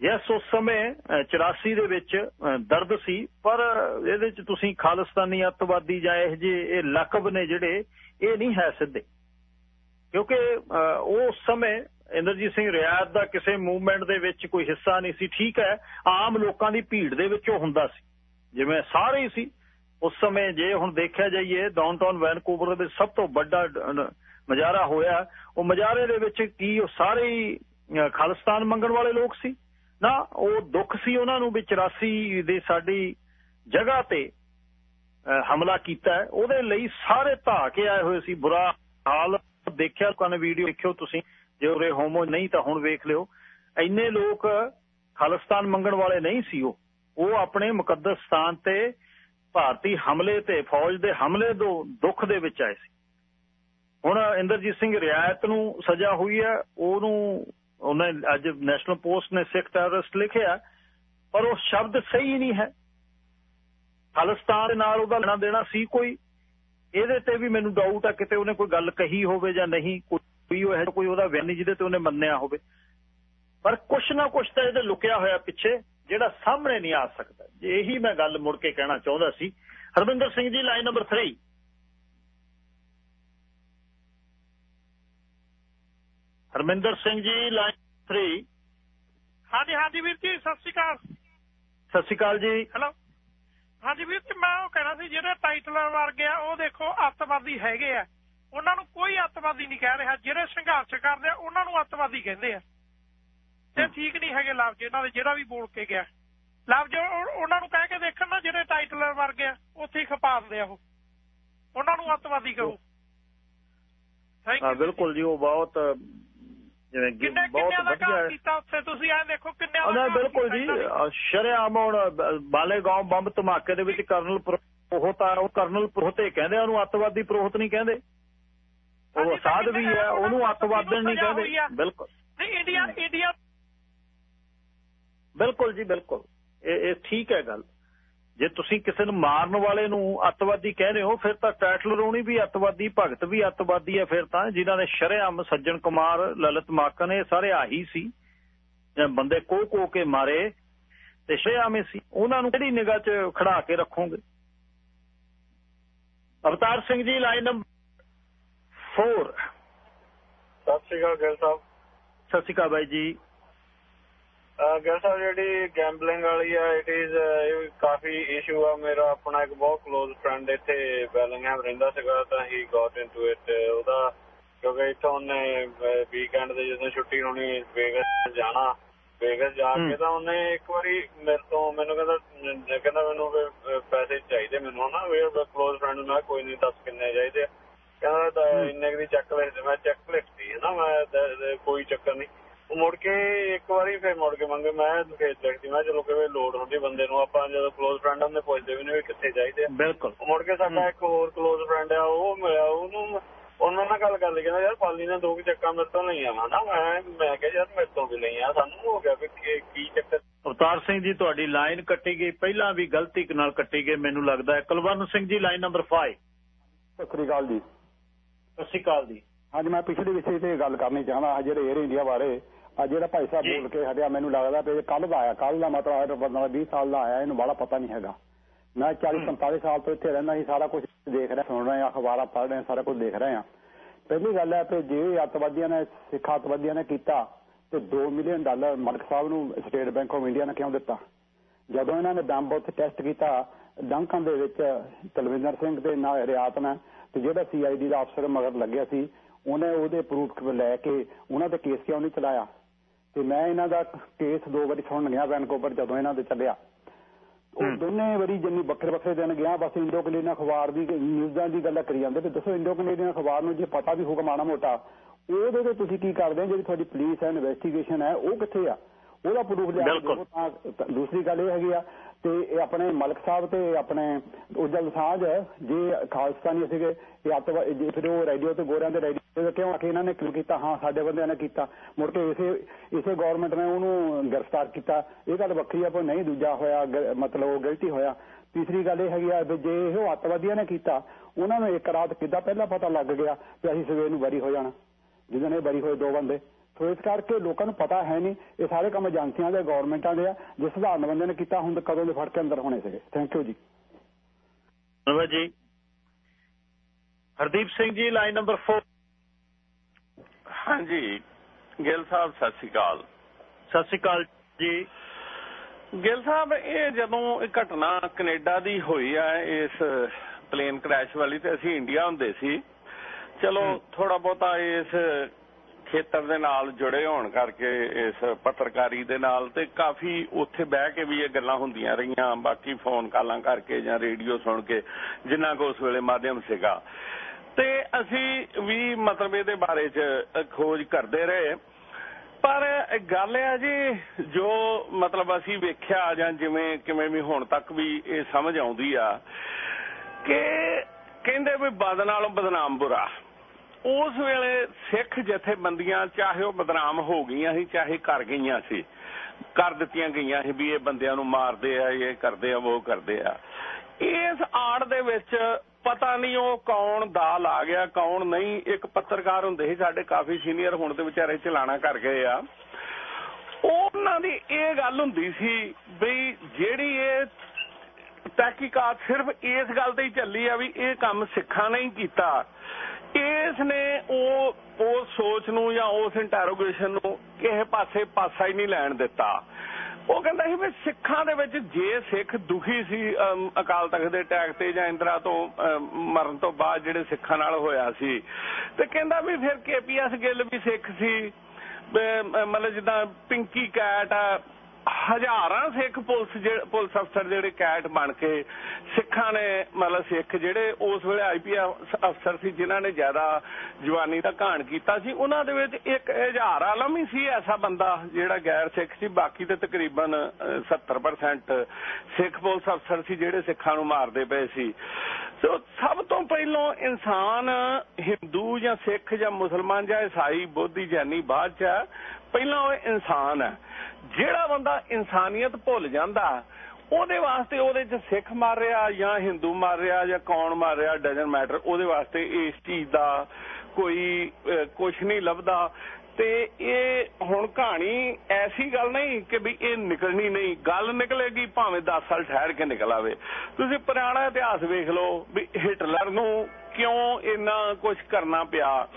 A: ਯਸ, ਉਸ ਸਮੇਂ 84 ਦੇ ਵਿੱਚ ਦਰਦ ਸੀ, ਪਰ ਇਹਦੇ ਚ ਤੁਸੀਂ ਖਾਲਿਸਤਾਨੀ ਅੱਤਵਾਦੀ ਜਾਂ ਇਹ ਜੇ, ਇਹ ਲਕਬ ਨੇ ਜਿਹੜੇ, ਇਹ ਨਹੀਂ ਹੈ ਸਿੱਧੇ। ਕਿਉਂਕਿ ਉਸ ਸਮੇਂ ਇੰਦਰਜੀਤ ਸਿੰਘ ਰਿਆਤ ਦਾ ਕਿਸੇ ਮੂਵਮੈਂਟ ਦੇ ਵਿੱਚ ਕੋਈ ਹਿੱਸਾ ਨਹੀਂ ਸੀ। ਠੀਕ ਹੈ, ਆਮ ਲੋਕਾਂ ਦੀ ਭੀੜ ਦੇ ਵਿੱਚ ਉਹ ਹੁੰਦਾ ਸੀ। ਜਿਵੇਂ ਸਾਰੇ ਹੀ ਸੀ ਉਸ ਸਮੇਂ ਜੇ ਹੁਣ ਦੇਖਿਆ ਜਾਈਏ ਡਾਊਨਟਾਊਨ ਵੈਨਕੂਵਰ ਦੇ ਵਿੱਚ ਸਭ ਤੋਂ ਵੱਡਾ ਮਜਾਰਾ ਹੋਇਆ। ਉਹ ਮਜਾਰੇ ਦੇ ਵਿੱਚ ਕੀ ਉਹ ਸਾਰੇ ਹੀ ਖਾਲਿਸਤਾਨ ਮੰਗਣ ਵਾਲੇ ਲੋਕ ਸੀ। ਨਾ, ਉਹ ਦੁੱਖ ਸੀ ਉਹਨਾਂ ਨੂੰ ਵੀ 84 ਦੇ ਸਾਡੀ ਜਗ੍ਹਾ ਤੇ ਹਮਲਾ ਕੀਤਾ ਉਹਦੇ ਲਈ ਸਾਰੇ ਧਾ ਕੇ ਆਏ ਹੋਏ ਸੀ। ਬੁਰਾ ਹਾਲ ਦੇਖਿਆ ਤੁਹਾਨੂੰ ਵੀਡੀਓ ਦੇਖਿਓ ਤੁਸੀਂ। ਜੇ ਉਰੇ ਹੋਮੋ ਨਹੀਂ ਤਾਂ ਹੁਣ ਵੇਖ ਲਿਓ। ਇੰਨੇ ਲੋਕ ਖਾਲਿਸਤਾਨ ਮੰਗਣ ਵਾਲੇ ਨਹੀਂ ਸੀ ਉਹ। ਉਹ ਆਪਣੇ ਮੁਕੱਦਸ ਸਥਾਨ ਤੇ ਭਾਰਤੀ ਹਮਲੇ ਤੇ ਫੌਜ ਦੇ ਹਮਲੇ ਤੋਂ ਦੁੱਖ ਦੇ ਵਿੱਚ ਆਏ ਸੀ। ਹੁਣ ਇੰਦਰਜੀਤ ਸਿੰਘ ਰਿਆਇਤ ਨੂੰ ਸਜ਼ਾ ਹੋਈ ਹੈ। ਉਹਨੂੰ ਉਹਨੇ ਅੱਜ ਨੈਸ਼ਨਲ ਪੋਸਟ ਨੇ ਸਿੱਖ ਟੈਰਰਿਸਟ ਲਿਖਿਆ, ਪਰ ਉਹ ਸ਼ਬਦ ਸਹੀ ਨਹੀਂ ਹੈ। ਖਾਲਿਸਤਾਨ ਨਾਲ ਉਹਦਾ ਲੈਣਾ ਦੇਣਾ ਸੀ ਕੋਈ। ਇਹਦੇ ਤੇ ਵੀ ਮੈਨੂੰ ਡਾਊਟ ਆ, ਕਿਤੇ ਉਹਨੇ ਕੋਈ ਗੱਲ ਕਹੀ ਹੋਵੇ ਜਾਂ ਨਹੀਂ, ਕੋਈ ਉਹ ਹੈ ਕੋਈ ਉਹਦਾ ਬਿਆਨੀ ਜਿਹਦੇ ਤੇ ਉਹਨੇ ਮੰਨਿਆ ਹੋਵੇ। ਪਰ ਕੁਛ ਨਾ ਕੁਛ ਤਾਂ ਇਹਦੇ ਲੁਕਿਆ ਹੋਇਆ ਪਿੱਛੇ। ਜਿਹੜਾ ਸਾਹਮਣੇ ਨਹੀਂ ਆ ਸਕਦਾ। ਜੇ ਇਹੀ ਮੈਂ ਗੱਲ ਮੁੜ ਕੇ ਕਹਿਣਾ ਚਾਹੁੰਦਾ ਸੀ Harvinder Singh ji line number 3 Harminder Singh ji line 3
J: ਹਾਂਜੀ ਹਾਂਜੀ ਵੀਰ ਜੀ ਸਤਿ ਸ਼੍ਰੀ ਅਕਾਲ।
A: ਸਤਿ ਸ਼੍ਰੀ ਅਕਾਲ ਜੀ।
J: ਹੈਲੋ ਹਾਂਜੀ ਵੀਰ ਜੀ ਮੈਂ ਉਹ ਕਹਿਣਾ ਸੀ ਜਿਹੜੇ ਟਾਈਟਲ ਵਰਗੇ ਆ ਉਹ ਦੇਖੋ ਅੱਤਵਾਦੀ ਹੈਗੇ ਆ। ਉਹਨਾਂ ਨੂੰ ਕੋਈ ਅੱਤਵਾਦੀ ਨਹੀਂ ਕਹਿ ਰਿਹਾ। ਜਿਹੜੇ ਸੰਘਰਸ਼ ਕਰਦੇ ਆ ਉਹਨਾਂ ਨੂੰ ਅੱਤਵਾਦੀ ਕਹਿੰਦੇ ਆ। ਤੇ ਠੀਕ ਨਹੀਂ ਹੈਗੇ ਲਫ਼ਜ਼ ਇਹਨਾਂ ਦੇ ਜਿਹੜਾ ਵੀ ਬੋਲ ਕੇ ਗਿਆ। ਲਫ਼ਜ਼ ਉਹ- ਉਹਨਾਂ ਨੂੰ ਕਹਿ ਕੇ ਦੇਖਣ ਨਾ ਜਿਹੜੇ ਟਾਈਟਲ ਵਰਗੇ ਆ ਉੱਥੇ ਹੀ ਖਪਾ ਦਿੰਦੇ ਆ ਉਹ। ਉਹਨਾਂ ਨੂੰ ਅੱਤਵਾਦੀ ਕਹੋ
A: ਹਾਂ ਬਿਲਕੁਲ ਜੀ ਉਹ ਬਹੁਤ ਜਿਵੇਂ ਕਿ
J: ਕਿੰਨੇ
A: ਬਹੁਤ ਵਧੀਆ
J: ਕੀਤਾ ਉੱਥੇ? ਤੁਸੀਂ ਐ ਦੇਖੋ ਕਿੰਨਿਆਂ ਦਾ
A: ਉਹਨੇ ਬਿਲਕੁਲ ਜੀ ਸ਼ਰੇਆਮ ਹੁਣ ਬ- ਬਾਲੇਗਾਂਵ ਬੰਬ ਧਮਾਕੇ ਦੇ ਵਿੱਚ ਕਰਨਲ ਪ੍ਰੋਹਤ ਆ ਉਹ ਕਰਨਲ ਪ੍ਰੋਹਤੇ ਕਹਿੰਦੇ ਉਹਨੂੰ ਅੱਤਵਾਦੀ ਪ੍ਰੋਹਤ ਨਹੀਂ ਕਹਿੰਦੇ। ਉਹ ਸਾਧ ਵੀ ਹੈ ਉਹਨੂੰ ਅੱਤਵਾਦਨ ਨਹੀਂ ਕਹਿੰਦੇ। ਬਿਲਕੁਲ।
J: ਨਹੀਂ ਇੰਡੀਆ ਇੰਡੀਆ
A: ਬਿਲਕੁਲ ਜੀ ਬਿਲਕੁਲ। ਇਹ ਇਹ ਠੀਕ ਹੈ ਗੱਲ। ਜੇ ਤੁਸੀਂ ਕਿਸੇ ਨੂੰ ਮਾਰਨ ਵਾਲੇ ਨੂੰ ਅੱਤਵਾਦੀ ਕਹਿੰਦੇ ਹੋ ਫਿਰ ਤਾਂ ਟੈਟਲ ਰੋਣੀ ਵੀ ਅੱਤਵਾਦੀ ਭਗਤ ਵੀ ਅੱਤਵਾਦੀ ਹੈ ਫਿਰ ਤਾਂ। ਜਿਨ੍ਹਾਂ ਨੇ ਸ਼ਰੇਆਮ ਸੱਜਣ ਕੁਮਾਰ ਲਲਿਤ ਮਾਕਨ ਇਹ ਸਾਰੇ ਆਹੀ ਸੀ। ਬੰਦੇ ਕੋ ਕੋ ਕੇ ਮਾਰੇ। ਤੇ ਸ਼ਰੇਆਮ ਸੀ। ਉਹਨਾਂ ਨੂੰ ਕਿਹੜੀ ਨਿਗਾਹ 'ਚ ਖੜਾ ਕੇ ਰੱਖੋਗੇ? ਅਵਤਾਰ ਸਿੰਘ ਜੀ ਲਾਈਨ ਨੰਬਰ 4
K: ਸਤਿ ਸ਼੍ਰੀ ਅਕਾਲ ਗਿਲ ਸਾਹਿਬ।
A: ਸਤਿ ਸ਼੍ਰੀ ਅਕਾਲ ਬਾਈ ਜੀ।
K: ਗੱਲ ਸਾਹਿਬ ਜਿਹੜੀ ਗੈਂਬਲਿੰਗ ਵਾਲੀ ਆ ਇਟ ਇਜ਼ ਕਾਫੀ ਇਸ਼ੂ ਆ। ਮੇਰਾ ਆਪਣਾ ਇੱਕ ਬਹੁਤ ক্লোਜ਼ ਫਰੈਂਡ ਇੱਥੇ ਬੈਲਿੰਗਹਾਮ ਰਹਿੰਦਾ ਸੀਗਾ ਤਾਂ ਹੀ ਗਾਟ ਇਨਟੂ ਇਟ ਉਹਦਾ ਕਿਉਂਕਿ ਇੱਥੋਂ ਉਹਨੇ ਵੀਕਐਂਡ ਦੇ ਜਦੋਂ ਛੁੱਟੀ ਹੋਣੀ ਵੇਗਸ ਜਾਣਾ। ਵੇਗਸ ਜਾ ਕੇ ਤਾਂ ਉਹਨੇ ਇੱਕ ਵਾਰੀ ਮੇਰੇ ਤੋਂ ਮੈਨੂੰ ਕਹਿੰਦਾ ਕਹਿੰਦਾ ਮੈਨੂੰ ਪੈਸੇ ਚਾਹੀਦੇ ਮੈਨੂੰ ਨਾ ਵੇਰ ক্লোਜ਼ ਫਰੈਂਡ ਮੈਂ ਕੋਈ ਨਹੀਂ ਦੱਸ ਕਿੰਨੇ ਚਾਹੀਦੇ ਕਹਿੰਦਾ ਇੰਨੇ ਦੀ ਚੱਕ ਲੈ ਮੈਂ ਚੱਕ ਲਿਖਤੀ ਹੈ ਨਾ ਮੈਂ ਕੋਈ ਚੱਕਰ ਨਹੀਂ ਮੁੜ ਕੇ ਇੱਕ ਵਾਰੀ ਫੇਰ ਮੁੜ ਕੇ ਮੰਗੇ ਮੈਂ ਲੋਕੇਜ ਦੇਖਦੀ ਮੈਂ ਚਲੋ ਕਿਵੇਂ ਲੋਡ ਹੁੰਦੀ ਬੰਦੇ ਨੂੰ ਆਪਾਂ ਜਦੋਂ ক্লোਜ਼ ਫਰੈਂਡ ਹੁੰਦੇ ਪੁੱਛਦੇ ਵੀ ਨੇ ਵੀ ਕਿੱਥੇ ਚਾਹੀਦੇ ਆ।
A: ਬਿਲਕੁਲ।
K: ਮੁੜ ਕੇ ਸਾਡਾ ਇੱਕ ਹੋਰ ক্লোਜ਼ ਫਰੈਂਡ ਆ ਉਹ ਮਿਲਿਆ ਉਹਨੂੰ ਉਹਨਾਂ ਨਾਲ ਗੱਲ ਕਰ ਲਈ ਕਹਿੰਦਾ ਯਾਰ ਪਾਲੀ ਨੇ ਦੋ ਕਿ ਚੱਕਾ ਮੇਰੇ ਤੋਂ ਨਹੀਂ ਆਵਾ ਨਾ ਮੈਂ ਮੈਂ ਕਿਹਾ ਯਾਰ ਮੇਰੇ ਤੋਂ ਵੀ ਨਹੀਂ ਆ ਸਾਨੂੰ ਹੋ ਗਿਆ ਕਿ ਕੀ ਚੱਕਰ।
A: ਅਵਤਾਰ ਸਿੰਘ ਜੀ ਤੁਹਾਡੀ ਲਾਈਨ ਕੱਟੀ ਗਈ ਪਹਿਲਾਂ ਵੀ ਗਲਤੀ ਨਾਲ ਕੱਟੀ ਗਈ ਮੈਨੂੰ ਲੱਗਦਾ ਹੈ। ਸਿੰਘ ਜੀ ਲਾਈਨ ਨੰਬਰ 5
L: ਸਤਿ ਸ੍ਰੀ ਅਕਾਲ ਜੀ।
A: ਸਤਿ ਸ੍ਰੀ ਅਕਾਲ ਜੀ।
L: ਅੱਜ ਮੈਂ ਪਿਛਲੇ ਵਿਸ਼ੇ ਤੇ ਗੱਲ ਕਰਨੀ ਚਾਹੁੰਦਾ ਹਾਂ ਜਿਹੜੇ ਏਅਰ ਇੰਡੀਆ ਬਾਰੇ। ਆ ਜਿਹੜਾ ਭਾਈ ਸਾਹਿਬ। ਬੋਲ ਕੇ ਹਟਿਆ ਮੈਨੂੰ ਲੱਗਦਾ ਵੀ ਕੱਲ ਦਾ ਆਇਆ ਕੱਲ ਦਾ ਮਤਲਬ ਹੈ ਬੰਦਾ 20 ਸਾਲ ਦਾ ਆਇਆ ਇਹਨੂੰ ਬੜਾ ਪਤਾ ਨਹੀਂ ਹੈਗਾ ਮੈਂ 40
A: ਹਮ।
L: 45 ਸਾਲ ਤੋਂ ਇੱਥੇ ਰਹਿੰਦਾ ਸੀ ਸਾਰਾ ਕੁਝ ਦੇਖ ਰਿਹਾ ਸੁਣ ਰਿਹਾ ਅਖਬਾਰਾਂ ਪੜ੍ਹ ਰਿਹਾ ਸਾਰਾ ਕੁਝ ਦੇਖ ਰਹੇ ਹਾਂ ਪਹਿਲੀ ਗੱਲ ਹੈ ਕਿ ਜੇ ਅੱਤਵਾਦੀਆਂ ਨੇ ਸਿੱਖ ਅੱਤਵਾਦੀਆਂ ਨੇ ਕੀਤਾ ਤੇ 2 ਮਿਲੀਅਨ ਡਾਲਰ ਮਲਕ ਸਾਹਿਬ ਨੂੰ ਸਟੇਟ ਬੈਂਕ ਆਫ ਇੰਡੀਆ ਨੇ ਕਿਉਂ ਦਿੱਤਾ ਜਦੋਂ ਇਹਨਾਂ ਨੇ ਬੰਬ ਉੱਥੇ ਟੈਸਟ ਕੀਤਾ ਡੰਕਾਂ ਦੇ ਵਿੱਚ ਤਲਵਿੰਦਰ ਸਿੰਘ ਦੇ ਨਾਲ ਰਿਆਤ ਨੇ ਤੇ ਜਿਹੜਾ ਸੀਆਈਡੀ ਦਾ ਅਫਸਰ ਮਗਰ ਲੱਗਿਆ ਸੀ ਉਹਨੇ ਉਹਦੇ ਪ੍ਰੂਫ ਲੈ ਕੇ ਉਹਨਾਂ ਤੇ ਕੇਸ ਕਿਉਂ ਨਹੀਂ ਚਲਾਇਆ ਤੇ ਮੈਂ ਇਹਨਾਂ ਦਾ ਕੇਸ ਦੋ ਵਾਰੀ ਸੁਣਨ ਗਿਆ ਵੈਨਕੂਵਰ ਜਦੋਂ ਇਹਨਾਂ ਦੇ ਚੱਲਿਆ। ਉਹ। ਦੋਨੇ ਵਾਰੀ ਜਿੰਨੀ ਵੱਖਰੇ ਵੱਖਰੇ ਦਿਨ ਗਿਆ ਬਸ ਇੰਡੋ ਕੈਨੇਡੀਅਨ ਅਖਬਾਰ ਦੀ ਨਿਊਜ਼ਾਂ ਦੀ ਗੱਲ ਕਰੀ ਜਾਂਦੇ ਤੇ ਦੱਸੋ ਇੰਡੋ ਕੈਨੇਡੀਅਨ ਅਖਬਾਰ ਨੂੰ ਜੇ ਪਤਾ ਵੀ ਹੋਊਗਾ ਮਾੜਾ ਮੋਟਾ ਉਹਦੇ ਤੇ ਤੁਸੀਂ ਕੀ ਕਰਦੇ ਹੋ? ਜਿਹੜੀ ਤੁਹਾਡੀ ਪੁਲਿਸ ਹੈ ਇਨਵੈਸਟੀਗੇਸ਼ਨ ਹੈ ਉਹ ਕਿੱਥੇ ਆ? ਉਹਦਾ ਪ੍ਰੂਫ ਲਿਆ ਕੇ ਤਾਂ ਦੂਸਰੀ ਗੱਲ ਇਹ ਹੈਗੀ ਆ ਤੇ ਇਹ ਆਪਣੇ ਮਲਕ ਸਾਹਿਬ ਤੇ ਆਪਣੇ ਉਜਲ ਸਾਂਝ ਜੇ ਖਾਲਸਤਾਨੀ ਸੀਗੇ ਇਹ ਅੱਤਵਾ ਜੇ ਫਿਰ ਉਹ ਰੇਡੀਓ ਤੇ ਗੋਰਿਆਂ ਦੇ ਰੇਡੀਓ ਤੇ ਕਿਉਂ ਆ ਇਹਨਾਂ ਨੇ ਕਿਉਂ ਕੀਤਾ? ਹਾਂ, ਸਾਡੇ ਬੰਦਿਆਂ ਨੇ ਕੀਤਾ। ਮੁੜ ਕੇ ਇਸੇ ਇਸੇ ਗਵਰਨਮੈਂਟ ਨੇ ਉਹਨੂੰ ਗ੍ਰਿਫਤਾਰ ਕੀਤਾ। ਇਹ ਗੱਲ ਵੱਖਰੀ ਆ, ਪਰ ਨਹੀਂ, ਦੂਜਾ ਹੋਇਆ ਮਤਲਬ ਉਹ ਗਲਤੀ ਹੋਇਆ। ਤੀਸਰੀ ਗੱਲ ਇਹ ਹੈਗੀ ਆ ਵੀ ਜੇ ਇਹ ਅੱਤਵਾਦੀਆਂ ਨੇ ਕੀਤਾ, ਉਹਨਾਂ ਨੂੰ ਇੱਕ ਰਾਤ ਕਿੱਦਾਂ ਪਹਿਲਾਂ ਪਤਾ ਲੱਗ ਗਿਆ ਕਿ ਅਸੀਂ ਸਵੇਰ ਨੂੰ ਬਰੀ ਹੋ ਜਾਣਾ? ਜਿਹਨਾਂ ਨੇ ਬਰੀ ਹੋਏ ਦੋ ਬੰਦੇ। ਸੋ ਇਸ ਕਰਕੇ ਲੋਕਾਂ ਨੂੰ ਪਤਾ ਹੈ ਨਹੀਂ, ਇਹ ਸਾਰੇ ਕੰਮ ਏਜੰਸੀਆਂ ਦੇ ਗਵਰਨਮੈਂਟਾਂ ਦੇ ਆ। ਜੇ ਸਧਾਰਨ ਬੰਦੇ ਨੇ ਕੀਤਾ ਹੁੰਦਾ ਕਦੋਂ ਦੇ ਫੜ ਕੇ ਅੰਦਰ ਹੋਣੇ ਸੀਗੇ? ਥੈਂਕ ਯੂ ਜੀ।
A: ਧੰਨਵਾਦ ਜੀ। ਹਰਦੀਪ ਸਿੰਘ ਜੀ ਲਾਈਨ ਨੰਬਰ 4
M: ਹਾਂਜੀ ਗਿੱਲ ਸਾਹਿਬ ਸਤਿ ਸ਼੍ਰੀ ਅਕਾਲ।
A: ਸਤਿ ਸ਼੍ਰੀ ਅਕਾਲ ਜੀ।
M: ਗਿੱਲ ਸਾਹਿਬ ਇਹ ਜਦੋਂ ਇਹ ਘਟਨਾ ਕੈਨੇਡਾ ਦੀ ਹੋਈ ਆ ਇਸ ਪਲੇਨ ਕ੍ਰੈਸ਼ ਵਾਲੀ ਤੇ ਅਸੀਂ ਇੰਡੀਆ ਹੁੰਦੇ ਸੀ ਚਲੋ ਥੋੜਾ ਬਹੁਤਾ ਇਸ ਖੇਤਰ ਦੇ ਨਾਲ ਜੁੜੇ ਹੋਣ ਕਰਕੇ ਇਸ ਪੱਤਰਕਾਰੀ ਦੇ ਨਾਲ ਤੇ ਕਾਫੀ ਉੱਥੇ ਬਹਿ ਕੇ ਵੀ ਇਹ ਗੱਲਾਂ ਹੁੰਦੀਆਂ ਰਹੀਆਂ ਬਾਕੀ ਫੋਨ ਕਾਲਾਂ ਕਰਕੇ ਜਾਂ ਰੇਡੀਓ ਸੁਣ ਕੇ ਜਿੰਨਾ ਕੋ ਉਸ ਵੇਲੇ ਮਾਧਿਅਮ ਸੀਗਾ। ਤੇ ਅਸੀਂ ਵੀ ਮਤਲਬ ਇਹਦੇ ਬਾਰੇ ਚ ਖੋਜ ਕਰਦੇ ਰਹੇ। ਪਰ ਗੱਲ ਇਹ ਆ ਜੀ, ਜੋ ਮਤਲਬ ਅਸੀਂ ਵੇਖਿਆ ਜਾਂ ਜਿਵੇਂ ਕਿਵੇਂ ਵੀ ਹੁਣ ਤੱਕ ਵੀ ਇਹ ਸਮਝ ਆਉਂਦੀ ਆ, ਕਿ ਕਹਿੰਦੇ ਵੀ ਬਦ ਨਾਲੋਂ ਬਦਨਾਮ ਬੁਰਾ। ਉਸ ਵੇਲੇ ਸਿੱਖ ਜਥੇਬੰਦੀਆਂ, ਚਾਹੇ ਉਹ ਬਦਨਾਮ ਹੋ ਗਈਆਂ ਸੀ, ਚਾਹੇ ਕਰ ਗਈਆਂ ਸੀ, ਕਰ ਦਿੱਤੀਆਂ ਗਈਆਂ ਸੀ ਵੀ ਇਹ ਬੰਦਿਆਂ ਨੂੰ ਮਾਰਦੇ ਆ, ਇਹ ਕਰਦੇ ਆ, ਉਹ ਕਰਦੇ ਆ। ਇਸ ਆੜ ਦੇ ਵਿੱਚ ਪਤਾ ਨਹੀਂ ਉਹ ਕੌਣ ਦਾਲ ਆ ਗਿਆ, ਕੌਣ ਨਹੀਂ। ਇੱਕ ਪੱਤਰਕਾਰ ਹੁੰਦੇ ਸੀ ਸਾਡੇ, ਕਾਫੀ ਸੀਨੀਅਰ ਹੁਣ ਤੇ ਵਿਚਾਰੇ ਚਲਾਣਾ ਕਰ ਗਏ ਆ। ਉਹਨਾਂ ਦੀ ਇਹ ਗੱਲ ਹੁੰਦੀ ਸੀ ਵੀ ਜਿਹੜੀ ਇਹ ਤਹਿਕੀਕਾਤ ਸਿਰਫ ਇਸ ਗੱਲ ਤੇ ਹੀ ਚੱਲੀ ਆ ਵੀ ਇਹ ਕੰਮ ਸਿੱਖਾਂ ਨੇ ਹੀ ਕੀਤਾ। ਇਸ ਨੇ ਉਹ ਉਹ ਸੋਚ ਨੂੰ ਜਾਂ ਉਸ ਇੰਟਰੋਗੇਸ਼ਨ ਨੂੰ ਕਿਸੇ ਪਾਸੇ ਪਾਸਾ ਹੀ ਨਹੀਂ ਲੈਣ ਦਿੱਤਾ। ਉਹ ਕਹਿੰਦਾ ਸੀ ਵੀ ਸਿੱਖਾਂ ਦੇ ਵਿੱਚ ਜੇ ਸਿੱਖ ਦੁਖੀ ਸੀ ਅਕਾਲ ਤਖਤ ਦੇ ਅਟੈਕ ਤੇ ਜਾਂ ਇੰਦਰਾ ਤੋਂ ਮਰਨ ਤੋਂ ਬਾਅਦ ਜਿਹੜੇ ਸਿੱਖਾਂ ਨਾਲ ਹੋਇਆ ਸੀ। ਤੇ ਕਹਿੰਦਾ ਵੀ ਫਿਰ ਕੇਪੀਐਸ ਗਿੱਲ ਵੀ ਸਿੱਖ ਸੀ। ਮਤਲਬ ਜਿੱਦਾਂ ਪਿੰਕੀ ਕੈਟ ਆ ਹਜ਼ਾਰਾਂ ਸਿੱਖ ਪੁਲਿਸ ਪੁਲਿਸ ਅਫਸਰ ਜਿਹੜੇ ਕੈਟ ਬਣ ਕੇ ਸਿੱਖਾਂ ਨੇ ਮਤਲਬ ਸਿੱਖ ਜਿਹੜੇ ਉਸ ਵੇਲੇ ਆਈਪੀਐਸ ਅਫਸਰ ਸੀ, ਜਿਨ੍ਹਾਂ ਨੇ ਜ਼ਿਆਦਾ ਜਵਾਨੀ ਦਾ ਘਾਣ ਕੀਤਾ ਸੀ, ਉਹਨਾਂ ਦੇ ਵਿੱਚ ਇੱਕ ਹਜ਼ਾਰ ਆਲਮ ਹੀ ਸੀ ਐਸਾ ਬੰਦਾ ਜਿਹੜਾ ਗੈਰ ਸਿੱਖ ਸੀ, ਬਾਕੀ ਤੇ ਤਕਰੀਬਨ 70% ਸਿੱਖ ਪੁਲਿਸ ਅਫਸਰ ਸੀ ਜਿਹੜੇ ਸਿੱਖਾਂ ਨੂੰ ਮਾਰਦੇ ਪਏ ਸੀ। ਸੋ ਸਭ ਤੋਂ ਪਹਿਲਾਂ ਇਨਸਾਨ ਹਿੰਦੂ ਜਾਂ ਸਿੱਖ ਜਾਂ ਮੁਸਲਮਾਨ ਜਾਂ ਈਸਾਈ, ਬੋਧੀ, ਜੈਨੀ, ਬਾਅਦ ਚ ਪਹਿਲਾਂ ਉਹ ਇਨਸਾਨ ਹੈ। ਜਿਹੜਾ ਬੰਦਾ ਇਨਸਾਨੀਅਤ ਭੁੱਲ ਜਾਂਦਾ, ਉਹਦੇ ਵਾਸਤੇ ਉਹਦੇ 'ਚ ਸਿੱਖ ਮਾਰ ਰਿਹਾ ਜਾਂ ਹਿੰਦੂ ਮਾਰ ਰਿਹਾ ਜਾਂ ਕੌਣ ਮਾਰ ਰਿਹਾ ਡਜਨ ਮੈਟਰ ਉਹਦੇ ਵਾਸਤੇ ਇਸ ਚੀਜ਼ ਦਾ ਕੋਈ ਕੁਝ ਨਹੀਂ ਲੱਭਦਾ। ਤੇ ਇਹ ਹੁਣ ਕਹਾਣੀ ਐਸੀ ਗੱਲ ਨਹੀਂ ਕਿ ਵੀ ਇਹ ਨਿਕਲਣੀ ਨਹੀਂ, ਗੱਲ ਨਿਕਲੇਗੀ ਭਾਵੇਂ 10 ਸਾਲ ਠਹਿਰ ਕੇ ਨਿਕਲ ਆਵੇ। ਤੁਸੀਂ ਪੁਰਾਣਾ ਇਤਿਹਾਸ ਵੇਖ ਲਓ ਵੀ ਹਿਟਲਰ ਨੂੰ ਕਿਉਂ ਇੰਨਾ ਕੁਝ ਕਰਨਾ ਪਿਆ,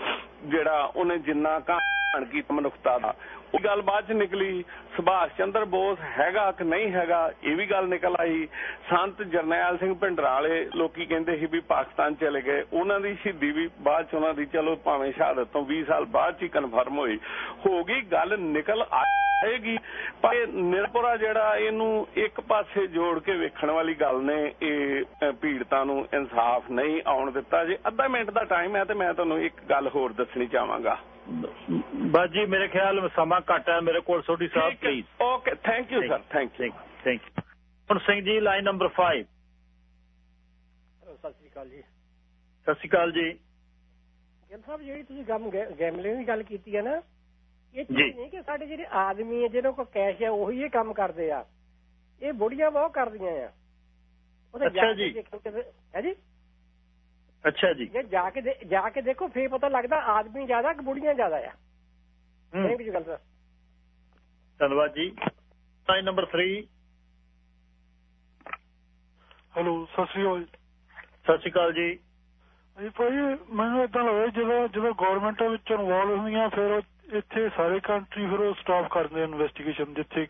M: ਜਿਹੜਾ ਉਹਨੇ ਜਿੰਨਾ ਕਹਾਣ ਕੀਤਾ ਮਨੁੱਖਤਾ ਦਾ। ਉਹ ਗੱਲ ਬਾਅਦ ਚ ਨਿਕਲੀ, ਸੁਭਾਸ਼ ਚੰਦਰ ਬੋਸ ਹੈਗਾ ਕਿ ਨਹੀਂ ਹੈਗਾ, ਇਹ ਵੀ ਗੱਲ ਨਿਕਲ ਆਈ। ਸੰਤ ਜਰਨੈਲ ਸਿੰਘ ਭਿੰਡਰਾਲੇ ਲੋਕੀ ਕਹਿੰਦੇ ਸੀ ਵੀ ਪਾਕਿਸਤਾਨ ਚਲੇ ਗਏ। ਉਹਨਾਂ ਦੀ ਸ਼ਹੀਦੀ ਵੀ ਬਾਅਦ ਚ ਉਹਨਾਂ ਦੀ, ਚਲੋ ਭਾਵੇਂ ਸ਼ਹਾਦਤ ਤੋਂ 20 ਸਾਲ ਬਾਅਦ ਚ ਹੀ ਕਨਫਰਮ ਹੋਈ। ਹੋ ਗਈ ਗੱਲ ਨਿਕਲ ਆਏਗੀ ਪਰ ਨਿਰਪੁਰਾ ਜਿਹੜਾ ਇਹਨੂੰ ਇੱਕ ਪਾਸੇ ਜੋੜ ਕੇ ਵੇਖਣ ਵਾਲੀ ਗੱਲ ਨੇ, ਇਹ ਪੀੜਤਾਂ ਨੂੰ ਇਨਸਾਫ ਨਹੀਂ ਆਉਣ ਦਿੱਤਾ। ਜੇ ਅੱਧਾ ਮਿੰਟ ਦਾ ਟਾਈਮ ਹੈ ਤੇ ਮੈਂ ਤੁਹਾਨੂੰ ਇੱਕ ਗੱਲ ਹੋਰ ਦੱਸਣੀ ਚਾਹਾਂਗਾ।
A: ਬਾਜੀ ਮੇਰੇ ਖਿਆਲ ਸਮਾਂ ਘੱਟ ਹੈ ਮੇਰੇ ਕੋਲ ਛੋਟੀ ਸਾਹਿਬ please
M: okay thank you sir thank you
A: thank you ਹੁਣ ਸਿੰਘ ਜੀ ਲਾਈਨ ਨੰਬਰ 5
N: ਸਤਿ ਸ੍ਰੀ ਅਕਾਲ ਜੀ۔
A: ਸਤਿ ਸ੍ਰੀ ਅਕਾਲ ਜੀ۔
N: ਗਿਲ ਸਾਹਿਬ ਜਿਹੜੀ ਤੁਸੀਂ ਗਮ ਗੈਮਲਿੰਗ ਦੀ ਗੱਲ ਕੀਤੀ ਹੈ ਨਾ ਇਹ ਚੀਜ਼ ਨਹੀਂ ਕਿ ਸਾਡੇ ਜਿਹੜੇ ਆਦਮੀ ਹੈ ਜਿਹਨਾਂ ਕੋਲ ਕੈਸ਼ ਹੈ ਉਹੀ ਇਹ ਕੰਮ ਕਰਦੇ ਆ। ਇਹ ਬੁੜੀਆਂ ਬਹੁਤ ਕਰਦੀਆਂ ਆ।
A: ਉਹਦੇ ਜਾ। ਕੇ
N: ਦੇਖੋ ਹੈ ਜੀ?
A: ਅੱਛਾ ਜੀ।
N: ਜੇ ਜਾ ਕੇ ਜਾ ਕੇ ਦੇਖੋ ਫੇਰ ਪਤਾ ਲੱਗਦਾ ਆਦਮੀ ਜ਼ਿਆਦਾ ਕਿ ਬੁੜੀਆਂ ਜ਼ਿਆਦਾ ਆ। ਥੈਂਕ ਯੂ ਗੱਲ ਸਰ।
A: ਧੰਨਵਾਦ ਜੀ। Line number 3
O: hello Sat Sri Akal
A: Sat Sri ਅਕਾਲ ਜੀ।
O: ਜੀ ਭਾਈ ਮੈਨੂੰ ਇਦਾਂ ਲੱਗਦਾ ਜਦੋਂ ਜਦੋਂ ਗਵਰਨਮੈਂਟਾਂ ਵਿੱਚ ਇਨਵੋਲਵ ਹੁੰਦੀਆਂ ਫਿਰ ਇੱਥੇ ਸਾਰੇ ਕੰਟਰੀ ਫਿਰ ਉਹ ਸਟਾਪ ਕਰਦੇ ਇਨਵੈਸਟੀਗੇਸ਼ਨ ਜਿੱਥੇ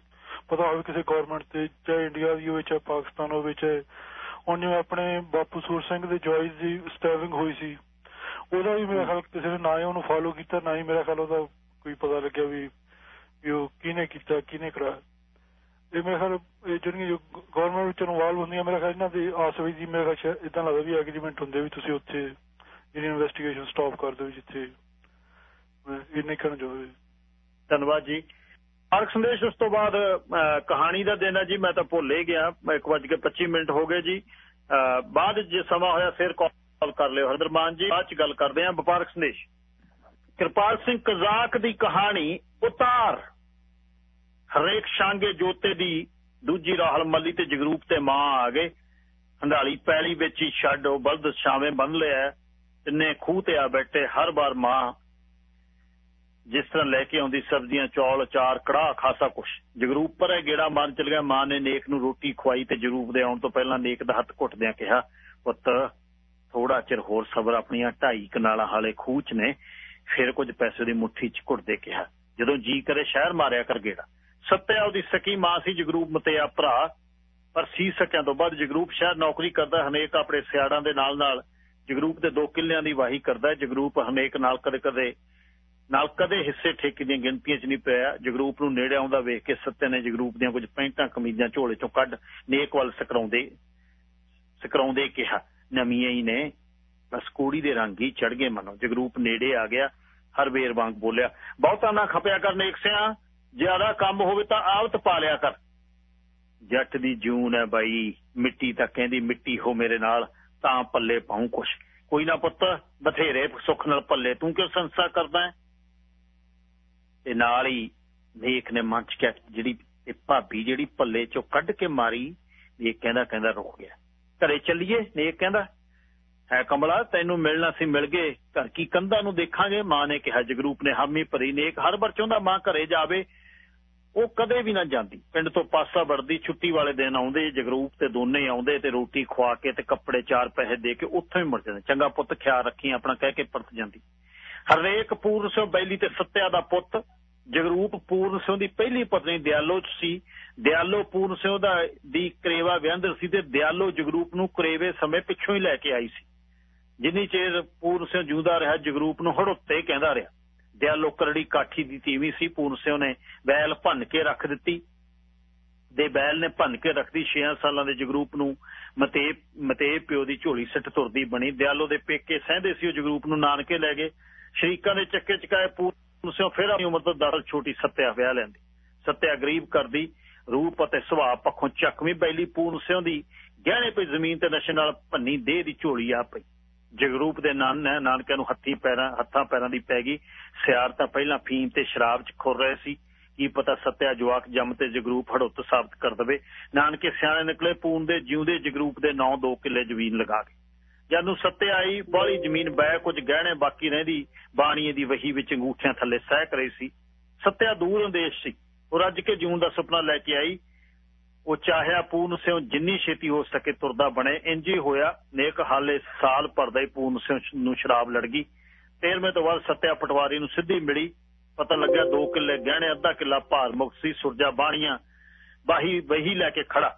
O: ਪਤਾ ਹੋਵੇ ਕਿਸੇ ਗਵਰਨਮੈਂਟ ਤੇ ਚਾਹੇ ਇੰਡੀਆ ਦੀ ਹੋਵੇ ਚਾਹੇ ਪਾਕਿਸਤਾਨ ਹੋਵੇ ਚਾਹੇ ਜਿਵੇਂ ਆਪਣੇ ਬਾਪੂ ਸੂਰ ਸਿੰਘ ਦੇ ਜੁਆਇਸ ਦੀ ਸਟੈਵਿੰਗ ਹੋਈ ਸੀ। ਉਹਦਾ ਵੀ ਮੇਰਾ ਖਿਆਲ ਕਿਸੇ ਨੇ ਨਾ ਹੀ ਉਹਨੂੰ ਫਾਲੋ ਕੀਤਾ ਨਾ ਹੀ ਮੇਰਾ ਖਿਆਲ ਉਹਦਾ ਕੋਈ ਪਤਾ ਲੱਗਿਆ ਵੀ ਉਹ ਕਿਹਨੇ ਕੀਤਾ ਕਿਹਨੇ ਕਰਾਇਆ। ਇਹ ਮੇਰੇ ਖਿਆਲ ਇਹ ਜਿਹੜੀਆਂ ਜੋ ਗਵਰਨਮੈਂਟ ਵਿੱਚ ਇਨਵੋਲਵ ਹੁੰਦੀਆਂ ਮੇਰੇ ਖਿਆਲ ਇਹਨਾਂ ਦੀ ਆਸ ਵਿੱਚ ਦੀ ਮੇਰੇ ਖਿਆਲ ਇਦਾਂ ਲੱਗਦਾ ਵੀ ਐਗਰੀਮੈਂਟ ਹੁੰਦੇ ਵੀ ਤੁਸੀਂ ਉੱਥੇ ਜਿਹੜੀ ਇਨਵੈਸਟੀਗੇਸ਼ਨ ਸਟਾਪ ਕਰ ਦਿਓ ਜਿੱਥੇ ਇਹ ਨਹੀਂ ਕਰਨ ਜੋ
A: ਧੰਨਵਾਦ ਜੀ। ਮਾਰਕ ਸੰਦੇਸ਼ ਉਸ ਤੋਂ ਬਾਅਦ ਕਹਾਣੀ ਦਾ ਦਿਨ ਹੈ ਜੀ, ਮੈਂ ਤਾਂ ਭੁੱਲ ਹੀ ਗਿਆ। 1:25 ਮਿੰਟ ਹੋ ਗਏ ਜੀ। ਬਾਅਦ ਜੇ ਸਮਾਂ ਹੋਇਆ ਫਿਰ ਕਾਲ ਕਰ ਲਿਓ। ਹਰਦਰਮਾਨ ਜੀ, ਬਾਅਦ ਚ ਗੱਲ ਕਰਦੇ ਹਾਂ ਵਪਾਰਕ ਸੰਦੇਸ਼। ਕਿਰਪਾਲ ਸਿੰਘ ਕਜ਼ਾਕ ਦੀ ਕਹਾਣੀ, ਉਤਾਰ। ਹਰੇਕ ਸ਼ਾਂਗੇ ਜੋਤੇ ਦੀ ਦੂਜੀ ਰਾਹਲ ਮੱਲੀ ਤੇ ਜਗਰੂਪ ਤੇ ਮਾਂ ਆ ਗਏ। ਹੰਡਾਲੀ ਪੈਲੀ ਵਿੱਚ ਹੀ ਛੱਡ, ਉਹ ਬਲਦ ਛਾਵੇਂ ਬੰਨ ਲਿਆ। ਤਿੰਨੇ ਖੂਹ ਤੇ ਆ ਬੈਠੇ, ਹਰ ਵਾਰ ਮਾਂ ਜਿਸ ਤਰ੍ਹਾਂ ਲੈ ਕੇ ਆਉਂਦੀ ਸਬਜ਼ੀਆਂ, ਚੌਲ, ਅਚਾਰ, ਕੜਾਹ, ਖਾਸਾ ਕੁਛ। ਜਗਰੂਪ ਪਰ ਹੈ ਗੇੜਾ ਮਾਰਨ ਚਲ ਗਿਆ। ਮਾਂ ਨੇ ਨੇਕ ਨੂੰ ਰੋਟੀ ਖਵਾਈ ਤੇ ਜਗਰੂਪ ਦੇ ਆਉਣ ਤੋਂ ਪਹਿਲਾਂ ਨੇਕ ਦਾ ਹੱਥ ਘੁੱਟਦਿਆਂ ਕਿਹਾ, ਪੁੱਤ ਥੋੜਾ ਚਿਰ ਹੋਰ ਸਬਰ ਆਪਣੀਆਂ ਢਾਈ ਕਨਾਲਾਂ ਹਾਲੇ ਖੂਚ ਨੇ। ਫਿਰ ਕੁਝ ਪੈਸੇ ਦੀ ਮੁੱਠੀ 'ਚ ਘੁੱਟਦੇ ਕਿਹਾ, ਜਦੋਂ ਜੀ ਕਰੇ ਸ਼ਹਿਰ ਮਾਰਿਆ ਕਰ ਗੇੜਾ। ਸੱਤਿਆ ਉਹਦੀ ਸਕੀ ਮਾਂ ਸੀ ਜਗਰੂਪ ਮਤਿਆ ਭਰਾ, ਪਰ ਸੀ ਸਕਿਆਂ ਤੋਂ ਬਾਅਦ ਜਗਰੂਪ ਸ਼ਹਿਰ ਨੌਕਰੀ ਕਰਦਾ, ਹਨੇਕ ਆਪਣੇ ਸਿਆੜਾਂ ਦੇ ਨਾਲ ਨਾਲ ਜਗਰੂਪ ਦੇ ਦੋ ਕਿੱਲਿਆਂ ਦੀ ਵਾਹੀ ਕਰਦਾ। ਜਗਰੂਪ ਹਨੇਕ ਨਾਲ ਕਦੇ ਕਦੇ ਨਾਲ ਕਦੇ ਹਿੱਸੇ ਠੇਕੇ ਦੀਆਂ ਗਿਣਤੀਆਂ 'ਚ ਨਹੀਂ ਪਿਆ। ਜਗਰੂਪ ਨੂੰ ਨੇੜੇ ਆਉਂਦਾ ਵੇਖ ਕੇ ਸੱਤੇ ਨੇ ਜਗਰੂਪ ਦੀਆਂ ਕੁਝ ਪੈਂਟਾਂ ਕਮੀਜ਼ਾਂ ਝੋਲੇ 'ਚੋਂ ਕੱਢ ਨੇਕ ਵੱਲ ਸਕਰਾਉਂਦੇ ਸਕਰਾਉਂਦੇ ਕਿਹਾ, ਨਵੀਆਂ ਹੀ ਨੇ। ਬਸ ਕੋੜੀ ਦੇ ਰੰਗ ਹੀ ਚੜ ਗਏ ਮਨੋ। ਜਗਰੂਪ ਨੇੜੇ ਆ ਗਿਆ। ਹਰ ਵੇਰ ਵਾਂਗ ਬੋਲਿਆ, ਬਹੁਤਾ ਨਾ ਖਪਿਆ ਕਰ ਨੇਕ ਸਿਆ। ਜ਼ਿਆਦਾ ਕੰਮ ਹੋਵੇ ਤਾਂ ਆਵਤ ਪਾ ਲਿਆ ਕਰ। ਜੱਟ ਦੀ ਜੂਨ ਹੈ ਬਾਈ। ਮਿੱਟੀ ਤਾਂ ਕਹਿੰਦੀ ਮਿੱਟੀ ਹੋ ਮੇਰੇ ਨਾਲ, ਤਾਂ ਪੱਲੇ ਪਾਉਂ ਕੁਛ। ਕੋਈ ਨਾ ਪੁੱਤ, ਬਥੇਰੇ ਸੁੱਖ ਨਾਲ ਪੱਲੇ। ਤੂੰ ਕਿਉਂ ਸੰਸਾ ਕਰਦਾ ਹੈ ਤੇ ਨਾਲ ਹੀ ਨੇਕ ਨੇ ਮੰਚ ਕੇ ਜਿਹੜੀ ਇਹ ਭਾਬੀ ਜਿਹੜੀ ਪੱਲੇ ਚੋਂ ਕੱਢ ਕੇ ਮਾਰੀ ਇਹ ਕਹਿੰਦਾ ਕਹਿੰਦਾ ਰੁਕ ਗਿਆ। ਘਰੇ ਚੱਲੀਏ ਨੇਕ ਕਹਿੰਦਾ, ਹੈ ਕਮਲਾ, ਤੈਨੂੰ ਮਿਲਣਾ ਸੀ, ਮਿਲ ਗਏ, ਘਰ ਕੀ ਕੰਧਾਂ ਨੂੰ ਦੇਖਾਂਗੇ? ਮਾਂ ਨੇ ਕਿਹਾ, ਜਗਰੂਪ ਨੇ ਹਾਮੀ ਭਰੀ ਨੇਕ, ਹਰ ਵਾਰ ਚਾਹੁੰਦਾ ਮਾਂ ਘਰੇ ਜਾਵੇ। ਉਹ ਕਦੇ ਵੀ ਨਾ ਜਾਂਦੀ। ਪਿੰਡ ਤੋਂ ਪਾਸਾ ਵੜਦੀ, ਛੁੱਟੀ ਵਾਲੇ ਦਿਨ ਆਉਂਦੇ, ਜਗਰੂਪ ਤੇ ਦੋਨੇ ਆਉਂਦੇ ਤੇ ਰੋਟੀ ਖਵਾ ਕੇ ਤੇ ਕੱਪੜੇ, ਚਾਰ ਪੈਸੇ ਦੇ ਕੇ ਉੱਥੋਂ ਹੀ ਮੁੜ ਜਾਂਦੇ। ਚੰਗਾ ਪੁੱਤ, ਖਿਆਲ ਰੱਖੀ, ਆਪਣਾ ਕਹਿ ਕੇ ਪਰਤ ਜਾਂਦੀ। ਹਰੇਕ ਪੂਰਨ ਸਿੰਘ ਬੈਲੀ ਤੇ ਸੱਤਿਆ ਦਾ ਪੁੱਤ, ਜਗਰੂਪ ਪੂਰਨ ਸਿੰਘ ਦੀ ਪਹਿਲੀ ਪਤਨੀ ਦਿਆਲੋ ਚ ਸੀ। ਦਿਆਲੋ ਪੂਰਨ ਸਿੰਘ ਦਾ ਦੀ ਕਰੇਵਾ ਵਿਆਹੰਦਰ ਸੀ ਤੇ ਦਿਆਲੋ ਜਗਰੂਪ ਨੂੰ ਕਰੇਵੇ ਸਮੇਂ ਪਿੱਛੋਂ ਹੀ ਲੈ ਕੇ ਆਈ ਸੀ। ਜਿੰਨੀ ਚਿਰ ਪੂਰਨ ਸਿੰਘ ਜਿਉਂਦਾ ਰਿਹਾ, ਜਗਰੂਪ ਨੂੰ ਹੜੁੱਤੇ ਕਹਿੰਦਾ ਰਿਹਾ। ਦਿਆਲੋ ਕਰੜੀ ਕਾਠੀ ਦੀ ਤੀਵੀਂ ਸੀ, ਪੂਰਨ ਸਿੰਘ ਨੇ ਬੈਲ ਭੰਨ ਕੇ ਰੱਖ ਦਿੱਤੀ। ਦੇ ਬੈਲ ਨੇ ਭੰਨ ਕੇ ਰੱਖਦੀ 6 ਸਾਲਾਂ ਦੇ ਜਗਰੂਪ ਨੂੰ ਮਤੇ ਮਤੇ ਪਿਓ ਦੀ ਝੋਲੀ ਸਿੱਟ ਤੁਰਦੀ ਬਣੀ। ਦਿਆਲੋ ਦੇ ਪੇਕੇ ਸਹਿੰਦੇ ਸੀ ਉਹ ਜਗਰੂਪ ਨੂੰ ਨਾਨਕੇ ਲੈ ਗਏ। ਸ਼ਰੀਕਾਂ ਦੇ ਚੱਕੇ ਚਕਾਏ ਪੂਰਨ ਸਿੰਘ ਫਿਰ ਆਪਣੀ ਉਮਰ ਤੋਂ ਦਰਲ ਛੋਟੀ ਸੱਤਿਆ ਵਿਆਹ ਲੈਂਦੀ। ਸੱਤਿਆ ਗਰੀਬ ਕਰਦੀ, ਰੂਪ ਅਤੇ ਸੁਭਾਅ ਪੱਖੋਂ ਚੱਕਵੀਂ ਬੈਲੀ ਪੂਰਨ ਸਿੰਘ ਦੀ ਗਹਿਣੇ ਪਈ ਜ਼ਮੀਨ ਤੇ ਨਸ਼ੇ ਨਾਲ ਭੰਨੀ ਦੇਹ ਦੀ ਝੋਲੀ ਆ ਪਈ। ਜਗਰੂਪ ਦੇ ਨਾਨ ਨਾਨਕਿਆਂ ਨੂੰ ਹੱਥੀ ਪੈਰਾਂ ਹੱਥਾਂ ਪੈਰਾਂ ਦੀ ਪੈ ਗਈ। ਸਿਆਰ ਤਾਂ ਪਹਿਲਾਂ ਫੀਮ ਤੇ ਸ਼ਰਾਬ 'ਚ ਖੁਰ ਰਹੇ ਸੀ। ਕੀ ਪਤਾ ਸੱਤਿਆ ਜਵਾਕ ਜੰਮ ਤੇ ਜਗਰੂਪ ਹੜੁੱਤ ਸਾਬਤ ਕਰ ਦਵੇ। ਨਾਨਕੇ ਸਿਆਣੇ ਨਿਕਲੇ ਪੂਨ ਦੇ ਜਿਉਂਦੇ ਜਗਰੂਪ ਦੇ ਨਾਂ ਦੋ ਕਿੱਲੇ ਜ਼ਮੀਨ ਲਗਾ ਕੇ। ਜਦ ਨੂੰ ਆਈ ਬਾਹਲੀ ਜ਼ਮੀਨ ਬੈ, ਕੁਝ ਗਹਿਣੇ ਬਾਕੀ ਰਹਿੰਦੀ, ਬਾਣੀਏ ਦੀ ਵਹੀ ਵਿੱਚ ਅੰਗੂਠਿਆਂ ਥੱਲੇ ਸਹਿਕ ਰਹੀ ਸੀ। ਸੱਤਿਆ ਦੂਰ ਅੰਦੇਸ਼ ਸੀ। ਉਹ ਰੱਜ ਕੇ ਜੂਨ ਦਾ ਸੁਪਨਾ ਲੈ ਕੇ ਆਈ। ਉਹ ਚਾਹਿਆ ਪੂਰਨ ਸਿੰਘ ਜਿੰਨੀ ਛੇਤੀ ਹੋ ਸਕੇ ਤੁਰਦਾ ਬਣੇ। ਇੰਜ ਹੀ ਹੋਇਆ, ਨੇਕ ਹਾਲੇ ਸਾਲ ਭਰਦਾ ਹੀ ਪੂਰਨ ਸਿੰਘ ਨੂੰ ਸ਼ਰਾਬ ਲੜ ਗਈ। 13ਵੇਂ ਤੋਂ ਬਾਅਦ ਸੱਤਿਆ ਪਟਵਾਰੀ ਨੂੰ ਸਿੱਧੀ ਮਿਲੀ। ਪਤਾ ਲੱਗਿਆ 2 ਕਿੱਲੇ ਗਹਿਣੇ, ਅੱਧਾ ਕਿੱਲਾ ਭਾਰ ਮੁਕਤ ਸੀ, ਸੁਰਜਾ ਬਾਣੀਆਂ, ਬਾਹੀ ਵਹੀ ਲੈ ਕੇ ਖੜਾ।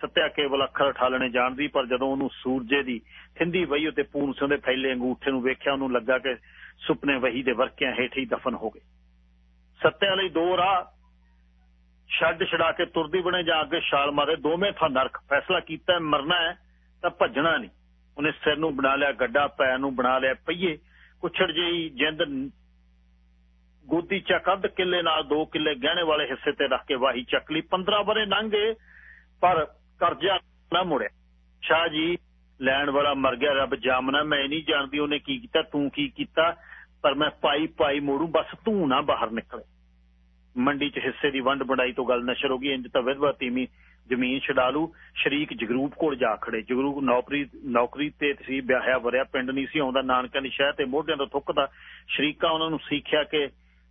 A: ਸੱਤਿਆ ਕੇਵਲ ਅੱਖਰ ਠਾਲਣੇ ਜਾਣਦੀ, ਪਰ ਜਦੋਂ ਉਹਨੂੰ ਸੂਰਜੇ ਦੀ ਥਿੰਦੀ ਵਹੀ ਉਤੇ ਪੂਰਨ ਸਿੰਘ ਦੇ ਫੈਲੇ ਅੰਗੂਠੇ ਨੂੰ ਵੇਖਿਆ, ਉਹਨੂੰ ਲੱਗਾ ਕਿ ਸੁਪਨੇ ਵਹੀ ਦੇ ਵਰਕਿਆਂ ਹੇਠ ਹੀ ਦਫਨ ਹੋ ਗਏ। ਸੱਤਿਆ ਲਈ ਦੋ ਰਾਹ ਛੱਡ ਛੜਾ ਕੇ ਤੁਰਦੀ ਬਣੇ ਜਾਂ ਅੱਗੇ ਛਾਲ ਮਾਰੇ, ਦੋਵੇਂ ਥਾਂ ਨਰਕ। ਫੈਸਲਾ ਕੀਤਾ ਮਰਨਾ ਹੈ, ਤਾਂ ਭੱਜਣਾ ਨਹੀਂ। ਉਹਨੇ ਸਿਰ ਨੂੰ ਬਣਾ ਲਿਆ, ਗੱਡਾ, ਪੈਰ ਨੂੰ ਬਣਾ ਲਿਆ ਪਈਏ ਕੁਛੜ ਜਿਹੀ ਜਿੰਦ, ਗੋਦੀ ਚੱਕ, ਅੱਧ ਕਿੱਲੇ ਨਾਲ ਦੋ ਕਿੱਲੇ ਗਹਿਣੇ ਵਾਲੇ ਹਿੱਸੇ ਤੇ ਰੱਖ ਕੇ ਵਾਹੀ ਚੱਕ ਲਈ। 15 ਬਰੇ ਗਏ, ਪਰ ਕਰਜ਼ਾ ਨਾ ਮੁੜਿਆ। ਸ਼ਾਹ ਜੀ ਲੈਣ ਵਾਲਾ ਮਰ ਗਿਆ, ਰੱਬ ਜਾਮਨਾ ਮੈਂ ਨਹੀਂ ਜਾਣਦੀ ਉਹਨੇ ਕੀ ਕੀਤਾ, ਤੂੰ ਕੀ ਕੀਤਾ, ਪਰ ਮੈਂ ਪਾਈ ਪਾਈ ਮੋੜੂ, ਬਸ ਤੂੰ ਨਾ ਬਾਹਰ ਨਿਕਲੇ। ਮੰਡੀ 'ਚ ਹਿੱਸੇ ਦੀ ਵੰਡ ਵੰਡਾਈ ਤੋਂ ਗੱਲ ਨਸ਼ਰ ਹੋ ਗਈ, ਇੰਜ ਤਾਂ ਵਿਧਵਾ ਤੀਮੀ ਜ਼ਮੀਨ ਛਡਾ ਲੂ ਸ਼ਰੀਕ ਜਗਰੂਪ ਕੋਲ ਜਾ ਖੜੇ। ਜਗਰੂਪ ਨੌਕਰੀ ਨੌਕਰੀ ਤੇ ਸੀ ਵਿਆਹਿਆ ਵਰਿਆ, ਪਿੰਡ ਨਹੀਂ ਸੀ ਆਉਂਦਾ ਨਾਨਕਾਂ ਦੀ ਸ਼ਹਿਰ ਤੇ ਮੋਢਿਆਂ ਤੋਂ ਥੁੱਕਦਾ। ਸ਼ਰੀਕਾ ਉਹਨਾਂ ਨੂੰ ਸਿੱਖਿਆ ਕਿ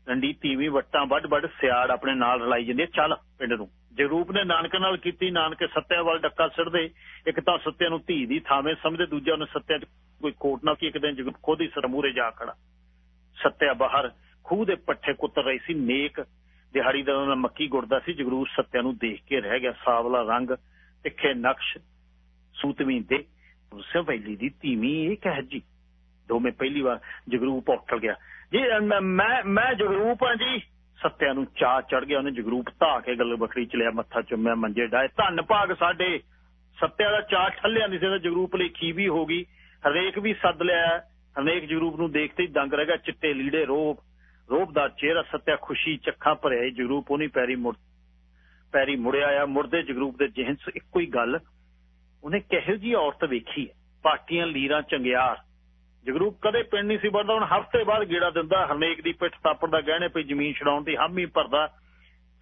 A: ਰੰਡੀ ਤੀਵੀਂ ਵੱਟਾਂ ਵੱਡ ਵੱਡ ਸਿਆੜ ਆਪਣੇ ਨਾਲ ਰਲਾਈ ਜਾਂਦੀ ਚੱਲ ਪਿੰਡ ਨੂੰ। ਜਗਰੂਪ ਨੇ ਨਾਨਕ ਨਾਲ ਕੀਤੀ, ਨਾਨਕੇ ਸੱਤਿਆ ਵੱਲ ਡੱਕਾ ਸਿੜਦੇ, ਇੱਕ ਤਾਂ ਸੱਤਿਆ ਨੂੰ ਧੀ ਦੀ ਥਾਵੇਂ ਸਮਝਦੇ ਦੂਜਾ ਉਹਨੇ ਸੱਤਿਆ 'ਚ ਕੋਈ ਕੋਟ ਨਾ ਕੀ ਇੱਕ ਦਿਨ ਜਗਰੂਪ ਖੁਦ ਹੀ ਸਰਮੂਰੇ ਜਾ ਖੜਾ। ਸੱਤਿਆ ਬਾਹਰ ਖੂਹ ਦੇ ਪੱਠੇ ਕੁੱਤਰ ਰਹੀ ਸੀ ਨੇਕ। ਦਿਹਾੜੀ ਦਾ ਉਹਨਾਂ ਮੱਕੀ ਗੁੜਦਾ ਸੀ ਜਗਰੂਪ ਸੱਤਿਆ ਨੂੰ ਦੇਖ ਕੇ ਰਹਿ ਗਿਆ ਸਾਵਲਾ ਰੰਗ। ਤਿੱਖੇ ਨਕਸ਼ ਸੂਤਵੀਂ ਦੇ। ਉਸੇ ਵੈਲੀ ਦੀ ਧੀਮੀ ਇਹ ਕਹਿ ਜੀ। ਦੋਵੇਂ ਪਹਿਲੀ ਵਾਰ ਜਗਰੂਪ ਉੱਠ ਗਿਆ। ਜੀ ਮੈਂ ਮੈਂ ਜਗਰੂਪ ਹਾਂ ਜੀ। ਸੱਤਿਆ ਨੂੰ ਚਾਹ ਚੜ ਗਿਆ, ਉਹਨੇ ਜਗਰੂਪ ਧਾ ਕੇ ਗੱਲ ਬਖੜੀ ਚ ਲਿਆ, ਮੱਥਾ ਚੁੰਮਿਆ, ਮੰਜੇ ਡਾਏ ਧੰਨ ਭਾਗ ਸਾਡੇ। ਸੱਤਿਆ ਦਾ ਚਾਹ ਠੱਲਿਆ ਨਹੀਂ ਸੀ ਤਾਂ ਜਗਰੂਪ ਲਈ ਵੀ ਹੋ ਗਈ। ਹਰੇਕ ਵੀ ਸੱਦ ਲਿਆ। ਹਰੇਕ ਜਗਰੂਪ ਨੂੰ ਦੇਖਦੇ ਹੀ ਦੰਗ ਰਹਿ ਗਿਆ, ਚਿੱਟੇ ਲੀੜੇ ਰੋਪ ਰੋਪ ਦਾ ਚਿਹਰਾ ਸੱਤਿਆ ਖੁਸ਼ੀ, ਚੱਖਾਂ ਭਰਿਆ ਜਗਰੂਪ ਉਹਨੀ ਪੈਰੀ ਮੁੜ, ਪੈਰੀ ਮੁੜਿਆ ਆ ਮੁਰਦੇ ਜਗਰੂਪ ਦੇ ਜਿਹਨ ਇੱਕੋ ਹੀ ਗੱਲ। ਉਹਨੇ ਕਿਹੋ ਜੀ ਔਰਤ ਵੇਖੀ ਪਾਟੀਆਂ ਲੀਰਾਂ, ਚੰਗਿਆਰ। ਜਗਰੂਪ ਕਦੇ ਪਿੰਡ ਨਹੀਂ ਸੀ ਵੜਦਾ ਹੁਣ ਹਫ਼ਤੇ ਬਾਅਦ ਗੇੜਾ ਦਿੰਦਾ, ਹਰਨੇਕ ਦੀ ਪਿੱਠ ਤਾਪੜ ਦਾ ਗਹਿਣੇ ਪਈ ਜ਼ਮੀਨ ਛਡਾਉਣ ਦੀ ਹਾਮੀ ਭਰਦਾ,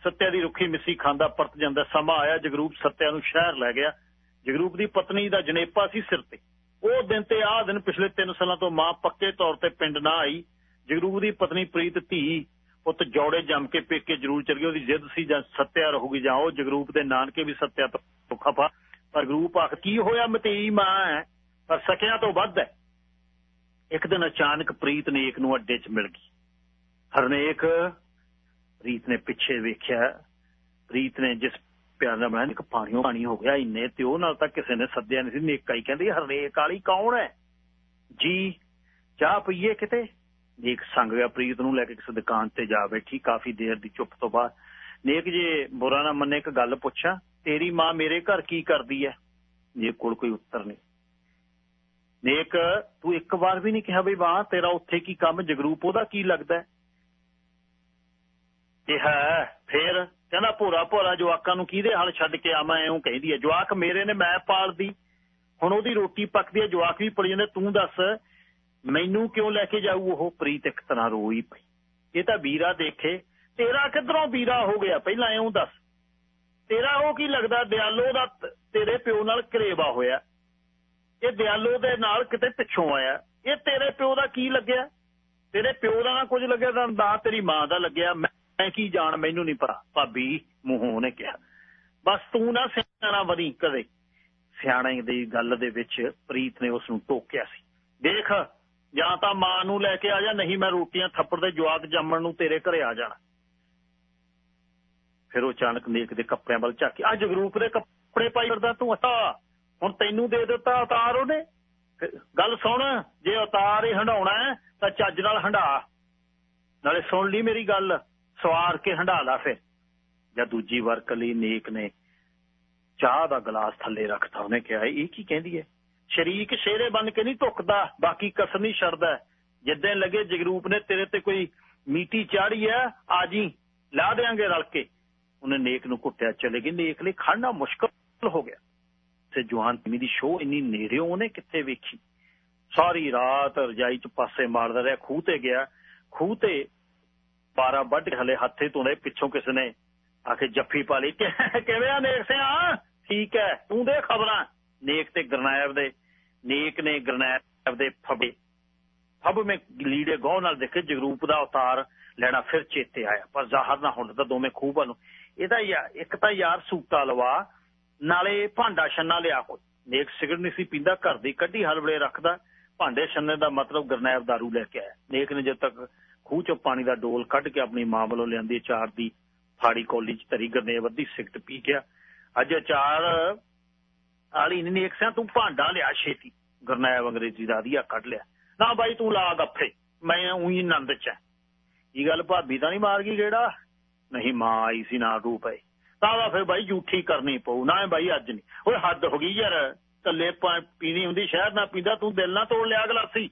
A: ਸੱਤਿਆ ਦੀ ਰੁੱਖੀ ਮਿੱਸੀ ਖਾਂਦਾ, ਪਰਤ ਜਾਂਦਾ, ਸਮਾਂ ਆਇਆ, ਜਗਰੂਪ ਸੱਤਿਆ ਨੂੰ ਸ਼ਹਿਰ ਲੈ ਗਿਆ। ਜਗਰੂਪ ਦੀ ਪਤਨੀ ਦਾ ਜਨੇਪਾ ਸੀ ਸਿਰ ਤੇ। ਉਹ ਦਿਨ ਤੇ ਆਹ ਦਿਨ ਪਿਛਲੇ 3 ਸਾਲਾਂ ਤੋਂ ਮਾਂ ਪੱਕੇ ਤੌਰ ਤੇ ਪਿੰਡ ਨਾ ਆਈ। ਜਗਰੂਪ ਦੀ ਪਤਨੀ ਪ੍ਰੀਤ ਧੀ, ਪੁੱਤ ਜੋੜੇ ਜੰਮ ਕੇ ਪੇਕੇ ਜ਼ਰੂਰ ਚਲ ਗਈ, ਉਹਦੀ ਜਿੱਦ ਸੀ ਜਾਂ ਸੱਤਿਆ ਰਹੂਗੀ ਜਾਂ ਉਹ ਜਗਰੂਪ ਦੇ ਨਾਨਕੇ ਵੀ ਸੱਤਿਆ ਤੋਂ ਖਫਾ ਪਰ ਗਰੂਪ ਆਖ ਕੀ ਹੋਇਆ ਮਤੇਈ ਮਾਂ? ਪਰ ਸਕਿਆਂ ਤੋਂ ਵੱਧ ਹੈ। ਇੱਕ ਦਿਨ ਅਚਾਨਕ ਪ੍ਰੀਤ ਨੇਕ ਨੂੰ ਅੱਡੇ 'ਚ ਮਿਲ ਗਈ। ਹਰਨੇਕ ਪ੍ਰੀਤ ਨੇ ਪਿੱਛੇ ਵੇਖਿਆ। ਪ੍ਰੀਤ ਨੇ ਜਿਸ ਪਿਆਰ ਨਾਲ ਬਣਾਇਆ, ਇੱਕ ਪਾਣੀਓ ਪਾਣੀ ਹੋ ਗਿਆ ਇੰਨੇ ਤੇ ਉਹ ਨਾਲ ਤਾਂ ਕਿਸੇ ਨੇ ਸੱਦਿਆ ਨਹੀਂ ਸੀ। ਨੇਕਾ ਹੀ ਕਹਿੰਦੀ, ਹਰਨੇਕ ਵਾਲੀ ਕੌਣ ਹੈ? ਜੀ, ਚਾਹ ਪਈਏ ਕਿਤੇ? ਨੇਕ ਸੰਗ ਗਿਆ ਪ੍ਰੀਤ ਨੂੰ ਲੈ ਕੇ ਕਿਸੇ ਦੁਕਾਨ ਤੇ ਜਾ ਬੈਠੀ। ਕਾਫੀ ਦੇਰ ਦੀ ਚੁੱਪ ਤੋਂ ਬਾਅਦ, ਨੇਕ, ਜੇ ਬੁਰਾ ਨਾ ਮੰਨੇ, ਇੱਕ ਗੱਲ ਪੁੱਛਾਂ। ਤੇਰੀ ਮਾਂ ਮੇਰੇ ਘਰ ਕੀ ਕਰਦੀ ਹੈ? ਨੇਕ ਕੋਲ ਕੋਈ ਉੱਤਰ ਨਹੀਂ। ਨੇਕ, ਤੂੰ ਇੱਕ ਵਾਰ ਵੀ ਨਹੀਂ ਕਿਹਾ ਬਈ ਮਾਂ ਤੇਰਾ ਉੱਥੇ ਕੀ ਕੰਮ, ਜਗਰੂਪ ਉਹਦਾ ਕੀ ਲੱਗਦਾ ਹੈ? ਇਹ ਹੈ, ਫੇਰ ਕਹਿੰਦਾ ਭੋਰਾ ਭੋਰਾ ਜਵਾਕਾਂ ਨੂੰ ਕਿਹਦੇ ਹਾਲ ਛੱਡ ਕੇ ਆਵਾਂ ਐਉਂ ਕਹਿੰਦੀ ਹੈ। ਜਵਾਕ ਮੇਰੇ ਨੇ ਮੈਂ ਪਾਲਦੀ, ਹੁਣ ਉਹਦੀ ਰੋਟੀ ਪੱਕਦੀ ਹੈ, ਜਵਾਕ ਵੀ ਪੜ ਜਾਂਦੇ, ਤੂੰ ਦੱਸ, ਮੈਨੂੰ ਕਿਉਂ ਲੈ ਕੇ ਜਾਊ ਉਹ ਪ੍ਰੀਤ ਇੱਕ ਤਰ੍ਹਾਂ ਰੋਈ ਪਈ? ਇਹ ਤਾਂ ਵੀਰਾ ਦੇਖੇ, ਤੇਰਾ ਕਿਧਰੋਂ ਵੀਰਾ ਹੋ ਗਿਆ? ਪਹਿਲਾਂ ਐਉਂ ਦੱਸ, ਤੇਰਾ ਉਹ ਕੀ ਲੱਗਦਾ, ਦਿਆਲੋ ਦਾ ਤੇਰੇ ਪਿਓ ਨਾਲ ਕਰੇਵਾ ਹੋਇਆ। ਇਹ ਦਿਆਲੋ ਦੇ ਨਾਲ ਕਿਤੇ ਪਿੱਛੋਂ ਆਇਆ। ਇਹ ਤੇਰੇ ਪਿਓ ਦਾ ਕੀ ਲੱਗਿਆ? ਤੇਰੇ ਪਿਓ ਦਾ ਨਾ ਕੁਝ ਲੱਗਿਆ ਤਾਂ ਨਾ ਤੇਰੀ ਮਾਂ ਦਾ ਲੱਗਿਆ। ਮੈਂ ਕੀ ਜਾਣ, ਮੈਨੂੰ ਨਹੀਂ ਪਤਾ। ਭਾਬੀ ਮੂੰਹੋਂ ਨੇ ਕਿਹਾ। ਬਸ ਤੂੰ ਨਾ ਸਿਆਣਾ ਬਣੀ ਕਦੇ। ਸਿਆਣੇ ਦੀ ਗੱਲ ਦੇ ਵਿੱਚ ਪ੍ਰੀਤ ਨੇ ਉਸ ਨੂੰ ਟੋਕਿਆ ਸੀ। ਦੇਖ, ਜਾਂ ਤਾਂ ਮਾਂ ਨੂੰ ਲੈ ਕੇ ਆ ਜਾ, ਨਹੀਂ ਮੈਂ ਰੋਟੀਆਂ ਥੱਪੜ ਦੇ ਜਵਾਕ ਜੰਮਣ ਨੂੰ ਤੇਰੇ ਘਰੇ ਆ ਜਾਣਾ। ਫਿਰ ਉਹ ਅਚਾਨਕ ਨੇਕ ਦੇ ਕੱਪੜਿਆਂ ਵੱਲ ਝਾਕੀ। ਕੇ ਆ ਜਗਰੂਪ ਦੇ ਕੱਪੜੇ ਪਾਈ ਫਿਰਦਾ ਤੂੰ। ਅੱਛਾ। ਹੁਣ ਤੈਨੂੰ ਦੇ ਦਿੱਤਾ ਅਵਤਾਰ ਉਹਨੇ। ਗੱਲ ਸੁਣ, ਜੇ ਅਵਤਾਰ ਹੀ ਹੰਡਾਉਣਾ ਤਾਂ ਚੱਜ ਨਾਲ ਹੰਡਾ ਨਾਲੇ ਸੁਣ ਲਈ ਮੇਰੀ ਗੱਲ, ਸਵਾਰ ਕੇ ਹੰਡਾ ਲਾ ਫਿਰ। ਜਾਂ ਦੂਜੀ ਵਰਕ ਲਈ ਨੇਕ ਨੇ ਚਾਹ ਦਾ ਗਲਾਸ ਥੱਲੇ ਰੱਖਤਾ, ਉਹਨੇ ਕਿਹਾ, ਇਹ ਕੀ ਕਹਿੰਦੀ ਹੈ? ਸ਼ਰੀਕ ਸ਼ੇਰੇ ਬਣ ਕੇ ਨਹੀਂ ਧੁੱਕਦਾ, ਬਾਕੀ ਕਸਰ ਨਹੀਂ ਛੱਡਦਾ ਜਿੱਦਾਂ ਲੱਗੇ ਜਗਰੂਪ ਨੇ, ਤੇਰੇ ਤੇ ਕੋਈ ਮੀਟੀ ਚਾੜੀ ਆ ਆਜੀ ਜੀ, ਲਾ ਦੇਾਂਗੇ ਰਲ ਕੇ। ਉਹਨੇ ਨੇਕ ਨੂੰ ਕੁੱਟਿਆ, ਚਲੇ ਗਈ ਨੇਕ ਲਈ ਖੜਨਾ ਮੁਸ਼ਕਲ ਹੋ ਗਿਆ। ਤੇ ਜਵਾਨ ਤਮੀ ਦੀ ਸ਼ੋ ਇੰਨੀ ਨੇੜੇ ਉਹਨੇ ਕਿੱਥੇ ਵੇਖੀ? ਸਾਰੀ ਰਾਤ ਰਜਾਈ ਚ ਪਾਸੇ ਮਾਰਦਾ ਰਿਹਾ, ਖੂਹ ਤੇ ਗਿਆ। ਖੂਹ ਤੇ 12 ਵੱਢ ਹਲੇ ਹੱਥੇ ਧੋਣੇ ਪਿੱਛੋਂ ਕਿਸ ਨੇ ਆ ਕੇ ਜੱਫੀ ਪਾ ਲਈ। ਕਿਵੇਂ ਆ ਨੇਕ ਸਿਆ? ਠੀਕ ਹੈ, ਤੂੰ ਦੇ ਖਬਰਾਂ। ਨੇਕ ਤੇ ਗਰਨਾਇਬ ਦੇ। ਨੇਕ ਨੇ ਗਰਨਾਇਬ ਦੇ ਫਬੇ। ਫਬ ਮੇ ਲੀੜੇ ਗੌ ਨਾਲ ਦੇਖੇ, ਜਗਰੂਪ ਦਾ ਅਵਤਾਰ ਲੈਣਾ ਫਿਰ ਚੇਤੇ ਆਇਆ। ਪਰ ਜ਼ਾਹਰ ਨਾ ਹੁੰਦਾ ਤਾਂ ਦੋਵੇਂ ਖੂਬ ਵੱਲੋਂ ਇਹਦਾ ਯਾਰ ਇੱਕ ਤਾਂ ਯਾਰ ਸੂਟਾ ਲਵਾ ਨਾਲੇ ਭਾਂਡਾ ਛੰਨਾ ਲਿਆ ਕੋਈ ਨੇਕ ਸਿਗਰਟ ਨਹੀਂ ਸੀ ਪੀਂਦਾ, ਘਰ ਦੀ ਕੱਢੀ ਹਲਵੜੇ ਰੱਖਦਾ। ਭਾਂਡੇ ਛੰਨੇ ਦਾ ਮਤਲਬ ਗਰਨੈਬ दारू ਲੈ ਕੇ ਆਇਆ। ਨੇਕ ਨੇ ਜਦ ਤੱਕ ਖੂਹ ਚੋਂ ਪਾਣੀ ਦਾ ਡੋਲ ਕੱਢ ਕੇ ਆਪਣੀ ਮਾਂ ਵੱਲੋਂ ਲਿਆਂਦੀ ਚਾਰ ਦੀ ਫਾੜੀ ਕੋਲੀ ਚ ਤਰੀ ਗਰਨੇਬ ਅੱਧੀ ਸਿਗਰਟ ਪੀ ਗਿਆ। ਅੱਜ ਚਾਰ ਆਲੀ ਨੇ, ਨੇਕ ਸਿਆ, ਤੂੰ ਭਾਂਡਾ ਲਿਆ ਛੇਤੀ। ਗਰਨੈਬ ਅੰਗਰੇਜ਼ੀ ਦਾ ਆਦੀਆ ਕੱਢ ਲਿਆ। ਨਾ ਬਾਈ, ਤੂੰ ਲਾ ਗੱਫੇ। ਮੈਂ ਉਹੀ ਆਨੰਦ ਚ ਇਹ ਗੱਲ, ਭਾਬੀ ਤਾਂ ਨਹੀਂ ਮਾਰ ਗਈ ਕਿਹੜਾ ਨਹੀਂ, ਮਾਂ ਆਈ ਸੀ ਨਾ ਰੂਪ ਹੈ ਤਾਂ ਫਿਰ ਬਾਈ ਝੂਠੀ ਕਰਨੀ ਪਊ, ਨਾ ਬਾਈ ਅੱਜ ਨਹੀਂ। ਓਏ ਹੱਦ ਹੋ ਗਈ ਯਾਰ ਕੱਲੇ ਪੀਣੀ ਹੁੰਦੀ, ਸ਼ਹਿਰ ਨਾ ਪੀਂਦਾ, ਤੂੰ ਦਿਲ ਨਾ ਤੋੜ ਲਿਆ ਗਲਾਸੀ।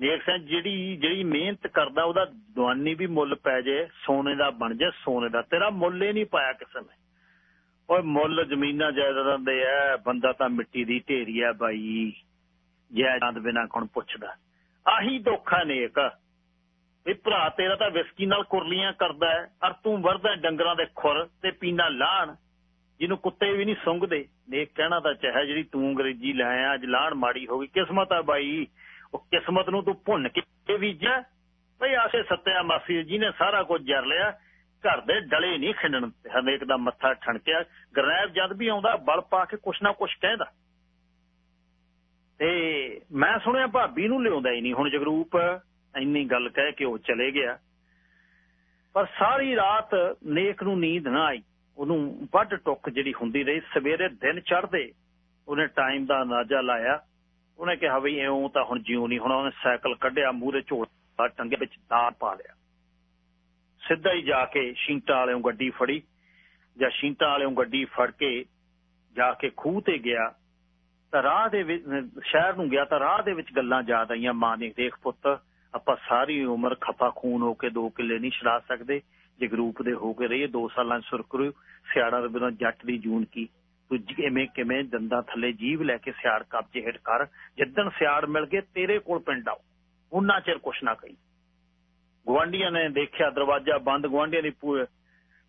A: ਨੇਕ ਸਿੰਘ ਜਿਹੜੀ ਜਿਹੜੀ ਮਿਹਨਤ ਕਰਦਾ, ਉਹਦਾ ਦਵਾਨੀ ਵੀ ਮੁੱਲ ਪੈ ਜੇ, ਸੋਨੇ ਦਾ ਬਣ ਜੇ, ਸੋਨੇ ਦਾ। ਤੇਰਾ ਮੁੱਲ ਹੀ ਨਹੀਂ ਪਾਇਆ ਕਿਸੇ ਨੇ। ਓਏ ਮੁੱਲ ਜ਼ਮੀਨਾਂ ਜਾਇਦਾਦਾਂ ਦੇ ਐ, ਬੰਦਾ ਤਾਂ ਮਿੱਟੀ ਦੀ ਢੇਰੀ ਐ ਬਾਈ। ਜਾਇਦਾਦ ਬਿਨਾ ਕੌਣ ਪੁੱਛਦਾ। ਆਹੀ ਧੋਖਾ ਨੇਕ। ਵੀ ਭਰਾ ਤੇਰਾ ਤਾਂ ਵਿਸਕੀ ਨਾਲ ਕੁਰਲੀਆਂ ਕਰਦਾ ਅਰ ਤੂੰ ਵਰਦਾ ਡੰਗਰਾਂ ਦੇ ਖੁਰ ਤੇ ਪੀਣਾ ਲਾਣ ਜਿਹਨੂੰ ਕੁੱਤੇ ਵੀ ਨਹੀਂ ਸੁੰਘਦੇ। ਨੇ ਕਹਿਣਾ ਤਾਂ ਚਾਹੇ ਜਿਹੜੀ ਤੂੰ ਅੰਗਰੇਜ਼ੀ ਲੈ ਅੱਜ ਲਾਣ ਮਾੜੀ ਹੋ ਗਈ। ਕਿਸਮਤ ਆ ਬਾਈ, ਉਹ ਕਿਸਮਤ ਨੂੰ ਤੂੰ ਭੁੰਨ ਕੇ ਬੀਜਿਆ ਭਈ ਆਸੇ ਸੱਤਿਆ ਮਾਸੀ ਜੀ ਨੇ ਸਾਰਾ ਕੁਝ ਜਰ ਲਿਆ। ਘਰ ਦੇ ਡਲੇ ਨਹੀਂ ਖਿੰਡਣ ਹਰੇਕ ਦਾ ਮੱਥਾ ਠਣਕਿਆ। ਗਰਨੈਬ ਜਦ ਵੀ ਆਉਂਦਾ, ਬਲ ਪਾ ਕੇ ਕੁਛ ਨਾ ਕੁਛ ਕਹਿੰਦਾ। ਤੇ ਮੈਂ ਸੁਣਿਆ ਭਾਬੀ ਨੂੰ ਲਿਆਉਂਦਾ ਹੀ ਨਹੀਂ। ਹੁਣ ਜਗਰੂਪ ਇੰਨੀ ਗੱਲ ਕਹਿ ਕੇ ਉਹ ਚਲੇ ਗਿਆ। ਪਰ ਸਾਰੀ ਰਾਤ ਨੇਕ ਨੂੰ ਨੀਂਦ ਨਾ ਆਈ। ਉਹਨੂੰ ਵੱਡ ਟੁੱਕ ਜਿਹੜੀ ਹੁੰਦੀ ਰਹੀ, ਸਵੇਰੇ ਦਿਨ ਚੜ੍ਹਦੇ ਉਹਨੇ ਟਾਈਮ ਦਾ ਅੰਦਾਜ਼ਾ ਲਾਇਆ। ਉਹਨੇ ਕਿਹਾ ਵੀ ਐਉਂ ਤਾਂ ਹੁਣ ਜਿਉ ਨਹੀਂ ਹੁਣ, ਉਹਨੇ ਸਾਈਕਲ ਕੱਢਿਆ, ਮੂਹਰੇ ਝੋਲਾ ਟੰਗੇ ਵਿੱਚ ਦਾਰ ਪਾ ਲਿਆ। ਸਿੱਧਾ ਹੀ ਜਾ ਕੇ ਸ਼ਿੰਟਾ ਵਾਲਿਓਂ ਗੱਡੀ ਫੜੀ। ਜਾਂ ਸ਼ਿੰਟਾ ਵਾਲਿਓਂ ਗੱਡੀ ਫੜ ਕੇ ਜਾ ਕੇ ਖੂਹ ਤੇ ਗਿਆ। ਤਾਂ ਰਾਹ ਦੇ ਵਿੱਚ, ਸ਼ਹਿਰ ਨੂੰ ਗਿਆ ਤਾਂ ਰਾਹ ਦੇ ਵਿੱਚ ਗੱਲਾਂ ਯਾਦ ਆਈਆਂ, ਮਾਂ ਨੇ, ਦੇਖ ਪੁੱਤ ਆਪਾਂ ਸਾਰੀ ਉਮਰ ਖਪਾ ਖੂਨ ਹੋ ਕੇ ਦੋ ਕਿੱਲੇ ਨਹੀਂ ਛਡਾ ਸਕਦੇ। ਜੇ ਗਰੂਪ ਦੇ ਹੋ ਕੇ ਰਹੀਏ 2 ਸਾਲਾਂ ਸੁਰਕਰੂ ਸਿਆੜਾ ਦੇ ਬਿਨਾਂ ਜੱਟ ਦੀ ਜੂਨ ਕੀ? ਤੂੰ ਕਿਵੇਂ ਕਿਵੇਂ ਦੰਦਾਂ ਥੱਲੇ ਜੀਵ ਲੈ ਕੇ ਸਿਆੜ ਕਬਜੇ ਹੇਠ ਕਰ? ਜਿੱਦਣ ਸਿਆੜ ਮਿਲ ਗਏ, ਤੇਰੇ ਕੋਲ ਪਿੰਡ ਆਓ। ਉਹਨਾਂ ਚਿਰ ਕੁਛ ਨਾ ਕਹੀ। ਗਵਾਂਡੀਆਂ ਨੇ ਦੇਖਿਆ, ਦਰਵਾਜ਼ਾ ਬੰਦ ਗਵਾਂਡੀਆਂ ਦੀ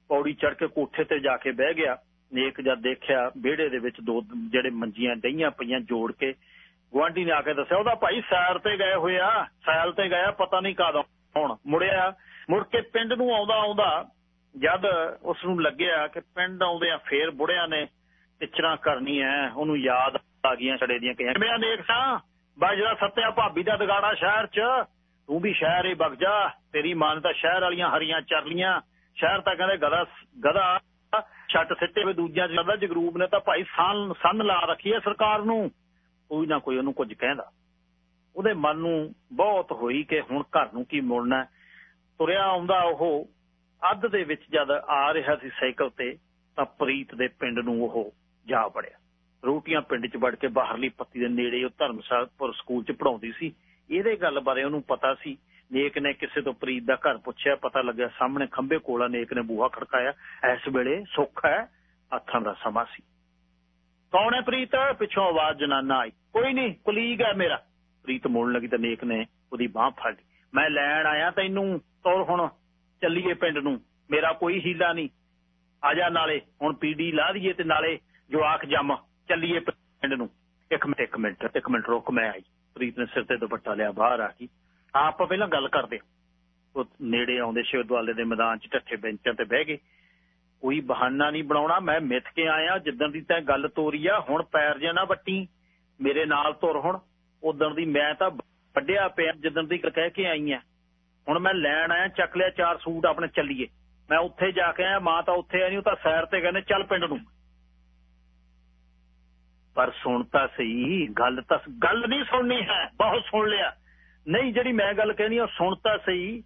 A: ਪੌੜੀ ਚੜ ਕੇ ਕੋਠੇ ਤੇ ਜਾ ਕੇ ਬਹਿ ਗਿਆ। ਨੇਕ ਜਦ ਦੇਖਿਆ, ਵਿਹੜੇ ਦੇ ਵਿੱਚ ਦੋ ਜਿਹੜੇ ਮੰਜੀਆਂ ਡਈਆਂ ਪਈਆਂ ਜੋੜ ਕੇ ਗਵਾਂਢੀ ਨੇ ਆ ਕੇ ਦੱਸਿਆ, ਉਹਦਾ ਭਾਈ ਸੈਰ ਤੇ ਗਏ ਹੋਏ ਆ, ਸੈਲ ਤੇ ਗਿਆ ਪਤਾ ਨਹੀਂ ਕਦੋਂ ਹੁਣ ਮੁੜਿਆ, ਮੁੜ ਕੇ ਪਿੰਡ ਨੂੰ ਆਉਂਦਾ ਆਉਂਦਾ ਜਦ ਉਸ ਨੂੰ ਲੱਗਿਆ ਕਿ ਪਿੰਡ ਆਉਂਦੇ ਆ, ਫੇਰ ਬੁੜਿਆਂ ਨੇ ਟਿਚਰਾਂ ਕਰਨੀਆਂ ਉਹਨੂੰ ਯਾਦ ਆ ਗਈਆਂ ਛੜੇ ਦੀਆਂ ਕਹੀਆਂ ਮੈਂ ਦੇਖ ਸਾਂ ਬਾ ਜਿਹੜਾ ਸੱਤਿਆ ਭਾਬੀ ਦਾ ਦਗਾੜਾ ਸ਼ਹਿਰ 'ਚ, ਤੂੰ ਵੀ ਸ਼ਹਿਰ ਏ, ਵਗ ਜਾ, ਤੇਰੀ ਮਾਂ ਤਾਂ ਸ਼ਹਿਰ ਵਾਲੀਆਂ ਹਰੀਆਂ ਚਰਲੀਆਂ ਸ਼ਹਿਰ ਤਾਂ ਕਹਿੰਦੇ ਗਦਾ ਗਦਾ ਛੱਟ ਸਿੱਟੇ ਵੇ ਦੂਜਿਆਂ ਚ ਜਗਰੂਪ ਨੇ ਤਾਂ ਭਾਈ ਸੰਨ ਸੰਨ ਲਾ ਰੱਖੀ ਹੈ ਸਰਕਾਰ ਨੂੰ। ਕੋਈ ਨਾ ਕੋਈ ਉਹਨੂੰ ਕੁਝ ਕਹਿੰਦਾ। ਉਹਦੇ ਮਨ ਨੂੰ ਬਹੁਤ ਹੋਈ ਕਿ ਹੁਣ ਘਰ ਨੂੰ ਕੀ ਮੁੜਨਾ ਤੁਰਿਆ ਆਉਂਦਾ ਉਹ ਅੱਧ ਦੇ ਵਿੱਚ ਜਦ ਆ ਰਿਹਾ ਸੀ ਸਾਈਕਲ ਤੇ, ਤਾਂ ਪ੍ਰੀਤ ਦੇ ਪਿੰਡ ਨੂੰ ਉਹ ਜਾ ਵੜਿਆ। ਰੋਟੀਆਂ ਪਿੰਡ 'ਚ ਵੜ ਕੇ ਬਾਹਰਲੀ ਪੱਤੀ ਦੇ ਨੇੜੇ ਉਹ ਧਰਮਸਾਲਪੁਰ ਸਕੂਲ 'ਚ ਪੜਾਉਂਦੀ ਸੀ। ਇਹਦੇ ਗੱਲ ਬਾਰੇ ਉਹਨੂੰ ਪਤਾ ਸੀ। ਨੇਕ ਨੇ ਕਿਸੇ ਤੋਂ ਪ੍ਰੀਤ ਦਾ ਘਰ ਪੁੱਛਿਆ, ਪਤਾ ਲੱਗਿਆ ਸਾਹਮਣੇ ਖੰਬੇ ਕੋਲਾ ਨੇਕ ਨੇ ਬੂਹਾ ਖੜਕਾਇਆ। ਇਸ ਵੇਲੇ ਸੁੱਖ ਹੈ ਹੱਥਾਂ ਦਾ ਸਮਾਂ ਸੀ। ਕੌਣ ਹੈ ਪ੍ਰੀਤ? ਪਿੱਛੋਂ ਆਵਾਜ਼ ਜਨਾਨਾ ਆਈ। ਕੋਈ ਨਹੀਂ, ਕੁਲੀਗ ਹੈ ਮੇਰਾ। ਪ੍ਰੀਤ ਮੋੜਨ ਲੱਗੀ ਤਾਂ ਨੇਕ ਨੇ ਉਹਦੀ ਬਾਹ ਫੜ ਲਈ। ਮੈਂ ਲੈਣ ਆਇਆ ਤੈਨੂੰ, ਤੋਰ ਹੁਣ, ਚੱਲੀਏ ਪਿੰਡ ਨੂੰ। ਮੇਰਾ ਕੋਈ ਹੀਲਾ ਨਹੀਂ। ਆ ਜਾ ਨਾਲੇ, ਹੁਣ ਪੀਡੀ ਲਾ ਦਈਏ ਤੇ ਨਾਲੇ ਜਵਾਕ ਜੰਮ, ਚੱਲੀਏ ਪਿੰਡ ਨੂੰ। ਇੱਕ ਮਿੰਟ ਇੱਕ ਮਿੰਟ ਇੱਕ ਮਿੰਟ ਰੁਕ, ਮੈਂ ਆਈ। ਪ੍ਰੀਤ ਨੇ ਸਿਰ ਤੇ ਦੁਪੱਟਾ ਲਿਆ, ਬਾਹਰ ਆ ਗਈ। ਆਪਾਂ ਪਹਿਲਾਂ ਗੱਲ ਕਰਦੇ ਉਹ ਨੇੜੇ ਆਉਂਦੇ ਸ਼ਿਵਦਵਾਲੇ ਦੇ ਮੈਦਾਨ 'ਚ ਢੱਠੇ ਬੈਂਚਾਂ ਤੇ ਬਹਿ ਗਏ। ਕੋਈ ਬਹਾਨਾ ਨਹੀਂ ਬਣਾਉਣਾ। ਮੈਂ ਮਿੱਥ ਕੇ ਆਇਆ, ਜਿੱਦਣ ਦੀ ਤੈਂ ਗੱਲ ਤੋਰੀ ਆ, ਹੁਣ ਪੈਰ ਜਿਹਾ ਨਾ ਵੱਟੀ, ਮੇਰੇ ਨਾਲ ਤੁਰ ਹੁਣ। ਉਦੋਂ ਦੀ ਮੈਂ ਤਾਂ ਵੱਡਿਆ ਪਿਆ, ਜਿੱਦਣ ਦੀ ਕਹਿ ਕੇ ਆਈ ਆ। ਹੁਣ ਮੈਂ ਲੈਣ ਆਇਆ, ਚੱਕ ਲਿਆ ਚਾਰ ਸੂਟ ਆਪਣੇ ਚੱਲੀਏ। ਮੈਂ ਉੱਥੇ ਜਾ ਕੇ ਆਇਆ, ਮਾਂ ਤਾਂ ਉੱਥੇ ਆ ਨਹੀਂ, ਉਹ ਤਾਂ ਸੈਰ ਤੇ ਕਹਿੰਦੇ, ਚੱਲ ਪਿੰਡ ਨੂੰ। ਪਰ ਸੁਣ ਤਾਂ ਸਹੀ, ਗੱਲ ਤਾਂ ਗੱਲ ਨਹੀਂ ਸੁਣਨੀ ਹੈ, ਬਹੁਤ ਸੁਣ ਲਿਆ। ਨਹੀਂ, ਜਿਹੜੀ ਮੈਂ ਗੱਲ ਕਹਿਣੀ ਉਹ ਸੁਣ ਤਾਂ ਸਹੀ।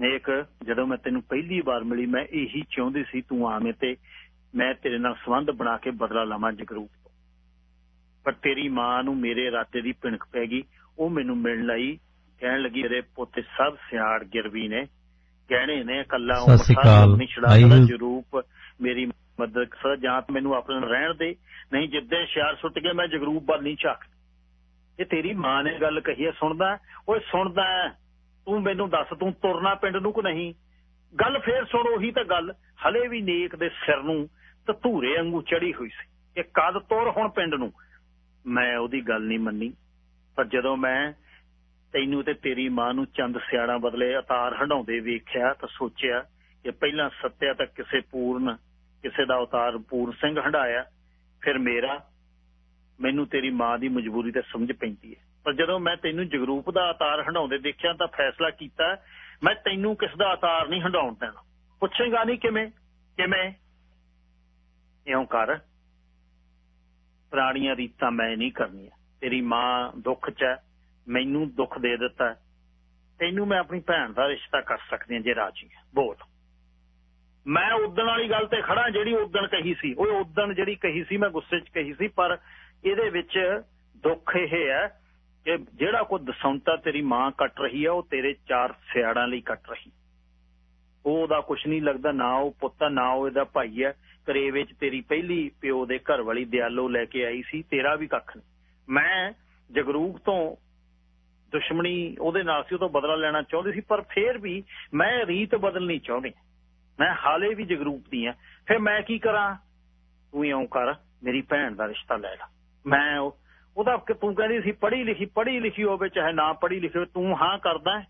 A: ਨੇਕ ਜਦੋਂ ਮੈਂ ਤੈਨੂੰ ਪਹਿਲੀ ਵਾਰ ਮਿਲੀ ਮੈਂ ਇਹੀ ਚਾਹੁੰਦੀ ਸੀ ਤੂੰ ਆਵੇਂ ਤੇ ਮੈਂ ਤੇਰੇ ਨਾਲ ਸੰਬੰਧ ਬਣਾ ਕੇ ਬਦਲਾ ਲਵਾਂ ਜਗਰੂਪ ਤੋਂ। ਪਰ ਤੇਰੀ ਮਾਂ ਨੂੰ ਮੇਰੇ ਇਰਾਦੇ ਦੀ ਪਿਣਕ ਪੈ ਗਈ। ਉਹ ਮੈਨੂੰ ਮਿਲਣ ਲਈ ਕਹਿਣ ਲੱਗੀ ਮੇਰੇ ਪੁੱਤ ਸਭ ਸਿਆੜ ਗਿਰਵੀ ਨੇ। ਗਹਿਣੇ ਨੇ ਕੱਲਾ ਉਹ ਮਸਾਲਾ ਨਹੀਂ ਛੜਾ ਜਰੂਪ ਮੇਰੀ ਮਦਦ ਕਰ। ਜਾਂ ਮੈਨੂੰ ਆਪਣੇ ਰਹਿਣ ਦੇ। ਨਹੀਂ ਜਿੱਦੇ ਸ਼ਿਆਰ ਸੁੱਟ ਕੇ ਮੈਂ ਜਗਰੂਪ ਵੱਲ ਨਹੀਂ ਝਾਕ ਇਹ ਤੇਰੀ ਮਾਂ ਨੇ ਗੱਲ ਕਹੀ ਹੈ ਸੁਣਦਾ ਓਏ ਸੁਣਦਾ ਤੂੰ ਮੈਨੂੰ ਦੱਸ, ਤੂੰ ਤੁਰਨਾ ਪਿੰਡ ਨੂੰ ਕਿ ਨਹੀਂ? ਗੱਲ ਫੇਰ ਸੁਣ, ਉਹੀ ਤਾਂ ਗੱਲ। ਹਲੇ ਵੀ ਨੇਕ ਦੇ ਸਿਰ ਨੂੰ ਧੂਰੇ ਵਾਂਗੂ ਚੜੀ ਹੋਈ ਸੀ। ਇਹ ਕਦ ਤੁਰ ਹੁਣ ਪਿੰਡ ਨੂੰ? ਮੈਂ ਉਹਦੀ ਗੱਲ ਨਹੀਂ ਮੰਨੀ। ਪਰ ਜਦੋਂ ਮੈਂ ਤੈਨੂੰ ਤੇ ਤੇਰੀ ਮਾਂ ਨੂੰ ਚੰਦ ਸਿਆਣਾ ਬਦਲੇ ਅਤਾਰ ਹੰਡਾਉਂਦੇ ਵੇਖਿਆ ਤਾਂ ਸੋਚਿਆ ਕਿ ਪਹਿਲਾਂ ਸੱਤਿਆ ਤਾਂ ਕਿਸੇ ਪੂਰਨ, ਕਿਸੇ ਦਾ ਅਵਤਾਰ ਪੂਰਨ ਸਿੰਘ ਹੰਡਾਇਆ ਫਿਰ ਮੇਰਾ, ਮੈਨੂੰ ਤੇਰੀ ਮਾਂ ਦੀ ਮਜਬੂਰੀ ਤੇ ਸਮਝ ਪੈਂਦੀ ਹੈ। ਪਰ ਜਦੋਂ ਮੈਂ ਤੈਨੂੰ ਜਗਰੂਪ ਦਾ ਆਤਾਰ ਹੰਡਾਉਂਦੇ ਦੇਖਿਆ ਤਾਂ ਫੈਸਲਾ ਕੀਤਾ, ਮੈਂ ਤੈਨੂੰ ਕਿਸ ਦਾ ਅਤਾਰ ਨਹੀਂ ਹੰਡਾਉਣ ਦੇਣਾ। ਪੁੱਛੇਗਾ ਨਹੀਂ ਕਿਵੇਂ? ਕਿਵੇਂ? ਇਉਂ ਕਰ। ਪੁਰਾਣੀਆਂ ਰੀਤਾਂ ਮੈਂ ਨਹੀਂ ਕਰਨੀਆਂ। ਤੇਰੀ ਮਾਂ ਦੁੱਖ 'ਚ ਹੈ, ਮੈਨੂੰ ਦੁੱਖ ਦੇ ਦਿੱਤਾ ਤੈਨੂੰ ਮੈਂ ਆਪਣੀ ਭੈਣ ਦਾ ਰਿਸ਼ਤਾ ਕਰ ਸਕਦੀ ਹਾਂ ਜੇ ਰਾਜੀ ਹੈ। ਬੋਲ। ਮੈਂ ਉਦਣ ਵਾਲੀ ਗੱਲ ਤੇ ਖੜਾ ਜਿਹੜੀ ਉਦਣ ਕਹੀ ਸੀ। ਉਹ ਉਦਣ ਜਿਹੜੀ ਕਹੀ ਸੀ, ਮੈਂ ਗੁੱਸੇ 'ਚ ਕਹੀ ਸੀ, ਪਰ ਇਹਦੇ ਵਿੱਚ ਦੁੱਖ ਇਹ ਹੈ ਕਿ ਜਿਹੜਾ ਕੋ ਦਸੌਂਤਾ ਤੇਰੀ ਮਾਂ ਕੱਟ ਰਹੀ ਹੈ ਉਹ ਤੇਰੇ ਚਾਰ ਸਿਆੜਾਂ ਲਈ ਕੱਟ ਰਹੀ। ਉਹ ਉਹਦਾ ਕੁਛ ਨਹੀਂ ਲੱਗਦਾ, ਨਾ ਉਹ ਪੁੱਤ ਨਾ ਉਹ ਇਹਦਾ ਭਾਈ ਹੈ ਕਰੇਵੇ 'ਚ ਤੇਰੀ ਪਹਿਲੀ ਪਿਓ ਦੇ ਘਰ ਵਾਲੀ ਦਿਆਲੋ ਲੈ ਕੇ ਆਈ ਸੀ, ਤੇਰਾ ਵੀ ਕੱਖ ਨਹੀਂ। ਮੈਂ ਜਗਰੂਪ ਤੋਂ ਦੁਸ਼ਮਣੀ ਉਹਦੇ ਨਾਲ ਸੀ, ਉਹ ਤੋਂ ਬਦਲਾ ਲੈਣਾ ਚਾਹੁੰਦੀ ਸੀ, ਪਰ ਫੇਰ ਵੀ ਮੈਂ ਰੀਤ ਬਦਲਣੀ ਚਾਹੁੰਦੀ ਮੈਂ ਹਾਲੇ ਵੀ ਜਗਰੂਪ ਦੀ ਆ ਫਿਰ ਮੈਂ ਕੀ ਕਰਾਂ? ਤੂੰ ਇਉਂ ਕਰ, ਮੇਰੀ ਭੈਣ ਦਾ ਰਿਸ਼ਤਾ ਲੈ ਲੈ। ਮੈਂ ਉਹ ਉਹਦਾ ਕਿ ਤੂੰ ਕਹਿੰਦੀ ਸੀ ਪੜ੍ਹੀ ਲਿਖੀ ਪੜ੍ਹੀ ਲਿਖੀ ਹੋਵੇ, ਚਾਹੇ ਨਾ ਪੜ੍ਹੀ ਲਿਖੀ ਹੋਵੇ, ਤੂੰ ਹਾਂ ਕਰਦਾ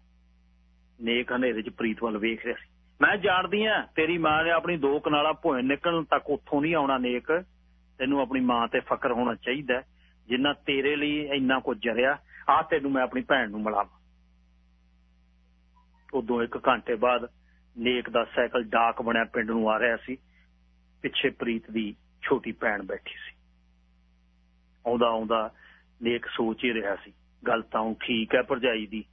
A: ਨੇਕ ਹਨੇਰੇ 'ਚ ਪ੍ਰੀਤ ਵੱਲ ਵੇਖ ਰਿਹਾ ਸੀ। ਮੈਂ ਜਾਣਦੀ ਆ ਤੇਰੀ ਮਾਂ ਨੇ ਆਪਣੀ ਦੋ ਕਨਾਲਾ ਭੋਇ ਨਿਕਲਣ ਤੱਕ ਉੱਥੋਂ ਨਹੀਂ ਆਉਣਾ ਨੇਕ। ਤੈਨੂੰ ਆਪਣੀ ਮਾਂ ਤੇ ਫਕਰ ਹੋਣਾ ਚਾਹੀਦਾ ਜਿੰਨਾ ਤੇਰੇ ਲਈ ਇੰਨਾ ਕੁਝ ਜਰਿਆ ਆ ਤੈਨੂੰ ਮੈਂ ਆਪਣੀ ਭੈਣ ਨੂੰ ਮਿਲਾਵਾਂ। ਉਦੋਂ ਇੱਕ ਘੰਟੇ ਬਾਅਦ ਨੇਕ ਦਾ ਸਾਈਕਲ ਡਾਕ ਬਣਿਆ ਪਿੰਡ ਨੂੰ ਆ ਰਿਹਾ ਸੀ। ਪਿੱਛੇ ਪ੍ਰੀਤ ਦੀ ਛੋਟੀ ਭੈਣ ਬੈਠੀ ਸੀ। ਆਉਂਦਾ ਆਉਂਦਾ ਨੇਕ ਸੋਚ ਹੀ ਰਿਹਾ ਸੀ, ਗੱਲ ਤਾਂ ਠੀਕ ਹੈ ਭਰਜਾਈ ਦੀ,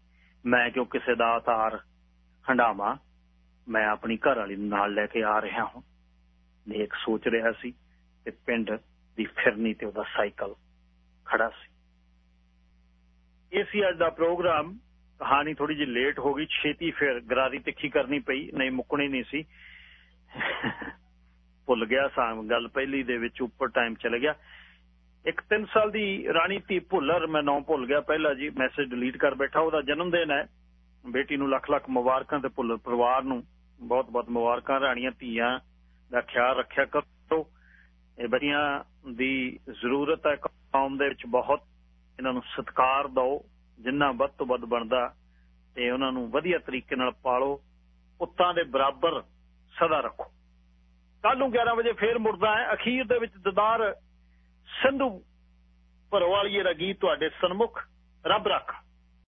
A: ਮੈਂ ਕਿਉਂ ਕਿਸੇ ਦਾ ਤਾਰ ਹੰਡਾਵਾਂ? ਮੈਂ ਆਪਣੀ ਘਰ ਵਾਲੀ ਨੂੰ ਨਾਲ ਲੈ ਕੇ ਆ ਰਿਹਾ ਹਾਂ। ਨੇਕ ਸੋਚ ਰਿਹਾ ਸੀ ਤੇ ਪਿੰਡ ਦੀ ਫਿਰਨੀ ਤੇ ਉਹਦਾ ਸਾਈਕਲ ਖੜਾ ਸੀ। ਇਹ ਸੀ ਅੱਜ ਦਾ ਪ੍ਰੋਗਰਾਮ। ਕਹਾਣੀ ਥੋੜੀ ਜਿਹੀ ਲੇਟ ਹੋ ਗਈ, ਛੇਤੀ ਫਿਰ ਗਰਾਰੀ ਤਿੱਖੀ ਕਰਨੀ ਪਈ, ਨਹੀਂ ਮੁੱਕਣੀ ਨਹੀਂ ਸੀ। ਭੁੱਲ ਗਿਆ ਸਾਂ, ਗੱਲ ਪਹਿਲੀ ਦੇ ਵਿੱਚ ਉੱਪਰ ਟਾਈਮ ਚਲੇ ਗਿਆ। ਇੱਕ 3 ਸਾਲ ਦੀ ਰਾਣੀ ਧੀ ਭੁੱਲਰ ਮੈਂ ਨਾਮ ਭੁੱਲ ਗਿਆ। ਪਹਿਲਾਂ ਜੀ ਮੈਸੇਜ ਡਿਲੀਟ ਕਰ ਬੈਠਾ। ਉਹਦਾ ਜਨਮ ਦਿਨ ਹੈ। ਬੇਟੀ ਨੂੰ ਲੱਖ ਲੱਖ ਮੁਬਾਰਕਾਂ ਤੇ ਭੁੱਲਰ ਪਰਿਵਾਰ ਨੂੰ ਬਹੁਤ ਬਹੁਤ ਮੁਬਾਰਕਾਂ। ਰਾਣੀਆਂ ਧੀਆਂ ਦਾ ਖਿਆਲ ਰੱਖਿਆ ਕਰੋ। ਇਹ ਬੱਚੀਆਂ ਦੀ ਜ਼ਰੂਰਤ ਹੈ। ਕੌਮ ਦੇ ਵਿੱਚ ਬਹੁਤ ਇਹਨਾਂ ਨੂੰ ਸਤਿਕਾਰ ਦਿਓ। ਜਿੰਨਾ ਵੱਧ ਤੋਂ ਵੱਧ ਬਣਦਾ ਤੇ ਉਹਨਾਂ ਨੂੰ ਵਧੀਆ ਤਰੀਕੇ ਨਾਲ ਪਾਲੋ। ਪੁੱਤਾਂ ਦੇ ਬਰਾਬਰ ਸਦਾ ਰੱਖੋ। ਕੱਲ ਨੂੰ 11 ਵਜੇ ਫੇਰ ਮੁੜਦਾ ਹੈ। ਅਖੀਰ ਦੇ ਵਿੱਚ ਦਦਾਰ ਸਿੰਧੂ ਭਰਵਾਲੀਏ ਦਾ ਗੀਤ ਤੁਹਾਡੇ ਸਨਮੁਖ ਰੱਬ ਰੱਖਾ।